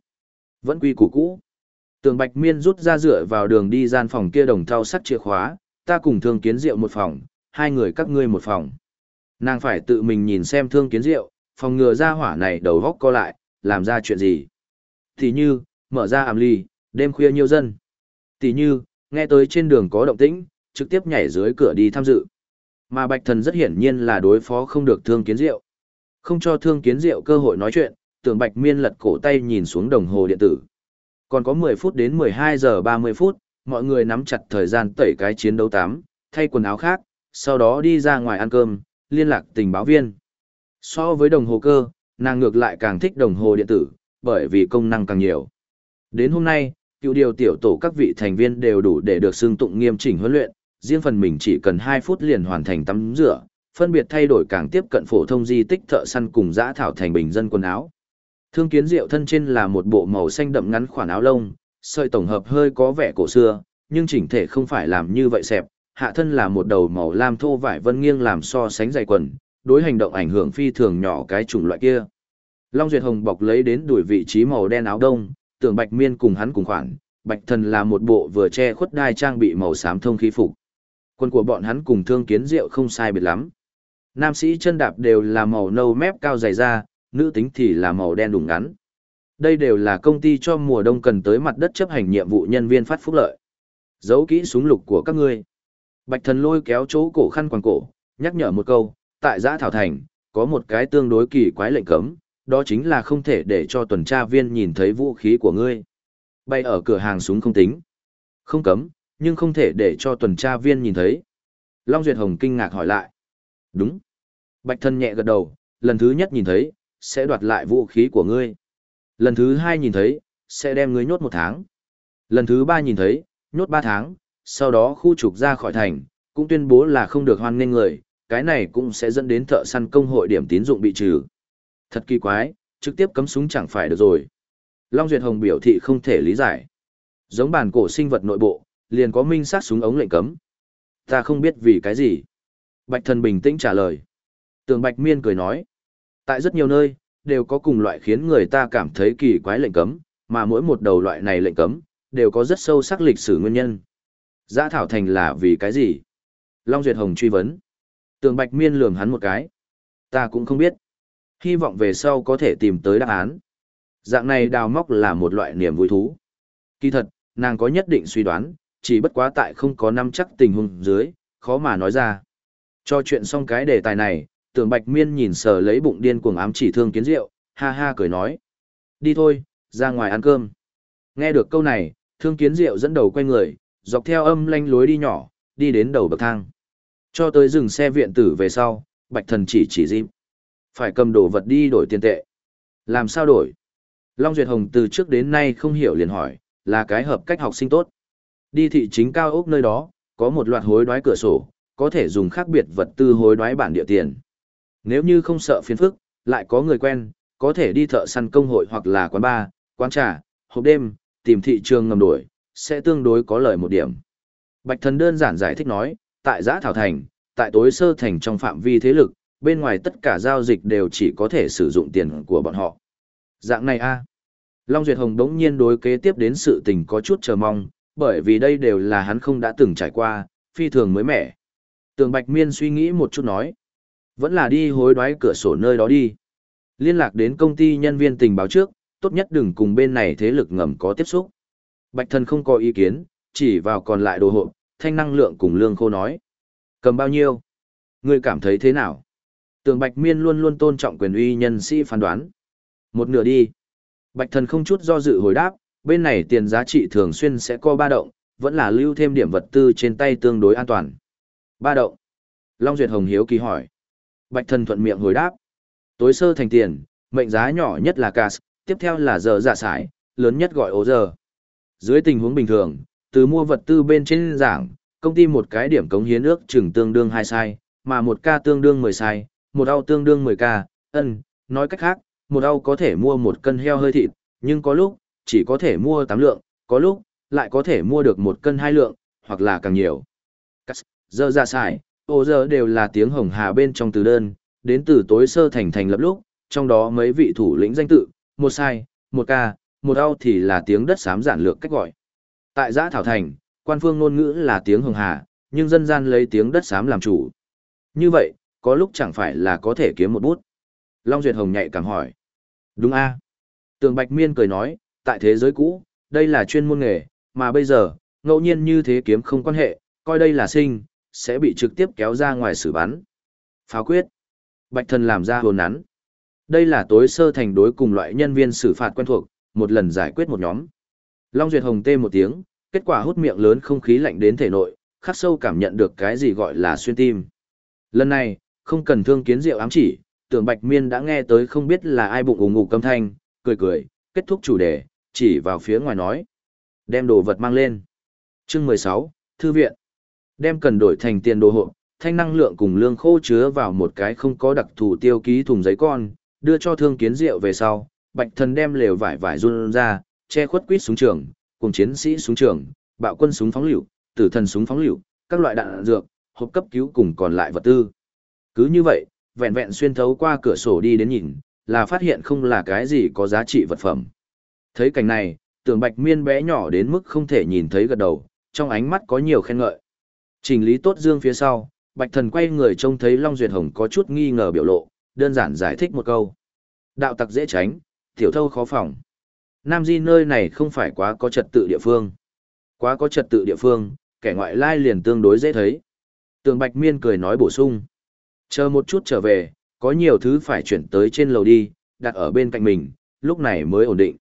S1: Vẫn quy củ cũ. Tường Bạch Miên rút ra dựa vào đường đi gian phòng kia đồng thau sắt chìa khóa, ta cùng thương kiến diệu một phòng, hai người các ngươi một phòng. Nàng phải tự mình nhìn xem thương kiến diệu, phòng ngừa ra hỏa này đầu góc co lại, làm ra chuyện gì. Thì như, mở ra ảm ly, đêm khuya nhiều dân. Tỷ như, nghe tới trên đường có động tĩnh, trực tiếp nhảy dưới cửa đi tham dự. Mà Bạch Thần rất hiển nhiên là đối phó không được Thương Kiến Diệu. Không cho Thương Kiến Diệu cơ hội nói chuyện, tưởng Bạch Miên lật cổ tay nhìn xuống đồng hồ điện tử. Còn có 10 phút đến 12 giờ 30 phút, mọi người nắm chặt thời gian tẩy cái chiến đấu tám, thay quần áo khác, sau đó đi ra ngoài ăn cơm, liên lạc tình báo viên. So với đồng hồ cơ, nàng ngược lại càng thích đồng hồ điện tử, bởi vì công năng càng nhiều. Đến hôm nay, cựu điều tiểu tổ các vị thành viên đều đủ để được xưng tụng nghiêm chỉnh huấn luyện, riêng phần mình chỉ cần 2 phút liền hoàn thành tắm rửa, phân biệt thay đổi càng tiếp cận phổ thông di tích thợ săn cùng dã thảo thành bình dân quần áo. Thương kiến diệu thân trên là một bộ màu xanh đậm ngắn khoản áo lông, sợi tổng hợp hơi có vẻ cổ xưa, nhưng chỉnh thể không phải làm như vậy xẹp, hạ thân là một đầu màu lam thô vải vân nghiêng làm so sánh dày quần, đối hành động ảnh hưởng phi thường nhỏ cái chủng loại kia. Long Duyệt Hồng bọc lấy đến đuổi vị trí màu đen áo đông, tưởng Bạch Miên cùng hắn cùng khoản, Bạch Thần là một bộ vừa che khuất đai trang bị màu xám thông khí phục. Quân của bọn hắn cùng thương kiến rượu không sai biệt lắm. Nam sĩ chân đạp đều là màu nâu mép cao dày da, nữ tính thì là màu đen đùng ngắn. Đây đều là công ty cho mùa đông cần tới mặt đất chấp hành nhiệm vụ nhân viên phát phúc lợi. Giấu kỹ súng lục của các ngươi. Bạch thần lôi kéo chỗ cổ khăn quàng cổ, nhắc nhở một câu, tại giã thảo thành, có một cái tương đối kỳ quái lệnh cấm, đó chính là không thể để cho tuần tra viên nhìn thấy vũ khí của ngươi. Bay ở cửa hàng súng không tính. Không cấm, nhưng không thể để cho tuần tra viên nhìn thấy. Long Duyệt Hồng kinh ngạc hỏi lại. Đúng. Bạch thân nhẹ gật đầu, lần thứ nhất nhìn thấy, sẽ đoạt lại vũ khí của ngươi. Lần thứ hai nhìn thấy, sẽ đem ngươi nhốt một tháng. Lần thứ ba nhìn thấy, nhốt ba tháng, sau đó khu trục ra khỏi thành, cũng tuyên bố là không được hoan nghênh người, cái này cũng sẽ dẫn đến thợ săn công hội điểm tín dụng bị trừ. Thật kỳ quái, trực tiếp cấm súng chẳng phải được rồi. Long Duyệt Hồng biểu thị không thể lý giải. Giống bản cổ sinh vật nội bộ, liền có minh sát súng ống lệnh cấm. Ta không biết vì cái gì. Bạch thần bình tĩnh trả lời. Tường Bạch Miên cười nói. Tại rất nhiều nơi, đều có cùng loại khiến người ta cảm thấy kỳ quái lệnh cấm, mà mỗi một đầu loại này lệnh cấm, đều có rất sâu sắc lịch sử nguyên nhân. Giã Thảo Thành là vì cái gì? Long Duyệt Hồng truy vấn. Tường Bạch Miên lườm hắn một cái. Ta cũng không biết. Hy vọng về sau có thể tìm tới đáp án. Dạng này đào móc là một loại niềm vui thú. Kỳ thật, nàng có nhất định suy đoán, chỉ bất quá tại không có năm chắc tình huống dưới, khó mà nói ra. Cho chuyện xong cái đề tài này, tưởng bạch miên nhìn sờ lấy bụng điên cuồng ám chỉ thương kiến rượu, ha ha cười nói. Đi thôi, ra ngoài ăn cơm. Nghe được câu này, thương kiến rượu dẫn đầu quay người, dọc theo âm lanh lối đi nhỏ, đi đến đầu bậc thang. Cho tới dừng xe viện tử về sau, bạch thần chỉ chỉ dịp. Phải cầm đồ vật đi đổi tiền tệ. Làm sao đổi? Long Duyệt Hồng từ trước đến nay không hiểu liền hỏi, là cái hợp cách học sinh tốt. Đi thị chính cao ốc nơi đó, có một loạt hối đoái cửa sổ, có thể dùng khác biệt vật tư hối đoái bản địa tiền. Nếu như không sợ phiền phức, lại có người quen, có thể đi thợ săn công hội hoặc là quán bar, quán trà, hộp đêm, tìm thị trường ngầm đổi, sẽ tương đối có lợi một điểm. Bạch thần đơn giản giải thích nói, tại giã thảo thành, tại tối sơ thành trong phạm vi thế lực, bên ngoài tất cả giao dịch đều chỉ có thể sử dụng tiền của bọn họ. Dạng này a Long Duyệt Hồng đống nhiên đối kế tiếp đến sự tình có chút chờ mong, bởi vì đây đều là hắn không đã từng trải qua, phi thường mới mẻ. Tường Bạch Miên suy nghĩ một chút nói. Vẫn là đi hối đoái cửa sổ nơi đó đi. Liên lạc đến công ty nhân viên tình báo trước, tốt nhất đừng cùng bên này thế lực ngầm có tiếp xúc. Bạch thần không có ý kiến, chỉ vào còn lại đồ hộp, thanh năng lượng cùng lương khô nói. Cầm bao nhiêu? Ngươi cảm thấy thế nào? Tường Bạch Miên luôn luôn tôn trọng quyền uy nhân sĩ phán đoán. Một nửa đi. Bạch thần không chút do dự hồi đáp, bên này tiền giá trị thường xuyên sẽ co ba động, vẫn là lưu thêm điểm vật tư trên tay tương đối an toàn. Ba động. Long Duyệt Hồng hiếu kỳ hỏi. Bạch thần thuận miệng hồi đáp. Tối sơ thành tiền, mệnh giá nhỏ nhất là cas, tiếp theo là giờ giả sải, lớn nhất gọi ố giờ. Dưới tình huống bình thường, từ mua vật tư bên trên giảng, công ty một cái điểm cống hiến ước chừng tương đương hai sai, mà một ca tương đương 10 sai, một ao tương đương 10 ca, ân, nói cách khác, một ao có thể mua một cân heo hơi thịt, nhưng có lúc, chỉ có thể mua 8 lượng, có lúc, lại có thể mua được một cân hai lượng, hoặc là càng nhiều. Giờ ra xài, ô giờ đều là tiếng hồng hà bên trong từ đơn, đến từ tối sơ thành thành lập lúc, trong đó mấy vị thủ lĩnh danh tự, một sai, một ca, một ao thì là tiếng đất xám giản lược cách gọi. Tại giã thảo thành, quan phương ngôn ngữ là tiếng hồng hà, nhưng dân gian lấy tiếng đất xám làm chủ. Như vậy, có lúc chẳng phải là có thể kiếm một bút. Long Duyệt Hồng nhạy cảm hỏi. Đúng a Tường Bạch Miên cười nói, tại thế giới cũ, đây là chuyên môn nghề, mà bây giờ, ngẫu nhiên như thế kiếm không quan hệ, coi đây là sinh, sẽ bị trực tiếp kéo ra ngoài xử bắn. Pháo quyết. Bạch thần làm ra hồn nắn. Đây là tối sơ thành đối cùng loại nhân viên xử phạt quen thuộc, một lần giải quyết một nhóm. Long Duyệt Hồng tê một tiếng, kết quả hút miệng lớn không khí lạnh đến thể nội, khắc sâu cảm nhận được cái gì gọi là xuyên tim. Lần này, không cần thương kiến rượu ám chỉ, tưởng Bạch Miên đã nghe tới không biết là ai bụng ủng ngủ câm thanh, cười cười, kết thúc chủ đề, chỉ vào phía ngoài nói. Đem đồ vật mang lên. Chương 16, Thư viện. Đem cần đổi thành tiền đồ hộ, thanh năng lượng cùng lương khô chứa vào một cái không có đặc thù tiêu ký thùng giấy con, đưa cho thương kiến rượu về sau, bạch thần đem lều vải vải run ra, che khuất quýt súng trường, cùng chiến sĩ súng trường, bạo quân súng phóng lựu, tử thần súng phóng lựu, các loại đạn dược, hộp cấp cứu cùng còn lại vật tư. Cứ như vậy, vẹn vẹn xuyên thấu qua cửa sổ đi đến nhìn, là phát hiện không là cái gì có giá trị vật phẩm. Thấy cảnh này, tưởng bạch miên bé nhỏ đến mức không thể nhìn thấy gật đầu, trong ánh mắt có nhiều khen ngợi. Trình lý tốt dương phía sau, bạch thần quay người trông thấy Long Duyệt Hồng có chút nghi ngờ biểu lộ, đơn giản giải thích một câu. Đạo tặc dễ tránh, tiểu thâu khó phòng. Nam Di nơi này không phải quá có trật tự địa phương. Quá có trật tự địa phương, kẻ ngoại lai liền tương đối dễ thấy. Tường Bạch Miên cười nói bổ sung. Chờ một chút trở về, có nhiều thứ phải chuyển tới trên lầu đi, đặt ở bên cạnh mình, lúc này mới ổn định.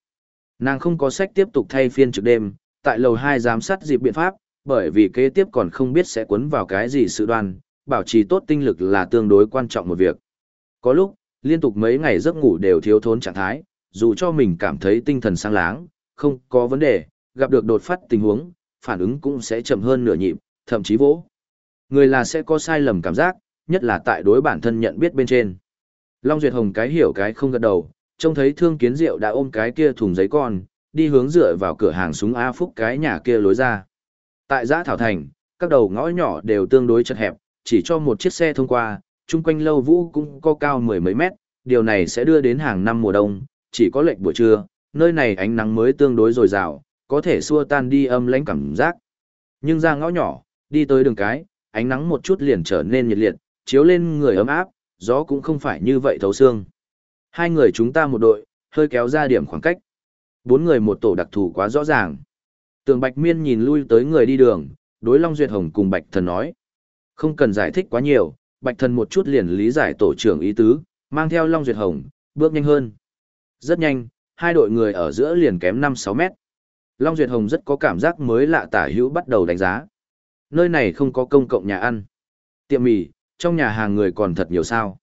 S1: Nàng không có sách tiếp tục thay phiên trực đêm, tại lầu 2 giám sát dịp biện pháp, bởi vì kế tiếp còn không biết sẽ cuốn vào cái gì sự đoan, bảo trì tốt tinh lực là tương đối quan trọng một việc. Có lúc, liên tục mấy ngày giấc ngủ đều thiếu thốn trạng thái, dù cho mình cảm thấy tinh thần sáng láng, không có vấn đề, gặp được đột phát tình huống, phản ứng cũng sẽ chậm hơn nửa nhịp, thậm chí vỗ. Người là sẽ có sai lầm cảm giác, nhất là tại đối bản thân nhận biết bên trên. Long Duyệt Hồng cái hiểu cái không gật đầu, trông thấy thương kiến diệu đã ôm cái kia thùng giấy con, đi hướng dựa vào cửa hàng súng A Phúc cái nhà kia lối ra. Tại giã Thảo Thành, các đầu ngõ nhỏ đều tương đối chật hẹp, chỉ cho một chiếc xe thông qua, chung quanh lâu vũ cũng có cao mười mấy mét, điều này sẽ đưa đến hàng năm mùa đông, chỉ có lệnh buổi trưa, nơi này ánh nắng mới tương đối dồi dào, có thể xua tan đi âm lãnh cảm giác. Nhưng ra ngõ nhỏ, đi tới đường cái, ánh nắng một chút liền trở nên nhiệt liệt, chiếu lên người ấm áp, gió cũng không phải như vậy thấu xương. Hai người chúng ta một đội, hơi kéo ra điểm khoảng cách. Bốn người một tổ đặc thù quá rõ ràng. Tường Bạch Miên nhìn lui tới người đi đường, đối Long Duyệt Hồng cùng Bạch Thần nói. Không cần giải thích quá nhiều, Bạch Thần một chút liền lý giải tổ trưởng ý tứ, mang theo Long Duyệt Hồng, bước nhanh hơn. Rất nhanh, hai đội người ở giữa liền kém 5-6 mét. Long Duyệt Hồng rất có cảm giác mới lạ tả hữu bắt đầu đánh giá. Nơi này không có công cộng nhà ăn. Tiệm mì, trong nhà hàng người còn thật nhiều sao.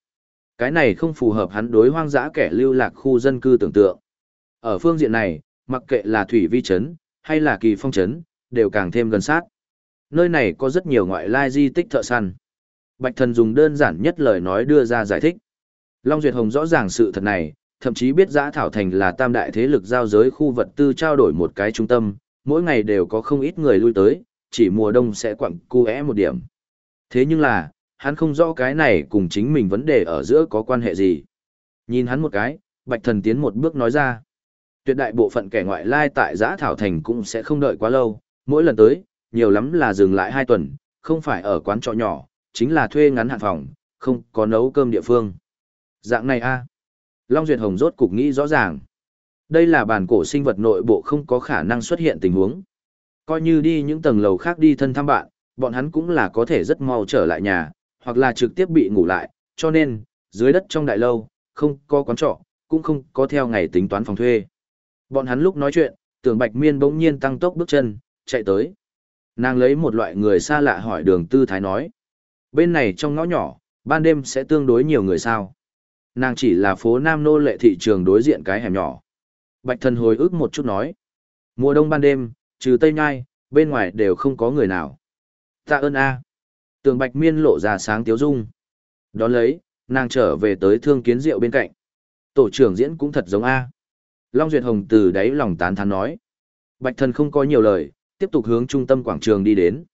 S1: Cái này không phù hợp hắn đối hoang dã kẻ lưu lạc khu dân cư tưởng tượng. Ở phương diện này, mặc kệ là thủy vi chấn, hay là kỳ phong chấn, đều càng thêm gần sát. Nơi này có rất nhiều ngoại lai di tích thợ săn. Bạch thần dùng đơn giản nhất lời nói đưa ra giải thích. Long Duyệt Hồng rõ ràng sự thật này, thậm chí biết giã thảo thành là tam đại thế lực giao giới khu vật tư trao đổi một cái trung tâm, mỗi ngày đều có không ít người lui tới, chỉ mùa đông sẽ quặng cu é một điểm. Thế nhưng là, hắn không rõ cái này cùng chính mình vấn đề ở giữa có quan hệ gì. Nhìn hắn một cái, Bạch Thần tiến một bước nói ra. Tuyệt đại bộ phận kẻ ngoại lai tại giã thảo thành cũng sẽ không đợi quá lâu, mỗi lần tới, nhiều lắm là dừng lại hai tuần, không phải ở quán trọ nhỏ, chính là thuê ngắn hạn phòng, không có nấu cơm địa phương. Dạng này a Long Duyệt Hồng rốt cục nghĩ rõ ràng. Đây là bản cổ sinh vật nội bộ không có khả năng xuất hiện tình huống. Coi như đi những tầng lầu khác đi thân thăm bạn, bọn hắn cũng là có thể rất mau trở lại nhà, hoặc là trực tiếp bị ngủ lại, cho nên, dưới đất trong đại lâu, không có quán trọ, cũng không có theo ngày tính toán phòng thuê. Bọn hắn lúc nói chuyện, tưởng bạch miên bỗng nhiên tăng tốc bước chân, chạy tới. Nàng lấy một loại người xa lạ hỏi đường tư thái nói. Bên này trong ngõ nhỏ, ban đêm sẽ tương đối nhiều người sao. Nàng chỉ là phố Nam Nô lệ thị trường đối diện cái hẻm nhỏ. Bạch thần hồi ức một chút nói. Mùa đông ban đêm, trừ Tây Nhai, bên ngoài đều không có người nào. Tạ ơn A. Tường Bạch Miên lộ ra sáng tiếu dung. Đón lấy, nàng trở về tới thương kiến rượu bên cạnh. Tổ trưởng diễn cũng thật giống A. Long Duyệt Hồng từ đáy lòng tán thán nói. Bạch thần không có nhiều lời, tiếp tục hướng trung tâm quảng trường đi đến.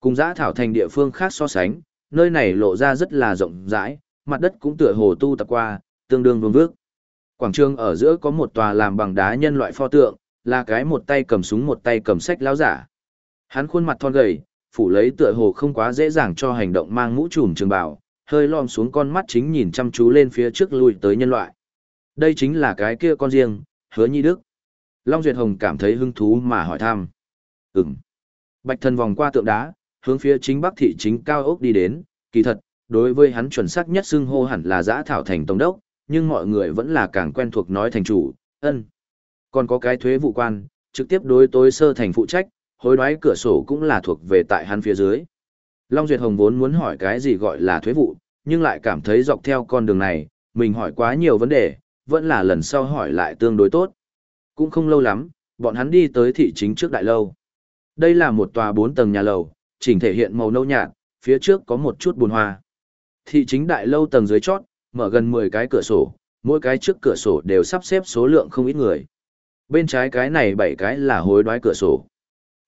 S1: Cùng giã thảo thành địa phương khác so sánh, nơi này lộ ra rất là rộng rãi, mặt đất cũng tựa hồ tu tập qua, tương đương vương vước. Quảng trường ở giữa có một tòa làm bằng đá nhân loại pho tượng, là cái một tay cầm súng một tay cầm sách lão giả. Hắn khuôn mặt thon gầy, phủ lấy tựa hồ không quá dễ dàng cho hành động mang mũ trùm trường bào, hơi lom xuống con mắt chính nhìn chăm chú lên phía trước lui tới nhân loại. Đây chính là cái kia con riêng, hứa nhi đức. Long Duyệt Hồng cảm thấy hứng thú mà hỏi thăm. Ừm. Bạch thần vòng qua tượng đá, hướng phía chính bắc thị chính cao ốc đi đến, kỳ thật, đối với hắn chuẩn xác nhất xưng hô hẳn là giã thảo thành tổng đốc, nhưng mọi người vẫn là càng quen thuộc nói thành chủ, ân. Còn có cái thuế vụ quan, trực tiếp đối tối sơ thành phụ trách, hối đoái cửa sổ cũng là thuộc về tại hắn phía dưới. Long Duyệt Hồng vốn muốn hỏi cái gì gọi là thuế vụ, nhưng lại cảm thấy dọc theo con đường này, mình hỏi quá nhiều vấn đề, vẫn là lần sau hỏi lại tương đối tốt. Cũng không lâu lắm, bọn hắn đi tới thị chính trước đại lâu. Đây là một tòa bốn tầng nhà lầu, chỉnh thể hiện màu nâu nhạt, phía trước có một chút buồn hoa. Thị chính đại lâu tầng dưới chót, mở gần 10 cái cửa sổ, mỗi cái trước cửa sổ đều sắp xếp số lượng không ít người. Bên trái cái này 7 cái là hối đoái cửa sổ.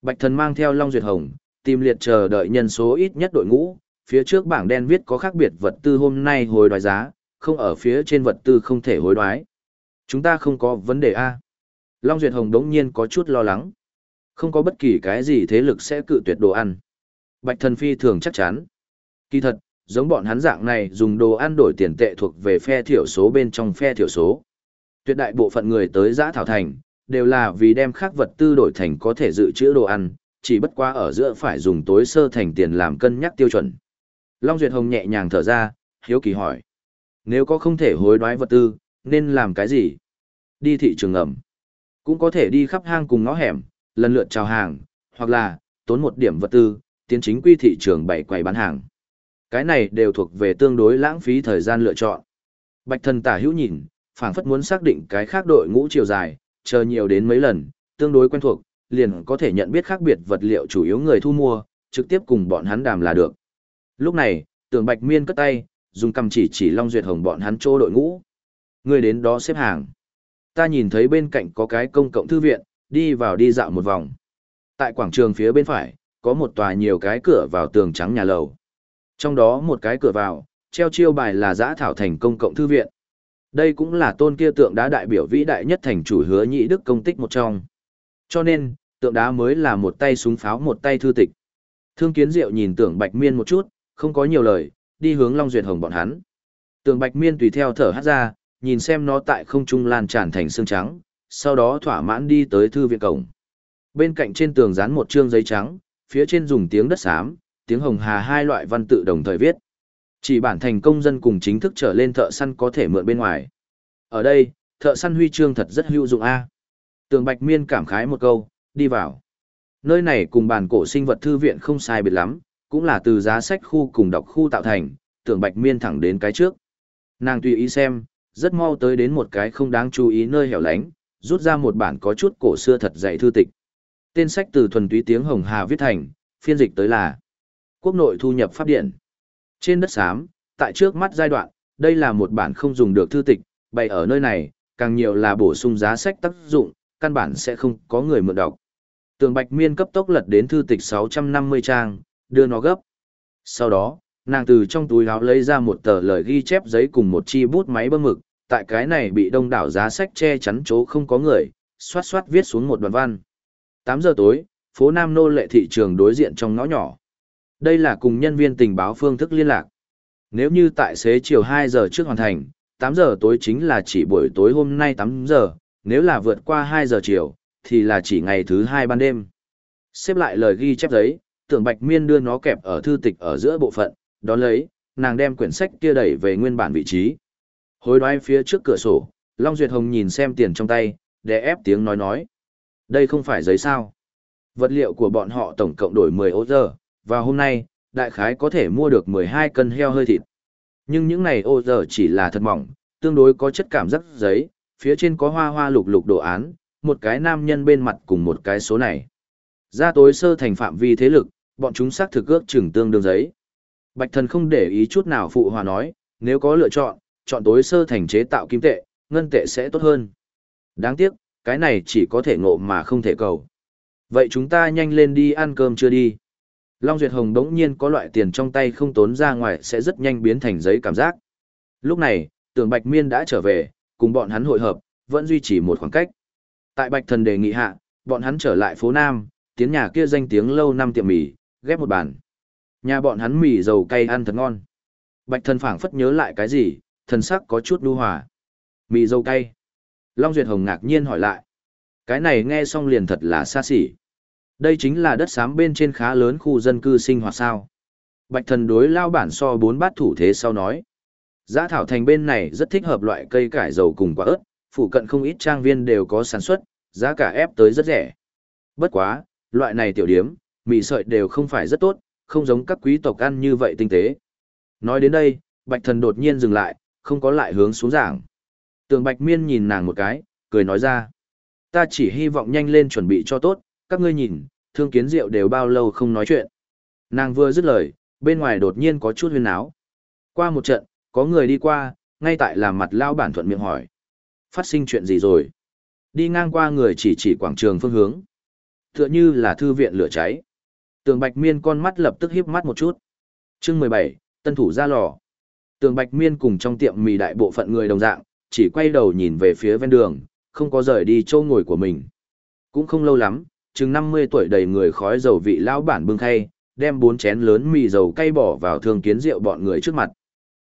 S1: Bạch thần mang theo Long Duyệt Hồng, tìm liệt chờ đợi nhân số ít nhất đội ngũ, phía trước bảng đen viết có khác biệt vật tư hôm nay hối đoái giá, không ở phía trên vật tư không thể hối đoái. Chúng ta không có vấn đề A. Long Duyệt Hồng đống nhiên có chút lo lắng. Không có bất kỳ cái gì thế lực sẽ cự tuyệt đồ ăn. Bạch thần phi thường chắc chắn. Kỳ thật, giống bọn hắn dạng này dùng đồ ăn đổi tiền tệ thuộc về phe thiểu số bên trong phe thiểu số. Tuyệt đại bộ phận người tới giã thảo thành, đều là vì đem khác vật tư đổi thành có thể dự trữ đồ ăn, chỉ bất quá ở giữa phải dùng tối sơ thành tiền làm cân nhắc tiêu chuẩn. Long Duyệt Hồng nhẹ nhàng thở ra, hiếu kỳ hỏi. Nếu có không thể hối đoái vật tư, nên làm cái gì? Đi thị trường ẩm. Cũng có thể đi khắp hang cùng ngõ hẻm, lần lượt chào hàng, hoặc là, tốn một điểm vật tư, tiến chính quy thị trường bảy quầy bán hàng. Cái này đều thuộc về tương đối lãng phí thời gian lựa chọn. Bạch thần tả hữu nhìn, phảng phất muốn xác định cái khác đội ngũ chiều dài, chờ nhiều đến mấy lần, tương đối quen thuộc, liền có thể nhận biết khác biệt vật liệu chủ yếu người thu mua, trực tiếp cùng bọn hắn đàm là được. Lúc này, tưởng bạch miên cất tay, dùng cầm chỉ chỉ Long Duyệt Hồng bọn hắn chỗ đội ngũ. Người đến đó xếp hàng. Ta nhìn thấy bên cạnh có cái công cộng thư viện, đi vào đi dạo một vòng. Tại quảng trường phía bên phải, có một tòa nhiều cái cửa vào tường trắng nhà lầu. Trong đó một cái cửa vào, treo chiêu bài là giã thảo thành công cộng thư viện. Đây cũng là tôn kia tượng đá đại biểu vĩ đại nhất thành chủ hứa nhị đức công tích một trong. Cho nên, tượng đá mới là một tay súng pháo một tay thư tịch. Thương kiến diệu nhìn tưởng bạch miên một chút, không có nhiều lời, đi hướng Long Duyệt Hồng bọn hắn. Tưởng bạch miên tùy theo thở hát ra, nhìn xem nó tại không trung lan tràn thành xương trắng, sau đó thỏa mãn đi tới thư viện cổng. Bên cạnh trên tường dán một trương giấy trắng, phía trên dùng tiếng đất xám, tiếng hồng hà hai loại văn tự đồng thời viết. Chỉ bản thành công dân cùng chính thức trở lên thợ săn có thể mượn bên ngoài. Ở đây, thợ săn huy chương thật rất hữu dụng a. Tường Bạch Miên cảm khái một câu, đi vào. Nơi này cùng bản cổ sinh vật thư viện không sai biệt lắm, cũng là từ giá sách khu cùng đọc khu tạo thành, Tường Bạch Miên thẳng đến cái trước. Nàng tùy ý xem, rất mau tới đến một cái không đáng chú ý nơi hẻo lánh, rút ra một bản có chút cổ xưa thật dạy thư tịch. Tên sách từ thuần túy tiếng Hồng Hà viết thành, phiên dịch tới là Quốc nội thu nhập pháp điện. Trên đất xám, tại trước mắt giai đoạn, đây là một bản không dùng được thư tịch, bày ở nơi này, càng nhiều là bổ sung giá sách tác dụng, căn bản sẽ không có người mượn đọc. Tường Bạch Miên cấp tốc lật đến thư tịch 650 trang, đưa nó gấp. Sau đó, nàng từ trong túi áo lấy ra một tờ lời ghi chép giấy cùng một chi bút máy bơm mực, tại cái này bị đông đảo giá sách che chắn chỗ không có người, xoát xoát viết xuống một đoạn văn. 8 giờ tối, phố Nam Nô lệ thị trường đối diện trong ngõ nhỏ. Đây là cùng nhân viên tình báo phương thức liên lạc. Nếu như tại xế chiều 2 giờ trước hoàn thành, 8 giờ tối chính là chỉ buổi tối hôm nay 8 giờ, nếu là vượt qua 2 giờ chiều, thì là chỉ ngày thứ 2 ban đêm. Xếp lại lời ghi chép giấy, tưởng Bạch Miên đưa nó kẹp ở thư tịch ở giữa bộ phận, đón lấy, nàng đem quyển sách kia đẩy về nguyên bản vị trí. Hối đoái phía trước cửa sổ, Long Duyệt Hồng nhìn xem tiền trong tay, để ép tiếng nói nói. Đây không phải giấy sao. Vật liệu của bọn họ tổng cộng đổi 10 ô giờ, và hôm nay, đại khái có thể mua được 12 cân heo hơi thịt. Nhưng những này ô giờ chỉ là thật mỏng, tương đối có chất cảm giác giấy, phía trên có hoa hoa lục lục đồ án, một cái nam nhân bên mặt cùng một cái số này. Ra tối sơ thành phạm vi thế lực, bọn chúng xác thực ước chừng tương đương giấy. Bạch thần không để ý chút nào phụ hòa nói, nếu có lựa chọn, chọn tối sơ thành chế tạo kim tệ, ngân tệ sẽ tốt hơn. Đáng tiếc, cái này chỉ có thể ngộ mà không thể cầu. Vậy chúng ta nhanh lên đi ăn cơm chưa đi. Long Duyệt Hồng đống nhiên có loại tiền trong tay không tốn ra ngoài sẽ rất nhanh biến thành giấy cảm giác. Lúc này, tưởng Bạch Miên đã trở về, cùng bọn hắn hội hợp, vẫn duy trì một khoảng cách. Tại Bạch Thần đề nghị hạ, bọn hắn trở lại phố Nam, tiến nhà kia danh tiếng lâu năm tiệm mì, ghép một bàn. Nhà bọn hắn mì dầu cay ăn thật ngon. Bạch Thần phảng phất nhớ lại cái gì, thần sắc có chút đu hòa. Mì dầu cay. Long Duyệt Hồng ngạc nhiên hỏi lại. Cái này nghe xong liền thật là xa xỉ. Đây chính là đất xám bên trên khá lớn khu dân cư sinh hoạt sao. Bạch thần đối lao bản so bốn bát thủ thế sau nói. Giá thảo thành bên này rất thích hợp loại cây cải dầu cùng quả ớt, phụ cận không ít trang viên đều có sản xuất, giá cả ép tới rất rẻ. Bất quá, loại này tiểu điếm, mì sợi đều không phải rất tốt, không giống các quý tộc ăn như vậy tinh tế. Nói đến đây, bạch thần đột nhiên dừng lại, không có lại hướng xuống giảng. Tường bạch miên nhìn nàng một cái, cười nói ra. Ta chỉ hy vọng nhanh lên chuẩn bị cho tốt, các ngươi nhìn, thương kiến diệu đều bao lâu không nói chuyện. Nàng vừa dứt lời, bên ngoài đột nhiên có chút huyên áo. Qua một trận, có người đi qua, ngay tại làm mặt lao bản thuận miệng hỏi. Phát sinh chuyện gì rồi? Đi ngang qua người chỉ chỉ quảng trường phương hướng. Tựa như là thư viện lửa cháy. Tường Bạch Miên con mắt lập tức híp mắt một chút. Chương mười bảy tân thủ ra lò. Tường Bạch Miên cùng trong tiệm mì đại bộ phận người đồng dạng, chỉ quay đầu nhìn về phía ven đường, không có rời đi chỗ ngồi của mình. Cũng không lâu lắm, chừng mươi tuổi đầy người khói dầu vị lão bản bưng khay, đem bốn chén lớn mì dầu cay bỏ vào thương kiến rượu bọn người trước mặt.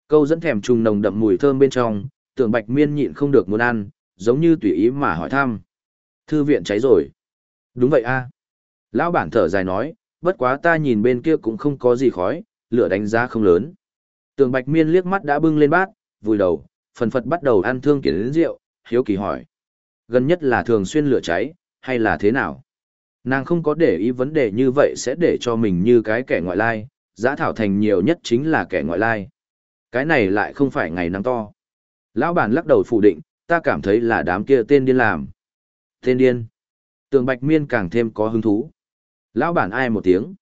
S1: Câu dẫn thèm trùng nồng đậm mùi thơm bên trong, Tường Bạch Miên nhịn không được muốn ăn, giống như tùy ý mà hỏi thăm. Thư viện cháy rồi. Đúng vậy a Lão bản thở dài nói, bất quá ta nhìn bên kia cũng không có gì khói, lửa đánh giá không lớn. Tường Bạch Miên liếc mắt đã bưng lên bát, vùi đầu, phần phật bắt đầu ăn thương kiến rượu, hiếu kỳ hỏi. Gần nhất là thường xuyên lửa cháy, hay là thế nào? Nàng không có để ý vấn đề như vậy sẽ để cho mình như cái kẻ ngoại lai, giã thảo thành nhiều nhất chính là kẻ ngoại lai. Cái này lại không phải ngày nắng to. Lão bản lắc đầu phủ định, ta cảm thấy là đám kia tên điên làm. Tên điên. Tường Bạch Miên càng thêm có hứng thú. Lão bản ai một tiếng.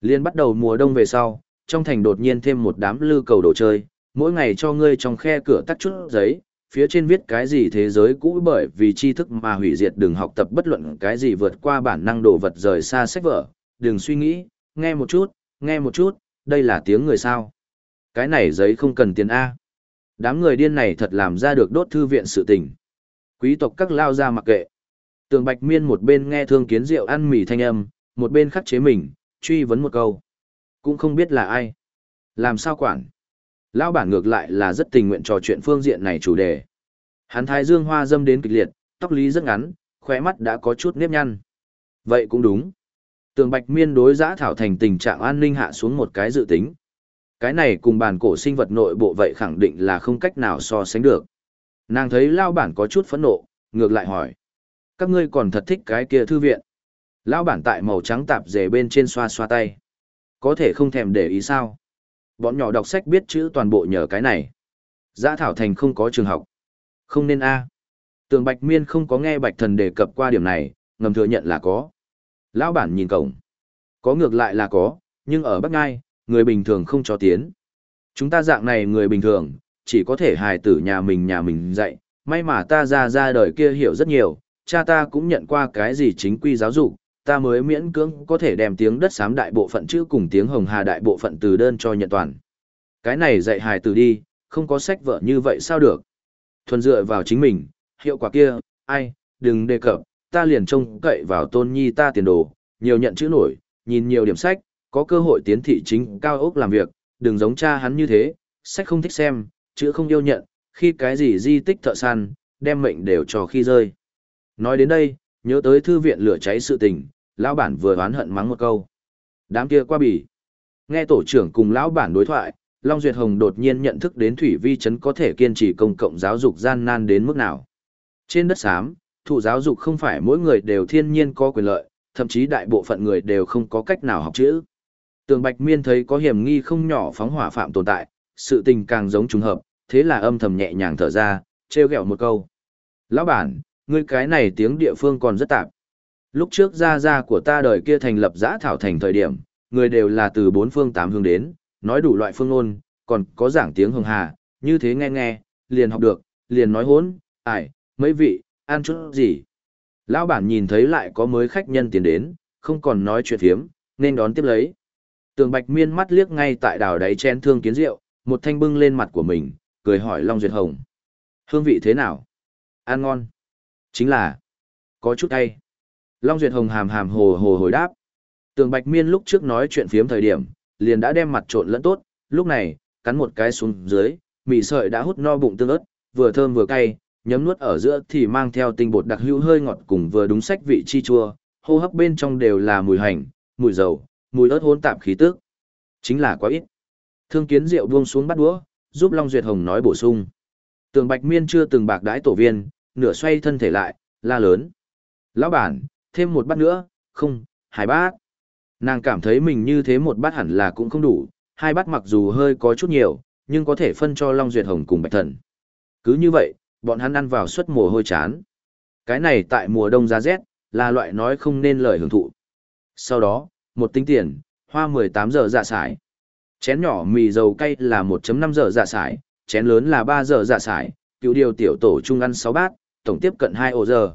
S1: Liên bắt đầu mùa đông về sau, trong thành đột nhiên thêm một đám lư cầu đồ chơi, mỗi ngày cho ngươi trong khe cửa tắt chút giấy, phía trên viết cái gì thế giới cũ bởi vì tri thức mà hủy diệt đừng học tập bất luận cái gì vượt qua bản năng đồ vật rời xa sách vở, đừng suy nghĩ, nghe một chút, nghe một chút, đây là tiếng người sao. Cái này giấy không cần tiền A. Đám người điên này thật làm ra được đốt thư viện sự tình. Quý tộc các lao ra mặc kệ. Tường Bạch Miên một bên nghe thương kiến rượu ăn mì thanh âm, một bên khắc chế mình, truy vấn một câu. Cũng không biết là ai. Làm sao quản? Lão bản ngược lại là rất tình nguyện trò chuyện phương diện này chủ đề. Hắn thái dương hoa dâm đến kịch liệt, tóc lý rất ngắn, khóe mắt đã có chút nếp nhăn. Vậy cũng đúng. Tường Bạch Miên đối giã thảo thành tình trạng an ninh hạ xuống một cái dự tính. Cái này cùng bản cổ sinh vật nội bộ vậy khẳng định là không cách nào so sánh được. Nàng thấy lao bản có chút phẫn nộ, ngược lại hỏi. Các ngươi còn thật thích cái kia thư viện. Lão bản tại màu trắng tạp dề bên trên xoa xoa tay. Có thể không thèm để ý sao. Bọn nhỏ đọc sách biết chữ toàn bộ nhờ cái này. Giã Thảo Thành không có trường học. Không nên A. Tường Bạch Miên không có nghe Bạch Thần đề cập qua điểm này, ngầm thừa nhận là có. Lão bản nhìn cổng. Có ngược lại là có, nhưng ở Bắc Ngai, người bình thường không cho tiến. Chúng ta dạng này người bình thường, chỉ có thể hài tử nhà mình nhà mình dạy. May mà ta ra ra đời kia hiểu rất nhiều, cha ta cũng nhận qua cái gì chính quy giáo dục, ta mới miễn cưỡng có thể đem tiếng đất xám đại bộ phận chữ cùng tiếng hồng hà đại bộ phận từ đơn cho nhận toàn. Cái này dạy hài từ đi, không có sách vợ như vậy sao được. Thuần dựa vào chính mình, hiệu quả kia, ai, đừng đề cập, ta liền trông cậy vào tôn nhi ta tiền đồ, nhiều nhận chữ nổi, nhìn nhiều điểm sách, có cơ hội tiến thị chính cao ốc làm việc, đừng giống cha hắn như thế, sách không thích xem, chữ không yêu nhận, khi cái gì di tích thợ săn, đem mệnh đều cho khi rơi. Nói đến đây, nhớ tới thư viện lửa cháy sự tình, lão bản vừa oán hận mắng một câu. Đám kia qua bỉ. Nghe tổ trưởng cùng lão bản đối thoại, Long Duyệt Hồng đột nhiên nhận thức đến thủy vi Trấn có thể kiên trì công cộng giáo dục gian nan đến mức nào. Trên đất xám, thụ giáo dục không phải mỗi người đều thiên nhiên có quyền lợi, thậm chí đại bộ phận người đều không có cách nào học chữ. Tường Bạch Miên thấy có hiểm nghi không nhỏ phóng hỏa phạm tồn tại, sự tình càng giống trùng hợp, thế là âm thầm nhẹ nhàng thở ra, treo gẹo một câu. Lão bản, ngươi cái này tiếng địa phương còn rất tạp. Lúc trước gia gia của ta đời kia thành lập giã thảo thành thời điểm, người đều là từ bốn phương tám hướng đến, nói đủ loại phương ngôn, còn có giảng tiếng hồng hà, như thế nghe nghe, liền học được, liền nói hốn, ải, mấy vị, ăn chút gì. Lão bản nhìn thấy lại có mới khách nhân tiến đến, không còn nói chuyện thiếm, nên đón tiếp lấy. Tường Bạch Miên mắt liếc ngay tại đảo đáy chén thương kiến rượu, một thanh bưng lên mặt của mình, cười hỏi Long Duyệt Hồng. Hương vị thế nào? Ăn ngon. Chính là, có chút tay. Long Duyệt Hồng hàm hàm hồ hồ hồi đáp. Tường Bạch Miên lúc trước nói chuyện phiếm thời điểm, liền đã đem mặt trộn lẫn tốt, lúc này, cắn một cái xuống dưới, mì sợi đã hút no bụng tương ớt, vừa thơm vừa cay, nhấm nuốt ở giữa thì mang theo tinh bột đặc hữu hơi ngọt cùng vừa đúng sách vị chi chua, hô hấp bên trong đều là mùi hành, mùi dầu, mùi ớt hỗn tạp khí tức. Chính là quá ít. Thương kiến rượu buông xuống bắt đũa, giúp Long Duyệt Hồng nói bổ sung. Tường Bạch Miên chưa từng bạc đãi tổ viên, nửa xoay thân thể lại, la lớn. Lão bản, thêm một bát nữa, không, hai bát. Nàng cảm thấy mình như thế một bát hẳn là cũng không đủ, hai bát mặc dù hơi có chút nhiều, nhưng có thể phân cho Long Duyệt Hồng cùng Bạch Thần. Cứ như vậy, bọn hắn ăn vào suất mồ hôi chán. Cái này tại mùa đông giá rét, là loại nói không nên lời hưởng thụ. Sau đó, một tính tiền, hoa 18 giờ dạ sải. Chén nhỏ mì dầu cay là 1.5 giờ dạ sải, chén lớn là 3 giờ dạ sải, cứu điều tiểu tổ chung ăn 6 bát, tổng tiếp cận 2 ổ giờ.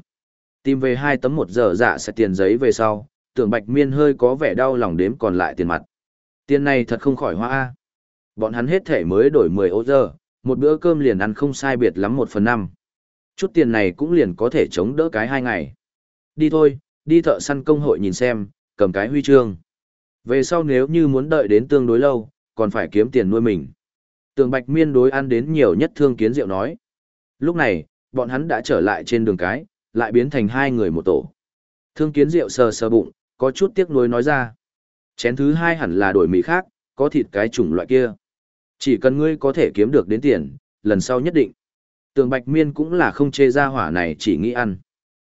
S1: Tìm về hai tấm một giờ dạ sẽ tiền giấy về sau, tưởng bạch miên hơi có vẻ đau lòng đếm còn lại tiền mặt. Tiền này thật không khỏi hoa A. Bọn hắn hết thể mới đổi 10 ô giờ, một bữa cơm liền ăn không sai biệt lắm một phần năm. Chút tiền này cũng liền có thể chống đỡ cái hai ngày. Đi thôi, đi thợ săn công hội nhìn xem, cầm cái huy chương. Về sau nếu như muốn đợi đến tương đối lâu, còn phải kiếm tiền nuôi mình. Tường Bạch Miên đối ăn đến nhiều nhất thương kiến diệu nói. Lúc này, bọn hắn đã trở lại trên đường cái, lại biến thành hai người một tổ. Thương kiến rượu sờ sờ bụng, có chút tiếc nuối nói ra. Chén thứ hai hẳn là đổi mì khác, có thịt cái chủng loại kia. Chỉ cần ngươi có thể kiếm được đến tiền, lần sau nhất định. Tường Bạch Miên cũng là không chê ra hỏa này chỉ nghĩ ăn.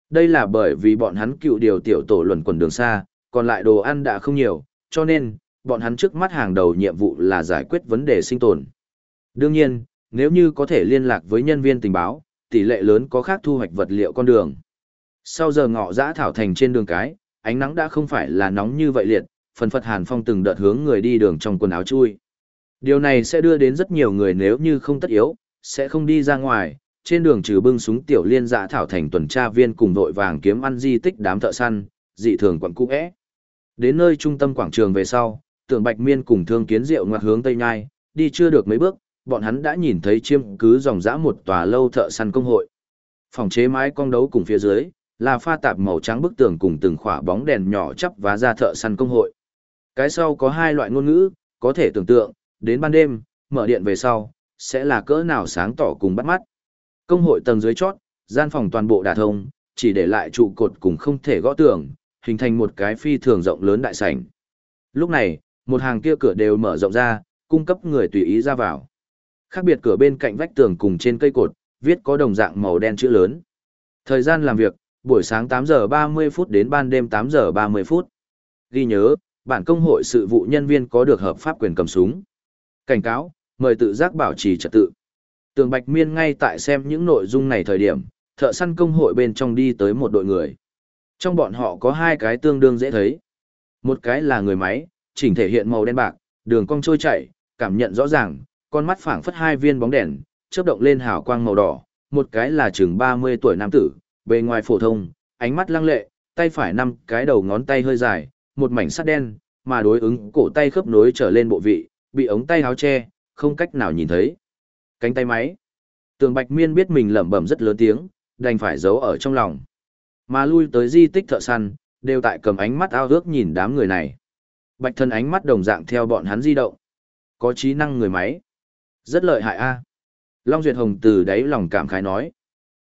S1: Đây là bởi vì bọn hắn cựu điều tiểu tổ luẩn quần đường xa, còn lại đồ ăn đã không nhiều, cho nên, bọn hắn trước mắt hàng đầu nhiệm vụ là giải quyết vấn đề sinh tồn. Đương nhiên, nếu như có thể liên lạc với nhân viên tình báo, tỷ lệ lớn có khác thu hoạch vật liệu con đường. Sau giờ ngọ dã thảo thành trên đường cái, ánh nắng đã không phải là nóng như vậy liệt, phần phật hàn phong từng đợt hướng người đi đường trong quần áo chui. Điều này sẽ đưa đến rất nhiều người nếu như không tất yếu, sẽ không đi ra ngoài, trên đường trừ bưng súng tiểu liên dã thảo thành tuần tra viên cùng đội vàng kiếm ăn di tích đám thợ săn, dị thường quận cũ é. Đến nơi trung tâm quảng trường về sau, tưởng bạch miên cùng thương kiến diệu ngoặt hướng tây nhai, đi chưa được mấy bước, bọn hắn đã nhìn thấy chiêm cứ dòng dã một tòa lâu thợ săn công hội. Phòng chế mái cong đấu cùng phía dưới, là pha tạp màu trắng bức tường cùng từng khỏa bóng đèn nhỏ chắp vá ra thợ săn công hội. Cái sau có hai loại ngôn ngữ, có thể tưởng tượng, đến ban đêm, mở điện về sau, sẽ là cỡ nào sáng tỏ cùng bắt mắt. Công hội tầng dưới chót, gian phòng toàn bộ đả thông, chỉ để lại trụ cột cùng không thể gõ tường, hình thành một cái phi thường rộng lớn đại sảnh. Lúc này, một hàng kia cửa đều mở rộng ra, cung cấp người tùy ý ra vào. Khác biệt cửa bên cạnh vách tường cùng trên cây cột, viết có đồng dạng màu đen chữ lớn. Thời gian làm việc, buổi sáng 8 giờ 30 phút đến ban đêm 8 giờ 30 phút. Ghi nhớ, bản công hội sự vụ nhân viên có được hợp pháp quyền cầm súng. Cảnh cáo, mời tự giác bảo trì trật tự. Tường Bạch Miên ngay tại xem những nội dung này thời điểm, thợ săn công hội bên trong đi tới một đội người. Trong bọn họ có hai cái tương đương dễ thấy. Một cái là người máy, chỉnh thể hiện màu đen bạc, đường cong trôi chảy, cảm nhận rõ ràng, con mắt phảng phất hai viên bóng đèn, chớp động lên hào quang màu đỏ. Một cái là chừng 30 tuổi nam tử, bề ngoài phổ thông, ánh mắt lăng lệ, tay phải năm cái đầu ngón tay hơi dài, một mảnh sắt đen, mà đối ứng cổ tay khớp nối trở lên bộ vị, bị ống tay áo che, không cách nào nhìn thấy. Cánh tay máy. Tường Bạch Miên biết mình lẩm bẩm rất lớn tiếng, đành phải giấu ở trong lòng. Mà lui tới di tích thợ săn, đều tại cầm ánh mắt ao ước nhìn đám người này. Bạch thân ánh mắt đồng dạng theo bọn hắn di động. Có trí năng người máy. Rất lợi hại a. Long Duyệt Hồng từ đáy lòng cảm khái nói.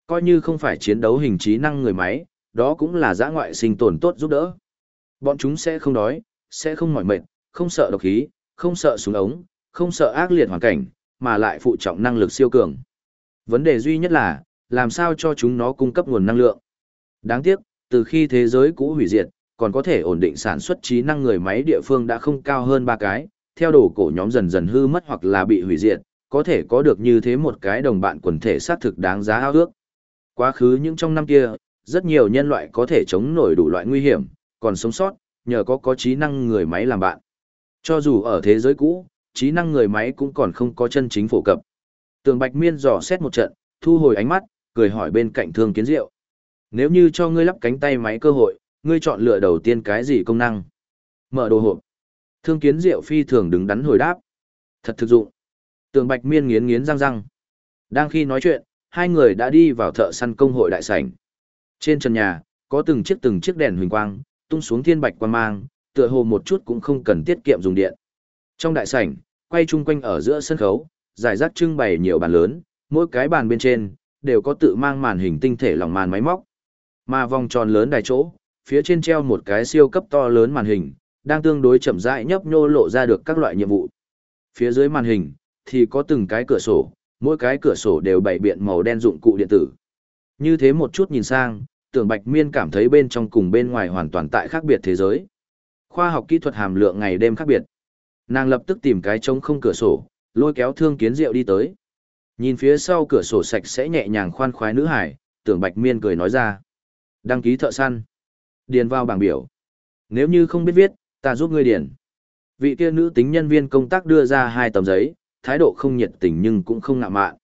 S1: Coi như không phải chiến đấu hình trí năng người máy, đó cũng là giã ngoại sinh tồn tốt giúp đỡ. Bọn chúng sẽ không đói, sẽ không mỏi mệt, không sợ độc khí, không sợ súng ống, không sợ ác liệt hoàn cảnh, mà lại phụ trọng năng lực siêu cường. Vấn đề duy nhất là, làm sao cho chúng nó cung cấp nguồn năng lượng. Đáng tiếc, từ khi thế giới cũ hủy diệt, còn có thể ổn định sản xuất trí năng người máy địa phương đã không cao hơn ba cái, theo đồ cổ nhóm dần dần hư mất hoặc là bị hủy diệt, có thể có được như thế một cái đồng bạn quần thể xác thực đáng giá ao ước. Quá khứ những trong năm kia, rất nhiều nhân loại có thể chống nổi đủ loại nguy hiểm, còn sống sót, nhờ có có trí năng người máy làm bạn. Cho dù ở thế giới cũ, trí năng người máy cũng còn không có chân chính phổ cập. Tường Bạch Miên dò xét một trận, thu hồi ánh mắt, cười hỏi bên cạnh Thương Kiến Diệu. Nếu như cho ngươi lắp cánh tay máy cơ hội, ngươi chọn lựa đầu tiên cái gì công năng? Mở đồ hộp. Thương Kiến Diệu phi thường đứng đắn hồi đáp. Thật thực dụng. Tường Bạch Miên nghiến nghiến răng răng. Đang khi nói chuyện, hai người đã đi vào thợ săn công hội đại sảnh. Trên trần nhà, có từng chiếc từng chiếc đèn huỳnh quang, tung xuống thiên bạch quang mang, tựa hồ một chút cũng không cần tiết kiệm dùng điện. Trong đại sảnh, quay chung quanh ở giữa sân khấu, giải rác trưng bày nhiều bàn lớn, mỗi cái bàn bên trên đều có tự mang màn hình tinh thể lỏng màn máy móc. Mà vòng tròn lớn đài chỗ, phía trên treo một cái siêu cấp to lớn màn hình, đang tương đối chậm rãi nhấp nhô lộ ra được các loại nhiệm vụ. Phía dưới màn hình thì có từng cái cửa sổ, mỗi cái cửa sổ đều bày biện màu đen dụng cụ điện tử. Như thế một chút nhìn sang, tưởng Bạch Miên cảm thấy bên trong cùng bên ngoài hoàn toàn tại khác biệt thế giới. Khoa học kỹ thuật hàm lượng ngày đêm khác biệt. Nàng lập tức tìm cái trống không cửa sổ, lôi kéo thương kiến rượu đi tới. Nhìn phía sau cửa sổ sạch sẽ nhẹ nhàng khoan khoái nữ hải, tưởng Bạch Miên cười nói ra. Đăng ký thợ săn. Điền vào bảng biểu. Nếu như không biết viết, ta giúp ngươi điền. Vị kia nữ tính nhân viên công tác đưa ra hai tấm giấy, thái độ không nhiệt tình nhưng cũng không ngạ mạn.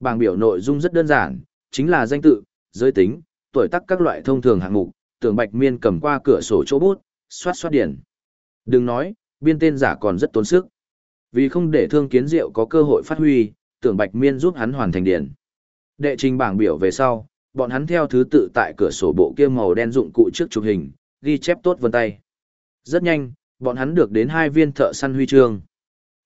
S1: Bảng biểu nội dung rất đơn giản, chính là danh tự, giới tính, tuổi tác các loại thông thường hạng mục, tưởng Bạch Miên cầm qua cửa sổ chỗ bút, xoát xoát điển. Đừng nói, biên tên giả còn rất tốn sức. Vì không để Thương Kiến Diệu có cơ hội phát huy, tưởng Bạch Miên giúp hắn hoàn thành điển. Đệ trình bảng biểu về sau, bọn hắn theo thứ tự tại cửa sổ bộ kia màu đen dụng cụ trước chụp hình, ghi chép tốt vân tay. Rất nhanh, bọn hắn được đến hai viên thợ săn huy chương.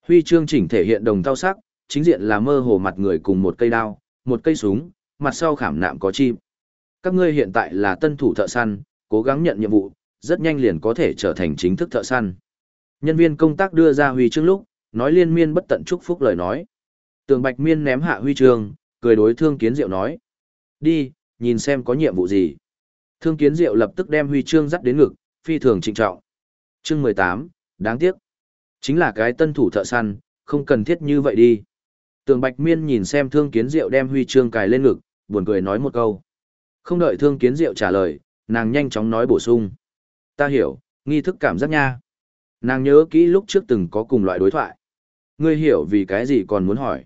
S1: Huy chương chỉnh thể hiện đồng thau sắc, chính diện là mơ hồ mặt người cùng một cây đao, một cây súng, mặt sau khảm nạm có chim. Các ngươi hiện tại là tân thủ thợ săn, cố gắng nhận nhiệm vụ, rất nhanh liền có thể trở thành chính thức thợ săn. Nhân viên công tác đưa ra huy chương lúc, nói liên miên bất tận chúc phúc lời nói. Tường Bạch Miên ném hạ huy chương, cười đối Thương Kiến Diệu nói. Đi, nhìn xem có nhiệm vụ gì. Thương Kiến Diệu lập tức đem huy chương dắt đến ngực, phi thường trịnh trọng. Chương mười tám, đáng tiếc. Chính là cái tân thủ thợ săn, không cần thiết như vậy đi. Tường Bạch Miên nhìn xem Thương Kiến Diệu đem huy chương cài lên ngực, buồn cười nói một câu. Không đợi Thương Kiến Diệu trả lời, nàng nhanh chóng nói bổ sung. Ta hiểu, nghi thức cảm giác nha. Nàng nhớ kỹ lúc trước từng có cùng loại đối thoại. Ngươi hiểu vì cái gì còn muốn hỏi.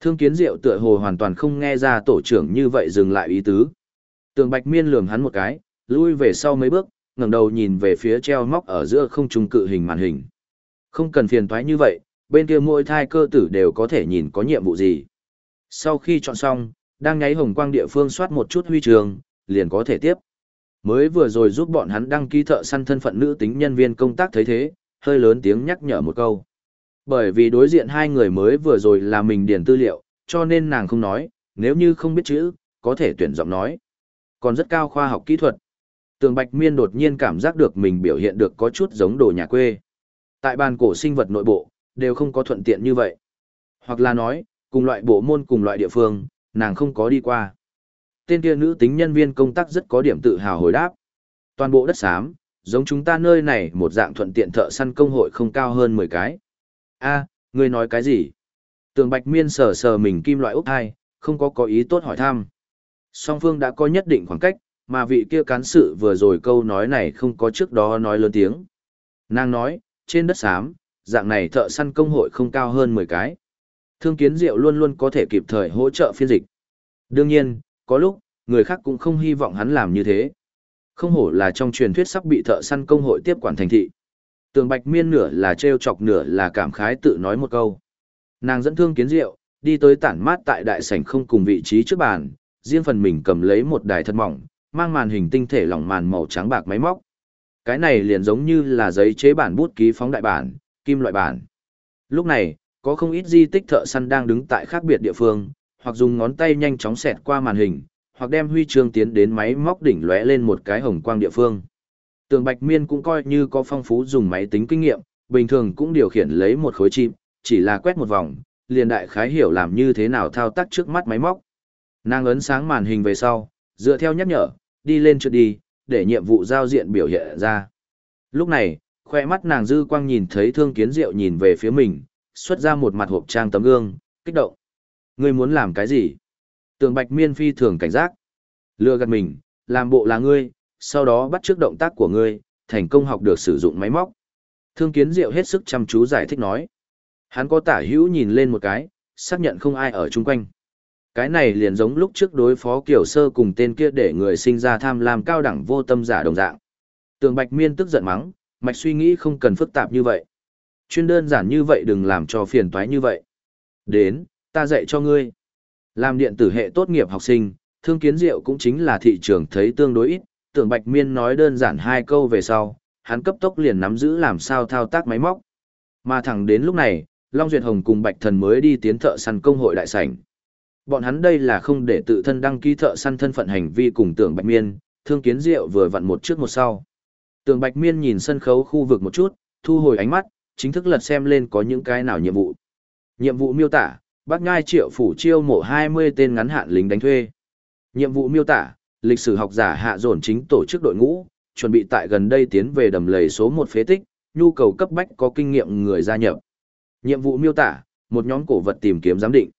S1: Thương Kiến Diệu tựa hồ hoàn toàn không nghe ra tổ trưởng như vậy dừng lại ý tứ. Tường Bạch Miên lườm hắn một cái, lui về sau mấy bước, ngẩng đầu nhìn về phía treo móc ở giữa không trung cự hình màn hình. Không cần phiền toái như vậy, bên kia mỗi thai cơ tử đều có thể nhìn có nhiệm vụ gì. Sau khi chọn xong, đang nháy hồng quang địa phương soát một chút huy trường, liền có thể tiếp. Mới vừa rồi giúp bọn hắn đăng ký thợ săn thân phận nữ tính nhân viên công tác thấy thế, hơi lớn tiếng nhắc nhở một câu. Bởi vì đối diện hai người mới vừa rồi là mình điền tư liệu, cho nên nàng không nói, nếu như không biết chữ, có thể tuyển giọng nói. Còn rất cao khoa học kỹ thuật. Tường Bạch Miên đột nhiên cảm giác được mình biểu hiện được có chút giống đồ nhà quê. Tại bàn cổ sinh vật nội bộ, đều không có thuận tiện như vậy. Hoặc là nói, cùng loại bộ môn cùng loại địa phương, nàng không có đi qua. Tên kia nữ tính nhân viên công tác rất có điểm tự hào hồi đáp. Toàn bộ đất xám, giống chúng ta nơi này một dạng thuận tiện thợ săn công hội không cao hơn 10 cái. a à, ngươi nói cái gì? Tường Bạch Miên sờ sờ mình kim loại úc hai, không có có ý tốt hỏi thăm. Song phương đã có nhất định khoảng cách, mà vị kia cán sự vừa rồi câu nói này không có trước đó nói lớn tiếng. Nàng nói, trên đất xám, dạng này thợ săn công hội không cao hơn 10 cái. Thương kiến diệu luôn luôn có thể kịp thời hỗ trợ phiên dịch. Đương nhiên, có lúc, người khác cũng không hy vọng hắn làm như thế. Không hổ là trong truyền thuyết sắp bị thợ săn công hội tiếp quản thành thị. Tường Bạch Miên nửa là trêu chọc nửa là cảm khái tự nói một câu. Nàng dẫn thương kiến diệu, đi tới tản mát tại đại sảnh không cùng vị trí trước bàn, riêng phần mình cầm lấy một đài thật mỏng, mang màn hình tinh thể lỏng màn màu trắng bạc máy móc. Cái này liền giống như là giấy chế bản bút ký phóng đại bản, kim loại bản. Lúc này, có không ít di tích thợ săn đang đứng tại khác biệt địa phương, hoặc dùng ngón tay nhanh chóng xẹt qua màn hình, hoặc đem huy chương tiến đến máy móc đỉnh lóe lên một cái hồng quang địa phương. Tường Bạch Miên cũng coi như có phong phú dùng máy tính kinh nghiệm, bình thường cũng điều khiển lấy một khối chim, chỉ là quét một vòng, liền đại khái hiểu làm như thế nào thao tác trước mắt máy móc. Nàng ấn sáng màn hình về sau, dựa theo nhắc nhở, đi lên trượt đi, để nhiệm vụ giao diện biểu hiện ra. Lúc này, khoe mắt nàng dư quang nhìn thấy thương kiến diệu nhìn về phía mình, xuất ra một mặt hộp trang tấm gương, kích động. Ngươi muốn làm cái gì? Tường bạch miên phi thường cảnh giác. Lừa gạt mình, làm bộ là ngươi, sau đó bắt trước động tác của ngươi, thành công học được sử dụng máy móc. Thương kiến diệu hết sức chăm chú giải thích nói. Hắn có tả hữu nhìn lên một cái, xác nhận không ai ở chung quanh. Cái này liền giống lúc trước đối phó kiểu sơ cùng tên kia để người sinh ra tham lam cao đẳng vô tâm giả đồng dạng. Tường Bạch Miên tức giận mắng, mạch suy nghĩ không cần phức tạp như vậy. Chuyên đơn giản như vậy đừng làm cho phiền toái như vậy. Đến, ta dạy cho ngươi. Làm điện tử hệ tốt nghiệp học sinh, thương kiến diệu cũng chính là thị trường thấy tương đối ít, tưởng Bạch Miên nói đơn giản hai câu về sau, hắn cấp tốc liền nắm giữ làm sao thao tác máy móc. Mà thẳng đến lúc này, Long Duyệt Hồng cùng Bạch Thần mới đi tiến thợ săn công hội đại sảnh. Bọn hắn đây là không để tự thân đăng ký thợ săn thân phận hành vi cùng tưởng Bạch Miên, thương kiến diệu vừa vặn một trước một sau. Tưởng Bạch Miên nhìn sân khấu khu vực một chút, thu hồi ánh mắt, chính thức lật xem lên có những cái nào nhiệm vụ. Nhiệm vụ miêu tả, bác Ngai triệu phủ chiêu mộ 20 tên ngắn hạn lính đánh thuê. Nhiệm vụ miêu tả, lịch sử học giả hạ dồn chính tổ chức đội ngũ, chuẩn bị tại gần đây tiến về đầm lầy số 1 phế tích, nhu cầu cấp bách có kinh nghiệm người gia nhập. Nhiệm vụ miêu tả, một nhóm cổ vật tìm kiếm giám định.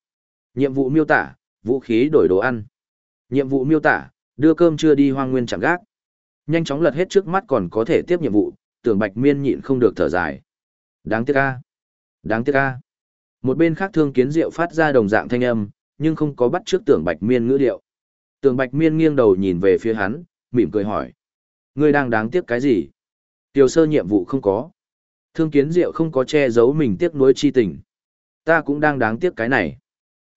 S1: Nhiệm vụ miêu tả, vũ khí đổi đồ ăn. Nhiệm vụ miêu tả, đưa cơm trưa đi hoang nguyên chẳng gác. Nhanh chóng lật hết trước mắt còn có thể tiếp nhiệm vụ, tưởng bạch miên nhịn không được thở dài. Đáng tiếc ca. Đáng tiếc ca. Một bên khác thương kiến diệu phát ra đồng dạng thanh âm, nhưng không có bắt trước tưởng bạch miên ngữ điệu. Tường Bạch Miên nghiêng đầu nhìn về phía hắn, mỉm cười hỏi. Ngươi đang đáng tiếc cái gì? Tiểu sơ nhiệm vụ không có. Thương kiến diệu không có che giấu mình tiếc nuối chi tình. Ta cũng đang đáng tiếc cái này.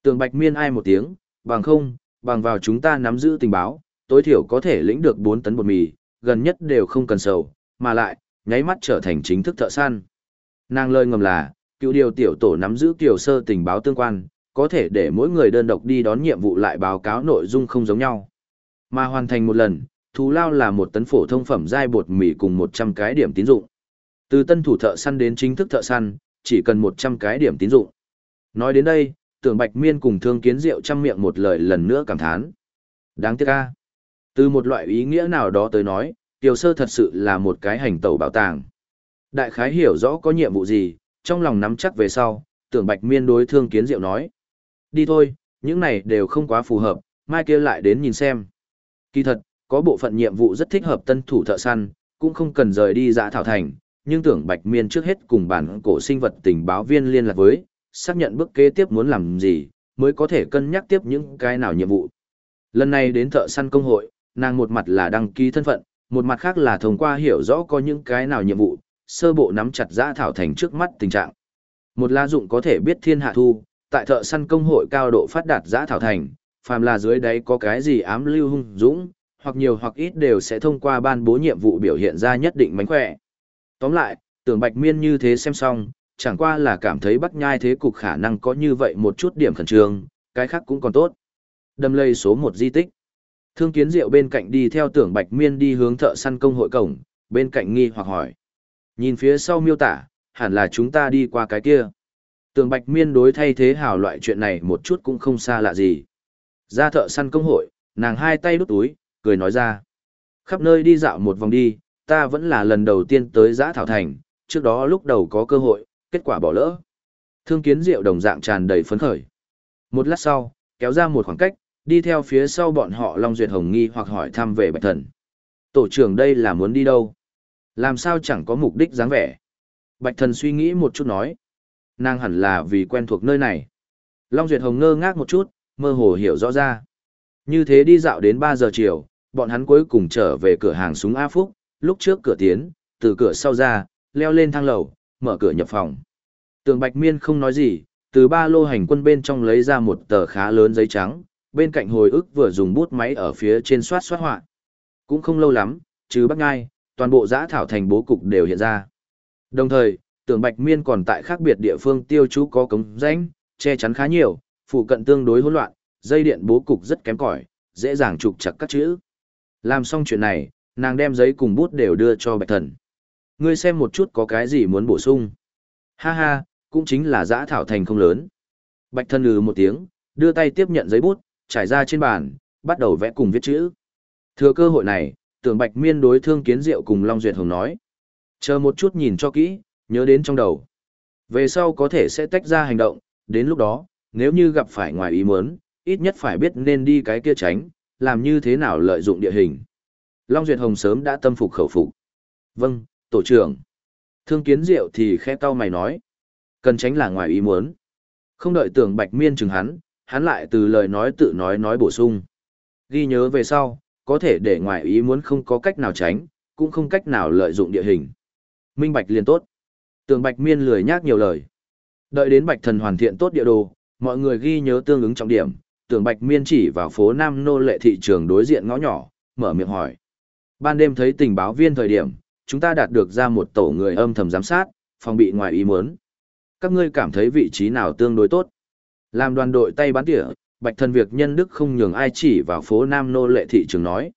S1: Tường Bạch Miên ai một tiếng, bằng không, bằng vào chúng ta nắm giữ tình báo, tối thiểu có thể lĩnh được 4 tấn bột mì, gần nhất đều không cần sầu, mà lại, nháy mắt trở thành chính thức thợ săn. Nàng lời ngầm là, cựu điều tiểu tổ nắm giữ tiểu sơ tình báo tương quan, có thể để mỗi người đơn độc đi đón nhiệm vụ lại báo cáo nội dung không giống nhau. Mà hoàn thành một lần, thù lao là một tấn phổ thông phẩm dai bột mì cùng 100 cái điểm tín dụng. Từ tân thủ thợ săn đến chính thức thợ săn, chỉ cần 100 cái điểm tín dụng. Nói đến đây, tưởng Bạch Miên cùng Thương Kiến Diệu chăm miệng một lời lần nữa cảm thán. Đáng tiếc a. Từ một loại ý nghĩa nào đó tới nói, Tiểu Sơ thật sự là một cái hành tẩu bảo tàng. Đại khái hiểu rõ có nhiệm vụ gì, trong lòng nắm chắc về sau, tưởng Bạch Miên đối Thương Kiến Diệu nói. Đi thôi, những này đều không quá phù hợp, mai kia lại đến nhìn xem. Kỳ thật, có bộ phận nhiệm vụ rất thích hợp tân thủ thợ săn, cũng không cần rời đi dã thảo thành, nhưng tưởng Bạch Miên trước hết cùng bản cổ sinh vật tình báo viên liên lạc với, xác nhận bước kế tiếp muốn làm gì, mới có thể cân nhắc tiếp những cái nào nhiệm vụ. Lần này đến thợ săn công hội, nàng một mặt là đăng ký thân phận, một mặt khác là thông qua hiểu rõ có những cái nào nhiệm vụ, sơ bộ nắm chặt dã thảo thành trước mắt tình trạng. Một la dụng có thể biết thiên hạ thu, tại thợ săn công hội cao độ phát đạt giã thảo thành, phàm là dưới đấy có cái gì ám lưu hung dũng, hoặc nhiều hoặc ít đều sẽ thông qua ban bố nhiệm vụ biểu hiện ra nhất định mánh khỏe. Tóm lại, tưởng bạch miên như thế xem xong, chẳng qua là cảm thấy bắc nhai thế cục khả năng có như vậy một chút điểm khẩn trương, cái khác cũng còn tốt. Đâm lây số một di tích. Thương kiến diệu bên cạnh đi theo tưởng bạch miên đi hướng thợ săn công hội cổng, bên cạnh nghi hoặc hỏi. Nhìn phía sau miêu tả, hẳn là chúng ta đi qua cái kia. Tưởng bạch miên đối thay thế hào loại chuyện này một chút cũng không xa lạ gì. Ra thợ săn công hội, nàng hai tay đút túi, cười nói ra. Khắp nơi đi dạo một vòng đi, ta vẫn là lần đầu tiên tới giã thảo thành, trước đó lúc đầu có cơ hội, kết quả bỏ lỡ. Thương kiến diệu đồng dạng tràn đầy phấn khởi. Một lát sau, kéo ra một khoảng cách, đi theo phía sau bọn họ Long Duyệt Hồng nghi hoặc hỏi thăm về Bạch Thần. Tổ trưởng đây là muốn đi đâu? Làm sao chẳng có mục đích dáng vẻ? Bạch Thần suy nghĩ một chút nói. Nàng hẳn là vì quen thuộc nơi này. Long Duyệt Hồng ngơ ngác một chút, mơ hồ hiểu rõ ra. Như thế đi dạo đến 3 giờ chiều, bọn hắn cuối cùng trở về cửa hàng súng A Phúc, lúc trước cửa tiến, từ cửa sau ra, leo lên thang lầu, mở cửa nhập phòng. Tường Bạch Miên không nói gì, từ ba lô hành quân bên trong lấy ra một tờ khá lớn giấy trắng, bên cạnh hồi ức vừa dùng bút máy ở phía trên soát soát họa. Cũng không lâu lắm, trừ Bắc Ngai, toàn bộ giã thảo thành bố cục đều hiện ra. Đồng thời, Tường Bạch Miên còn tại khác biệt địa phương tiêu chú có cống rãnh, che chắn khá nhiều, phụ cận tương đối hỗn loạn, dây điện bố cục rất kém cỏi, dễ dàng trục chặt các chữ. Làm xong chuyện này, nàng đem giấy cùng bút đều đưa cho Bạch Thần. Ngươi xem một chút có cái gì muốn bổ sung. Ha ha, cũng chính là giã thảo thành không lớn. Bạch thân lừ một tiếng, đưa tay tiếp nhận giấy bút, trải ra trên bàn, bắt đầu vẽ cùng viết chữ. Thừa cơ hội này, tưởng Bạch Miên đối thương kiến diệu cùng Long Duyệt Hồng nói. Chờ một chút nhìn cho kỹ, nhớ đến trong đầu. Về sau có thể sẽ tách ra hành động, đến lúc đó, nếu như gặp phải ngoài ý muốn, ít nhất phải biết nên đi cái kia tránh, làm như thế nào lợi dụng địa hình. Long Duyệt Hồng sớm đã tâm phục khẩu phục. Vâng, tổ trưởng. Thương kiến diệu thì khẽ cau mày nói. Cần tránh là ngoài ý muốn. Không đợi tưởng bạch miên chừng hắn, hắn lại từ lời nói tự nói nói bổ sung. Ghi nhớ về sau, có thể để ngoài ý muốn không có cách nào tránh, cũng không cách nào lợi dụng địa hình. Minh bạch liền tốt. Tưởng bạch miên lười nhác nhiều lời. Đợi đến bạch thần hoàn thiện tốt địa đồ, mọi người ghi nhớ tương ứng trọng điểm, tưởng bạch miên chỉ vào phố Nam Nô lệ thị trường đối diện ngõ nhỏ, mở miệng hỏi. Ban đêm thấy tình báo viên thời điểm, chúng ta đạt được ra một tổ người âm thầm giám sát, phòng bị ngoài ý muốn. Các ngươi cảm thấy vị trí nào tương đối tốt? Làm đoàn đội tay bán tỉa, bạch thần việc nhân đức không nhường ai chỉ vào phố Nam Nô lệ thị trường nói.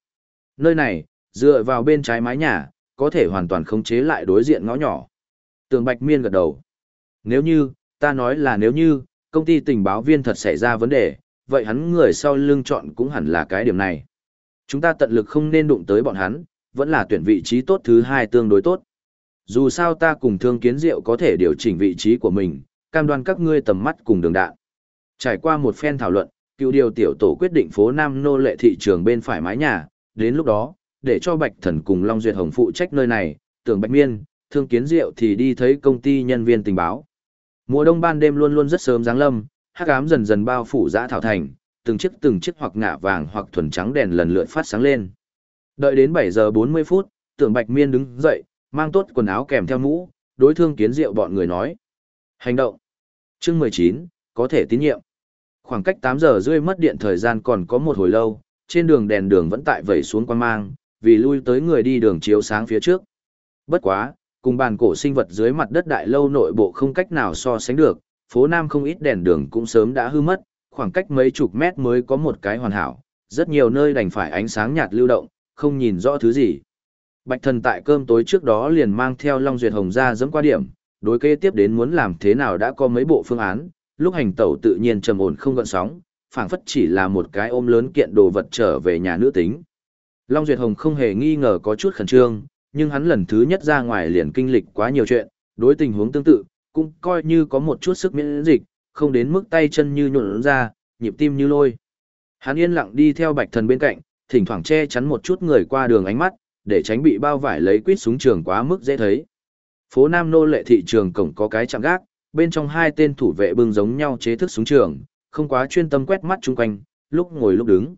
S1: Nơi này, dựa vào bên trái mái nhà, có thể hoàn toàn khống chế lại đối diện ngõ nhỏ. Tường bạch miên gật đầu. Nếu như, ta nói là nếu như, công ty tình báo viên thật xảy ra vấn đề, vậy hắn người sau lưng chọn cũng hẳn là cái điểm này. Chúng ta tận lực không nên đụng tới bọn hắn, vẫn là tuyển vị trí tốt thứ hai tương đối tốt. Dù sao ta cùng thương kiến diệu có thể điều chỉnh vị trí của mình, cam đoan các ngươi tầm mắt cùng đường đạn. Trải qua một phen thảo luận, cựu điều tiểu tổ quyết định phố Nam nô lệ thị trường bên phải mái nhà, đến lúc đó, để cho Bạch Thần cùng Long Duyệt Hồng phụ trách nơi này, tưởng Bạch Miên, thương kiến diệu thì đi thấy công ty nhân viên tình báo. Mùa đông ban đêm luôn luôn rất sớm giáng lâm, hắc ám dần dần bao phủ dã thảo thành, từng chiếc từng chiếc hoặc ngả vàng hoặc thuần trắng đèn lần lượt phát sáng lên. Đợi đến 7 giờ 40 phút, tưởng Bạch Miên đứng dậy, mang tốt quần áo kèm theo mũ, đối thương kiến diệu bọn người nói. Hành động. Chương 19, có thể tín nhiệm. Khoảng cách 8 giờ rưỡi mất điện thời gian còn có một hồi lâu, trên đường đèn đường vẫn tại vẩy xuống quan mang, vì lui tới người đi đường chiếu sáng phía trước. Bất quá, cùng bàn cổ sinh vật dưới mặt đất đại lâu nội bộ không cách nào so sánh được, phố Nam không ít đèn đường cũng sớm đã hư mất, khoảng cách mấy chục mét mới có một cái hoàn hảo, rất nhiều nơi đành phải ánh sáng nhạt lưu động, không nhìn rõ thứ gì. Bạch thần tại cơm tối trước đó liền mang theo Long Duyệt Hồng ra dẫm qua điểm, đối kế tiếp đến muốn làm thế nào đã có mấy bộ phương án, lúc hành tẩu tự nhiên trầm ổn không gợn sóng, phảng phất chỉ là một cái ôm lớn kiện đồ vật trở về nhà nữ tính. Long Duyệt Hồng không hề nghi ngờ có chút khẩn trương, nhưng hắn lần thứ nhất ra ngoài liền kinh lịch quá nhiều chuyện, đối tình huống tương tự, cũng coi như có một chút sức miễn dịch, không đến mức tay chân như nhuộn ra, nhịp tim như lôi. Hắn yên lặng đi theo bạch thần bên cạnh, thỉnh thoảng che chắn một chút người qua đường ánh mắt, để tránh bị bao vải lấy quýt súng trường quá mức dễ thấy. Phố Nam Nô lệ thị trường cổng có cái chạm gác, bên trong hai tên thủ vệ bưng giống nhau chế thức súng trường, không quá chuyên tâm quét mắt chung quanh, lúc ngồi lúc đứng.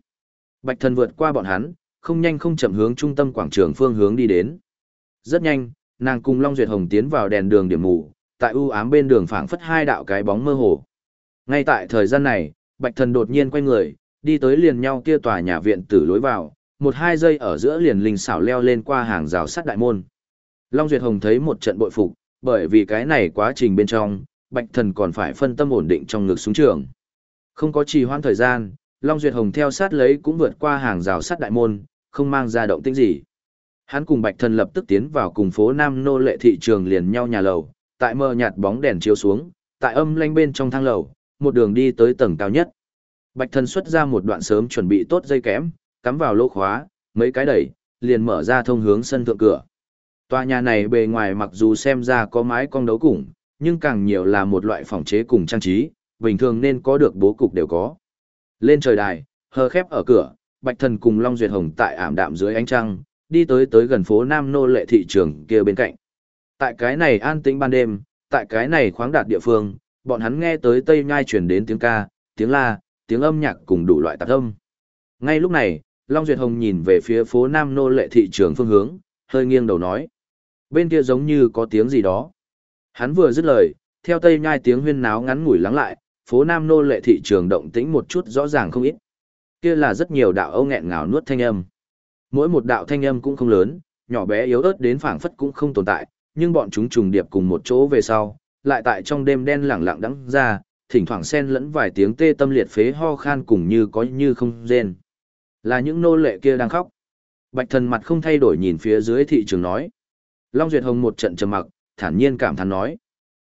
S1: Bạch thần vượt qua bọn hắn, không nhanh không chậm hướng trung tâm quảng trường phương hướng đi đến. Rất nhanh, nàng cùng Long Duyệt Hồng tiến vào đèn đường điểm mù, tại u ám bên đường phảng phất hai đạo cái bóng mơ hồ. Ngay tại thời gian này, Bạch Thần đột nhiên quay người, đi tới liền nhau kia tòa nhà viện tử lối vào, một hai giây ở giữa liền linh xảo leo lên qua hàng rào sắt đại môn. Long Duyệt Hồng thấy một trận bội phục, bởi vì cái này quá trình bên trong, Bạch Thần còn phải phân tâm ổn định trong ngực súng trường. Không có trì hoãn thời gian, Long Duyệt Hồng theo sát lấy cũng vượt qua hàng rào sắt đại môn, không mang ra động tĩnh gì. Hắn cùng Bạch Thần lập tức tiến vào cùng phố Nam nô lệ thị trường liền nhau nhà lầu, tại mờ nhạt bóng đèn chiếu xuống, tại âm lanh bên trong thang lầu, một đường đi tới tầng cao nhất. Bạch Thần xuất ra một đoạn sớm chuẩn bị tốt dây kẽm, cắm vào lỗ khóa, mấy cái đẩy, liền mở ra thông hướng sân thượng cửa. Tòa nhà này bề ngoài mặc dù xem ra có mái cong đấu củng, nhưng càng nhiều là một loại phòng chế cùng trang trí, bình thường nên có được bố cục đều có. Lên trời đài, hờ khép ở cửa, Bạch Thần cùng Long Duyệt Hồng tại ảm đạm dưới ánh trăng, đi tới tới gần phố Nam Nô lệ thị trường kia bên cạnh. Tại cái này an tĩnh ban đêm, tại cái này khoáng đạt địa phương, bọn hắn nghe tới Tây Nhai truyền đến tiếng ca, tiếng la, tiếng âm nhạc cùng đủ loại tạp âm. Ngay lúc này, Long Duyệt Hồng nhìn về phía phố Nam Nô lệ thị trường phương hướng, hơi nghiêng đầu nói. Bên kia giống như có tiếng gì đó. Hắn vừa dứt lời, theo Tây Nhai tiếng huyên náo ngắn ngủi lắng lại, phố Nam Nô lệ thị trường động tĩnh một chút rõ ràng không ít. Kia là rất nhiều đạo âu nghẹn ngào nuốt thanh âm. Mỗi một đạo thanh âm cũng không lớn, nhỏ bé yếu ớt đến phảng phất cũng không tồn tại, nhưng bọn chúng trùng điệp cùng một chỗ về sau, lại tại trong đêm đen lẳng lặng đắng ra, thỉnh thoảng xen lẫn vài tiếng tê tâm liệt phế ho khan cùng như có như không rên. Là những nô lệ kia đang khóc. Bạch thần mặt không thay đổi nhìn phía dưới thị trường nói. Long Duyệt Hồng một trận trầm mặc, thản nhiên cảm thán nói.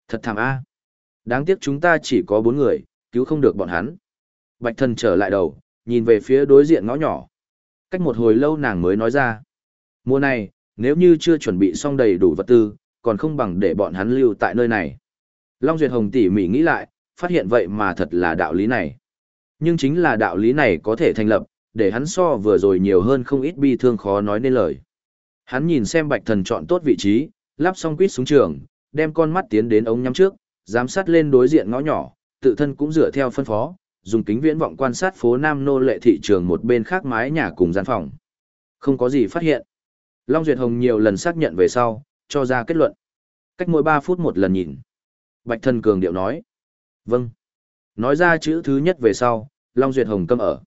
S1: Thật thảm a. Đáng tiếc chúng ta chỉ có bốn người, cứu không được bọn hắn. Bạch thần trở lại đầu, nhìn về phía đối diện ngõ nhỏ. Cách một hồi lâu nàng mới nói ra. Mùa này, nếu như chưa chuẩn bị xong đầy đủ vật tư, còn không bằng để bọn hắn lưu tại nơi này. Long Duyệt Hồng tỉ mỉ nghĩ lại, phát hiện vậy mà thật là đạo lý này. Nhưng chính là đạo lý này có thể thành lập, để hắn so vừa rồi nhiều hơn không ít bi thương khó nói nên lời. Hắn nhìn xem bạch thần chọn tốt vị trí, lắp xong quýt xuống trường, đem con mắt tiến đến ống nhắm trước, giám sát lên đối diện ngõ nhỏ, tự thân cũng dựa theo phân phó, dùng kính viễn vọng quan sát phố Nam Nô lệ thị trường một bên khác mái nhà cùng gian phòng. Không có gì phát hiện. Long Duyệt Hồng nhiều lần xác nhận về sau, cho ra kết luận. Cách mỗi 3 phút một lần nhìn. Bạch thần cường điệu nói. Vâng. Nói ra chữ thứ nhất về sau, Long Duyệt Hồng câm ở.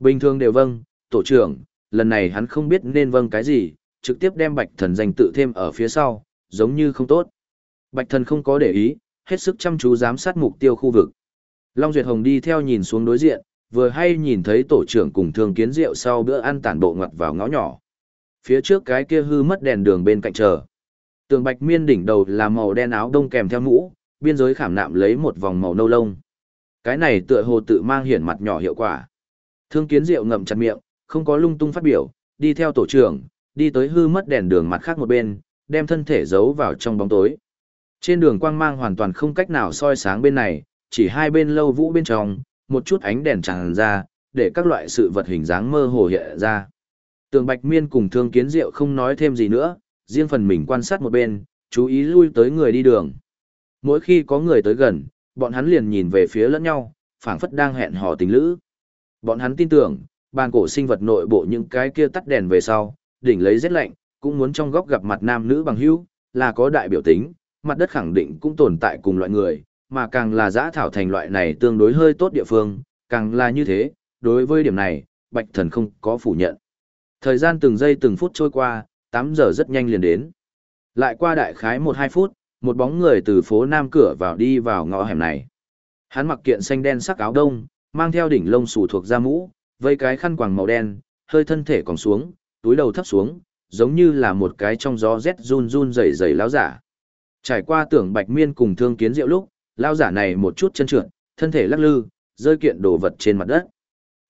S1: Bình thường đều vâng, tổ trưởng, lần này hắn không biết nên vâng cái gì, trực tiếp đem bạch thần danh tự thêm ở phía sau, giống như không tốt. Bạch thần không có để ý, hết sức chăm chú giám sát mục tiêu khu vực. Long Duyệt Hồng đi theo nhìn xuống đối diện, vừa hay nhìn thấy tổ trưởng cùng thương kiến rượu sau bữa ăn tản bộ ngoặt vào ngõ nhỏ. Phía trước cái kia hư mất đèn đường bên cạnh chờ. Tường bạch miên đỉnh đầu là màu đen áo đông kèm theo mũ, biên giới khảm nạm lấy một vòng màu nâu lông. Cái này tựa hồ tự mang hiển mặt nhỏ hiệu quả. Thương kiến rượu ngậm chặt miệng, không có lung tung phát biểu, đi theo tổ trưởng, đi tới hư mất đèn đường mặt khác một bên, đem thân thể giấu vào trong bóng tối. Trên đường quang mang hoàn toàn không cách nào soi sáng bên này, chỉ hai bên lâu vũ bên trong, một chút ánh đèn tràn ra, để các loại sự vật hình dáng mơ hồ hiện ra. Tường Bạch Miên cùng Thương Kiến Diệu không nói thêm gì nữa, riêng phần mình quan sát một bên, chú ý lui tới người đi đường. Mỗi khi có người tới gần, bọn hắn liền nhìn về phía lẫn nhau, phảng phất đang hẹn hò tình lữ. Bọn hắn tin tưởng, bàn cổ sinh vật nội bộ những cái kia tắt đèn về sau, đỉnh lấy rét lạnh, cũng muốn trong góc gặp mặt nam nữ bằng hữu, là có đại biểu tính, mặt đất khẳng định cũng tồn tại cùng loại người, mà càng là giã thảo thành loại này tương đối hơi tốt địa phương, càng là như thế, đối với điểm này, Bạch Thần không có phủ nhận. Thời gian từng giây từng phút trôi qua, 8 giờ rất nhanh liền đến. Lại qua đại khái 1-2 phút, một bóng người từ phố Nam cửa vào đi vào ngõ hẻm này. Hắn mặc kiện xanh đen sắc áo đông, mang theo đỉnh lông xù thuộc da mũ, vây cái khăn quàng màu đen, hơi thân thể còn xuống, túi đầu thấp xuống, giống như là một cái trong gió rét run run rẩy rẩy lão giả. Trải qua tưởng Bạch Miên cùng Thương Kiến Diệu lúc, lão giả này một chút chân trượt, thân thể lắc lư, rơi kiện đồ vật trên mặt đất.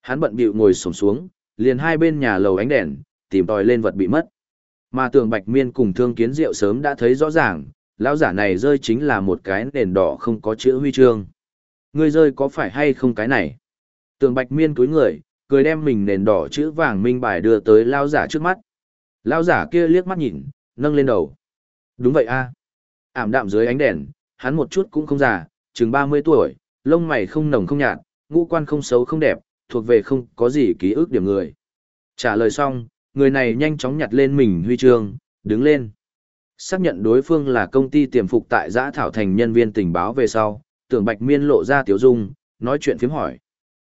S1: Hắn bận bịu ngồi xổm xuống, liền hai bên nhà lầu ánh đèn, tìm tòi lên vật bị mất. Mà tưởng Bạch Miên cùng Thương Kiến Diệu sớm đã thấy rõ ràng, lão giả này rơi chính là một cái nền đỏ không có chữ huy chương. Ngươi rơi có phải hay không cái này? Tường Bạch Miên cúi người, cười đem mình nền đỏ chữ vàng minh bài đưa tới lão giả trước mắt. Lão giả kia liếc mắt nhìn, nâng lên đầu. Đúng vậy a. Ảm đạm dưới ánh đèn, hắn một chút cũng không già, chừng 30 tuổi, lông mày không nồng không nhạt, ngũ quan không xấu không đẹp, thuộc về không có gì ký ức điểm người. Trả lời xong, người này nhanh chóng nhặt lên mình huy chương, đứng lên. Xác nhận đối phương là công ty tiềm phục tại giã thảo thành nhân viên tình báo về sau, tưởng bạch miên lộ ra tiểu dung, nói chuyện phím hỏi.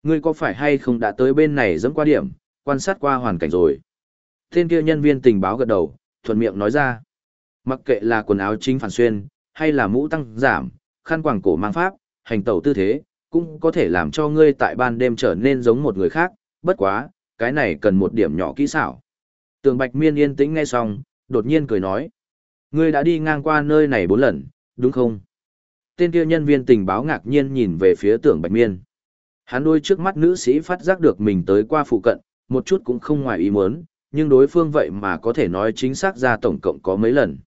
S1: Ngươi có phải hay không đã tới bên này dẫm qua điểm, quan sát qua hoàn cảnh rồi? Tên kia nhân viên tình báo gật đầu, thuận miệng nói ra. Mặc kệ là quần áo chính phản xuyên, hay là mũ tăng giảm, khăn quàng cổ mang pháp, hành tẩu tư thế, cũng có thể làm cho ngươi tại ban đêm trở nên giống một người khác, bất quá, cái này cần một điểm nhỏ kỹ xảo. Tường Bạch Miên yên tĩnh nghe xong, đột nhiên cười nói. Ngươi đã đi ngang qua nơi này bốn lần, đúng không? Tên kia nhân viên tình báo ngạc nhiên nhìn về phía tưởng Bạch Miên. Hắn đôi trước mắt nữ sĩ phát giác được mình tới qua phụ cận, một chút cũng không ngoài ý muốn, nhưng đối phương vậy mà có thể nói chính xác ra tổng cộng có mấy lần.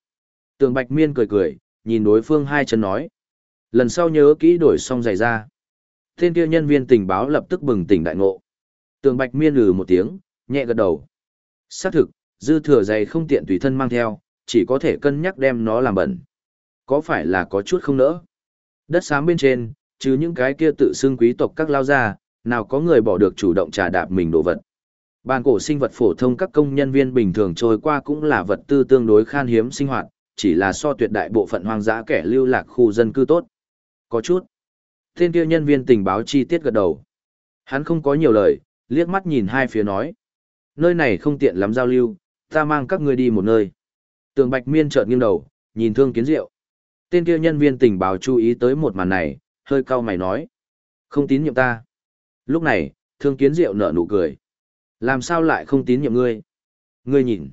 S1: Tường Bạch Miên cười cười, nhìn đối phương hai chân nói. Lần sau nhớ kỹ đổi xong giày ra. Tên kia nhân viên tình báo lập tức bừng tỉnh đại ngộ. Tường Bạch Miên lừ một tiếng, nhẹ gật đầu. Xác thực, dư thừa giày không tiện tùy thân mang theo, chỉ có thể cân nhắc đem nó làm bẩn. Có phải là có chút không nỡ? Đất xám bên trên, chứ những cái kia tự xưng quý tộc các lao ra, nào có người bỏ được chủ động trà đạp mình đồ vật. Bàn cổ sinh vật phổ thông các công nhân viên bình thường trôi qua cũng là vật tư tương đối khan hiếm sinh hoạt, chỉ là so tuyệt đại bộ phận hoang dã kẻ lưu lạc khu dân cư tốt. Có chút. Tên kia nhân viên tình báo chi tiết gật đầu. Hắn không có nhiều lời, liếc mắt nhìn hai phía nói. Nơi này không tiện lắm giao lưu, ta mang các ngươi đi một nơi. Tường Bạch Miên chợt nghiêng đầu, nhìn Thương Kiến Diệu. Tên kia nhân viên tình báo chú ý tới một màn này, hơi cau mày nói. Không tín nhiệm ta. Lúc này, Thương Kiến Diệu nở nụ cười. Làm sao lại không tín nhiệm ngươi? Ngươi nhìn.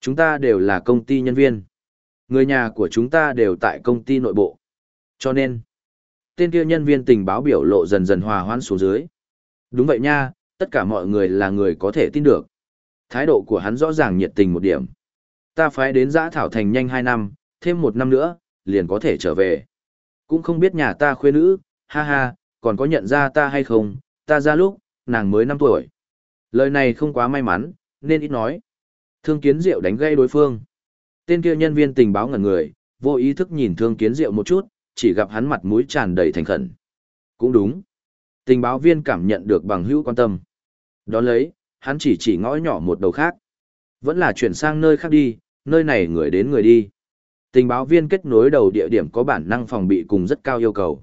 S1: Chúng ta đều là công ty nhân viên. Người nhà của chúng ta đều tại công ty nội bộ. Cho nên, tên kia nhân viên tình báo biểu lộ dần dần hòa hoãn xuống dưới. Đúng vậy nha, tất cả mọi người là người có thể tin được. Thái độ của hắn rõ ràng nhiệt tình một điểm. Ta phái đến giã thảo thành nhanh hai năm, thêm một năm nữa, liền có thể trở về. Cũng không biết nhà ta khuê nữ, ha ha, còn có nhận ra ta hay không, ta ra lúc, nàng mới năm tuổi. Lời này không quá may mắn, nên ít nói. Thương kiến diệu đánh gây đối phương. Tên kia nhân viên tình báo ngẩn người, vô ý thức nhìn thương kiến diệu một chút, chỉ gặp hắn mặt mũi tràn đầy thành khẩn. Cũng đúng. Tình báo viên cảm nhận được bằng hữu quan tâm. Đó lấy, hắn chỉ chỉ ngõ nhỏ một đầu khác. Vẫn là chuyển sang nơi khác đi, nơi này người đến người đi. Tình báo viên kết nối đầu địa điểm có bản năng phòng bị cùng rất cao yêu cầu.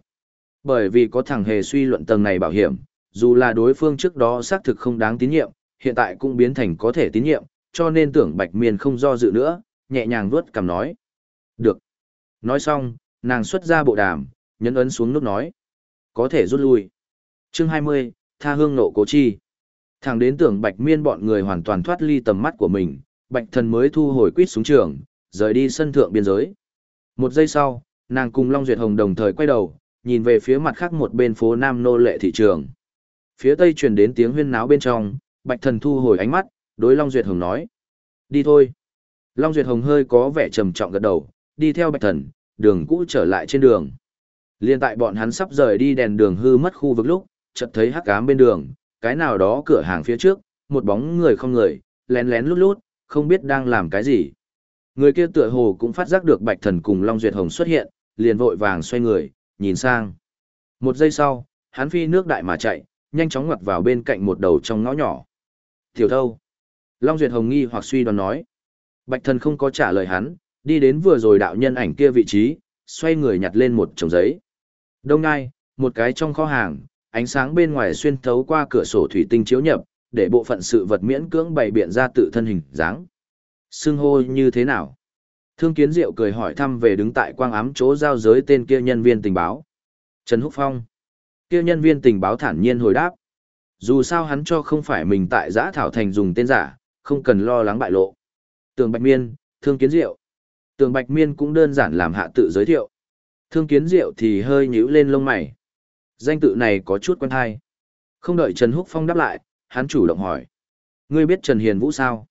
S1: Bởi vì có thằng hề suy luận tầng này bảo hiểm, dù là đối phương trước đó xác thực không đáng tín nhiệm, hiện tại cũng biến thành có thể tín nhiệm, cho nên tưởng Bạch Miên không do dự nữa, nhẹ nhàng vuốt cằm nói. Được. Nói xong, nàng xuất ra bộ đàm, nhấn ấn xuống nút nói. Có thể rút lui. Chương 20, Tha hương nộ cố chi. Thẳng đến tưởng Bạch Miên bọn người hoàn toàn thoát ly tầm mắt của mình, Bạch Thần mới thu hồi quýt xuống trường, rời đi sân thượng biên giới. Một giây sau, nàng cùng Long Duyệt Hồng đồng thời quay đầu, nhìn về phía mặt khác một bên phố Nam nô lệ thị trường. Phía tây truyền đến tiếng huyên náo bên trong, Bạch Thần thu hồi ánh mắt, đối Long Duyệt Hồng nói. Đi thôi. Long Duyệt Hồng hơi có vẻ trầm trọng gật đầu, đi theo Bạch Thần, đường cũ trở lại trên đường. Liên tại bọn hắn sắp rời đi đèn đường hư mất khu vực lúc, chợt thấy hắc ám bên đường, cái nào đó cửa hàng phía trước, một bóng người không người, lén lén lút lút, không biết đang làm cái gì. Người kia tựa hồ cũng phát giác được Bạch Thần cùng Long Duyệt Hồng xuất hiện, liền vội vàng xoay người, nhìn sang. Một giây sau, hắn phi nước đại mà chạy, nhanh chóng ngoặt vào bên cạnh một đầu trong ngõ nhỏ. Tiểu thâu. Long Duyệt Hồng nghi hoặc suy đoán nói. Bạch thần không có trả lời hắn, đi đến vừa rồi đạo nhân ảnh kia vị trí, xoay người nhặt lên một chồng giấy. Đông Ngai, một cái trong kho hàng, ánh sáng bên ngoài xuyên thấu qua cửa sổ thủy tinh chiếu nhập, để bộ phận sự vật miễn cưỡng bày biện ra tự thân hình dáng. Xưng hô như thế nào? Thương Kiến Diệu cười hỏi thăm về đứng tại quang ám chỗ giao giới tên kia nhân viên tình báo. Trần Húc Phong. Kia nhân viên tình báo thản nhiên hồi đáp. Dù sao hắn cho không phải mình tại giã thảo thành dùng tên giả, không cần lo lắng bại lộ. Tường Bạch Miên, Thương Kiến Diệu. Tường Bạch Miên cũng đơn giản làm hạ tự giới thiệu. Thương Kiến Diệu thì hơi nhíu lên lông mày. Danh tự này có chút quen hay. Không đợi Trần Húc Phong đáp lại, hắn chủ động hỏi. Ngươi biết Trần Hiền Vũ sao?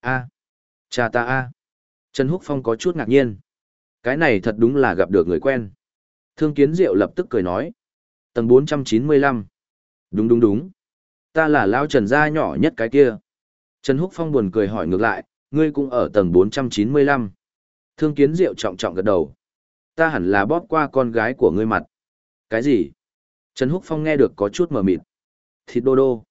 S1: A. Cha ta a. Trần Húc Phong có chút ngạc nhiên. Cái này thật đúng là gặp được người quen. Thương Kiến Diệu lập tức cười nói. Tầng 495. Đúng đúng đúng. Ta là Lao Trần gia nhỏ nhất cái kia. Trần Húc Phong buồn cười hỏi ngược lại, ngươi cũng ở tầng 495. Thương Kiến Diệu trọng trọng gật đầu. Ta hẳn là bóp qua con gái của ngươi mặt. Cái gì? Trần Húc Phong nghe được có chút mờ mịt. Thịt đô đô.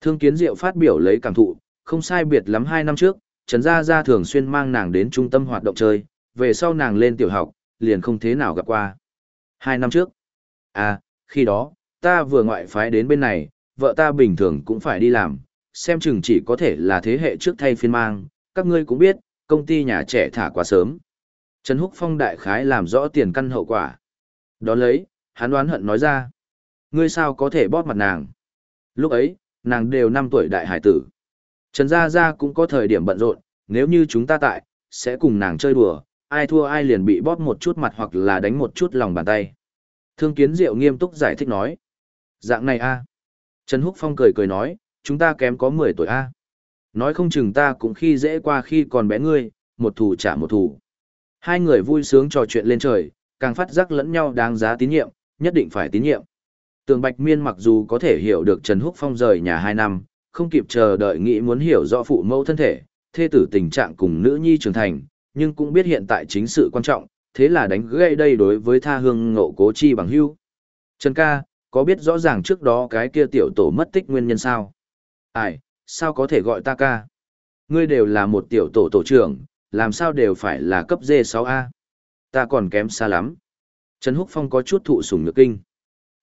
S1: Thương Kiến Diệu phát biểu lấy cảm thụ, không sai biệt lắm hai năm trước, Trần Gia Gia thường xuyên mang nàng đến trung tâm hoạt động chơi, về sau nàng lên tiểu học, liền không thế nào gặp qua. Hai năm trước. À, khi đó, ta vừa ngoại phái đến bên này, vợ ta bình thường cũng phải đi làm, xem chừng chỉ có thể là thế hệ trước thay phiên mang, các ngươi cũng biết, công ty nhà trẻ thả quá sớm. Trần Húc Phong đại khái làm rõ tiền căn hậu quả. Đó lấy, hắn đoán hận nói ra. Ngươi sao có thể bóp mặt nàng? Lúc ấy, nàng đều năm tuổi đại hải tử. Trần Gia Gia cũng có thời điểm bận rộn, nếu như chúng ta tại, sẽ cùng nàng chơi đùa, ai thua ai liền bị bóp một chút mặt hoặc là đánh một chút lòng bàn tay. Thương Kiến Diệu nghiêm túc giải thích nói. Dạng này a Trần Húc Phong cười cười nói, chúng ta kém có 10 tuổi a Nói không chừng ta cũng khi dễ qua khi còn bé ngươi, một thủ trả một thủ. Hai người vui sướng trò chuyện lên trời, càng phát giác lẫn nhau đáng giá tín nhiệm, nhất định phải tín nhiệm. Tường Bạch Miên mặc dù có thể hiểu được Trần Húc Phong rời nhà 2 năm, không kịp chờ đợi nghĩ muốn hiểu rõ phụ mẫu thân thể, thê tử tình trạng cùng nữ nhi trưởng thành, nhưng cũng biết hiện tại chính sự quan trọng, thế là đánh gây đây đối với tha hương ngộ cố chi bằng hưu. Trần ca, có biết rõ ràng trước đó cái kia tiểu tổ mất tích nguyên nhân sao? Ai, sao có thể gọi ta ca? Ngươi đều là một tiểu tổ tổ trưởng, làm sao đều phải là cấp D6A? Ta còn kém xa lắm. Trần Húc Phong có chút thụ sủng nhược kinh.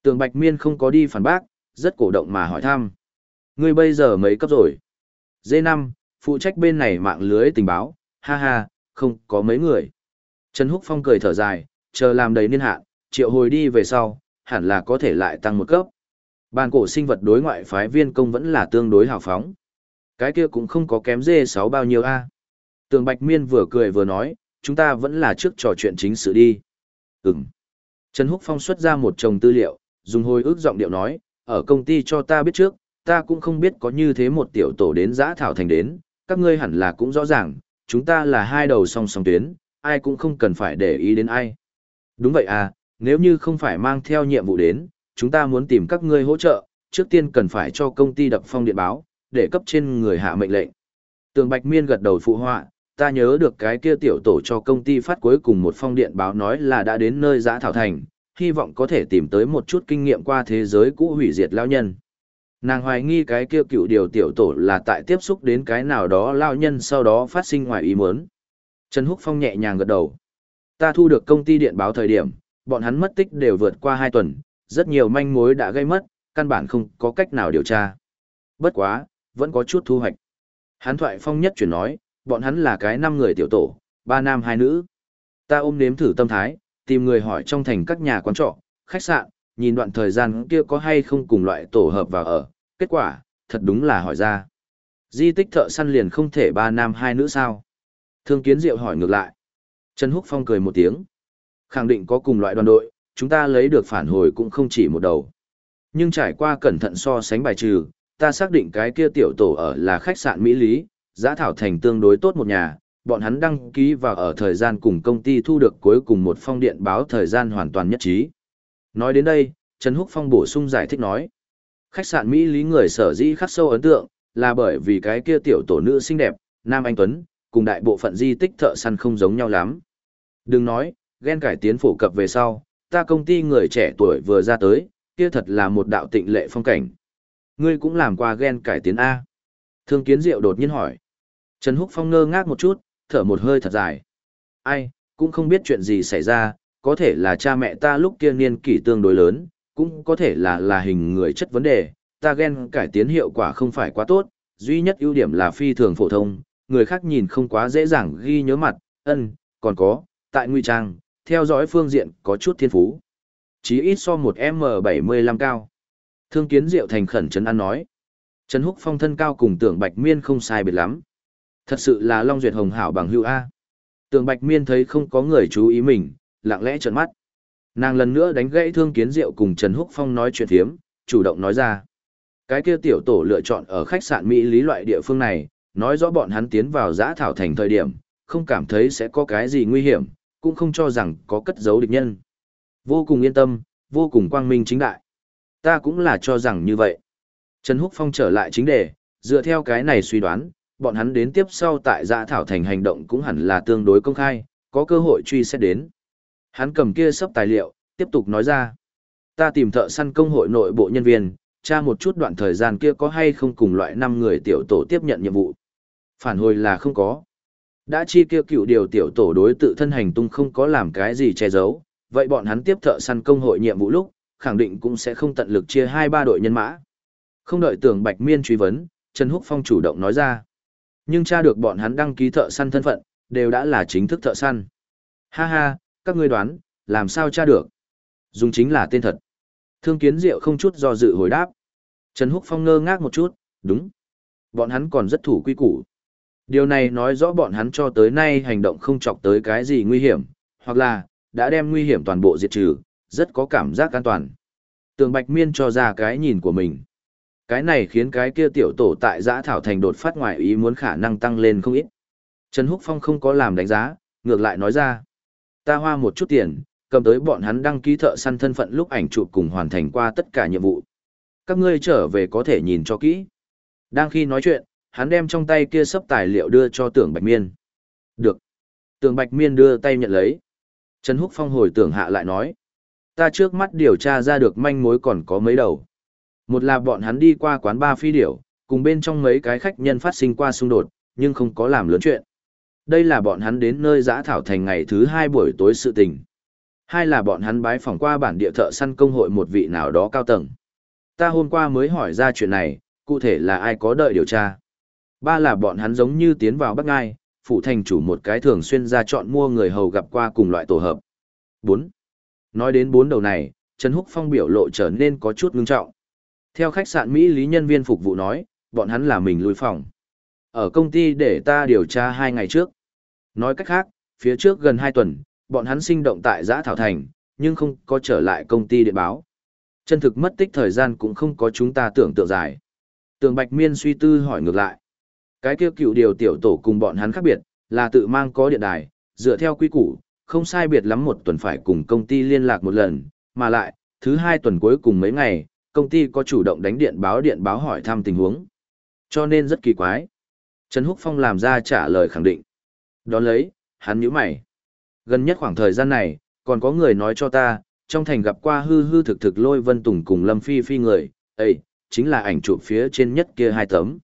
S1: Tường Bạch Miên không có đi phản bác, rất cổ động mà hỏi thăm. Ngươi bây giờ mấy cấp rồi? D5, phụ trách bên này mạng lưới tình báo, ha ha, không có mấy người. Trần Húc Phong cười thở dài, chờ làm đầy niên hạn, triệu hồi đi về sau, hẳn là có thể lại tăng một cấp. Bàn cổ sinh vật đối ngoại phái viên công vẫn là tương đối hào phóng. Cái kia cũng không có kém D6 bao nhiêu a. Tường Bạch Miên vừa cười vừa nói, chúng ta vẫn là trước trò chuyện chính sự đi. Ừm. Trần Húc Phong xuất ra một chồng tư liệu, dùng hồi ức giọng điệu nói, ở công ty cho ta biết trước, ta cũng không biết có như thế một tiểu tổ đến giã thảo thành đến, các ngươi hẳn là cũng rõ ràng, chúng ta là hai đầu song song tuyến, ai cũng không cần phải để ý đến ai. Đúng vậy à, nếu như không phải mang theo nhiệm vụ đến, chúng ta muốn tìm các ngươi hỗ trợ, trước tiên cần phải cho công ty đập phong điện báo, để cấp trên người hạ mệnh lệnh. Tường Bạch Miên gật đầu phụ họa, ta nhớ được cái kia tiểu tổ cho công ty phát cuối cùng một phong điện báo nói là đã đến nơi giã thảo thành, hy vọng có thể tìm tới một chút kinh nghiệm qua thế giới cũ hủy diệt lao nhân. Nàng hoài nghi cái kia cựu điều tiểu tổ là tại tiếp xúc đến cái nào đó lao nhân sau đó phát sinh ngoài ý muốn. Trần Húc Phong nhẹ nhàng gật đầu. Ta thu được công ty điện báo thời điểm, bọn hắn mất tích đều vượt qua hai tuần, rất nhiều manh mối đã gây mất, căn bản không có cách nào điều tra. Bất quá, vẫn có chút thu hoạch. Hắn thoại phong nhất chuyển nói, bọn hắn là cái năm người tiểu tổ, ba nam hai nữ. Ta ôm nếm thử tâm thái, tìm người hỏi trong thành các nhà quán trọ, khách sạn, nhìn đoạn thời gian kia có hay không cùng loại tổ hợp vào ở, kết quả, thật đúng là hỏi ra. Di tích thợ săn liền không thể ba nam hai nữ sao? Thương Kiến Diệu hỏi ngược lại. Trần Húc Phong cười một tiếng. Khẳng định có cùng loại đoàn đội, chúng ta lấy được phản hồi cũng không chỉ một đầu. Nhưng trải qua cẩn thận so sánh bài trừ, ta xác định cái kia tiểu tổ ở là khách sạn Mỹ Lý, giá thảo thành tương đối tốt một nhà, bọn hắn đăng ký và ở thời gian cùng công ty thu được cuối cùng một phong điện báo thời gian hoàn toàn nhất trí. Nói đến đây, Trần Húc Phong bổ sung giải thích nói. Khách sạn Mỹ Lý người sở dĩ khắc sâu ấn tượng, là bởi vì cái kia tiểu tổ nữ xinh đẹp, Nam Anh Tuấn, cùng đại bộ phận di tích thợ săn không giống nhau lắm. Đừng nói, ghen cải tiến phổ cập về sau, ta công ty người trẻ tuổi vừa ra tới, kia thật là một đạo tịnh lệ phong cảnh. Ngươi cũng làm qua ghen cải tiến A. Thương kiến diệu đột nhiên hỏi. Trần Húc Phong ngơ ngác một chút, thở một hơi thật dài. Ai, cũng không biết chuyện gì xảy ra, có thể là cha mẹ ta lúc kia niên kỷ tương đối lớn, cũng có thể là là hình người chất vấn đề, ta gen cải tiến hiệu quả không phải quá tốt, duy nhất ưu điểm là phi thường phổ thông, người khác nhìn không quá dễ dàng ghi nhớ mặt, ân, còn có, tại nguy trang, theo dõi phương diện có chút thiên phú. Chí ít so một M75 cao. Thương kiến diệu thành khẩn trấn an nói. Trần Húc Phong thân cao cùng tưởng Bạch Miên không sai biệt lắm. Thật sự là Long Duyệt Hồng Hảo bằng hữu A. tường Bạch Miên thấy không có người chú ý mình, lặng lẽ trợn mắt. Nàng lần nữa đánh gãy Thương Kiến Diệu cùng Trần Húc Phong nói chuyện thiếm, chủ động nói ra. Cái kia tiểu tổ lựa chọn ở khách sạn Mỹ lý loại địa phương này, nói rõ bọn hắn tiến vào giã thảo thành thời điểm, không cảm thấy sẽ có cái gì nguy hiểm, cũng không cho rằng có cất giấu địch nhân. Vô cùng yên tâm, vô cùng quang minh chính đại. Ta cũng là cho rằng như vậy. Trần Húc Phong trở lại chính đề, dựa theo cái này suy đoán, bọn hắn đến tiếp sau tại dạ thảo thành hành động cũng hẳn là tương đối công khai, có cơ hội truy xét đến. Hắn cầm kia sắp tài liệu, tiếp tục nói ra. Ta tìm thợ săn công hội nội bộ nhân viên, tra một chút đoạn thời gian kia có hay không cùng loại năm người tiểu tổ tiếp nhận nhiệm vụ. Phản hồi là không có. Đã chi kia cựu điều tiểu tổ đối tự thân hành tung không có làm cái gì che giấu, vậy bọn hắn tiếp thợ săn công hội nhiệm vụ lúc, khẳng định cũng sẽ không tận lực chia hai ba đội nhân mã. Không đợi tưởng Bạch Miên truy vấn, Trần Húc Phong chủ động nói ra. Nhưng tra được bọn hắn đăng ký thợ săn thân phận, đều đã là chính thức thợ săn. Ha ha, các ngươi đoán, làm sao tra được? Dùng chính là tên thật. Thương kiến diệu không chút do dự hồi đáp. Trần Húc Phong ngơ ngác một chút, đúng. Bọn hắn còn rất thủ quy củ. Điều này nói rõ bọn hắn cho tới nay hành động không chọc tới cái gì nguy hiểm, hoặc là, đã đem nguy hiểm toàn bộ diệt trừ, rất có cảm giác an toàn. Tường Bạch Miên cho ra cái nhìn của mình. Cái này khiến cái kia tiểu tổ tại giã thảo thành đột phát ngoài ý muốn khả năng tăng lên không ít. Trần Húc Phong không có làm đánh giá, ngược lại nói ra. Ta hoa một chút tiền, cầm tới bọn hắn đăng ký thợ săn thân phận lúc ảnh chụp cùng hoàn thành qua tất cả nhiệm vụ. Các ngươi trở về có thể nhìn cho kỹ. Đang khi nói chuyện, hắn đem trong tay kia sấp tài liệu đưa cho tưởng Bạch Miên. Được. Tưởng Bạch Miên đưa tay nhận lấy. Trần Húc Phong hồi tưởng hạ lại nói. Ta trước mắt điều tra ra được manh mối còn có mấy đầu. Một là bọn hắn đi qua quán ba phi điểu, cùng bên trong mấy cái khách nhân phát sinh qua xung đột, nhưng không có làm lớn chuyện. Đây là bọn hắn đến nơi giã thảo thành ngày thứ hai buổi tối sự tình. Hai là bọn hắn bái phỏng qua bản địa thợ săn công hội một vị nào đó cao tầng. Ta hôm qua mới hỏi ra chuyện này, cụ thể là ai có đợi điều tra. Ba là bọn hắn giống như tiến vào Bắc Ngai, phụ thành chủ một cái thường xuyên ra chọn mua người hầu gặp qua cùng loại tổ hợp. 4. Nói đến bốn đầu này, Trần Húc Phong biểu lộ trở nên có chút ngưng trọng. Theo khách sạn Mỹ lý nhân viên phục vụ nói, bọn hắn là mình lui phòng. Ở công ty để ta điều tra hai ngày trước. Nói cách khác, phía trước gần hai tuần, bọn hắn sinh động tại giã thảo thành, nhưng không có trở lại công ty điện báo. Chân thực mất tích thời gian cũng không có chúng ta tưởng tượng dài. Tường Bạch Miên suy tư hỏi ngược lại. Cái kia cựu điều tiểu tổ cùng bọn hắn khác biệt, là tự mang có điện đài, dựa theo quy củ, không sai biệt lắm một tuần phải cùng công ty liên lạc một lần, mà lại, thứ hai tuần cuối cùng mấy ngày, công ty có chủ động đánh điện báo điện báo hỏi thăm tình huống. Cho nên rất kỳ quái. Trần Húc Phong làm ra trả lời khẳng định. Đón lấy, hắn nhíu mày. Gần nhất khoảng thời gian này, còn có người nói cho ta, trong thành gặp qua hư hư thực thực lôi vân tùng cùng lâm phi phi người, Ê, chính là ảnh chụp phía trên nhất kia hai tấm.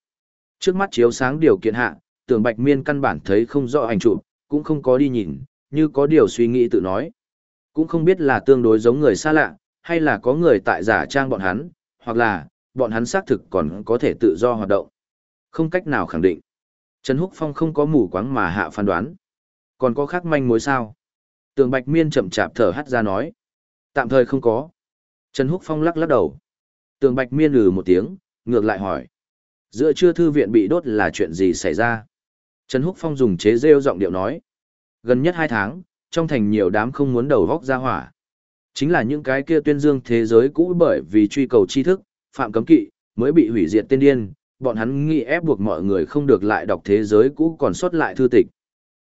S1: Trước mắt chiếu sáng điều kiện hạ, tưởng bạch miên căn bản thấy không rõ ảnh chụp, cũng không có đi nhìn, như có điều suy nghĩ tự nói. Cũng không biết là tương đối giống người xa lạ, hay là có người tại giả trang bọn hắn, hoặc là, bọn hắn xác thực còn có thể tự do hoạt động. Không cách nào khẳng định. Trần Húc Phong không có mù quáng mà hạ phán đoán. Còn có khác manh mối sao? Tường Bạch Miên chậm chạp thở hắt ra nói. Tạm thời không có. Trần Húc Phong lắc lắc đầu. Tường Bạch Miên lừ một tiếng, ngược lại hỏi. Giữa trưa thư viện bị đốt là chuyện gì xảy ra? Trần Húc Phong dùng chế rêu giọng điệu nói. Gần nhất hai tháng, trong thành nhiều đám không muốn đầu vóc ra hỏa. Chính là những cái kia tuyên dương thế giới cũ bởi vì truy cầu tri thức, phạm cấm kỵ, mới bị hủy diệt tên điên, bọn hắn nghĩ ép buộc mọi người không được lại đọc thế giới cũ còn xuất lại thư tịch.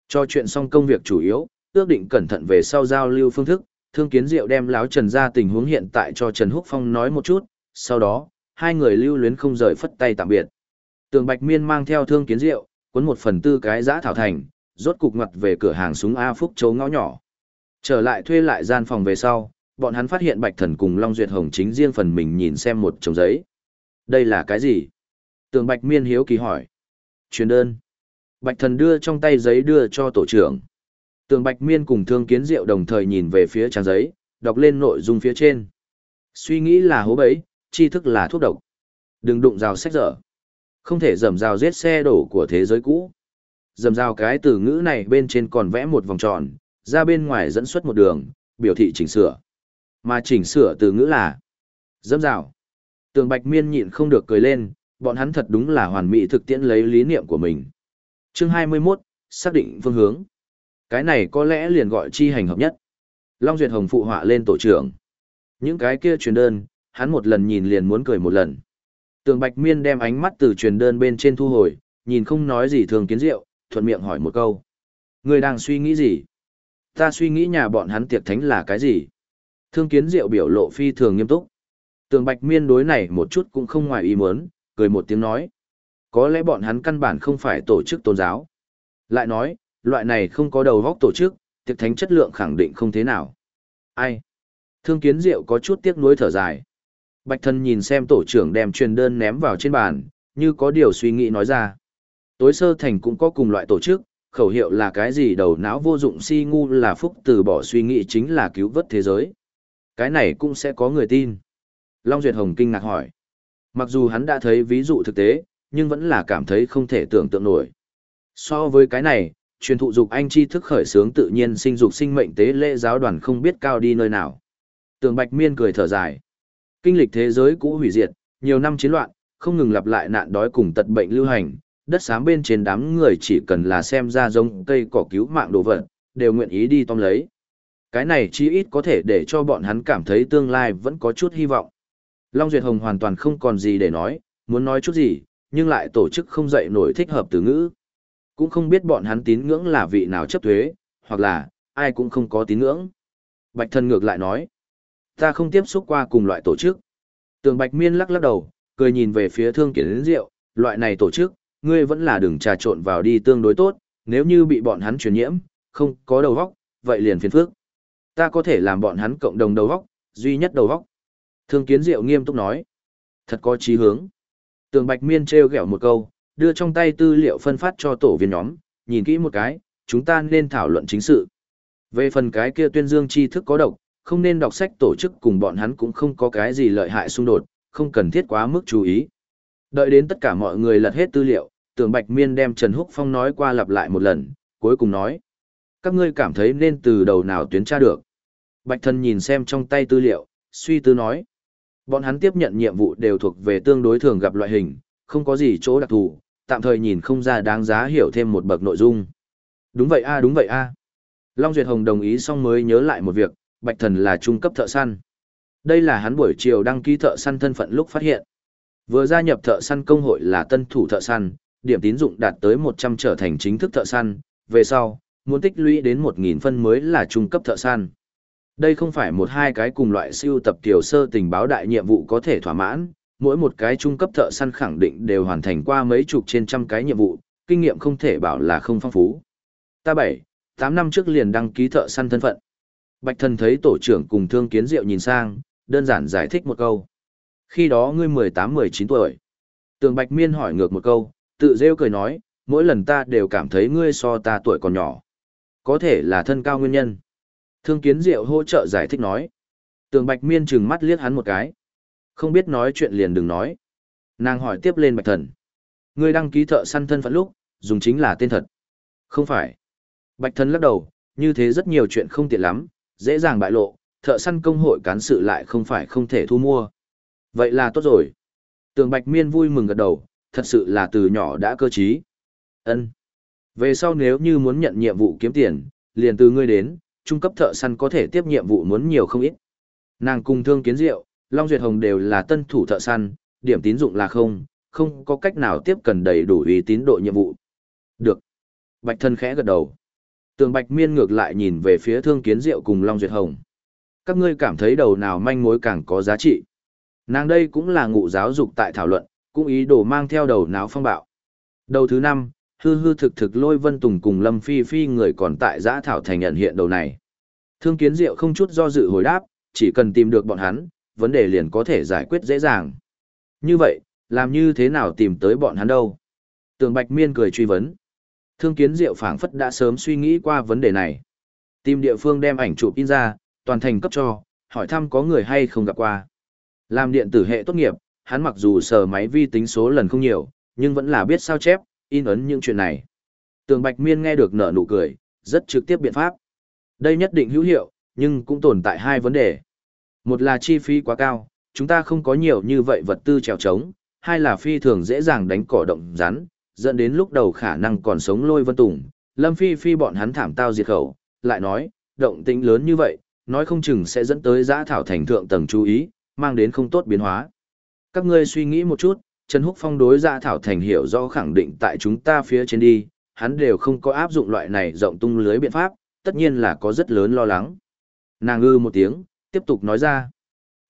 S1: Cho chuyện xong công việc chủ yếu, ước định cẩn thận về sau giao lưu phương thức, Thương Kiến Diệu đem láo Trần ra tình huống hiện tại cho Trần Húc Phong nói một chút, sau đó, hai người lưu luyến không rời phất tay tạm biệt. Tường Bạch Miên mang theo Thương Kiến Diệu, cuốn một phần tư cái giã thảo thành, rốt cục ngặt về cửa hàng súng A Phúc chấu ngõ nhỏ. Trở lại thuê lại gian phòng về sau, bọn hắn phát hiện Bạch Thần cùng Long Duyệt Hồng chính riêng phần mình nhìn xem một chồng giấy. Đây là cái gì? Tường Bạch Miên hiếu kỳ hỏi. Truyền đơn. Bạch thần đưa trong tay giấy đưa cho tổ trưởng. Tường Bạch Miên cùng Thương Kiến Diệu đồng thời nhìn về phía trang giấy, đọc lên nội dung phía trên. Suy nghĩ là hố bẫy, tri thức là thuốc độc. Đừng đụng rào sách dở. Không thể dầm rào giết xe đổ của thế giới cũ. Dầm rào cái từ ngữ này bên trên còn vẽ một vòng tròn, ra bên ngoài dẫn xuất một đường, biểu thị chỉnh sửa. Mà chỉnh sửa từ ngữ là dâm dạo. Tường Bạch Miên nhịn không được cười lên, bọn hắn thật đúng là hoàn mỹ thực tiễn lấy lý niệm của mình. Chương 21, xác định phương hướng. Cái này có lẽ liền gọi chi hành hợp nhất. Long Duyệt Hồng phụ họa lên tổ trưởng. Những cái kia truyền đơn, hắn một lần nhìn liền muốn cười một lần. Tường Bạch Miên đem ánh mắt từ truyền đơn bên trên thu hồi, nhìn không nói gì thường kiến diệu, thuận miệng hỏi một câu. Người đang suy nghĩ gì? Ta suy nghĩ nhà bọn hắn tiệc thánh là cái gì? Thương kiến diệu biểu lộ phi thường nghiêm túc. Tường Bạch Miên đối này một chút cũng không ngoài ý muốn, cười một tiếng nói. Có lẽ bọn hắn căn bản không phải tổ chức tôn giáo. Lại nói, loại này không có đầu góc tổ chức, tiệc thánh chất lượng khẳng định không thế nào. Ai? Thương kiến diệu có chút tiếc nuối thở dài. Bạch thân nhìn xem tổ trưởng đem truyền đơn ném vào trên bàn, như có điều suy nghĩ nói ra. Tối sơ thành cũng có cùng loại tổ chức, khẩu hiệu là cái gì đầu não vô dụng si ngu là phúc từ bỏ suy nghĩ chính là cứu vớt thế giới. Cái này cũng sẽ có người tin. Long Duyệt Hồng kinh ngạc hỏi. Mặc dù hắn đã thấy ví dụ thực tế, nhưng vẫn là cảm thấy không thể tưởng tượng nổi. So với cái này, truyền thụ dục anh tri thức khởi sướng tự nhiên sinh dục sinh mệnh tế lễ giáo đoàn không biết cao đi nơi nào. Tường Bạch Miên cười thở dài. Kinh lịch thế giới cũ hủy diệt, nhiều năm chiến loạn, không ngừng lặp lại nạn đói cùng tật bệnh lưu hành, đất xám bên trên đám người chỉ cần là xem ra giống cây cỏ cứu mạng đồ vật, đều nguyện ý đi tóm lấy. Cái này chí ít có thể để cho bọn hắn cảm thấy tương lai vẫn có chút hy vọng. Long Duyệt Hồng hoàn toàn không còn gì để nói, muốn nói chút gì, nhưng lại tổ chức không dậy nổi thích hợp từ ngữ. Cũng không biết bọn hắn tín ngưỡng là vị nào chấp thuế, hoặc là, ai cũng không có tín ngưỡng. Bạch thân ngược lại nói, ta không tiếp xúc qua cùng loại tổ chức. Tường Bạch Miên lắc lắc đầu, cười nhìn về phía thương kiến đến rượu, loại này tổ chức, ngươi vẫn là đừng trà trộn vào đi tương đối tốt, nếu như bị bọn hắn truyền nhiễm, không có đầu vóc, vậy liền phiền phức. Ta có thể làm bọn hắn cộng đồng đầu vóc, duy nhất đầu vóc. Thương kiến diệu nghiêm túc nói. Thật có chí hướng. Tường Bạch Miên treo gẹo một câu, đưa trong tay tư liệu phân phát cho tổ viên nhóm, nhìn kỹ một cái, chúng ta nên thảo luận chính sự. Về phần cái kia tuyên dương tri thức có độc, không nên đọc sách tổ chức cùng bọn hắn cũng không có cái gì lợi hại xung đột, không cần thiết quá mức chú ý. Đợi đến tất cả mọi người lật hết tư liệu, Tường Bạch Miên đem Trần Húc Phong nói qua lặp lại một lần, cuối cùng nói. Các ngươi cảm thấy nên từ đầu nào tuyến tra được. Bạch Thần nhìn xem trong tay tư liệu, suy tư nói. Bọn hắn tiếp nhận nhiệm vụ đều thuộc về tương đối thường gặp loại hình, không có gì chỗ đặc thù, tạm thời nhìn không ra đáng giá hiểu thêm một bậc nội dung. Đúng vậy a đúng vậy a. Long Duyệt Hồng đồng ý xong mới nhớ lại một việc, Bạch Thần là trung cấp thợ săn. Đây là hắn buổi chiều đăng ký thợ săn thân phận lúc phát hiện. Vừa gia nhập thợ săn công hội là tân thủ thợ săn, điểm tín dụng đạt tới 100 trở thành chính thức thợ săn, về sau, muốn tích lũy đến 1.000 phân mới là trung cấp thợ săn. Đây không phải một hai cái cùng loại siêu tập tiểu sơ tình báo đại nhiệm vụ có thể thỏa mãn, mỗi một cái trung cấp thợ săn khẳng định đều hoàn thành qua mấy chục trên trăm cái nhiệm vụ, kinh nghiệm không thể bảo là không phong phú. Ta bảy, tám năm trước liền đăng ký thợ săn thân phận. Bạch thần thấy tổ trưởng cùng thương kiến diệu nhìn sang, đơn giản giải thích một câu. Khi đó ngươi 18-19 tuổi. Tường Bạch Miên hỏi ngược một câu, tự rêu cười nói, mỗi lần ta đều cảm thấy ngươi so ta tuổi còn nhỏ. Có thể là thân cao nguyên nhân. Thương kiến diệu hỗ trợ giải thích nói. Tường Bạch Miên trừng mắt liếc hắn một cái. Không biết nói chuyện liền đừng nói. Nàng hỏi tiếp lên Bạch Thần. Ngươi đăng ký thợ săn thân phận lúc, dùng chính là tên thật. Không phải. Bạch Thần lắc đầu, như thế rất nhiều chuyện không tiện lắm, dễ dàng bại lộ, thợ săn công hội cán sự lại không phải không thể thu mua. Vậy là tốt rồi. Tường Bạch Miên vui mừng gật đầu, thật sự là từ nhỏ đã cơ trí. Ân. Về sau nếu như muốn nhận nhiệm vụ kiếm tiền, liền từ ngươi đến, trung cấp thợ săn có thể tiếp nhiệm vụ muốn nhiều không ít. Nàng cùng thương kiến diệu, Long Duyệt Hồng đều là tân thủ thợ săn, điểm tín dụng là không, không có cách nào tiếp cần đầy đủ ý tín độ nhiệm vụ. Được. Bạch thân khẽ gật đầu. Tường Bạch Miên ngược lại nhìn về phía thương kiến diệu cùng Long Duyệt Hồng. Các ngươi cảm thấy đầu nào manh mối càng có giá trị. Nàng đây cũng là ngụ giáo dục tại thảo luận, cũng ý đồ mang theo đầu não phong bạo. Đầu thứ năm, hư hư thực thực lôi vân tùng cùng lâm phi phi người còn tại giã thảo thành nhận hiện đầu này thương kiến diệu không chút do dự hồi đáp chỉ cần tìm được bọn hắn vấn đề liền có thể giải quyết dễ dàng như vậy làm như thế nào tìm tới bọn hắn đâu? Tường Bạch Miên cười truy vấn. Thương kiến diệu phảng phất đã sớm suy nghĩ qua vấn đề này. Tìm địa phương đem ảnh chụp in ra, toàn thành cấp cho, hỏi thăm có người hay không gặp qua. Làm điện tử hệ tốt nghiệp, hắn mặc dù sờ máy vi tính số lần không nhiều, nhưng vẫn là biết sao chép, in ấn những chuyện này. Tường Bạch Miên nghe được nở nụ cười, rất trực tiếp biện pháp. Đây nhất định hữu hiệu, nhưng cũng tồn tại hai vấn đề. Một là chi phí quá cao, chúng ta không có nhiều như vậy vật tư trèo trống, hai là phi thường dễ dàng đánh cỏ động rắn, dẫn đến lúc đầu khả năng còn sống lôi vân tùng. Lâm Phi Phi bọn hắn thảm tao diệt khẩu, lại nói, động tĩnh lớn như vậy, nói không chừng sẽ dẫn tới giã thảo thành thượng tầng chú ý, mang đến không tốt biến hóa. Các ngươi suy nghĩ một chút, Trần Húc Phong đối Ra thảo thành hiểu rõ khẳng định tại chúng ta phía trên đi, hắn đều không có áp dụng loại này rộng tung lưới biện pháp, tất nhiên là có rất lớn lo lắng. Nàng ư một tiếng, tiếp tục nói ra.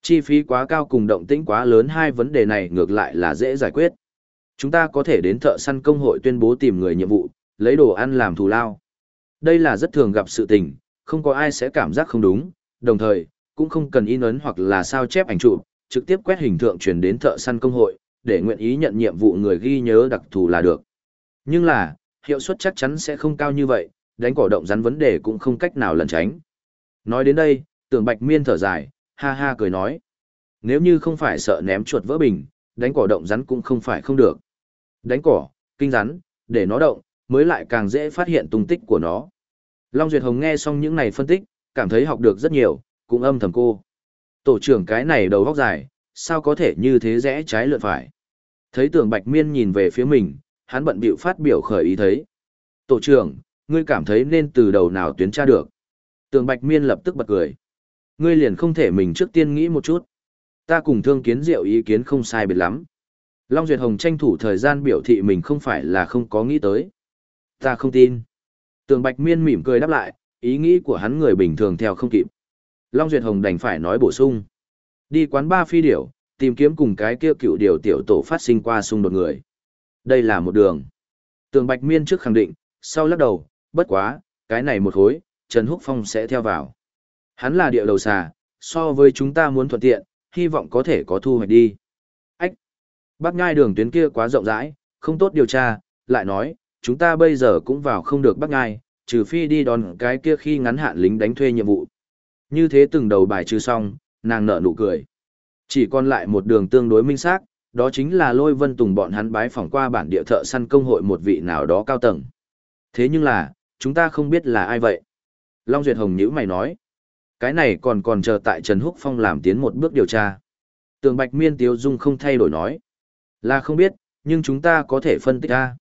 S1: Chi phí quá cao cùng động tĩnh quá lớn hai vấn đề này ngược lại là dễ giải quyết. Chúng ta có thể đến thợ săn công hội tuyên bố tìm người nhiệm vụ, lấy đồ ăn làm thù lao. Đây là rất thường gặp sự tình, không có ai sẽ cảm giác không đúng, đồng thời, cũng không cần in ấn hoặc là sao chép ảnh chụp, trực tiếp quét hình tượng truyền đến thợ săn công hội, để nguyện ý nhận nhiệm vụ người ghi nhớ đặc thù là được. Nhưng là, hiệu suất chắc chắn sẽ không cao như vậy, đánh cỏ động rắn vấn đề cũng không cách nào lẩn tránh. Nói đến đây, tưởng bạch miên thở dài, ha ha cười nói. Nếu như không phải sợ ném chuột vỡ bình, đánh cỏ động rắn cũng không phải không được. Đánh cỏ, kinh rắn, để nó động, mới lại càng dễ phát hiện tung tích của nó. Long Duyệt Hồng nghe xong những này phân tích, cảm thấy học được rất nhiều, cũng âm thầm cô. Tổ trưởng cái này đầu góc dài, sao có thể như thế rẽ trái lượn phải. Thấy tưởng Bạch Miên nhìn về phía mình, hắn bận bịu phát biểu khởi ý thấy. Tổ trưởng, ngươi cảm thấy nên từ đầu nào tuyến tra được. Tường Bạch Miên lập tức bật cười. Ngươi liền không thể mình trước tiên nghĩ một chút. Ta cùng thương kiến diệu ý kiến không sai biệt lắm. Long Duyệt Hồng tranh thủ thời gian biểu thị mình không phải là không có nghĩ tới. Ta không tin. Tường Bạch Miên mỉm cười đáp lại, ý nghĩ của hắn người bình thường theo không kịp. Long Duyệt Hồng đành phải nói bổ sung. Đi quán ba phi điểu, tìm kiếm cùng cái kia cựu điều tiểu tổ phát sinh qua xung đột người. Đây là một đường. Tường Bạch Miên trước khẳng định, sau lắc đầu, bất quá, cái này một hối, Trần Húc Phong sẽ theo vào. Hắn là địa đầu xà, so với chúng ta muốn thuận tiện, hy vọng có thể có thu hoạch đi. Ách! Bác ngai đường tuyến kia quá rộng rãi, không tốt điều tra, lại nói, chúng ta bây giờ cũng vào không được bác ngai, trừ phi đi đòn cái kia khi ngắn hạn lính đánh thuê nhiệm vụ. Như thế từng đầu bài trừ xong, nàng nở nụ cười. Chỉ còn lại một đường tương đối minh xác, đó chính là lôi vân tùng bọn hắn bái phỏng qua bản địa thợ săn công hội một vị nào đó cao tầng. Thế nhưng là, chúng ta không biết là ai vậy. Long Duyệt Hồng nhữ mày nói. Cái này còn còn chờ tại Trần Húc Phong làm tiến một bước điều tra. Tường Bạch Miên Tiếu Dung không thay đổi nói. Là không biết, nhưng chúng ta có thể phân tích ra.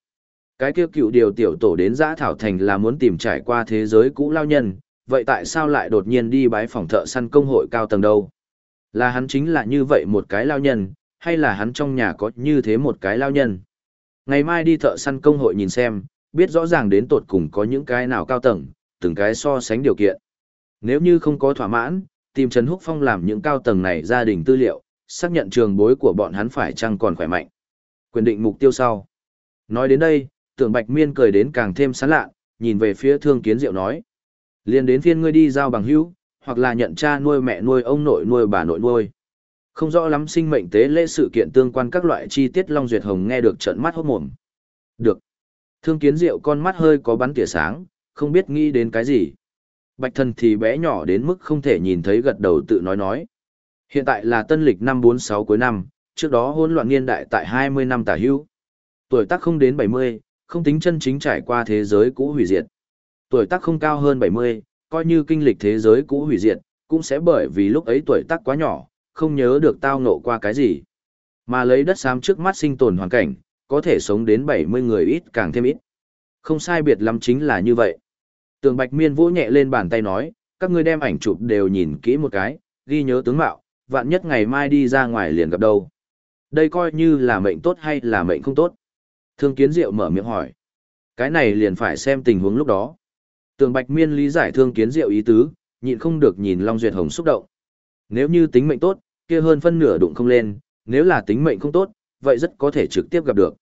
S1: Cái kia cựu điều tiểu tổ đến giã thảo thành là muốn tìm trải qua thế giới cũ lao nhân, vậy tại sao lại đột nhiên đi bái phòng thợ săn công hội cao tầng đâu? Là hắn chính là như vậy một cái lao nhân, hay là hắn trong nhà có như thế một cái lao nhân? Ngày mai đi thợ săn công hội nhìn xem, biết rõ ràng đến tột cùng có những cái nào cao tầng, từng cái so sánh điều kiện. Nếu như không có thỏa mãn, tìm Trần Húc Phong làm những cao tầng này gia đình tư liệu, xác nhận trường bối của bọn hắn phải chăng còn khỏe mạnh. Quyền định mục tiêu sau. Nói đến đây, tưởng Bạch Miên cười đến càng thêm sán lạ, nhìn về phía thương kiến diệu nói. liền đến phiên ngươi đi giao bằng hữu, hoặc là nhận cha nuôi mẹ nuôi ông nội nuôi bà nội nuôi. Không rõ lắm sinh mệnh tế lễ sự kiện tương quan các loại chi tiết Long Duyệt Hồng nghe được trận mắt hốt mồm. Được. Thương kiến rượu con mắt hơi có bắn tỉa sáng, không biết nghĩ đến cái gì. Bạch thần thì bé nhỏ đến mức không thể nhìn thấy gật đầu tự nói nói. Hiện tại là tân lịch năm 46 cuối năm, trước đó hỗn loạn niên đại tại 20 năm tả hữu. Tuổi tác không đến 70, không tính chân chính trải qua thế giới cũ hủy diệt. Tuổi tác không cao hơn 70, coi như kinh lịch thế giới cũ hủy diệt, cũng sẽ bởi vì lúc ấy tuổi tác quá nhỏ, không nhớ được tao ngộ qua cái gì. Mà lấy đất xám trước mắt sinh tồn hoàn cảnh, có thể sống đến 70 người ít càng thêm ít. Không sai biệt lắm chính là như vậy. Tường Bạch Miên vỗ nhẹ lên bàn tay nói, các ngươi đem ảnh chụp đều nhìn kỹ một cái, ghi nhớ tướng mạo, vạn nhất ngày mai đi ra ngoài liền gặp đâu. Đây coi như là mệnh tốt hay là mệnh không tốt. Thương Kiến Diệu mở miệng hỏi. Cái này liền phải xem tình huống lúc đó. Tường Bạch Miên lý giải Thương Kiến Diệu ý tứ, nhịn không được nhìn Long Duyệt Hồng xúc động. Nếu như tính mệnh tốt, kia hơn phân nửa đụng không lên, nếu là tính mệnh không tốt, vậy rất có thể trực tiếp gặp được.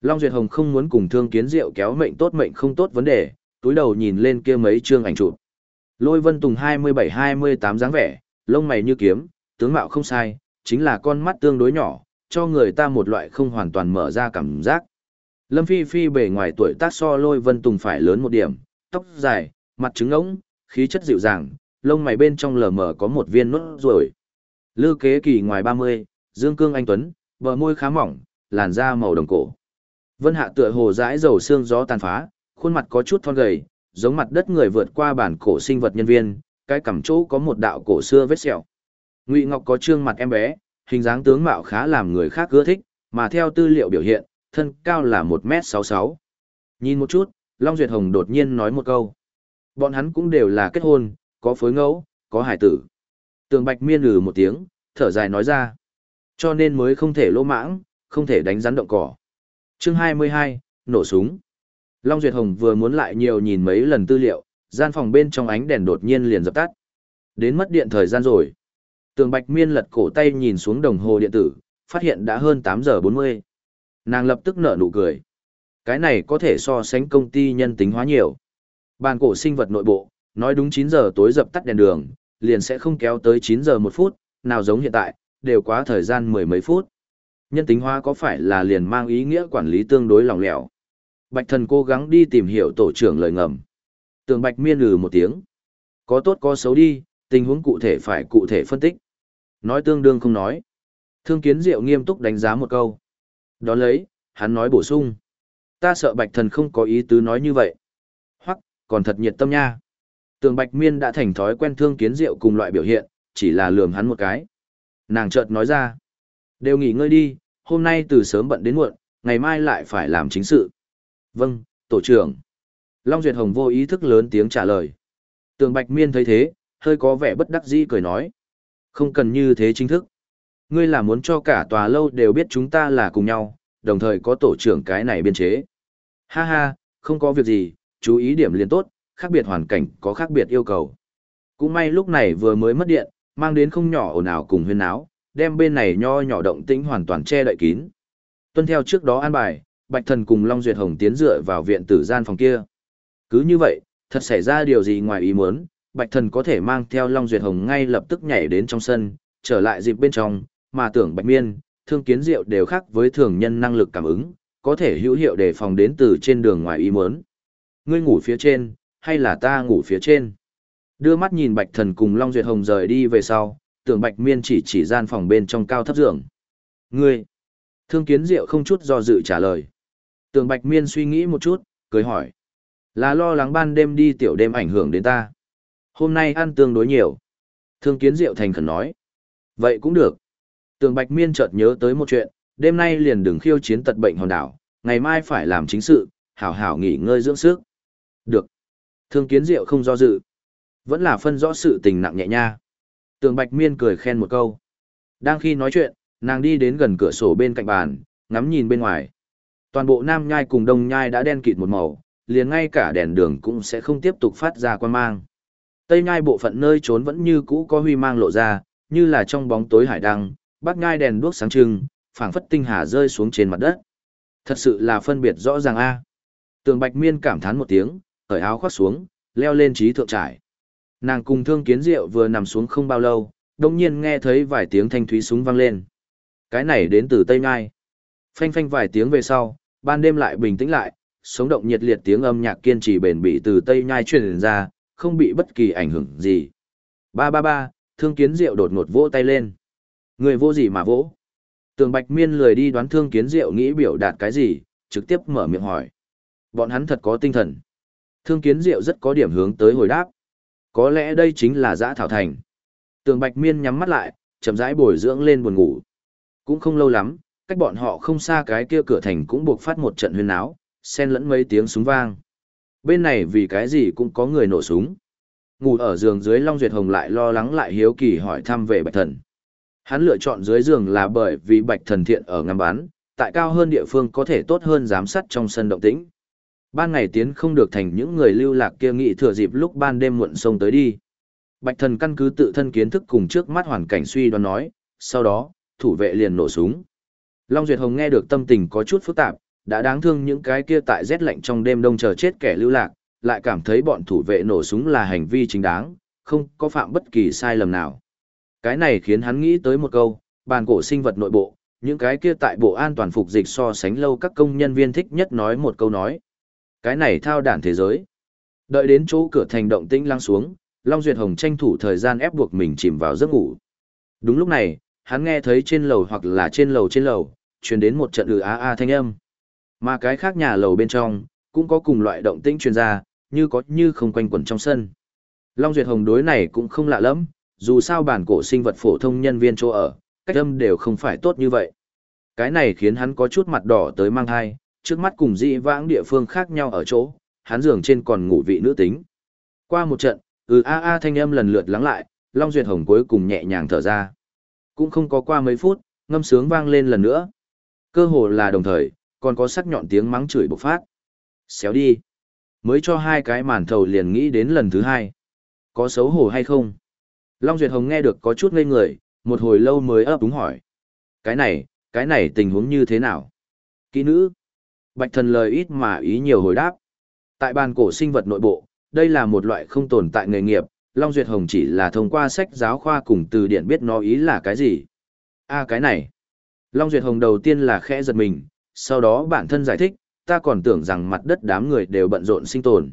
S1: Long Duyệt Hồng không muốn cùng Thương Kiến Diệu kéo mệnh tốt mệnh không tốt vấn đề, túi đầu nhìn lên kia mấy chương ảnh chụp. Lôi Vân Tùng 27-28 dáng vẻ, lông mày như kiếm, tướng mạo không sai, chính là con mắt tương đối nhỏ, cho người ta một loại không hoàn toàn mở ra cảm giác. Lâm Phi Phi bề ngoài tuổi tác so lôi vân tùng phải lớn một điểm, tóc dài, mặt trứng ống, khí chất dịu dàng, lông mày bên trong lờ mờ có một viên nốt ruồi. Lư kế kỳ ngoài 30, dương cương anh tuấn, bờ môi khá mỏng, làn da màu đồng cổ. Vân hạ tựa hồ dãi dầu xương gió tàn phá, khuôn mặt có chút thon gầy, giống mặt đất người vượt qua bản cổ sinh vật nhân viên, cái cằm chỗ có một đạo cổ xưa vết sẹo. Ngụy Ngọc có trương mặt em bé, hình dáng tướng mạo khá làm người khác ưa thích, mà theo tư liệu biểu hiện, thân cao là 1m66. Nhìn một chút, Long Duyệt Hồng đột nhiên nói một câu. Bọn hắn cũng đều là kết hôn, có phối ngẫu, có hải tử. Tường Bạch miên lừ một tiếng, thở dài nói ra. Cho nên mới không thể lỗ mãng, không thể đánh rắn động cỏ. Chương 22, nổ súng. Long Duyệt Hồng vừa muốn lại nhiều nhìn mấy lần tư liệu, gian phòng bên trong ánh đèn đột nhiên liền dập tắt. Đến mất điện thời gian rồi. Tường Bạch Miên lật cổ tay nhìn xuống đồng hồ điện tử, phát hiện đã hơn 8 giờ 40. Nàng lập tức nở nụ cười. Cái này có thể so sánh công ty nhân tính hóa nhiều. Bàn cổ sinh vật nội bộ, nói đúng 9 giờ tối dập tắt đèn đường, liền sẽ không kéo tới 9 giờ 1 phút, nào giống hiện tại, đều quá thời gian mười mấy phút. Nhân tính hóa có phải là liền mang ý nghĩa quản lý tương đối lỏng lẻo? Bạch thần cố gắng đi tìm hiểu tổ trưởng lời ngầm. Tường bạch miên lừ một tiếng. Có tốt có xấu đi, tình huống cụ thể phải cụ thể phân tích. Nói tương đương không nói. Thương kiến diệu nghiêm túc đánh giá một câu. Đó lấy, hắn nói bổ sung. Ta sợ bạch thần không có ý tứ nói như vậy. Hoặc, còn thật nhiệt tâm nha. Tường bạch miên đã thành thói quen thương kiến diệu cùng loại biểu hiện, chỉ là lườm hắn một cái. Nàng chợt nói ra. Đều nghỉ ngơi đi, hôm nay từ sớm bận đến muộn, ngày mai lại phải làm chính sự. Vâng, tổ trưởng. Long Duyệt Hồng vô ý thức lớn tiếng trả lời. Tường Bạch Miên thấy thế, hơi có vẻ bất đắc dĩ cười nói. Không cần như thế chính thức. Ngươi là muốn cho cả tòa lâu đều biết chúng ta là cùng nhau, đồng thời có tổ trưởng cái này biên chế. Ha ha, không có việc gì, chú ý điểm liền tốt, khác biệt hoàn cảnh có khác biệt yêu cầu. Cũng may lúc này vừa mới mất điện, mang đến không nhỏ ồn ào cùng huyên áo, đem bên này nho nhỏ động tĩnh hoàn toàn che đậy kín. Tuân theo trước đó an bài, Bạch Thần cùng Long Duyệt Hồng tiến dựa vào viện tử gian phòng kia. Cứ như vậy, thật xảy ra điều gì ngoài ý muốn, Bạch Thần có thể mang theo Long Duyệt Hồng ngay lập tức nhảy đến trong sân, trở lại dịp bên trong, mà tưởng Bạch Miên, Thương Kiến Diệu đều khác với thường nhân năng lực cảm ứng, có thể hữu hiệu để phòng đến từ trên đường ngoài ý muốn. Ngươi ngủ phía trên, hay là ta ngủ phía trên? Đưa mắt nhìn Bạch Thần cùng Long Duyệt Hồng rời đi về sau, tưởng Bạch Miên chỉ chỉ gian phòng bên trong cao thấp giường. Ngươi! Thương Kiến Diệu không chút do dự trả lời. Tưởng Bạch Miên suy nghĩ một chút, cười hỏi. Là lo lắng ban đêm đi tiểu đêm ảnh hưởng đến ta. Hôm nay ăn tương đối nhiều. Thương Kiến Diệu thành khẩn nói. Vậy cũng được. Tường Bạch Miên chợt nhớ tới một chuyện, đêm nay liền đừng khiêu chiến tật bệnh hòn đảo, ngày mai phải làm chính sự, hảo hảo nghỉ ngơi dưỡng sức. Được. Thương Kiến Diệu không do dự. Vẫn là phân rõ sự tình nặng nhẹ nha. Tường Bạch Miên cười khen một câu. Đang khi nói chuyện, nàng đi đến gần cửa sổ bên cạnh bàn, ngắm nhìn bên ngoài. Toàn bộ Nam Nhai cùng Đông Nhai đã đen kịt một màu, liền ngay cả đèn đường cũng sẽ không tiếp tục phát ra quan mang. Tây Nhai bộ phận nơi trốn vẫn như cũ có huy mang lộ ra, như là trong bóng tối hải đăng, bác ngai đèn đuốc sáng trưng, phảng phất tinh hà rơi xuống trên mặt đất. Thật sự là phân biệt rõ ràng a. Tường Bạch Miên cảm thán một tiếng, cởi áo khoác xuống, leo lên trí thượng trải. Nàng cùng Thương Kiến Diệu vừa nằm xuống không bao lâu, đột nhiên nghe thấy vài tiếng thanh thúy súng vang lên. Cái này đến từ Tây Ngai. Phanh phanh vài tiếng về sau, ban đêm lại bình tĩnh lại, sống động nhiệt liệt tiếng âm nhạc kiên trì bền bỉ từ Tây Nhai truyền ra, không bị bất kỳ ảnh hưởng gì. Ba ba ba, Thương Kiến Diệu đột ngột vỗ tay lên. Người vô gì mà vỗ? Tường Bạch Miên lười đi đoán Thương Kiến Diệu nghĩ biểu đạt cái gì, trực tiếp mở miệng hỏi. Bọn hắn thật có tinh thần. Thương Kiến Diệu rất có điểm hướng tới hồi đáp. Có lẽ đây chính là giã thảo thành. Tường Bạch Miên nhắm mắt lại, chậm rãi bồi dưỡng lên buồn ngủ. Cũng không lâu lắm, cách bọn họ không xa cái kia cửa thành cũng buộc phát một trận huyên áo, xen lẫn mấy tiếng súng vang. Bên này vì cái gì cũng có người nổ súng. Ngủ ở giường dưới Long Duyệt Hồng lại lo lắng lại hiếu kỳ hỏi thăm về Bạch Thần. Hắn lựa chọn dưới giường là bởi vì Bạch Thần thiện ở ngắm bán, tại cao hơn địa phương có thể tốt hơn giám sát trong sân động tĩnh. Ban ngày tiến không được thành những người lưu lạc kia nghị thừa dịp lúc ban đêm muộn sông tới đi. Bạch thần căn cứ tự thân kiến thức cùng trước mắt hoàn cảnh suy đoán nói, sau đó, thủ vệ liền nổ súng. Long Duyệt Hồng nghe được tâm tình có chút phức tạp, đã đáng thương những cái kia tại rét lạnh trong đêm đông chờ chết kẻ lưu lạc, lại cảm thấy bọn thủ vệ nổ súng là hành vi chính đáng, không có phạm bất kỳ sai lầm nào. Cái này khiến hắn nghĩ tới một câu, bàn cổ sinh vật nội bộ, những cái kia tại bộ an toàn phục dịch so sánh lâu các công nhân viên thích nhất nói một câu nói. Cái này thao đản thế giới. Đợi đến chỗ cửa thành động tĩnh lăng xuống, Long Duyệt Hồng tranh thủ thời gian ép buộc mình chìm vào giấc ngủ. Đúng lúc này, hắn nghe thấy trên lầu hoặc là trên lầu trên lầu, truyền đến một trận ừ a a thanh âm. Mà cái khác nhà lầu bên trong, cũng có cùng loại động tĩnh truyền ra, như có như không quanh quẩn trong sân. Long Duyệt Hồng đối này cũng không lạ lắm, dù sao bản cổ sinh vật phổ thông nhân viên chỗ ở, cách âm đều không phải tốt như vậy. Cái này khiến hắn có chút mặt đỏ tới mang thai, trước mắt cùng dị vãng địa phương khác nhau ở chỗ, hắn giường trên còn ngủ vị nữ tính. Qua một trận, ừ a a thanh âm lần lượt lắng lại, Long Duyệt Hồng cuối cùng nhẹ nhàng thở ra. Cũng không có qua mấy phút, ngâm sướng vang lên lần nữa. Cơ hồ là đồng thời, còn có sắc nhọn tiếng mắng chửi bộc phát. Xéo đi. Mới cho hai cái màn thầu liền nghĩ đến lần thứ hai. Có xấu hổ hay không? Long Duyệt Hồng nghe được có chút ngây người, một hồi lâu mới ấp đúng hỏi. Cái này, cái này tình huống như thế nào? Kỹ nữ. Bạch thần lời ít mà ý nhiều hồi đáp. Tại bàn cổ sinh vật nội bộ, đây là một loại không tồn tại nghề nghiệp, Long Duyệt Hồng chỉ là thông qua sách giáo khoa cùng từ điển biết nó ý là cái gì. a cái này. Long Duyệt Hồng đầu tiên là khẽ giật mình, sau đó bản thân giải thích, ta còn tưởng rằng mặt đất đám người đều bận rộn sinh tồn.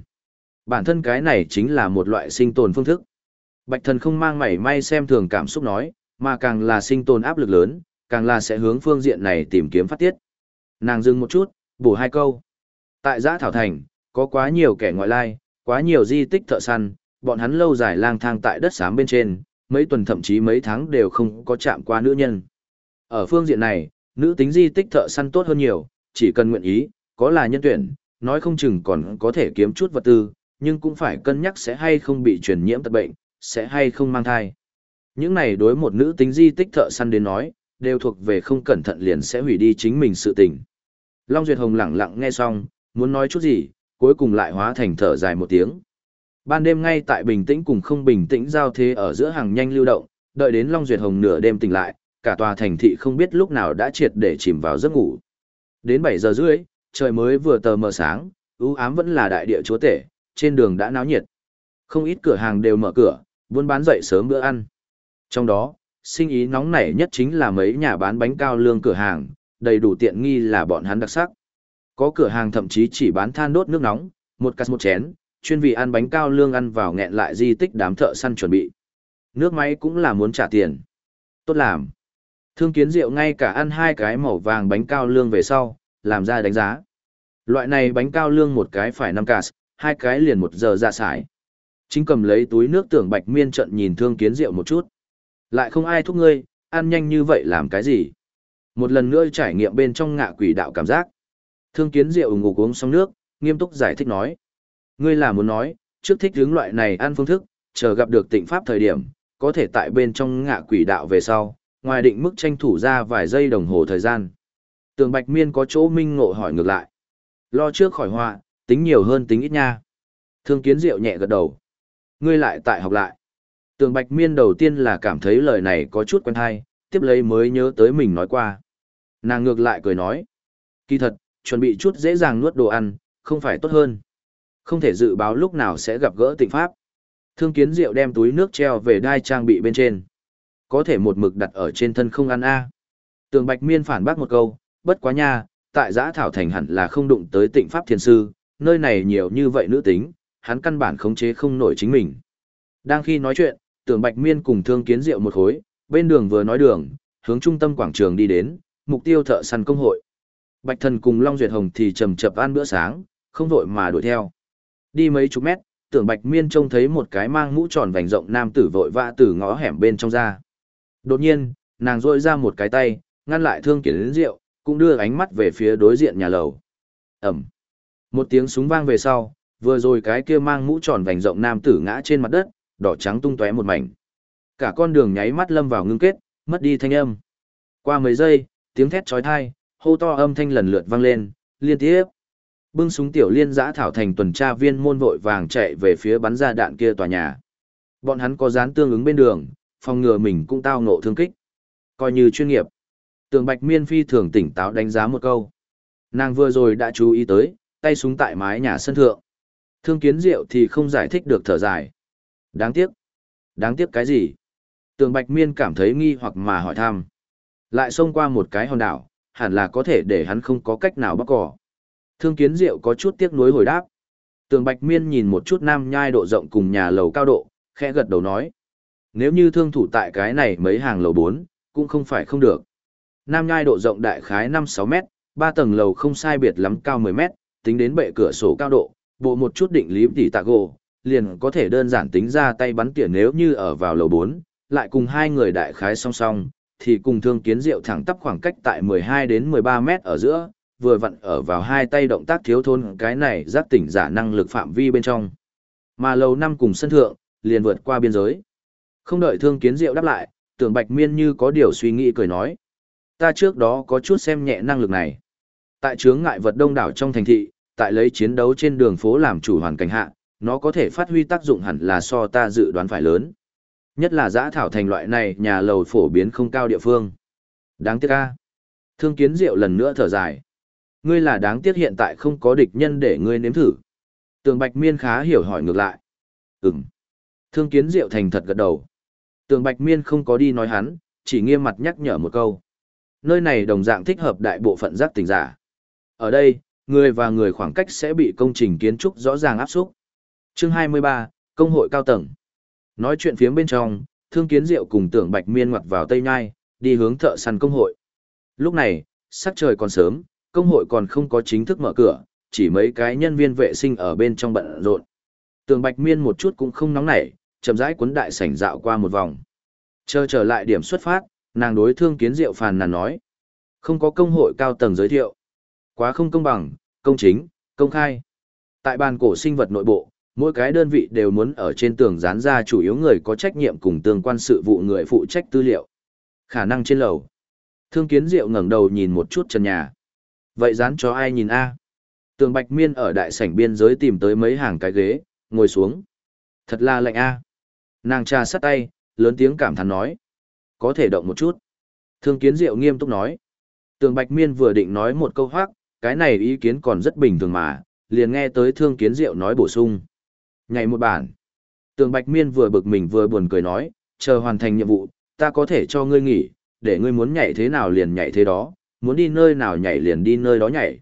S1: Bản thân cái này chính là một loại sinh tồn phương thức. Bạch thần không mang mảy may xem thường cảm xúc nói, mà càng là sinh tồn áp lực lớn, càng là sẽ hướng phương diện này tìm kiếm phát tiết. Nàng dừng một chút, bổ hai câu. Tại giã thảo thành, có quá nhiều kẻ ngoại lai, quá nhiều di tích thợ săn, bọn hắn lâu dài lang thang tại đất xám bên trên, mấy tuần thậm chí mấy tháng đều không có chạm qua nữ nhân. Ở phương diện này, nữ tính di tích thợ săn tốt hơn nhiều, chỉ cần nguyện ý, có là nhân tuyển, nói không chừng còn có thể kiếm chút vật tư, nhưng cũng phải cân nhắc sẽ hay không bị truyền nhiễm tật bệnh, sẽ hay không mang thai. Những này đối một nữ tính di tích thợ săn đến nói, đều thuộc về không cẩn thận liền sẽ hủy đi chính mình sự tình. Long Duyệt Hồng lặng lặng nghe xong, muốn nói chút gì, cuối cùng lại hóa thành thở dài một tiếng. Ban đêm ngay tại bình tĩnh cùng không bình tĩnh giao thế ở giữa hàng nhanh lưu động, đợi đến Long Duyệt Hồng nửa đêm tỉnh lại, cả tòa thành thị không biết lúc nào đã triệt để chìm vào giấc ngủ. Đến 7 giờ rưỡi, trời mới vừa tờ mờ sáng, ưu ám vẫn là đại địa chúa tể, trên đường đã náo nhiệt. Không ít cửa hàng đều mở cửa, buôn bán dậy sớm bữa ăn. Trong đó, sinh ý nóng nảy nhất chính là mấy nhà bán bánh cao lương cửa hàng, đầy đủ tiện nghi là bọn hắn đặc sắc. Có cửa hàng thậm chí chỉ bán than đốt nước nóng, một cắt một chén, chuyên vị ăn bánh cao lương ăn vào nghẹn lại di tích đám thợ săn chuẩn bị. Nước máy cũng là muốn trả tiền. Tốt làm. Thương kiến rượu ngay cả ăn hai cái màu vàng bánh cao lương về sau, làm ra đánh giá. Loại này bánh cao lương một cái phải 5 cà, hai cái liền một giờ ra sải. Chính cầm lấy túi nước tưởng bạch miên trận nhìn thương kiến rượu một chút. Lại không ai thúc ngươi, ăn nhanh như vậy làm cái gì? Một lần nữa trải nghiệm bên trong ngạ quỷ đạo cảm giác. Thương kiến rượu ngủ uống xong nước, nghiêm túc giải thích nói. Ngươi là muốn nói, trước thích hướng loại này ăn phương thức, chờ gặp được tịnh pháp thời điểm, có thể tại bên trong ngạ quỷ đạo về sau, ngoài định mức tranh thủ ra vài giây đồng hồ thời gian. Tường Bạch Miên có chỗ minh ngộ hỏi ngược lại. Lo trước khỏi họa, tính nhiều hơn tính ít nha. Thương kiến diệu nhẹ gật đầu. Ngươi lại tại học lại. Tường Bạch Miên đầu tiên là cảm thấy lời này có chút quen hay, tiếp lấy mới nhớ tới mình nói qua. Nàng ngược lại cười nói. Kỳ thật, chuẩn bị chút dễ dàng nuốt đồ ăn, không phải tốt hơn. Không thể dự báo lúc nào sẽ gặp gỡ tịnh pháp. Thương kiến diệu đem túi nước treo về đai trang bị bên trên. Có thể một mực đặt ở trên thân không ăn a. Tường Bạch Miên phản bác một câu, bất quá nha, tại giã thảo thành hẳn là không đụng tới tịnh pháp thiền sư, nơi này nhiều như vậy nữ tính, hắn căn bản khống chế không nổi chính mình. Đang khi nói chuyện, tưởng Bạch Miên cùng Thương Kiến Diệu một khối, bên đường vừa nói đường, hướng trung tâm quảng trường đi đến, mục tiêu thợ săn công hội. Bạch Thần cùng Long Duyệt Hồng thì chầm chập ăn bữa sáng, không vội mà đuổi theo. Đi mấy chục mét, tưởng Bạch Miên trông thấy một cái mang mũ tròn vành rộng nam tử vội vã từ ngõ hẻm bên trong ra. Đột nhiên, nàng rôi ra một cái tay, ngăn lại Thương Kiến Diệu, cũng đưa ánh mắt về phía đối diện nhà lầu. Ẩm. Một tiếng súng vang về sau, vừa rồi cái kia mang mũ tròn vành rộng nam tử ngã trên mặt đất, đỏ trắng tung tóe một mảnh. Cả con đường nháy mắt lâm vào ngưng kết, mất đi thanh âm. Qua mấy giây, tiếng thét chói tai, hô to âm thanh lần lượt vang lên, liên tiếp. Bưng súng tiểu liên giã thảo thành tuần tra viên môn vội vàng chạy về phía bắn ra đạn kia tòa nhà. Bọn hắn có dán tương ứng bên đường, phòng ngừa mình cũng tao ngộ thương kích. Coi như chuyên nghiệp. Tường Bạch Miên phi thường tỉnh táo đánh giá một câu. Nàng vừa rồi đã chú ý tới, tay súng tại mái nhà sân thượng. Thương kiến diệu thì không giải thích được thở dài. Đáng tiếc. Đáng tiếc cái gì? Tường Bạch Miên cảm thấy nghi hoặc mà hỏi thăm. Lại xông qua một cái hòn đảo, hẳn là có thể để hắn không có cách nào bắt cỏ. Thương kiến diệu có chút tiếc nuối hồi đáp. Tường Bạch Miên nhìn một chút nam nhai độ rộng cùng nhà lầu cao độ, khẽ gật đầu nói. Nếu như thương thủ tại cái này mấy hàng lầu 4, cũng không phải không được. Nam nhai độ rộng đại khái 5-6 mét, ba tầng lầu không sai biệt lắm cao 10 mét, tính đến bệ cửa sổ cao độ, bộ một chút định lý tỉ tạ gỗ, liền có thể đơn giản tính ra tay bắn tỉa nếu như ở vào lầu 4, lại cùng hai người đại khái song song, thì cùng thương kiến diệu thẳng tắp khoảng cách tại 12 đến 13 mét ở giữa, vừa vặn ở vào hai tay động tác thiếu thôn cái này giác tỉnh giả năng lực phạm vi bên trong. Mà lầu năm cùng sân thượng, liền vượt qua biên giới. Không đợi thương kiến diệu đáp lại, tưởng bạch miên như có điều suy nghĩ cười nói. Ta trước đó có chút xem nhẹ năng lực này. Tại chướng ngại vật đông đảo trong thành thị, tại lấy chiến đấu trên đường phố làm chủ hoàn cảnh hạ, nó có thể phát huy tác dụng hẳn là so ta dự đoán phải lớn. Nhất là giã thảo thành loại này nhà lầu phổ biến không cao địa phương. Đáng tiếc ca. Thương kiến diệu lần nữa thở dài. Ngươi là đáng tiếc hiện tại không có địch nhân để ngươi nếm thử. Tường Bạch Miên khá hiểu hỏi ngược lại. Ừm. Thương kiến diệu thành thật gật đầu. Tường Bạch Miên không có đi nói hắn, chỉ nghiêm mặt nhắc nhở một câu. Nơi này đồng dạng thích hợp đại bộ phận giác tỉnh giả. Ở đây, người và người khoảng cách sẽ bị công trình kiến trúc rõ ràng áp xúc. Chương 23, Công hội cao tầng. Nói chuyện phía bên trong, Thương Kiến Diệu cùng Tưởng Bạch Miên ngoặt vào Tây Nhai, đi hướng thợ săn công hội. Lúc này, sắc trời còn sớm, công hội còn không có chính thức mở cửa, chỉ mấy cái nhân viên vệ sinh ở bên trong bận rộn. Tường Bạch Miên một chút cũng không nóng nảy, chậm rãi cuốn đại sảnh dạo qua một vòng. Chờ trở lại điểm xuất phát, nàng đối Thương Kiến Diệu phàn nàn nói: "Không có công hội cao tầng giới thiệu, quá không công bằng, công chính, công khai." Tại bàn cổ sinh vật nội bộ, mỗi cái đơn vị đều muốn ở trên tường dán ra chủ yếu người có trách nhiệm cùng tương quan sự vụ người phụ trách tư liệu. Khả năng trên lầu. Thương Kiến Diệu ngẩng đầu nhìn một chút trần nhà. Vậy dán cho ai nhìn a? Tường Bạch Miên ở đại sảnh biên giới tìm tới mấy hàng cái ghế, ngồi xuống. Thật là lạnh a. Nàng trà sắt tay, lớn tiếng cảm thán nói. Có thể động một chút. Thương Kiến Diệu nghiêm túc nói. Tường Bạch Miên vừa định nói một câu hoác, cái này ý kiến còn rất bình thường mà, liền nghe tới Thương Kiến Diệu nói bổ sung. Ngày một bản. Tường Bạch Miên vừa bực mình vừa buồn cười nói, chờ hoàn thành nhiệm vụ, ta có thể cho ngươi nghỉ, để ngươi muốn nhảy thế nào liền nhảy thế đó, muốn đi nơi nào nhảy liền đi nơi đó nhảy.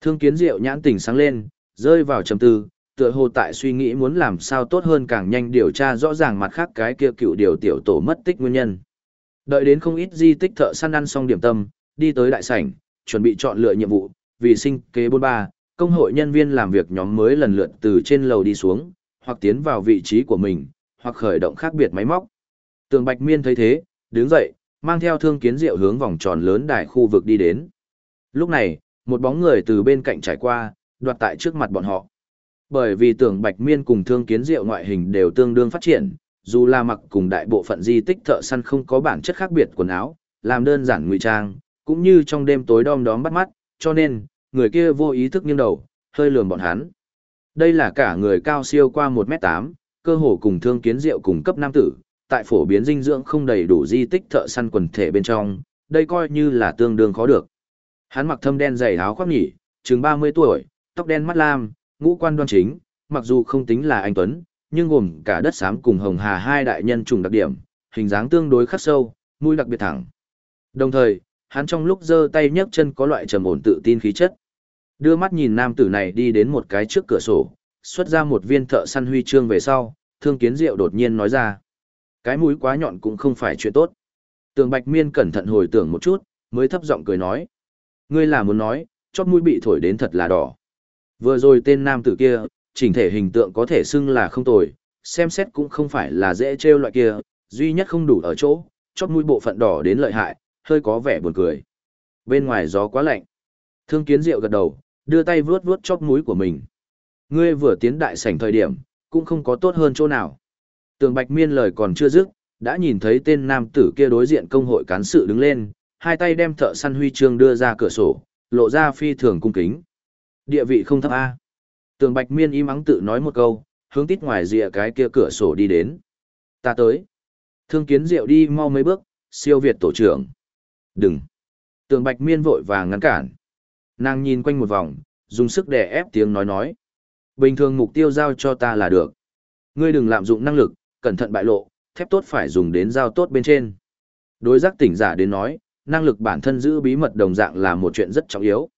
S1: Thương kiến diệu nhãn tỉnh sáng lên, rơi vào trầm tư, tựa hồ tại suy nghĩ muốn làm sao tốt hơn càng nhanh điều tra rõ ràng mặt khác cái kia cựu điều tiểu tổ mất tích nguyên nhân. Đợi đến không ít di tích thợ săn ăn xong điểm tâm, đi tới đại sảnh, chuẩn bị chọn lựa nhiệm vụ, vì sinh kế bôn ba, công hội nhân viên làm việc nhóm mới lần lượt từ trên lầu đi xuống, hoặc tiến vào vị trí của mình, hoặc khởi động khác biệt máy móc. Tường Bạch Miên thấy thế, đứng dậy, mang theo thương kiến diệu hướng vòng tròn lớn đài khu vực đi đến. Lúc này, một bóng người từ bên cạnh trải qua, đoạt tại trước mặt bọn họ. Bởi vì tưởng Bạch Miên cùng thương kiến diệu ngoại hình đều tương đương phát triển, dù là mặc cùng đại bộ phận di tích thợ săn không có bản chất khác biệt quần áo, làm đơn giản ngụy trang, cũng như trong đêm tối đom đóm bắt mắt, cho nên, người kia vô ý thức nghiêng đầu, hơi lườm bọn hắn. Đây là cả người cao siêu qua 1m8, cơ hồ cùng thương kiến diệu cùng cấp nam tử, tại phổ biến dinh dưỡng không đầy đủ di tích thợ săn quần thể bên trong, đây coi như là tương đương khó được. Hắn mặc thâm đen dày áo khoác nhỉ, chừng 30 tuổi, tóc đen mắt lam, ngũ quan đoan chính, mặc dù không tính là anh Tuấn, nhưng gồm cả đất xám cùng hồng hà hai đại nhân trùng đặc điểm, hình dáng tương đối khắc sâu, mũi đặc biệt thẳng. Đồng thời, hắn trong lúc giơ tay nhấc chân có loại trầm ổn tự tin khí chất. Đưa mắt nhìn nam tử này đi đến một cái trước cửa sổ, xuất ra một viên thợ săn huy chương về sau, thương kiến diệu đột nhiên nói ra. Cái mũi quá nhọn cũng không phải chuyện tốt. Tường Bạch Miên cẩn thận hồi tưởng một chút, mới thấp giọng cười nói. Ngươi là muốn nói, chót mũi bị thổi đến thật là đỏ. Vừa rồi tên nam tử kia, chỉnh thể hình tượng có thể xưng là không tồi, xem xét cũng không phải là dễ trêu loại kia, duy nhất không đủ ở chỗ, chót mũi bộ phận đỏ đến lợi hại, hơi có vẻ buồn cười. Bên ngoài gió quá lạnh. Thương Kiến Diệu gật đầu, đưa tay vuốt vuốt chóp mũi của mình. Ngươi vừa tiến đại sảnh thời điểm, cũng không có tốt hơn chỗ nào. Tường Bạch Miên lời còn chưa dứt, đã nhìn thấy tên nam tử kia đối diện công hội cán sự đứng lên, hai tay đem thợ săn huy chương đưa ra cửa sổ, lộ ra phi thường cung kính. Địa vị không thấp A. Tường Bạch Miên im ắng tự nói một câu, hướng tít ngoài rìa cái kia cửa sổ đi đến. Ta tới. Thương kiến diệu đi mau mấy bước, siêu việt tổ trưởng. Đừng. Tường Bạch Miên vội vàng ngăn cản. Nàng nhìn quanh một vòng, dùng sức để ép tiếng nói nói. Bình thường mục tiêu giao cho ta là được. Ngươi đừng lạm dụng năng lực, cẩn thận bại lộ, thép tốt phải dùng đến dao tốt bên trên. Đối giác tỉnh giả đến nói, năng lực bản thân giữ bí mật đồng dạng là một chuyện rất trọng yếu.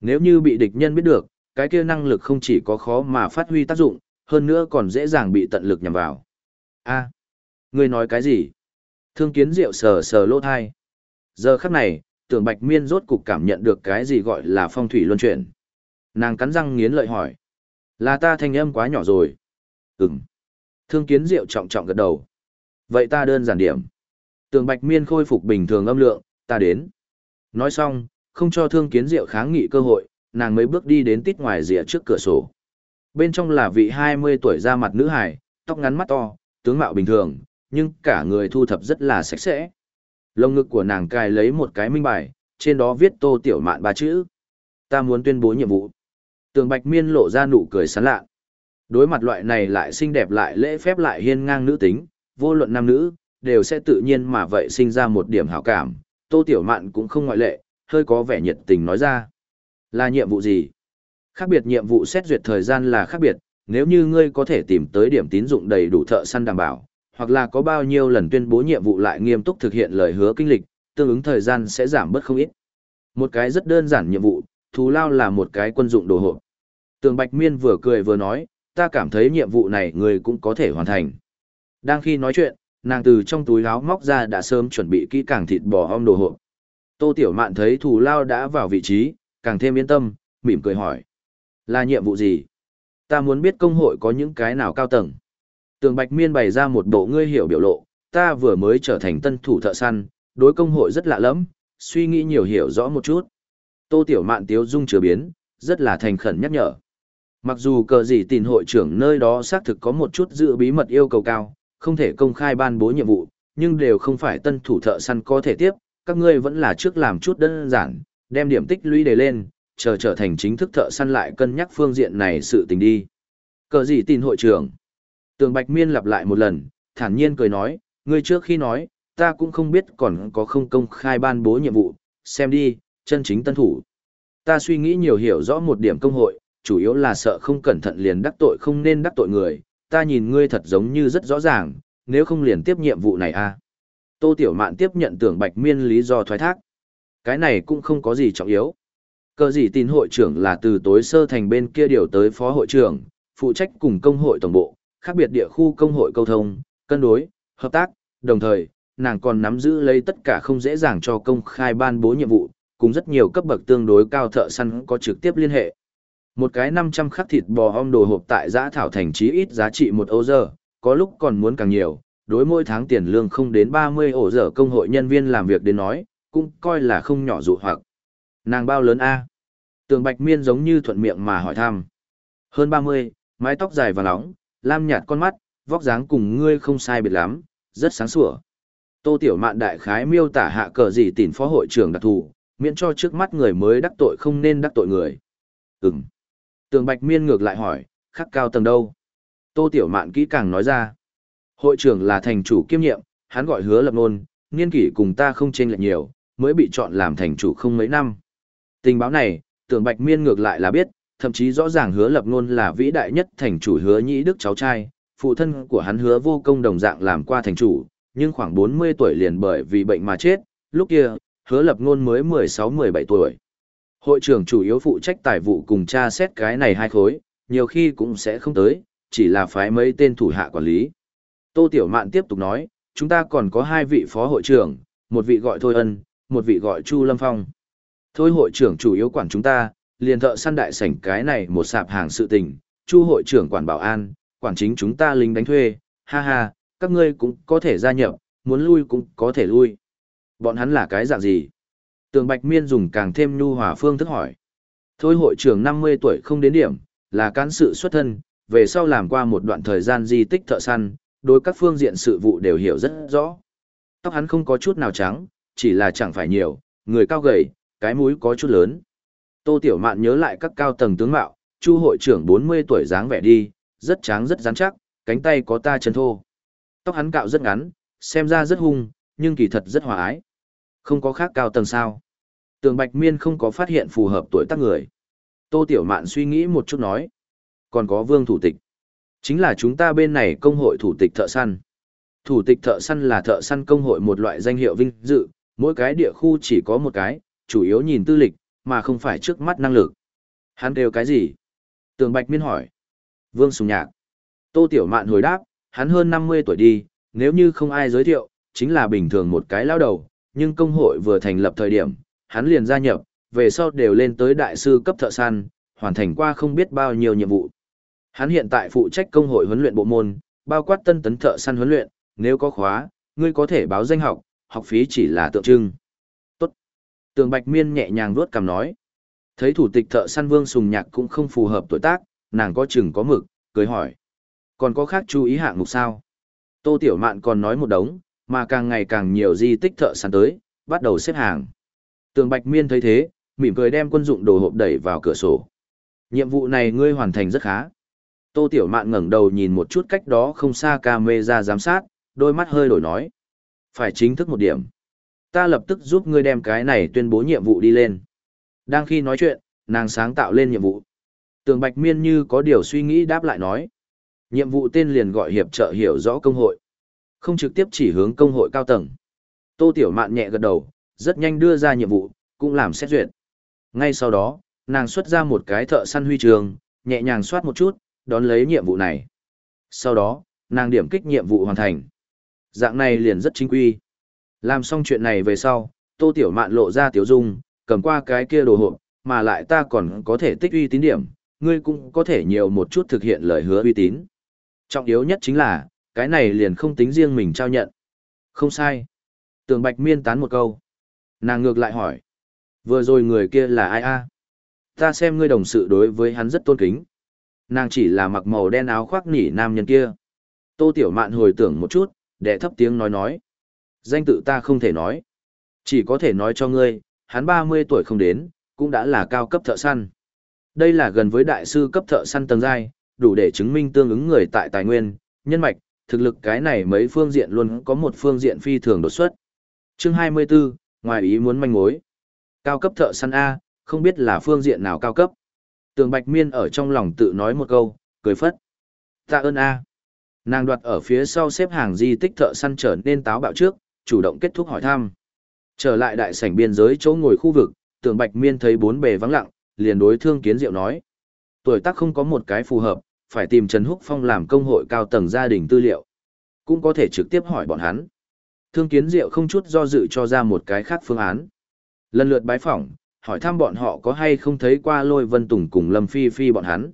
S1: Nếu như bị địch nhân biết được, cái kia năng lực không chỉ có khó mà phát huy tác dụng, hơn nữa còn dễ dàng bị tận lực nhằm vào. A, à, ngươi nói cái gì? Thương kiến diệu sờ sờ lỗ thai. Giờ khắc này, tưởng bạch miên rốt cục cảm nhận được cái gì gọi là phong thủy luân chuyển. Nàng cắn răng nghiến lợi hỏi. Là ta thanh âm quá nhỏ rồi. Ừm. Thương kiến diệu trọng trọng gật đầu. Vậy ta đơn giản điểm. Tường bạch miên khôi phục bình thường âm lượng, ta đến. Nói xong, không cho thương kiến diệu kháng nghị cơ hội, nàng mới bước đi đến tít ngoài rìa trước cửa sổ. Bên trong là vị 20 tuổi da mặt nữ hải, tóc ngắn mắt to, tướng mạo bình thường, nhưng cả người thu thập rất là sạch sẽ. Lông ngực của nàng cài lấy một cái minh bài, trên đó viết tô tiểu mạn ba chữ. Ta muốn tuyên bố nhiệm vụ. Tường Bạch Miên lộ ra nụ cười sán lạ. Đối mặt loại này lại xinh đẹp lại lễ phép lại hiên ngang nữ tính, vô luận nam nữ, đều sẽ tự nhiên mà vậy sinh ra một điểm hảo cảm. Tô Tiểu Mạn cũng không ngoại lệ, hơi có vẻ nhiệt tình nói ra. Là nhiệm vụ gì? Khác biệt nhiệm vụ xét duyệt thời gian là khác biệt, nếu như ngươi có thể tìm tới điểm tín dụng đầy đủ thợ săn đảm bảo, hoặc là có bao nhiêu lần tuyên bố nhiệm vụ lại nghiêm túc thực hiện lời hứa kinh lịch, tương ứng thời gian sẽ giảm bớt không ít. Một cái rất đơn giản nhiệm vụ, thù lao là một cái quân dụng đồ hộp. Tường Bạch Miên vừa cười vừa nói, ta cảm thấy nhiệm vụ này người cũng có thể hoàn thành. Đang khi nói chuyện, nàng từ trong túi áo móc ra đã sớm chuẩn bị kỹ càng thịt bò om đồ hộp. Tô Tiểu Mạn thấy thù lao đã vào vị trí, càng thêm yên tâm, mỉm cười hỏi. Là nhiệm vụ gì? Ta muốn biết công hội có những cái nào cao tầng. Tường Bạch Miên bày ra một bộ ngươi hiểu biểu lộ, ta vừa mới trở thành tân thủ thợ săn, đối công hội rất lạ lẫm, suy nghĩ nhiều hiểu rõ một chút. Tô Tiểu Mạn tiếu dung chứa biến, rất là thành khẩn nhắc nhở. Mặc dù cờ gì tin hội trưởng nơi đó xác thực có một chút giữ bí mật yêu cầu cao, không thể công khai ban bố nhiệm vụ, nhưng đều không phải tân thủ thợ săn có thể tiếp, các ngươi vẫn là trước làm chút đơn giản, đem điểm tích lũy đề lên, chờ trở thành chính thức thợ săn lại cân nhắc phương diện này sự tình đi. Cờ gì tin hội trưởng? Tường Bạch Miên lặp lại một lần, thản nhiên cười nói, ngươi trước khi nói, ta cũng không biết còn có không công khai ban bố nhiệm vụ, xem đi, chân chính tân thủ. Ta suy nghĩ nhiều hiểu rõ một điểm công hội, chủ yếu là sợ không cẩn thận liền đắc tội không nên đắc tội người, ta nhìn ngươi thật giống như rất rõ ràng, nếu không liền tiếp nhiệm vụ này a. À. Tô Tiểu Mạn tiếp nhận tưởng Bạch Miên lý do thoái thác. Cái này cũng không có gì trọng yếu. Cờ gì tin hội trưởng là từ tối sơ thành bên kia điều tới phó hội trưởng, phụ trách cùng công hội tổng bộ, khác biệt địa khu công hội câu thông, cân đối, hợp tác, đồng thời, nàng còn nắm giữ lấy tất cả không dễ dàng cho công khai ban bố nhiệm vụ, cùng rất nhiều cấp bậc tương đối cao thợ săn có trực tiếp liên hệ. Một cái 500 khắc thịt bò om đồ hộp tại giã thảo thành chí ít giá trị một ô giờ, có lúc còn muốn càng nhiều, đối mỗi tháng tiền lương không đến 30 ổ giờ công hội nhân viên làm việc đến nói, cũng coi là không nhỏ dụ hoặc. Nàng bao lớn A? Tường Bạch Miên giống như thuận miệng mà hỏi thăm. Hơn 30, mái tóc dài và nóng, lam nhạt con mắt, vóc dáng cùng ngươi không sai biệt lắm, rất sáng sủa. Tô Tiểu Mạn đại khái miêu tả hạ cờ gì tỉn phó hội trưởng đặc thù, miễn cho trước mắt người mới đắc tội không nên đắc tội người. Ừm. Tường Bạch Miên ngược lại hỏi, khắc cao tầng đâu? Tô Tiểu Mạn kỹ càng nói ra. Hội trưởng là thành chủ kiêm nhiệm, hắn gọi hứa lập nôn, niên kỷ cùng ta không chênh lệch nhiều, mới bị chọn làm thành chủ không mấy năm. Tình báo này, Tường Bạch Miên ngược lại là biết, thậm chí rõ ràng hứa lập ngôn là vĩ đại nhất thành chủ hứa nhĩ đức cháu trai, phụ thân của hắn hứa vô công đồng dạng làm qua thành chủ, nhưng khoảng 40 tuổi liền bởi vì bệnh mà chết, lúc kia, hứa lập ngôn mới 16-17 tuổi. Hội trưởng chủ yếu phụ trách tài vụ cùng tra xét cái này hai khối, nhiều khi cũng sẽ không tới, chỉ là phái mấy tên thủ hạ quản lý. Tô Tiểu Mạn tiếp tục nói, chúng ta còn có hai vị phó hội trưởng, một vị gọi Thôi Ân, một vị gọi Chu Lâm Phong. Thôi hội trưởng chủ yếu quản chúng ta, liền thợ săn đại sảnh cái này một sạp hàng sự tình, Chu hội trưởng quản bảo an, quản chính chúng ta lính đánh thuê, ha ha, các ngươi cũng có thể gia nhập, muốn lui cũng có thể lui. Bọn hắn là cái dạng gì? Tường Bạch Miên dùng càng thêm nhu hòa phương thức hỏi. Thôi hội trưởng 50 tuổi không đến điểm, là cán sự xuất thân, về sau làm qua một đoạn thời gian di tích thợ săn, đối các phương diện sự vụ đều hiểu rất rõ. Tóc hắn không có chút nào trắng, chỉ là chẳng phải nhiều, người cao gầy, cái mũi có chút lớn. Tô Tiểu Mạn nhớ lại các cao tầng tướng mạo, Chu hội trưởng 40 tuổi dáng vẻ đi, rất tráng rất rắn chắc, cánh tay có ta chân thô. Tóc hắn cạo rất ngắn, xem ra rất hung, nhưng kỳ thật rất hòa ái. Không có khác cao tầng sao. Tường Bạch Miên không có phát hiện phù hợp tuổi tác người. Tô Tiểu Mạn suy nghĩ một chút nói. Còn có vương thủ tịch. Chính là chúng ta bên này công hội thủ tịch thợ săn. Thủ tịch thợ săn là thợ săn công hội một loại danh hiệu vinh dự, mỗi cái địa khu chỉ có một cái, chủ yếu nhìn tư lịch, mà không phải trước mắt năng lực. Hắn đều cái gì? Tường Bạch Miên hỏi. Vương Sùng Nhạc. Tô Tiểu Mạn hồi đáp, hắn hơn 50 tuổi đi, nếu như không ai giới thiệu, chính là bình thường một cái lao đầu, nhưng công hội vừa thành lập thời điểm, hắn liền gia nhập, về sau đều lên tới đại sư cấp thợ săn, hoàn thành qua không biết bao nhiêu nhiệm vụ. Hắn hiện tại phụ trách công hội huấn luyện bộ môn, bao quát tân tấn thợ săn huấn luyện, nếu có khóa, ngươi có thể báo danh học, học phí chỉ là tượng trưng. Tường Bạch Miên nhẹ nhàng vuốt cằm nói. Thấy thủ tịch thợ săn Vương Sùng Nhạc cũng không phù hợp tuổi tác, nàng có chừng có mực, cười hỏi. Còn có khác chú ý hạng mục sao? Tô Tiểu Mạn còn nói một đống, mà càng ngày càng nhiều di tích thợ săn tới, bắt đầu xếp hàng. Tường Bạch Miên thấy thế, mỉm cười đem quân dụng đồ hộp đẩy vào cửa sổ. Nhiệm vụ này ngươi hoàn thành rất khá. Tô Tiểu Mạn ngẩng đầu nhìn một chút cách đó không xa camera giám sát, đôi mắt hơi đổi nói. Phải chính thức một điểm. Ta lập tức giúp ngươi đem cái này tuyên bố nhiệm vụ đi lên. Đang khi nói chuyện, nàng sáng tạo lên nhiệm vụ. Tường Bạch Miên như có điều suy nghĩ đáp lại nói. Nhiệm vụ tên liền gọi hiệp trợ hiểu rõ công hội. Không trực tiếp chỉ hướng công hội cao tầng. Tô Tiểu Mạn nhẹ gật đầu, rất nhanh đưa ra nhiệm vụ, cũng làm xét duyệt. Ngay sau đó, nàng xuất ra một cái thợ săn huy trường, nhẹ nhàng soát một chút, đón lấy nhiệm vụ này. Sau đó, nàng điểm kích nhiệm vụ hoàn thành. Dạng này liền rất chính quy. Làm xong chuyện này về sau, Tô Tiểu Mạn lộ ra tiểu dung, cầm qua cái kia đồ hộp, mà lại ta còn có thể tích uy tín điểm, ngươi cũng có thể nhiều một chút thực hiện lời hứa uy tín. Trọng yếu nhất chính là, cái này liền không tính riêng mình trao nhận. Không sai. Tường Bạch miên tán một câu. Nàng ngược lại hỏi. Vừa rồi người kia là ai a? Ta xem ngươi đồng sự đối với hắn rất tôn kính. Nàng chỉ là mặc màu đen áo khoác nỉ nam nhân kia. Tô Tiểu Mạn hồi tưởng một chút, đệ thấp tiếng nói nói. Danh tự ta không thể nói. Chỉ có thể nói cho ngươi, hắn 30 tuổi không đến, cũng đã là cao cấp thợ săn. Đây là gần với đại sư cấp thợ săn tầng giai, đủ để chứng minh tương ứng người tại tài nguyên, nhân mạch, thực lực cái này mấy phương diện luôn có một phương diện phi thường đột xuất. Chương 24, ngoài ý muốn manh mối. Cao cấp thợ săn A, không biết là phương diện nào cao cấp. Tường Bạch Miên ở trong lòng tự nói một câu, cười phất. Tạ ơn A. Nàng đoạt ở phía sau xếp hàng di tích thợ săn trở nên táo bạo trước, chủ động kết thúc hỏi thăm. Trở lại đại sảnh biên giới chỗ ngồi khu vực, Tường Bạch Miên thấy bốn bề vắng lặng, liền đối Thương Kiến Diệu nói: "Tuổi tác không có một cái phù hợp, phải tìm Trần Húc Phong làm công hội cao tầng gia đình tư liệu. Cũng có thể trực tiếp hỏi bọn hắn." Thương Kiến Diệu không chút do dự cho ra một cái khác phương án. Lần lượt bái phỏng, hỏi thăm bọn họ có hay không thấy qua Lôi Vân Tùng cùng Lâm Phi Phi bọn hắn.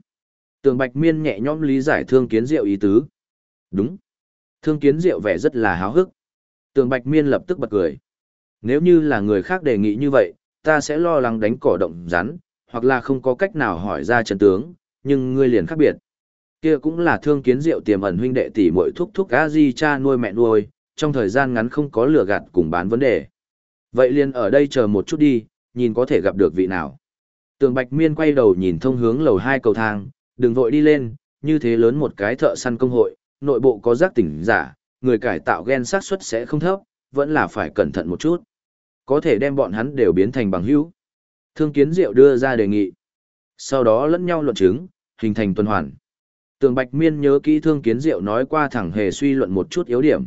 S1: Tường Bạch Miên nhẹ nhõm lý giải Thương Kiến Diệu ý tứ. Đúng. Thương Kiến Diệu vẻ rất là háo hức. Tường Bạch Miên lập tức bật cười. Nếu như là người khác đề nghị như vậy, ta sẽ lo lắng đánh cỏ động rắn, hoặc là không có cách nào hỏi ra chân tướng, nhưng ngươi liền khác biệt. Kia cũng là thương kiến diệu tiềm ẩn huynh đệ tỷ muội thúc thúc a di cha nuôi mẹ nuôi, trong thời gian ngắn không có lừa gạt cùng bán vấn đề. Vậy liền ở đây chờ một chút đi, nhìn có thể gặp được vị nào. Tường Bạch Miên quay đầu nhìn thông hướng lầu hai cầu thang, đừng vội đi lên, như thế lớn một cái thợ săn công hội, nội bộ có giác tỉnh giả, người cải tạo gen xác suất sẽ không thấp, vẫn là phải cẩn thận một chút. Có thể đem bọn hắn đều biến thành bằng hữu. Thương Kiến Diệu đưa ra đề nghị. Sau đó lẫn nhau luận chứng, hình thành tuần hoàn. Tường Bạch Miên nhớ kỹ Thương Kiến Diệu nói qua thẳng hề suy luận một chút yếu điểm.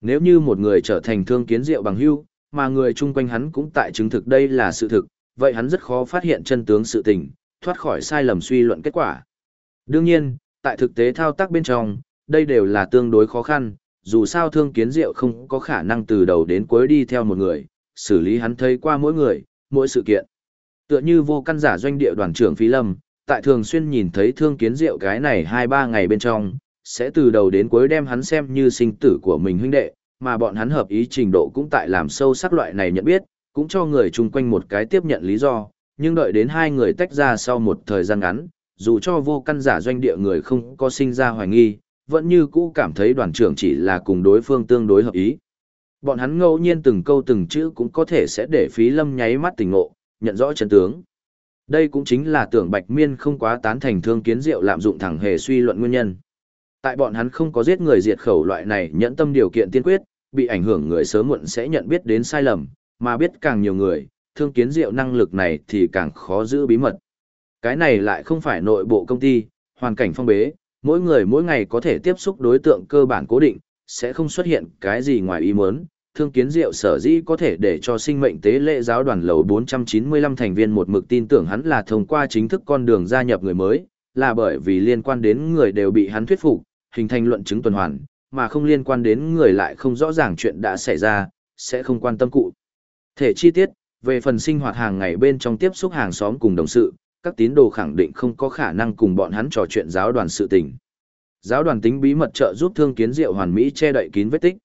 S1: Nếu như một người trở thành Thương Kiến Diệu bằng hữu, mà người chung quanh hắn cũng tại chứng thực đây là sự thực, vậy hắn rất khó phát hiện chân tướng sự tình, thoát khỏi sai lầm suy luận kết quả. Đương nhiên, tại thực tế thao tác bên trong, đây đều là tương đối khó khăn, dù sao thương kiến diệu không có khả năng từ đầu đến cuối đi theo một người, xử lý hắn thấy qua mỗi người, mỗi sự kiện. Tựa như vô căn giả doanh địa đoàn trưởng Phi Lâm, tại thường xuyên nhìn thấy thương kiến diệu cái này 2-3 ngày bên trong, sẽ từ đầu đến cuối đem hắn xem như sinh tử của mình huynh đệ, mà bọn hắn hợp ý trình độ cũng tại làm sâu sắc loại này nhận biết, cũng cho người chung quanh một cái tiếp nhận lý do, nhưng đợi đến hai người tách ra sau một thời gian ngắn, dù cho vô căn giả doanh địa người không có sinh ra hoài nghi, vẫn như cũ cảm thấy đoàn trưởng chỉ là cùng đối phương tương đối hợp ý. Bọn hắn ngẫu nhiên từng câu từng chữ cũng có thể sẽ để phí lâm nháy mắt tỉnh ngộ, nhận rõ chân tướng. Đây cũng chính là tưởng Bạch Miên không quá tán thành thương kiến diệu lạm dụng thẳng hề suy luận nguyên nhân. Tại bọn hắn không có giết người diệt khẩu loại này nhẫn tâm điều kiện tiên quyết, bị ảnh hưởng người sớm muộn sẽ nhận biết đến sai lầm, mà biết càng nhiều người, thương kiến diệu năng lực này thì càng khó giữ bí mật. Cái này lại không phải nội bộ công ty, hoàn cảnh phong bế, mỗi người mỗi ngày có thể tiếp xúc đối tượng cơ bản cố định, sẽ không xuất hiện cái gì ngoài ý muốn, thương kiến diệu sở dĩ có thể để cho sinh mệnh tế lễ giáo đoàn lầu 495 thành viên một mực tin tưởng hắn là thông qua chính thức con đường gia nhập người mới, là bởi vì liên quan đến người đều bị hắn thuyết phục, hình thành luận chứng tuần hoàn, mà không liên quan đến người lại không rõ ràng chuyện đã xảy ra, sẽ không quan tâm cụ. Thể chi tiết, về phần sinh hoạt hàng ngày bên trong tiếp xúc hàng xóm cùng đồng sự, các tín đồ khẳng định không có khả năng cùng bọn hắn trò chuyện giáo đoàn sự tình. Giáo đoàn tính bí mật trợ giúp thương kiến diệu hoàn mỹ che đậy kín vết tích.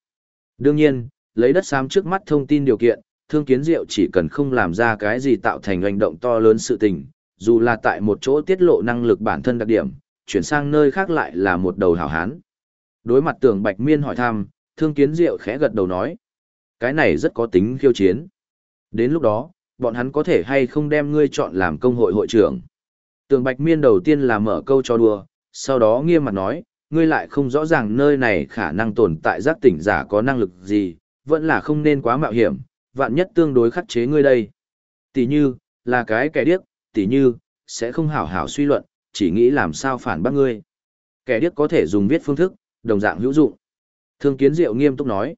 S1: Đương nhiên, lấy đất xám trước mắt thông tin điều kiện, thương kiến diệu chỉ cần không làm ra cái gì tạo thành hành động to lớn sự tình, dù là tại một chỗ tiết lộ năng lực bản thân đặc điểm, chuyển sang nơi khác lại là một đầu hảo hán. Đối mặt tưởng bạch miên hỏi thăm, thương kiến diệu khẽ gật đầu nói. Cái này rất có tính khiêu chiến. Đến lúc đó, bọn hắn có thể hay không đem ngươi chọn làm công hội hội trưởng. Tường Bạch Miên đầu tiên là mở câu cho đùa, sau đó nghiêm mặt nói, ngươi lại không rõ ràng nơi này khả năng tồn tại giác tỉnh giả có năng lực gì, vẫn là không nên quá mạo hiểm, vạn nhất tương đối khắc chế ngươi đây. Tỷ như, là cái kẻ điếc, tỷ như, sẽ không hảo hảo suy luận, chỉ nghĩ làm sao phản bác ngươi. Kẻ điếc có thể dùng viết phương thức, đồng dạng hữu dụng. Thương Kiến Diệu nghiêm túc nói.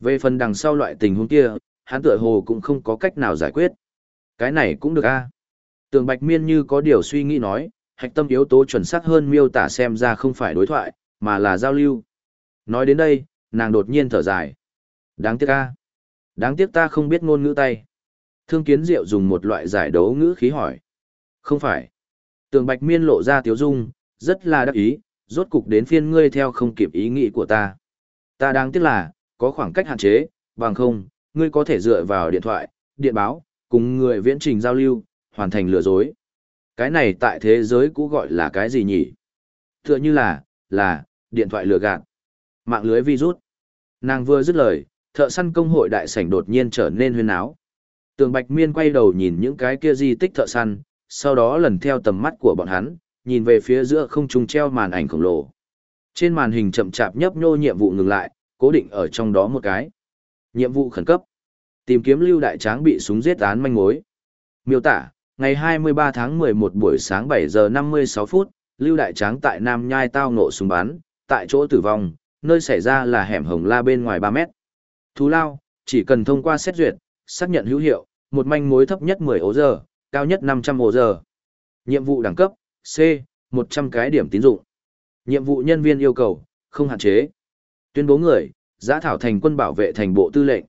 S1: Về phần đằng sau loại tình huống kia, hắn tựa hồ cũng không có cách nào giải quyết. Cái này cũng được a. Tường Bạch Miên như có điều suy nghĩ nói, hạch tâm yếu tố chuẩn xác hơn miêu tả xem ra không phải đối thoại, mà là giao lưu. Nói đến đây, nàng đột nhiên thở dài. Đáng tiếc a. Đáng tiếc ta không biết ngôn ngữ tay. Thương Kiến Diệu dùng một loại giải đấu ngữ khí hỏi. Không phải. Tường Bạch Miên lộ ra tiếu dung, rất là đắc ý, rốt cục đến phiên ngươi theo không kịp ý nghĩ của ta. Ta đáng tiếc là, có khoảng cách hạn chế, bằng không, ngươi có thể dựa vào điện thoại, điện báo, cùng người viễn trình giao lưu, hoàn thành lừa dối. Cái này tại thế giới cũ gọi là cái gì nhỉ? Tựa như là, là, điện thoại lừa gạt. Mạng lưới virus. Nàng vừa dứt lời, thợ săn công hội đại sảnh đột nhiên trở nên huyên áo. Tường Bạch Miên quay đầu nhìn những cái kia di tích thợ săn, sau đó lần theo tầm mắt của bọn hắn, nhìn về phía giữa không trung treo màn ảnh khổng lồ. Trên màn hình chậm chạp nhấp nhô nhiệm vụ ngừng lại, cố định ở trong đó một cái. Nhiệm vụ khẩn cấp. Tìm kiếm Lưu Đại Tráng bị súng giết án manh mối. Miêu tả, ngày 23 tháng 11 buổi sáng 7 giờ 56 phút, Lưu Đại Tráng tại Nam Nhai tao ngộ súng bắn, tại chỗ tử vong, nơi xảy ra là hẻm hồng la bên ngoài 3 mét. Thú lao, chỉ cần thông qua xét duyệt, xác nhận hữu hiệu, một manh mối thấp nhất 10 ố giờ, cao nhất 500 ố giờ. Nhiệm vụ đẳng cấp, C, 100 cái điểm tín dụng. Nhiệm vụ nhân viên yêu cầu, không hạn chế. Tuyên bố người, giã thảo thành quân bảo vệ thành bộ tư lệnh.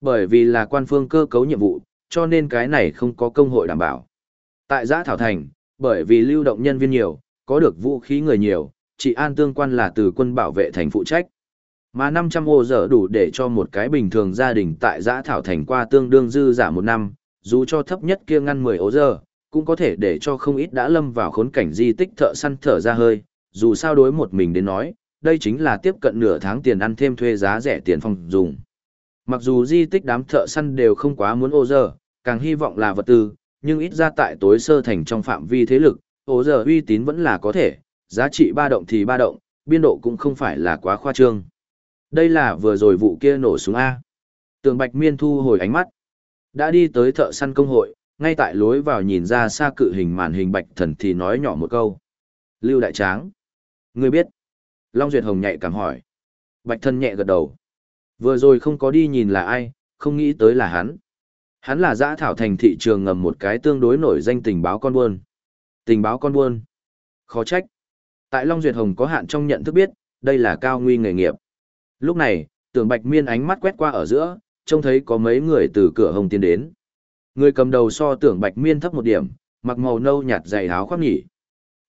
S1: Bởi vì là quan phương cơ cấu nhiệm vụ, cho nên cái này không có công hội đảm bảo. Tại giã thảo thành, bởi vì lưu động nhân viên nhiều, có được vũ khí người nhiều, chỉ an tương quan là từ quân bảo vệ thành phụ trách. Mà 500 ô giờ đủ để cho một cái bình thường gia đình tại giã thảo thành qua tương đương dư giả một năm, dù cho thấp nhất kia ngăn 10 ô giờ, cũng có thể để cho không ít đã lâm vào khốn cảnh di tích thợ săn thở ra hơi, dù sao đối một mình đến nói, đây chính là tiếp cận nửa tháng tiền ăn thêm thuê giá rẻ tiền phòng dùng. Mặc dù di tích đám thợ săn đều không quá muốn ô giờ, càng hy vọng là vật tư, nhưng ít ra tại tối sơ thành trong phạm vi thế lực, ô giờ uy tín vẫn là có thể, giá trị ba động thì ba động, biên độ cũng không phải là quá khoa trương. Đây là vừa rồi vụ kia nổ súng A. Tường Bạch Miên thu hồi ánh mắt. Đã đi tới thợ săn công hội, ngay tại lối vào nhìn ra xa cự hình màn hình bạch thần thì nói nhỏ một câu. Lưu Đại Tráng. Ngươi biết. Long Duyệt Hồng nhạy cảm hỏi. Bạch thân nhẹ gật đầu. Vừa rồi không có đi nhìn là ai, không nghĩ tới là hắn. Hắn là giã thảo thành thị trường ngầm một cái tương đối nổi danh tình báo con buôn. Tình báo con buôn. Khó trách. Tại Long Duyệt Hồng có hạn trong nhận thức biết, đây là cao nguy nghề nghiệp. Lúc này, tưởng bạch miên ánh mắt quét qua ở giữa, trông thấy có mấy người từ cửa hồng tiến đến. Người cầm đầu so tưởng bạch miên thấp một điểm, mặc màu nâu nhạt dày áo khoác nhỉ.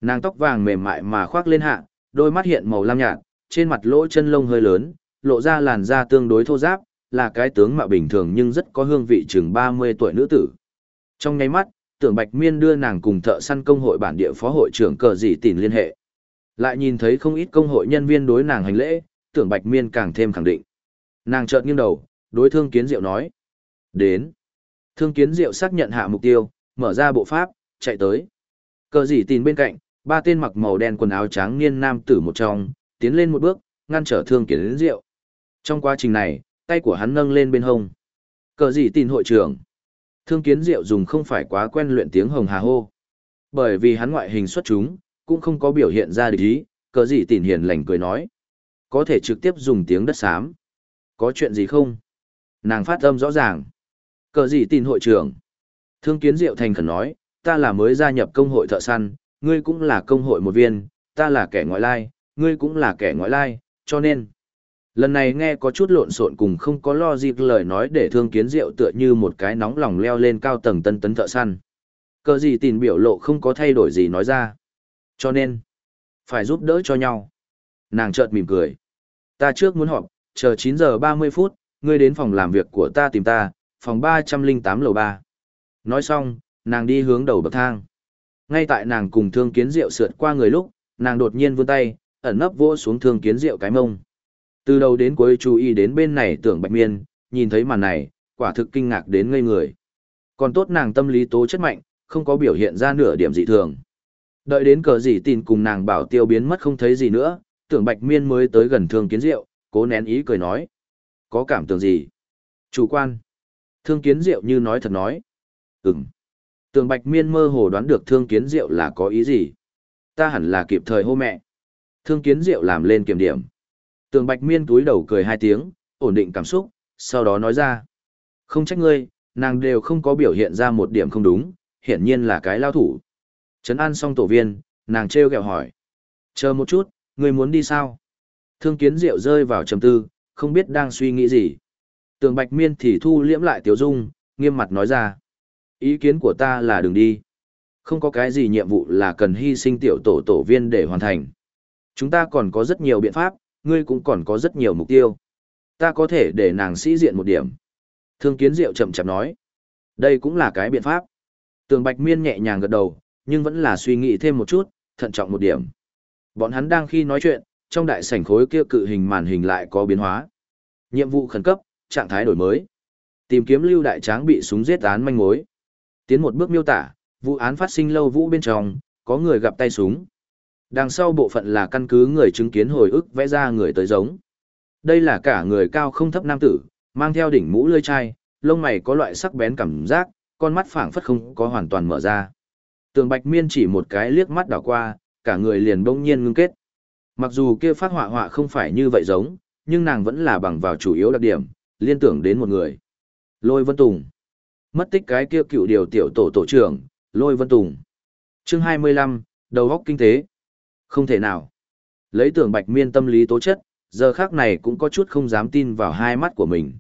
S1: Nàng tóc vàng mềm mại mà khoác lên hạ, đôi mắt hiện màu lam nhạt, trên mặt lỗ chân lông hơi lớn, lộ ra làn da tương đối thô ráp, là cái tướng mạo bình thường nhưng rất có hương vị chừng 30 tuổi nữ tử. Trong nháy mắt, tưởng Bạch Miên đưa nàng cùng thợ săn công hội bản địa phó hội trưởng cờ dị tìm liên hệ. Lại nhìn thấy không ít công hội nhân viên đối nàng hành lễ, tưởng Bạch Miên càng thêm khẳng định. Nàng chợt nghiêng đầu, đối thương kiến diệu nói. Đến. Thương kiến diệu xác nhận hạ mục tiêu, mở ra bộ pháp, chạy tới. Cờ dị tìm bên cạnh, ba tên mặc màu đen quần áo trắng niên nam tử một trong, tiến lên một bước, ngăn trở thương kiến diệu. Trong quá trình này, tay của hắn nâng lên bên hông. Cờ gì tin hội trưởng? Thương kiến diệu dùng không phải quá quen luyện tiếng hồng hà hô. Bởi vì hắn ngoại hình xuất chúng, cũng không có biểu hiện ra địch ý, cờ gì tin hiền lành cười nói. Có thể trực tiếp dùng tiếng đất xám. Có chuyện gì không? Nàng phát âm rõ ràng. Cờ gì tin hội trưởng? Thương kiến diệu thành khẩn nói, ta là mới gia nhập công hội thợ săn, ngươi cũng là công hội một viên, ta là kẻ ngoại lai, ngươi cũng là kẻ ngoại lai, cho nên. Lần này nghe có chút lộn xộn cùng không có lo dịp lời nói để thương kiến rượu tựa như một cái nóng lòng leo lên cao tầng tân tấn thợ săn. Cờ gì tin biểu lộ không có thay đổi gì nói ra. Cho nên, phải giúp đỡ cho nhau. Nàng chợt mỉm cười. Ta trước muốn họp, chờ 9 giờ 30 phút, ngươi đến phòng làm việc của ta tìm ta, phòng 308 lầu 3. Nói xong, nàng đi hướng đầu bậc thang. Ngay tại nàng cùng thương kiến rượu sượt qua người lúc, nàng đột nhiên vươn tay, ẩn nấp vỗ xuống thương kiến rượu cái mông. Từ đầu đến cuối chú ý đến bên này tưởng bạch miên, nhìn thấy màn này, quả thực kinh ngạc đến ngây người. Còn tốt nàng tâm lý tố chất mạnh, không có biểu hiện ra nửa điểm dị thường. Đợi đến cờ gì tin cùng nàng bảo tiêu biến mất không thấy gì nữa, tưởng bạch miên mới tới gần thương kiến diệu, cố nén ý cười nói. Có cảm tưởng gì? Chủ quan. Thương kiến diệu như nói thật nói. Ừm. Tường bạch miên mơ hồ đoán được thương kiến diệu là có ý gì. Ta hẳn là kịp thời hô mẹ. Thương kiến diệu làm lên kiểm điểm. Tường bạch miên túi đầu cười hai tiếng, ổn định cảm xúc, sau đó nói ra. Không trách ngươi, nàng đều không có biểu hiện ra một điểm không đúng, hiển nhiên là cái lao thủ. Trấn an xong tổ viên, nàng treo gẹo hỏi. Chờ một chút, ngươi muốn đi sao? Thương kiến diệu rơi vào trầm tư, không biết đang suy nghĩ gì. Tường bạch miên thì thu liễm lại tiểu dung, nghiêm mặt nói ra. Ý kiến của ta là đừng đi. Không có cái gì nhiệm vụ là cần hy sinh tiểu tổ tổ viên để hoàn thành. Chúng ta còn có rất nhiều biện pháp, ngươi cũng còn có rất nhiều mục tiêu. Ta có thể để nàng sĩ diện một điểm. Thương kiến diệu chậm chậm nói. Đây cũng là cái biện pháp. Tường Bạch Miên nhẹ nhàng gật đầu, nhưng vẫn là suy nghĩ thêm một chút, thận trọng một điểm. Bọn hắn đang khi nói chuyện, trong đại sảnh khối kia cự hình màn hình lại có biến hóa. Nhiệm vụ khẩn cấp, trạng thái đổi mới. Tìm kiếm lưu đại tráng bị súng giết án manh mối. Tiến một bước miêu tả, vụ án phát sinh lâu vũ bên trong, có người gặp tay súng. Đằng sau bộ phận là căn cứ người chứng kiến hồi ức vẽ ra người tới giống. Đây là cả người cao không thấp nam tử, mang theo đỉnh mũ lươi chai, lông mày có loại sắc bén cảm giác, con mắt phảng phất không có hoàn toàn mở ra. Tường Bạch Miên chỉ một cái liếc mắt đảo qua, cả người liền bỗng nhiên ngưng kết. Mặc dù kia phát họa họa không phải như vậy giống, nhưng nàng vẫn là bằng vào chủ yếu đặc điểm, liên tưởng đến một người. Lôi Vân Tùng. Mất tích cái kia cựu điều tiểu tổ tổ trưởng, Lôi Vân Tùng. Chương 25, đầu góc kinh tế. Không thể nào. Lấy tưởng bạch miên tâm lý tố chất, giờ khác này cũng có chút không dám tin vào hai mắt của mình.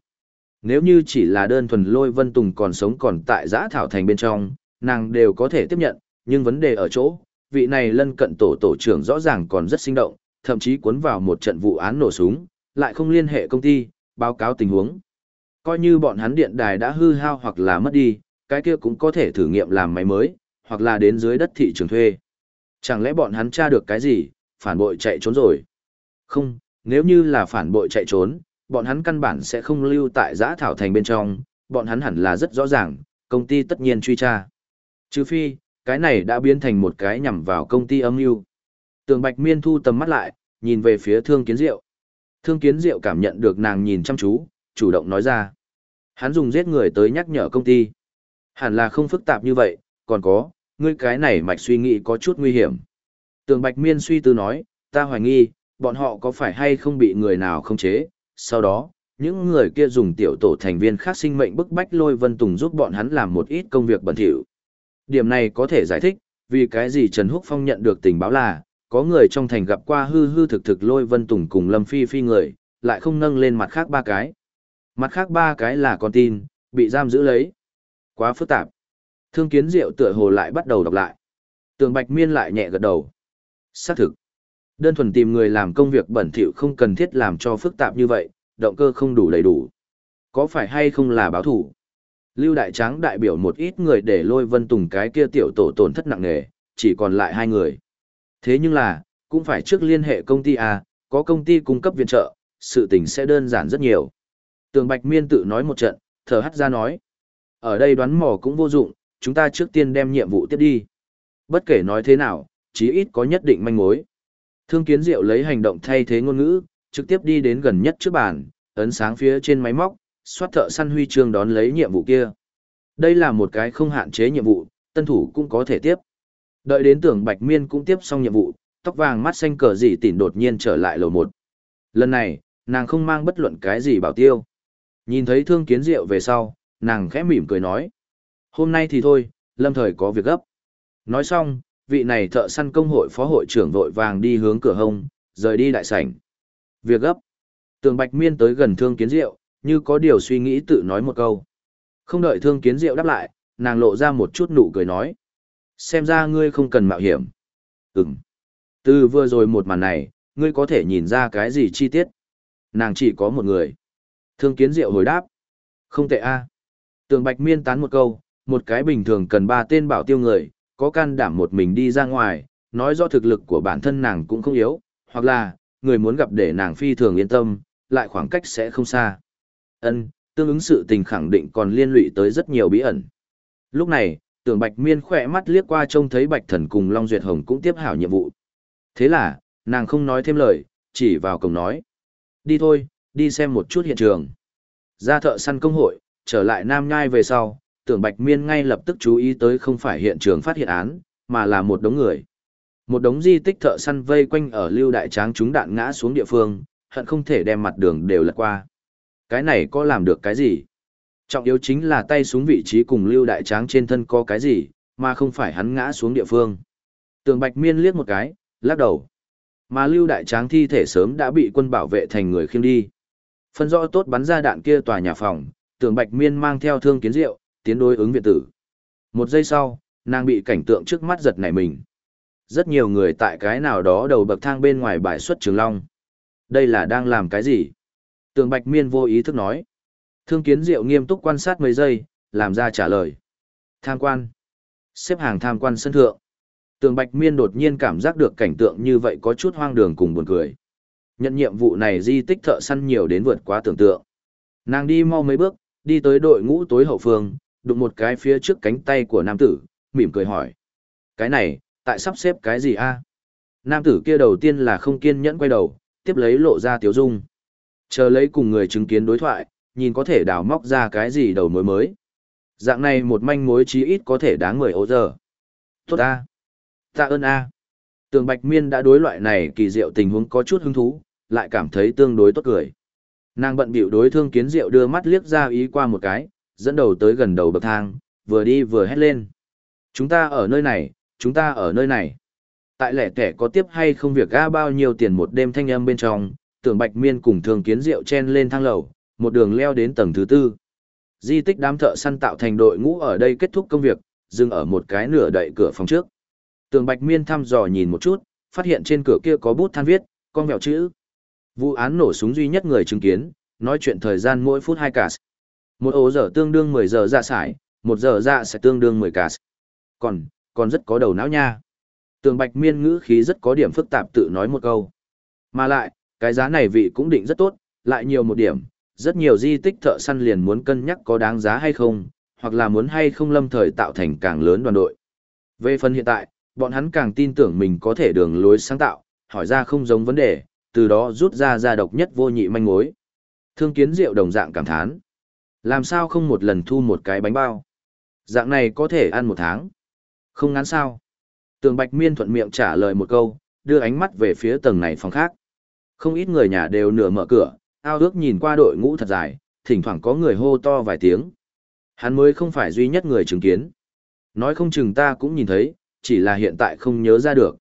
S1: Nếu như chỉ là đơn thuần lôi vân tùng còn sống còn tại giã thảo thành bên trong, nàng đều có thể tiếp nhận, nhưng vấn đề ở chỗ, vị này lân cận tổ tổ trưởng rõ ràng còn rất sinh động, thậm chí cuốn vào một trận vụ án nổ súng, lại không liên hệ công ty, báo cáo tình huống. Coi như bọn hắn điện đài đã hư hao hoặc là mất đi, cái kia cũng có thể thử nghiệm làm máy mới, hoặc là đến dưới đất thị trường thuê. Chẳng lẽ bọn hắn tra được cái gì, phản bội chạy trốn rồi? Không, nếu như là phản bội chạy trốn, bọn hắn căn bản sẽ không lưu tại giã thảo thành bên trong, bọn hắn hẳn là rất rõ ràng, công ty tất nhiên truy tra. Trừ phi, cái này đã biến thành một cái nhằm vào công ty âm mưu. Tường Bạch Miên thu tầm mắt lại, nhìn về phía Thương Kiến Diệu. Thương Kiến Diệu cảm nhận được nàng nhìn chăm chú, chủ động nói ra. Hắn dùng giết người tới nhắc nhở công ty. Hẳn là không phức tạp như vậy, còn có, ngươi cái này mạch suy nghĩ có chút nguy hiểm. Tường Bạch Miên suy tư nói, ta hoài nghi, bọn họ có phải hay không bị người nào khống chế, sau đó, những người kia dùng tiểu tổ thành viên khác sinh mệnh bức bách lôi vân tùng giúp bọn hắn làm một ít công việc bẩn thỉu. Điểm này có thể giải thích, vì cái gì Trần Húc Phong nhận được tình báo là, có người trong thành gặp qua hư hư thực thực lôi vân tùng cùng Lâm Phi Phi người, lại không nâng lên mặt khác ba cái. Mặt khác ba cái là con tin, bị giam giữ lấy. Quá phức tạp. Thương kiến diệu tựa hồ lại bắt đầu đọc lại. Tường Bạch Miên lại nhẹ gật đầu. Xác thực. Đơn thuần tìm người làm công việc bẩn thỉu không cần thiết làm cho phức tạp như vậy, động cơ không đủ đầy đủ. Có phải hay không là báo thủ? Lưu Đại Tráng đại biểu một ít người để lôi vân tùng cái kia tiểu tổ tổn thất nặng nề, chỉ còn lại hai người. Thế nhưng là, cũng phải trước liên hệ công ty A, có công ty cung cấp viện trợ, sự tình sẽ đơn giản rất nhiều. Tường Bạch Miên tự nói một trận, thở hắt ra nói. Ở đây đoán mò cũng vô dụng, chúng ta trước tiên đem nhiệm vụ tiếp đi. Bất kể nói thế nào, chí ít có nhất định manh mối. Thương kiến diệu lấy hành động thay thế ngôn ngữ, trực tiếp đi đến gần nhất trước bàn, ấn sáng phía trên máy móc, xoát thợ săn huy chương đón lấy nhiệm vụ kia. Đây là một cái không hạn chế nhiệm vụ, tân thủ cũng có thể tiếp. Đợi đến tưởng Bạch Miên cũng tiếp xong nhiệm vụ, tóc vàng mắt xanh cờ dị tỉn đột nhiên trở lại lầu một. Lần này, nàng không mang bất luận cái gì bảo tiêu. Nhìn thấy thương kiến diệu về sau, nàng khẽ mỉm cười nói. Hôm nay thì thôi, lâm thời có việc gấp. Nói xong, vị này thợ săn công hội phó hội trưởng vội vàng đi hướng cửa hông, rời đi đại sảnh. Việc gấp. Tường Bạch Miên tới gần Thương Kiến Diệu, như có điều suy nghĩ tự nói một câu. Không đợi Thương Kiến Diệu đáp lại, nàng lộ ra một chút nụ cười nói. Xem ra ngươi không cần mạo hiểm. Ừm. Từ vừa rồi một màn này, ngươi có thể nhìn ra cái gì chi tiết. Nàng chỉ có một người. Thương Kiến Diệu hồi đáp. Không tệ a. Tường Bạch Miên tán một câu, một cái bình thường cần ba tên bảo tiêu người, có can đảm một mình đi ra ngoài, nói do thực lực của bản thân nàng cũng không yếu, hoặc là, người muốn gặp để nàng phi thường yên tâm, lại khoảng cách sẽ không xa. Ân, tương ứng sự tình khẳng định còn liên lụy tới rất nhiều bí ẩn. Lúc này, tưởng Bạch Miên khỏe mắt liếc qua trông thấy Bạch Thần cùng Long Duyệt Hồng cũng tiếp hảo nhiệm vụ. Thế là, nàng không nói thêm lời, chỉ vào cổng nói. Đi thôi, đi xem một chút hiện trường. Ra thợ săn công hội, trở lại Nam Nhai về sau, tưởng Bạch Miên ngay lập tức chú ý tới không phải hiện trường phát hiện án, mà là một đống người. Một đống di tích thợ săn vây quanh ở lưu đại tráng chúng đạn ngã xuống địa phương, hận không thể đem mặt đường đều lật qua. Cái này có làm được cái gì? Trọng yếu chính là tay xuống vị trí cùng lưu đại tráng trên thân có cái gì, mà không phải hắn ngã xuống địa phương. Tường Bạch Miên liếc một cái, lắc đầu. Mà lưu đại tráng thi thể sớm đã bị quân bảo vệ thành người khiêng đi. Phân rõ tốt bắn ra đạn kia tòa nhà phòng, tường Bạch Miên mang theo thương kiến rượu, tiến đối ứng viện tử. Một giây sau, nàng bị cảnh tượng trước mắt giật nảy mình. Rất nhiều người tại cái nào đó đầu bậc thang bên ngoài bài xuất trường long. Đây là đang làm cái gì? Tường Bạch Miên vô ý thức nói. Thương kiến diệu nghiêm túc quan sát mấy giây, làm ra trả lời. Tham quan. Xếp hàng tham quan sân thượng. Tường Bạch Miên đột nhiên cảm giác được cảnh tượng như vậy có chút hoang đường cùng buồn cười. Nhận nhiệm vụ này di tích thợ săn nhiều đến vượt quá tưởng tượng. Nàng đi mau mấy bước, đi tới đội ngũ tối hậu phương, đụng một cái phía trước cánh tay của nam tử, mỉm cười hỏi. Cái này, tại sắp xếp cái gì a? Nam tử kia đầu tiên là không kiên nhẫn quay đầu, tiếp lấy lộ ra tiếu dung. Chờ lấy cùng người chứng kiến đối thoại, nhìn có thể đào móc ra cái gì đầu mối mới. Dạng này một manh mối chí ít có thể đáng 10 ô giờ. Tốt a. Tạ ơn a. Tường Bạch Miên đã đối loại này kỳ diệu tình huống có chút hứng thú, lại cảm thấy tương đối tốt cười. Nàng bận bịu đối thương kiến diệu đưa mắt liếc ra ý qua một cái, dẫn đầu tới gần đầu bậc thang, vừa đi vừa hét lên. Chúng ta ở nơi này, chúng ta ở nơi này. Tại lẻ tẻ có tiếp hay không việc ga bao nhiêu tiền một đêm thanh âm bên trong, tưởng bạch miên cùng thường kiến rượu chen lên thang lầu, một đường leo đến tầng thứ tư. Di tích đám thợ săn tạo thành đội ngũ ở đây kết thúc công việc, dừng ở một cái nửa đậy cửa phòng trước. Tường Bạch Miên thăm dò nhìn một chút, phát hiện trên cửa kia có bút than viết, con mèo chữ. Vụ án nổ súng duy nhất người chứng kiến, nói chuyện thời gian mỗi phút hai cả. Một ổ giờ tương đương 10 giờ ra sải, một giờ ra sẽ tương đương 10 cả. Còn, còn rất có đầu não nha. Tường Bạch Miên ngữ khí rất có điểm phức tạp tự nói một câu. Mà lại, cái giá này vị cũng định rất tốt, lại nhiều một điểm, rất nhiều di tích thợ săn liền muốn cân nhắc có đáng giá hay không, hoặc là muốn hay không lâm thời tạo thành càng lớn đoàn đội. Về phần hiện tại, bọn hắn càng tin tưởng mình có thể đường lối sáng tạo, hỏi ra không giống vấn đề, từ đó rút ra ra độc nhất vô nhị manh mối. Thương kiến diệu đồng dạng cảm thán. Làm sao không một lần thu một cái bánh bao? Dạng này có thể ăn một tháng. Không ngắn sao? Tường Bạch Miên thuận miệng trả lời một câu, đưa ánh mắt về phía tầng này phòng khác. Không ít người nhà đều nửa mở cửa, ao ước nhìn qua đội ngũ thật dài, thỉnh thoảng có người hô to vài tiếng. Hắn mới không phải duy nhất người chứng kiến. Nói không chừng ta cũng nhìn thấy, chỉ là hiện tại không nhớ ra được.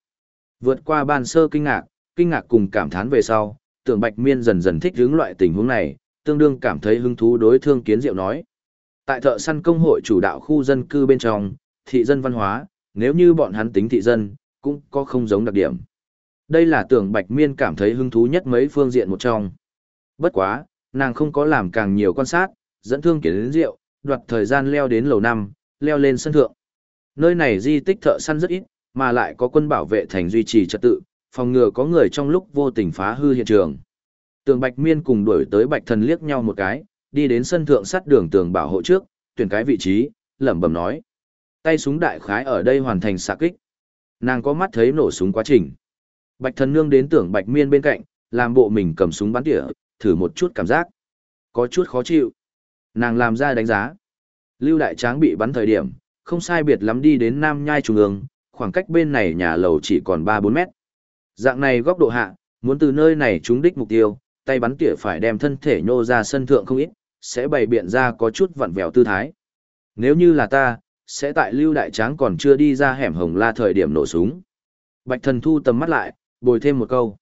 S1: Vượt qua ban sơ kinh ngạc, kinh ngạc cùng cảm thán về sau, tưởng Bạch Miên dần dần thích hướng loại tình huống này, tương đương cảm thấy hứng thú đối thương kiến diệu nói. Tại thợ săn công hội chủ đạo khu dân cư bên trong, thị dân văn hóa, nếu như bọn hắn tính thị dân, cũng có không giống đặc điểm. Đây là tưởng Bạch Miên cảm thấy hứng thú nhất mấy phương diện một trong. Bất quá, nàng không có làm càng nhiều quan sát, dẫn thương kiến đến rượu, đoạt thời gian leo đến lầu năm, leo lên sân thượng. Nơi này di tích thợ săn rất ít, mà lại có quân bảo vệ thành duy trì trật tự, phòng ngừa có người trong lúc vô tình phá hư hiện trường. Tường Bạch Miên cùng đuổi tới Bạch Thần liếc nhau một cái, đi đến sân thượng sắt đường tường bảo hộ trước, tuyển cái vị trí, lẩm bẩm nói: Tay súng đại khái ở đây hoàn thành xạ kích. Nàng có mắt thấy nổ súng quá trình. Bạch Thần nương đến tưởng Bạch Miên bên cạnh, làm bộ mình cầm súng bắn tỉa, thử một chút cảm giác. Có chút khó chịu. Nàng làm ra đánh giá. Lưu Đại Tráng bị bắn thời điểm, không sai biệt lắm đi đến Nam Nhai Trung ương, khoảng cách bên này nhà lầu chỉ còn 3-4 mét. Dạng này góc độ hạ, muốn từ nơi này trúng đích mục tiêu, tay bắn tỉa phải đem thân thể nhô ra sân thượng không ít, sẽ bày biện ra có chút vặn vẹo tư thái. Nếu như là ta, sẽ tại Lưu Đại Tráng còn chưa đi ra hẻm hồng la thời điểm nổ súng. Bạch thần thu tầm mắt lại, bồi thêm một câu.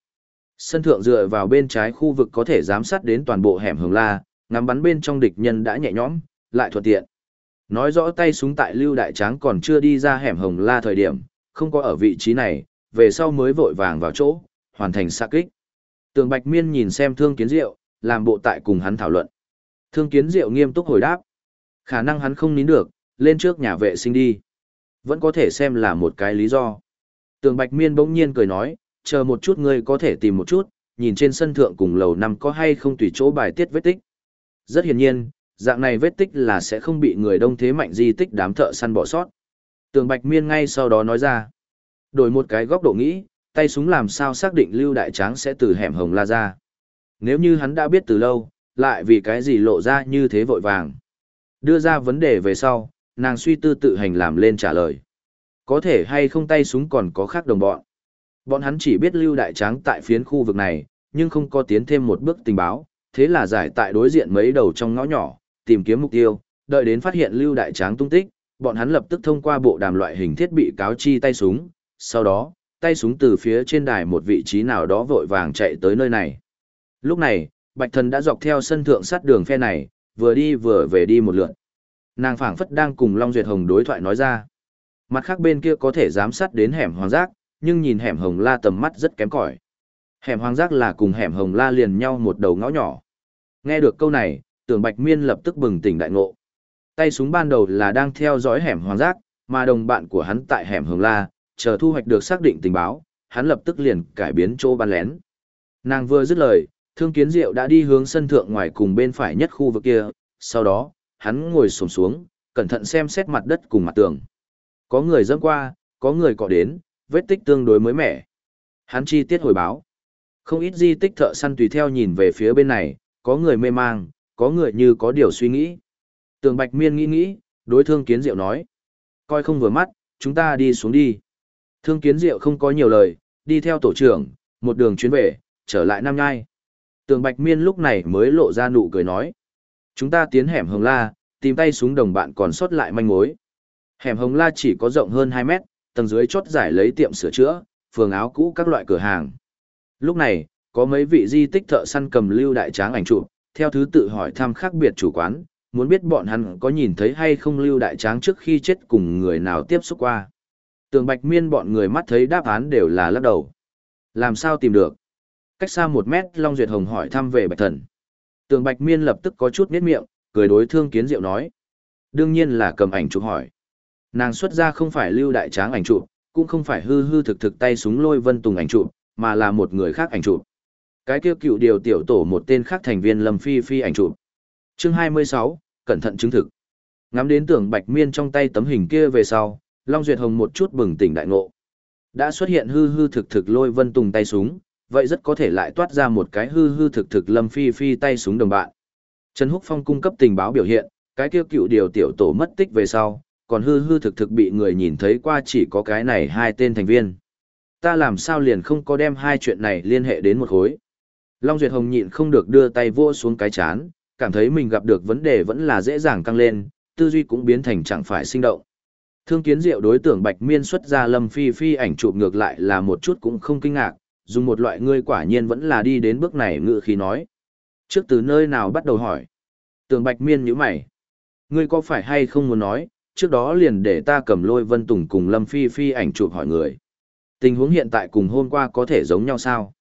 S1: Sân thượng dựa vào bên trái khu vực có thể giám sát đến toàn bộ hẻm hồng la, ngắm bắn bên trong địch nhân đã nhẹ nhõm, lại thuận tiện. Nói rõ tay súng tại Lưu Đại Tráng còn chưa đi ra hẻm hồng la thời điểm, không có ở vị trí này, về sau mới vội vàng vào chỗ, hoàn thành xạ kích. Tường Bạch Miên nhìn xem Thương Kiến Diệu, làm bộ tại cùng hắn thảo luận. Thương Kiến Diệu nghiêm túc hồi đáp. Khả năng hắn không nín được, lên trước nhà vệ sinh đi. Vẫn có thể xem là một cái lý do. Tường Bạch Miên bỗng nhiên cười nói, chờ một chút ngươi có thể tìm một chút, nhìn trên sân thượng cùng lầu năm có hay không tùy chỗ bài tiết vết tích. Rất hiển nhiên, dạng này vết tích là sẽ không bị người đông thế mạnh di tích đám thợ săn bỏ sót. Tường Bạch Miên ngay sau đó nói ra. Đổi một cái góc độ nghĩ, tay súng làm sao xác định Lưu Đại Tráng sẽ từ hẻm hồng la ra. Nếu như hắn đã biết từ lâu, lại vì cái gì lộ ra như thế vội vàng. Đưa ra vấn đề về sau, nàng suy tư tự hành làm lên trả lời. Có thể hay không tay súng còn có khác đồng bọn. Bọn hắn chỉ biết Lưu Đại Tráng tại phiến khu vực này, nhưng không có tiến thêm một bước tình báo, thế là giải tại đối diện mấy đầu trong ngõ nhỏ, tìm kiếm mục tiêu, đợi đến phát hiện Lưu Đại Tráng tung tích, bọn hắn lập tức thông qua bộ đàm loại hình thiết bị cáo chi tay súng, sau đó, tay súng từ phía trên đài một vị trí nào đó vội vàng chạy tới nơi này. Lúc này, Bạch Thần đã dọc theo sân thượng sát đường phe này, vừa đi vừa về đi một lượt. Nàng phảng phất đang cùng Long Duyệt Hồng đối thoại nói ra. Mặt khác bên kia có thể giám sát đến hẻm hoàng giác, nhưng nhìn hẻm hồng la tầm mắt rất kém cỏi. Hẻm hoàng giác là cùng hẻm hồng la liền nhau một đầu ngõ nhỏ. Nghe được câu này, tưởng Bạch Miên lập tức bừng tỉnh đại ngộ. Tay súng ban đầu là đang theo dõi hẻm hoàng giác, mà đồng bạn của hắn tại hẻm hồng la, chờ thu hoạch được xác định tình báo, hắn lập tức liền cải biến chỗ ban lén. Nàng vừa dứt lời, Thương Kiến Diệu đã đi hướng sân thượng ngoài cùng bên phải nhất khu vực kia, sau đó, hắn ngồi xổm xuống, cẩn thận xem xét mặt đất cùng mặt tường. Có người dẫm qua, có người cọ đến, vết tích tương đối mới mẻ. Hắn chi tiết hồi báo. Không ít di tích thợ săn tùy theo nhìn về phía bên này, có người mê mang, có người như có điều suy nghĩ. Tường Bạch Miên nghĩ nghĩ, đối thương kiến diệu nói. Coi không vừa mắt, chúng ta đi xuống đi. Thương kiến diệu không có nhiều lời, đi theo tổ trưởng, một đường chuyến về, trở lại Nam Nhai. Tường Bạch Miên lúc này mới lộ ra nụ cười nói. Chúng ta tiến hẻm hồng la, tìm tay súng đồng bạn còn sót lại manh mối. Hẻm hồng la chỉ có rộng hơn 2 mét, tầng dưới chốt giải lấy tiệm sửa chữa, phường áo cũ các loại cửa hàng. Lúc này, có mấy vị di tích thợ săn cầm lưu đại tráng ảnh chụp, theo thứ tự hỏi thăm khác biệt chủ quán, muốn biết bọn hắn có nhìn thấy hay không lưu đại tráng trước khi chết cùng người nào tiếp xúc qua. Tường Bạch Miên bọn người mắt thấy đáp án đều là lắc đầu. Làm sao tìm được? Cách xa một mét Long Duyệt Hồng hỏi thăm về Bạch Thần. Tường Bạch Miên lập tức có chút miết miệng, cười đối thương kiến diệu nói. Đương nhiên là cầm ảnh chụp hỏi. Nàng xuất ra không phải lưu đại tráng ảnh chụp, cũng không phải hư hư thực thực tay súng lôi vân tùng ảnh chụp, mà là một người khác ảnh chụp. Cái kia cựu điều tiểu tổ một tên khác thành viên Lâm Phi Phi ảnh chụp. Chương 26, cẩn thận chứng thực. Ngắm đến tưởng Bạch Miên trong tay tấm hình kia về sau, Long Duyệt Hồng một chút bừng tỉnh đại ngộ. Đã xuất hiện hư hư thực thực lôi vân tùng tay súng, vậy rất có thể lại toát ra một cái hư hư thực thực Lâm Phi Phi tay súng đồng bạn. Trần Húc Phong cung cấp tình báo biểu hiện, cái kia cựu điều tiểu tổ mất tích về sau, còn hư hư thực thực bị người nhìn thấy qua chỉ có cái này hai tên thành viên. Ta làm sao liền không có đem hai chuyện này liên hệ đến một khối. Long Duyệt Hồng nhịn không được đưa tay vua xuống cái chán, cảm thấy mình gặp được vấn đề vẫn là dễ dàng căng lên, tư duy cũng biến thành chẳng phải sinh động. Thương kiến diệu đối tượng Bạch Miên xuất ra Lâm Phi Phi ảnh chụp ngược lại là một chút cũng không kinh ngạc, dùng một loại ngươi quả nhiên vẫn là đi đến bước này ngự khí nói. Trước từ nơi nào bắt đầu hỏi? Tường Bạch Miên như mày. Ngươi có phải hay không muốn nói, trước đó liền để ta cầm lôi Vân Tùng cùng Lâm Phi Phi ảnh chụp hỏi người. Tình huống hiện tại cùng hôm qua có thể giống nhau sao?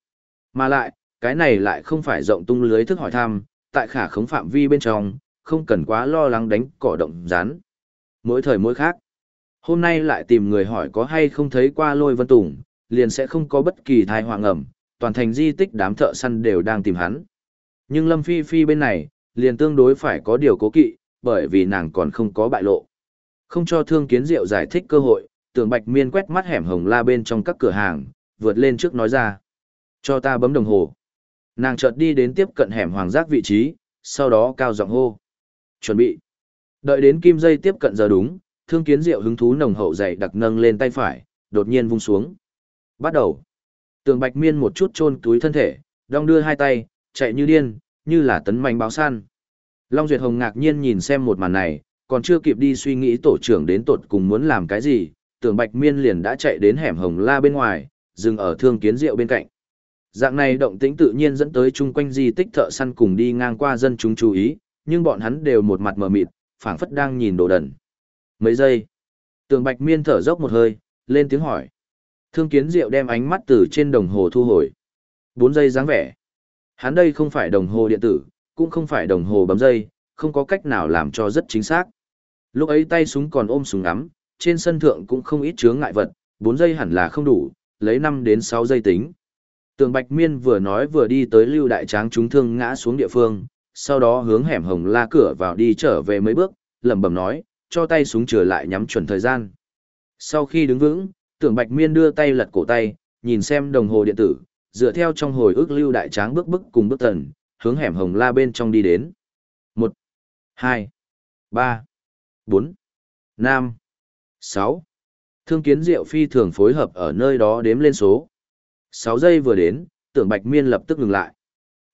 S1: Mà lại, cái này lại không phải rộng tung lưới thức hỏi thăm, tại khả khống phạm vi bên trong, không cần quá lo lắng đánh cỏ động rán. Mỗi thời mỗi khác. Hôm nay lại tìm người hỏi có hay không thấy qua lôi Vân Tùng, liền sẽ không có bất kỳ thai hoàng ẩm, toàn thành di tích đám thợ săn đều đang tìm hắn. Nhưng Lâm Phi Phi bên này, liền tương đối phải có điều cố kỵ, bởi vì nàng còn không có bại lộ. Không cho thương kiến diệu giải thích cơ hội, tưởng bạch miên quét mắt hẻm hồng la bên trong các cửa hàng, vượt lên trước nói ra. Cho ta bấm đồng hồ. Nàng chợt đi đến tiếp cận hẻm hoàng giác vị trí, sau đó cao giọng hô. Chuẩn bị. Đợi đến kim dây tiếp cận giờ đúng, thương kiến diệu hứng thú nồng hậu dày đặc nâng lên tay phải, đột nhiên vung xuống. Bắt đầu. Tường bạch miên một chút chôn túi thân thể, đong đưa hai tay, chạy như điên, như là tấn manh báo săn. Long Duyệt Hồng ngạc nhiên nhìn xem một màn này, còn chưa kịp đi suy nghĩ tổ trưởng đến tột cùng muốn làm cái gì, tưởng Bạch Miên liền đã chạy đến hẻm hồng la bên ngoài, dừng ở thương kiến rượu bên cạnh. Dạng này động tĩnh tự nhiên dẫn tới chung quanh di tích thợ săn cùng đi ngang qua dân chúng chú ý, nhưng bọn hắn đều một mặt mờ mịt, phảng phất đang nhìn đồ đần. Mấy giây, tường bạch miên thở dốc một hơi, lên tiếng hỏi. Thương kiến diệu đem ánh mắt từ trên đồng hồ thu hồi. Bốn giây dáng vẻ. Hắn đây không phải đồng hồ điện tử, cũng không phải đồng hồ bấm dây, không có cách nào làm cho rất chính xác. Lúc ấy tay súng còn ôm súng ngắm, trên sân thượng cũng không ít chướng ngại vật, 4 giây hẳn là không đủ, lấy 5 đến 6 giây tính. Tường Bạch Miên vừa nói vừa đi tới Lưu Đại Tráng chúng thương ngã xuống địa phương, sau đó hướng hẻm hồng la cửa vào đi trở về mấy bước, lẩm bẩm nói, cho tay súng trở lại nhắm chuẩn thời gian. Sau khi đứng vững, Tưởng Bạch Miên đưa tay lật cổ tay, nhìn xem đồng hồ điện tử, dựa theo trong hồi ức Lưu Đại Tráng bước bước cùng bước tần, hướng hẻm hồng la bên trong đi đến. 1 2 3 4 5 6 Thương kiến diệu phi thường phối hợp ở nơi đó đếm lên số. 6 giây vừa đến, tưởng Bạch Miên lập tức ngừng lại.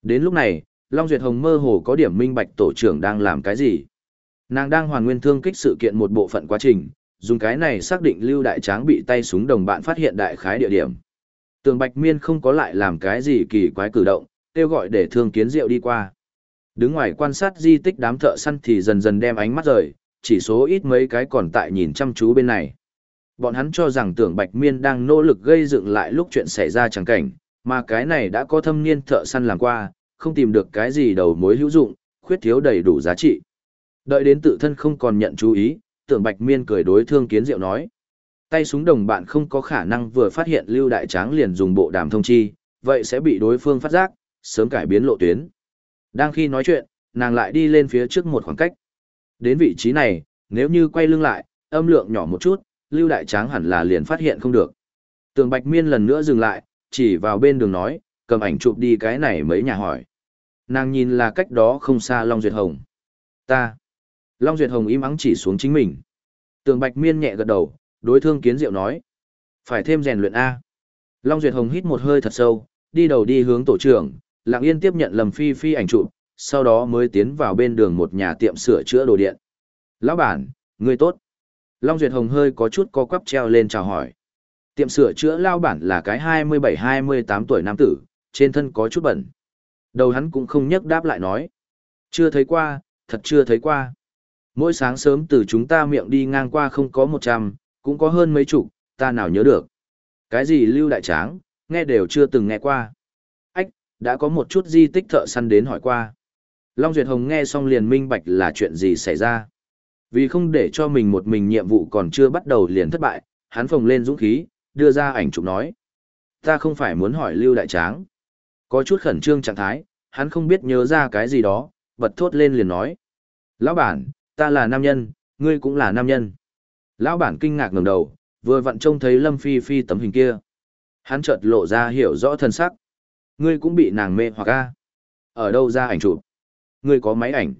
S1: Đến lúc này, Long Duyệt Hồng mơ hồ có điểm minh bạch tổ trưởng đang làm cái gì. Nàng đang hoàn nguyên thương kích sự kiện một bộ phận quá trình, dùng cái này xác định Lưu Đại Tráng bị tay súng đồng bạn phát hiện đại khái địa điểm. Tường Bạch Miên không có lại làm cái gì kỳ quái cử động, kêu gọi để thương kiến diệu đi qua. Đứng ngoài quan sát di tích đám thợ săn thì dần dần đem ánh mắt rời, chỉ số ít mấy cái còn tại nhìn chăm chú bên này. Bọn hắn cho rằng tưởng Bạch Miên đang nỗ lực gây dựng lại lúc chuyện xảy ra chẳng cảnh, mà cái này đã có thâm niên thợ săn làm qua, không tìm được cái gì đầu mối hữu dụng, khuyết thiếu đầy đủ giá trị. Đợi đến tự thân không còn nhận chú ý, tưởng Bạch Miên cười đối thương kiến diệu nói. Tay súng đồng bạn không có khả năng vừa phát hiện Lưu Đại Tráng liền dùng bộ đàm thông chi, vậy sẽ bị đối phương phát giác, sớm cải biến lộ tuyến. Đang khi nói chuyện, nàng lại đi lên phía trước một khoảng cách. Đến vị trí này, nếu như quay lưng lại, âm lượng nhỏ một chút, Lưu Đại Tráng hẳn là liền phát hiện không được. Tường Bạch Miên lần nữa dừng lại, chỉ vào bên đường nói, cầm ảnh chụp đi cái này mấy nhà hỏi. Nàng nhìn là cách đó không xa Long Duyệt Hồng. Ta. Long Duyệt Hồng im ắng chỉ xuống chính mình. Tường Bạch Miên nhẹ gật đầu, đối thương kiến diệu nói. Phải thêm rèn luyện A. Long Duyệt Hồng hít một hơi thật sâu, đi đầu đi hướng tổ trưởng, lặng yên tiếp nhận lầm phi phi ảnh chụp, sau đó mới tiến vào bên đường một nhà tiệm sửa chữa đồ điện. Lão bản, người tốt. Long Duyệt Hồng hơi có chút co quắp treo lên chào hỏi. Tiệm sửa chữa lao bản là cái 27-28 tuổi nam tử, trên thân có chút bẩn. Đầu hắn cũng không nhấc đáp lại nói. Chưa thấy qua, thật chưa thấy qua. Mỗi sáng sớm từ chúng ta miệng đi ngang qua không có 100, cũng có hơn mấy chục, ta nào nhớ được. Cái gì lưu đại tráng, nghe đều chưa từng nghe qua. Ách, đã có một chút di tích thợ săn đến hỏi qua. Long Duyệt Hồng nghe xong liền minh bạch là chuyện gì xảy ra. Vì không để cho mình một mình nhiệm vụ còn chưa bắt đầu liền thất bại, hắn phồng lên dũng khí, đưa ra ảnh chụp nói. Ta không phải muốn hỏi Lưu Đại Tráng. Có chút khẩn trương trạng thái, hắn không biết nhớ ra cái gì đó, bật thốt lên liền nói. Lão bản, ta là nam nhân, ngươi cũng là nam nhân. Lão bản kinh ngạc ngẩng đầu, vừa vặn trông thấy Lâm Phi Phi tấm hình kia. Hắn chợt lộ ra hiểu rõ thân sắc. Ngươi cũng bị nàng mê hoặc a. Ở đâu ra ảnh chụp? Ngươi có máy ảnh.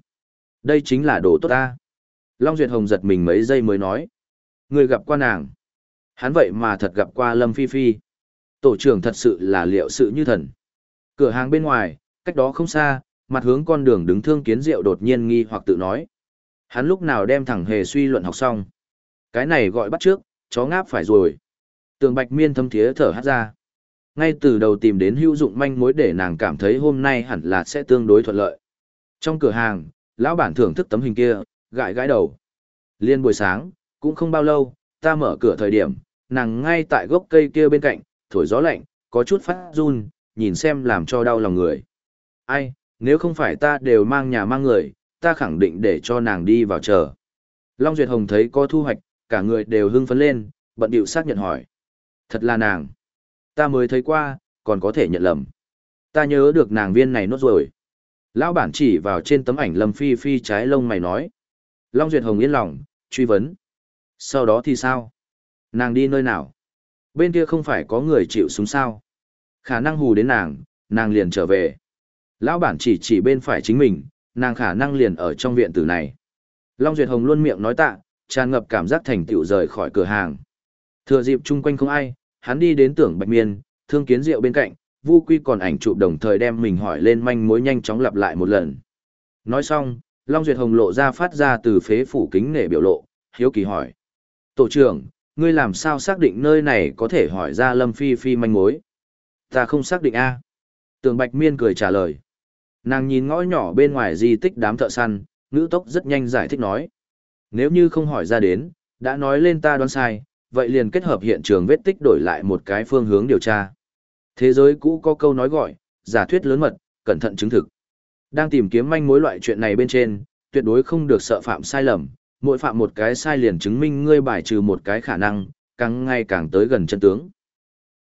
S1: Đây chính là đồ tốt ta. Long Duyệt Hồng giật mình mấy giây mới nói. Ngươi gặp qua nàng. Hắn vậy mà thật gặp qua Lâm Phi Phi. Tổ trưởng thật sự là liệu sự như thần. Cửa hàng bên ngoài, cách đó không xa, mặt hướng con đường đứng thương kiến rượu đột nhiên nghi hoặc tự nói. Hắn lúc nào đem thẳng hề suy luận học xong. Cái này gọi bắt trước, chó ngáp phải rồi. Tường bạch miên thâm thiế thở hát ra. Ngay từ đầu tìm đến hữu dụng manh mối để nàng cảm thấy hôm nay hẳn là sẽ tương đối thuận lợi. Trong cửa hàng, lão bản thưởng thức tấm hình kia, gãi gãi đầu. Liên buổi sáng, cũng không bao lâu, ta mở cửa thời điểm, nàng ngay tại gốc cây kia bên cạnh, thổi gió lạnh, có chút phát run, nhìn xem làm cho đau lòng người. Ai, nếu không phải ta đều mang nhà mang người, ta khẳng định để cho nàng đi vào chờ. Long Duyệt Hồng thấy có thu hoạch, cả người đều hưng phấn lên, bận điệu xác nhận hỏi. Thật là nàng. Ta mới thấy qua, còn có thể nhận lầm. Ta nhớ được nàng viên này nốt rồi. Lão bản chỉ vào trên tấm ảnh Lâm Phi Phi trái lông mày nói. Long Duyệt Hồng yên lòng, truy vấn. Sau đó thì sao? Nàng đi nơi nào? Bên kia không phải có người chịu súng sao? Khả năng hù đến nàng, nàng liền trở về. Lão bản chỉ chỉ bên phải chính mình, nàng khả năng liền ở trong viện tử này. Long Duyệt Hồng luôn miệng nói tạ, tràn ngập cảm giác thành tựu rời khỏi cửa hàng. Thừa dịp chung quanh không ai, hắn đi đến tưởng Bạch Miên, thương kiến rượu bên cạnh, Vu Quy còn ảnh chụp đồng thời đem mình hỏi lên manh mối nhanh chóng lặp lại một lần. Nói xong, Long Duyệt Hồng lộ ra phát ra từ phế phủ kính nể biểu lộ, hiếu kỳ hỏi. Tổ trưởng, ngươi làm sao xác định nơi này có thể hỏi ra Lâm Phi Phi manh mối? Ta không xác định a Tường Bạch Miên cười trả lời. Nàng nhìn ngõ nhỏ bên ngoài di tích đám thợ săn, ngữ tốc rất nhanh giải thích nói. Nếu như không hỏi ra đến, đã nói lên ta đoán sai, vậy liền kết hợp hiện trường vết tích đổi lại một cái phương hướng điều tra. Thế giới cũ có câu nói gọi, giả thuyết lớn mật, cẩn thận chứng thực. Đang tìm kiếm manh mối loại chuyện này bên trên, tuyệt đối không được sợ phạm sai lầm, mỗi phạm một cái sai liền chứng minh ngươi bài trừ một cái khả năng, càng ngày càng tới gần chân tướng.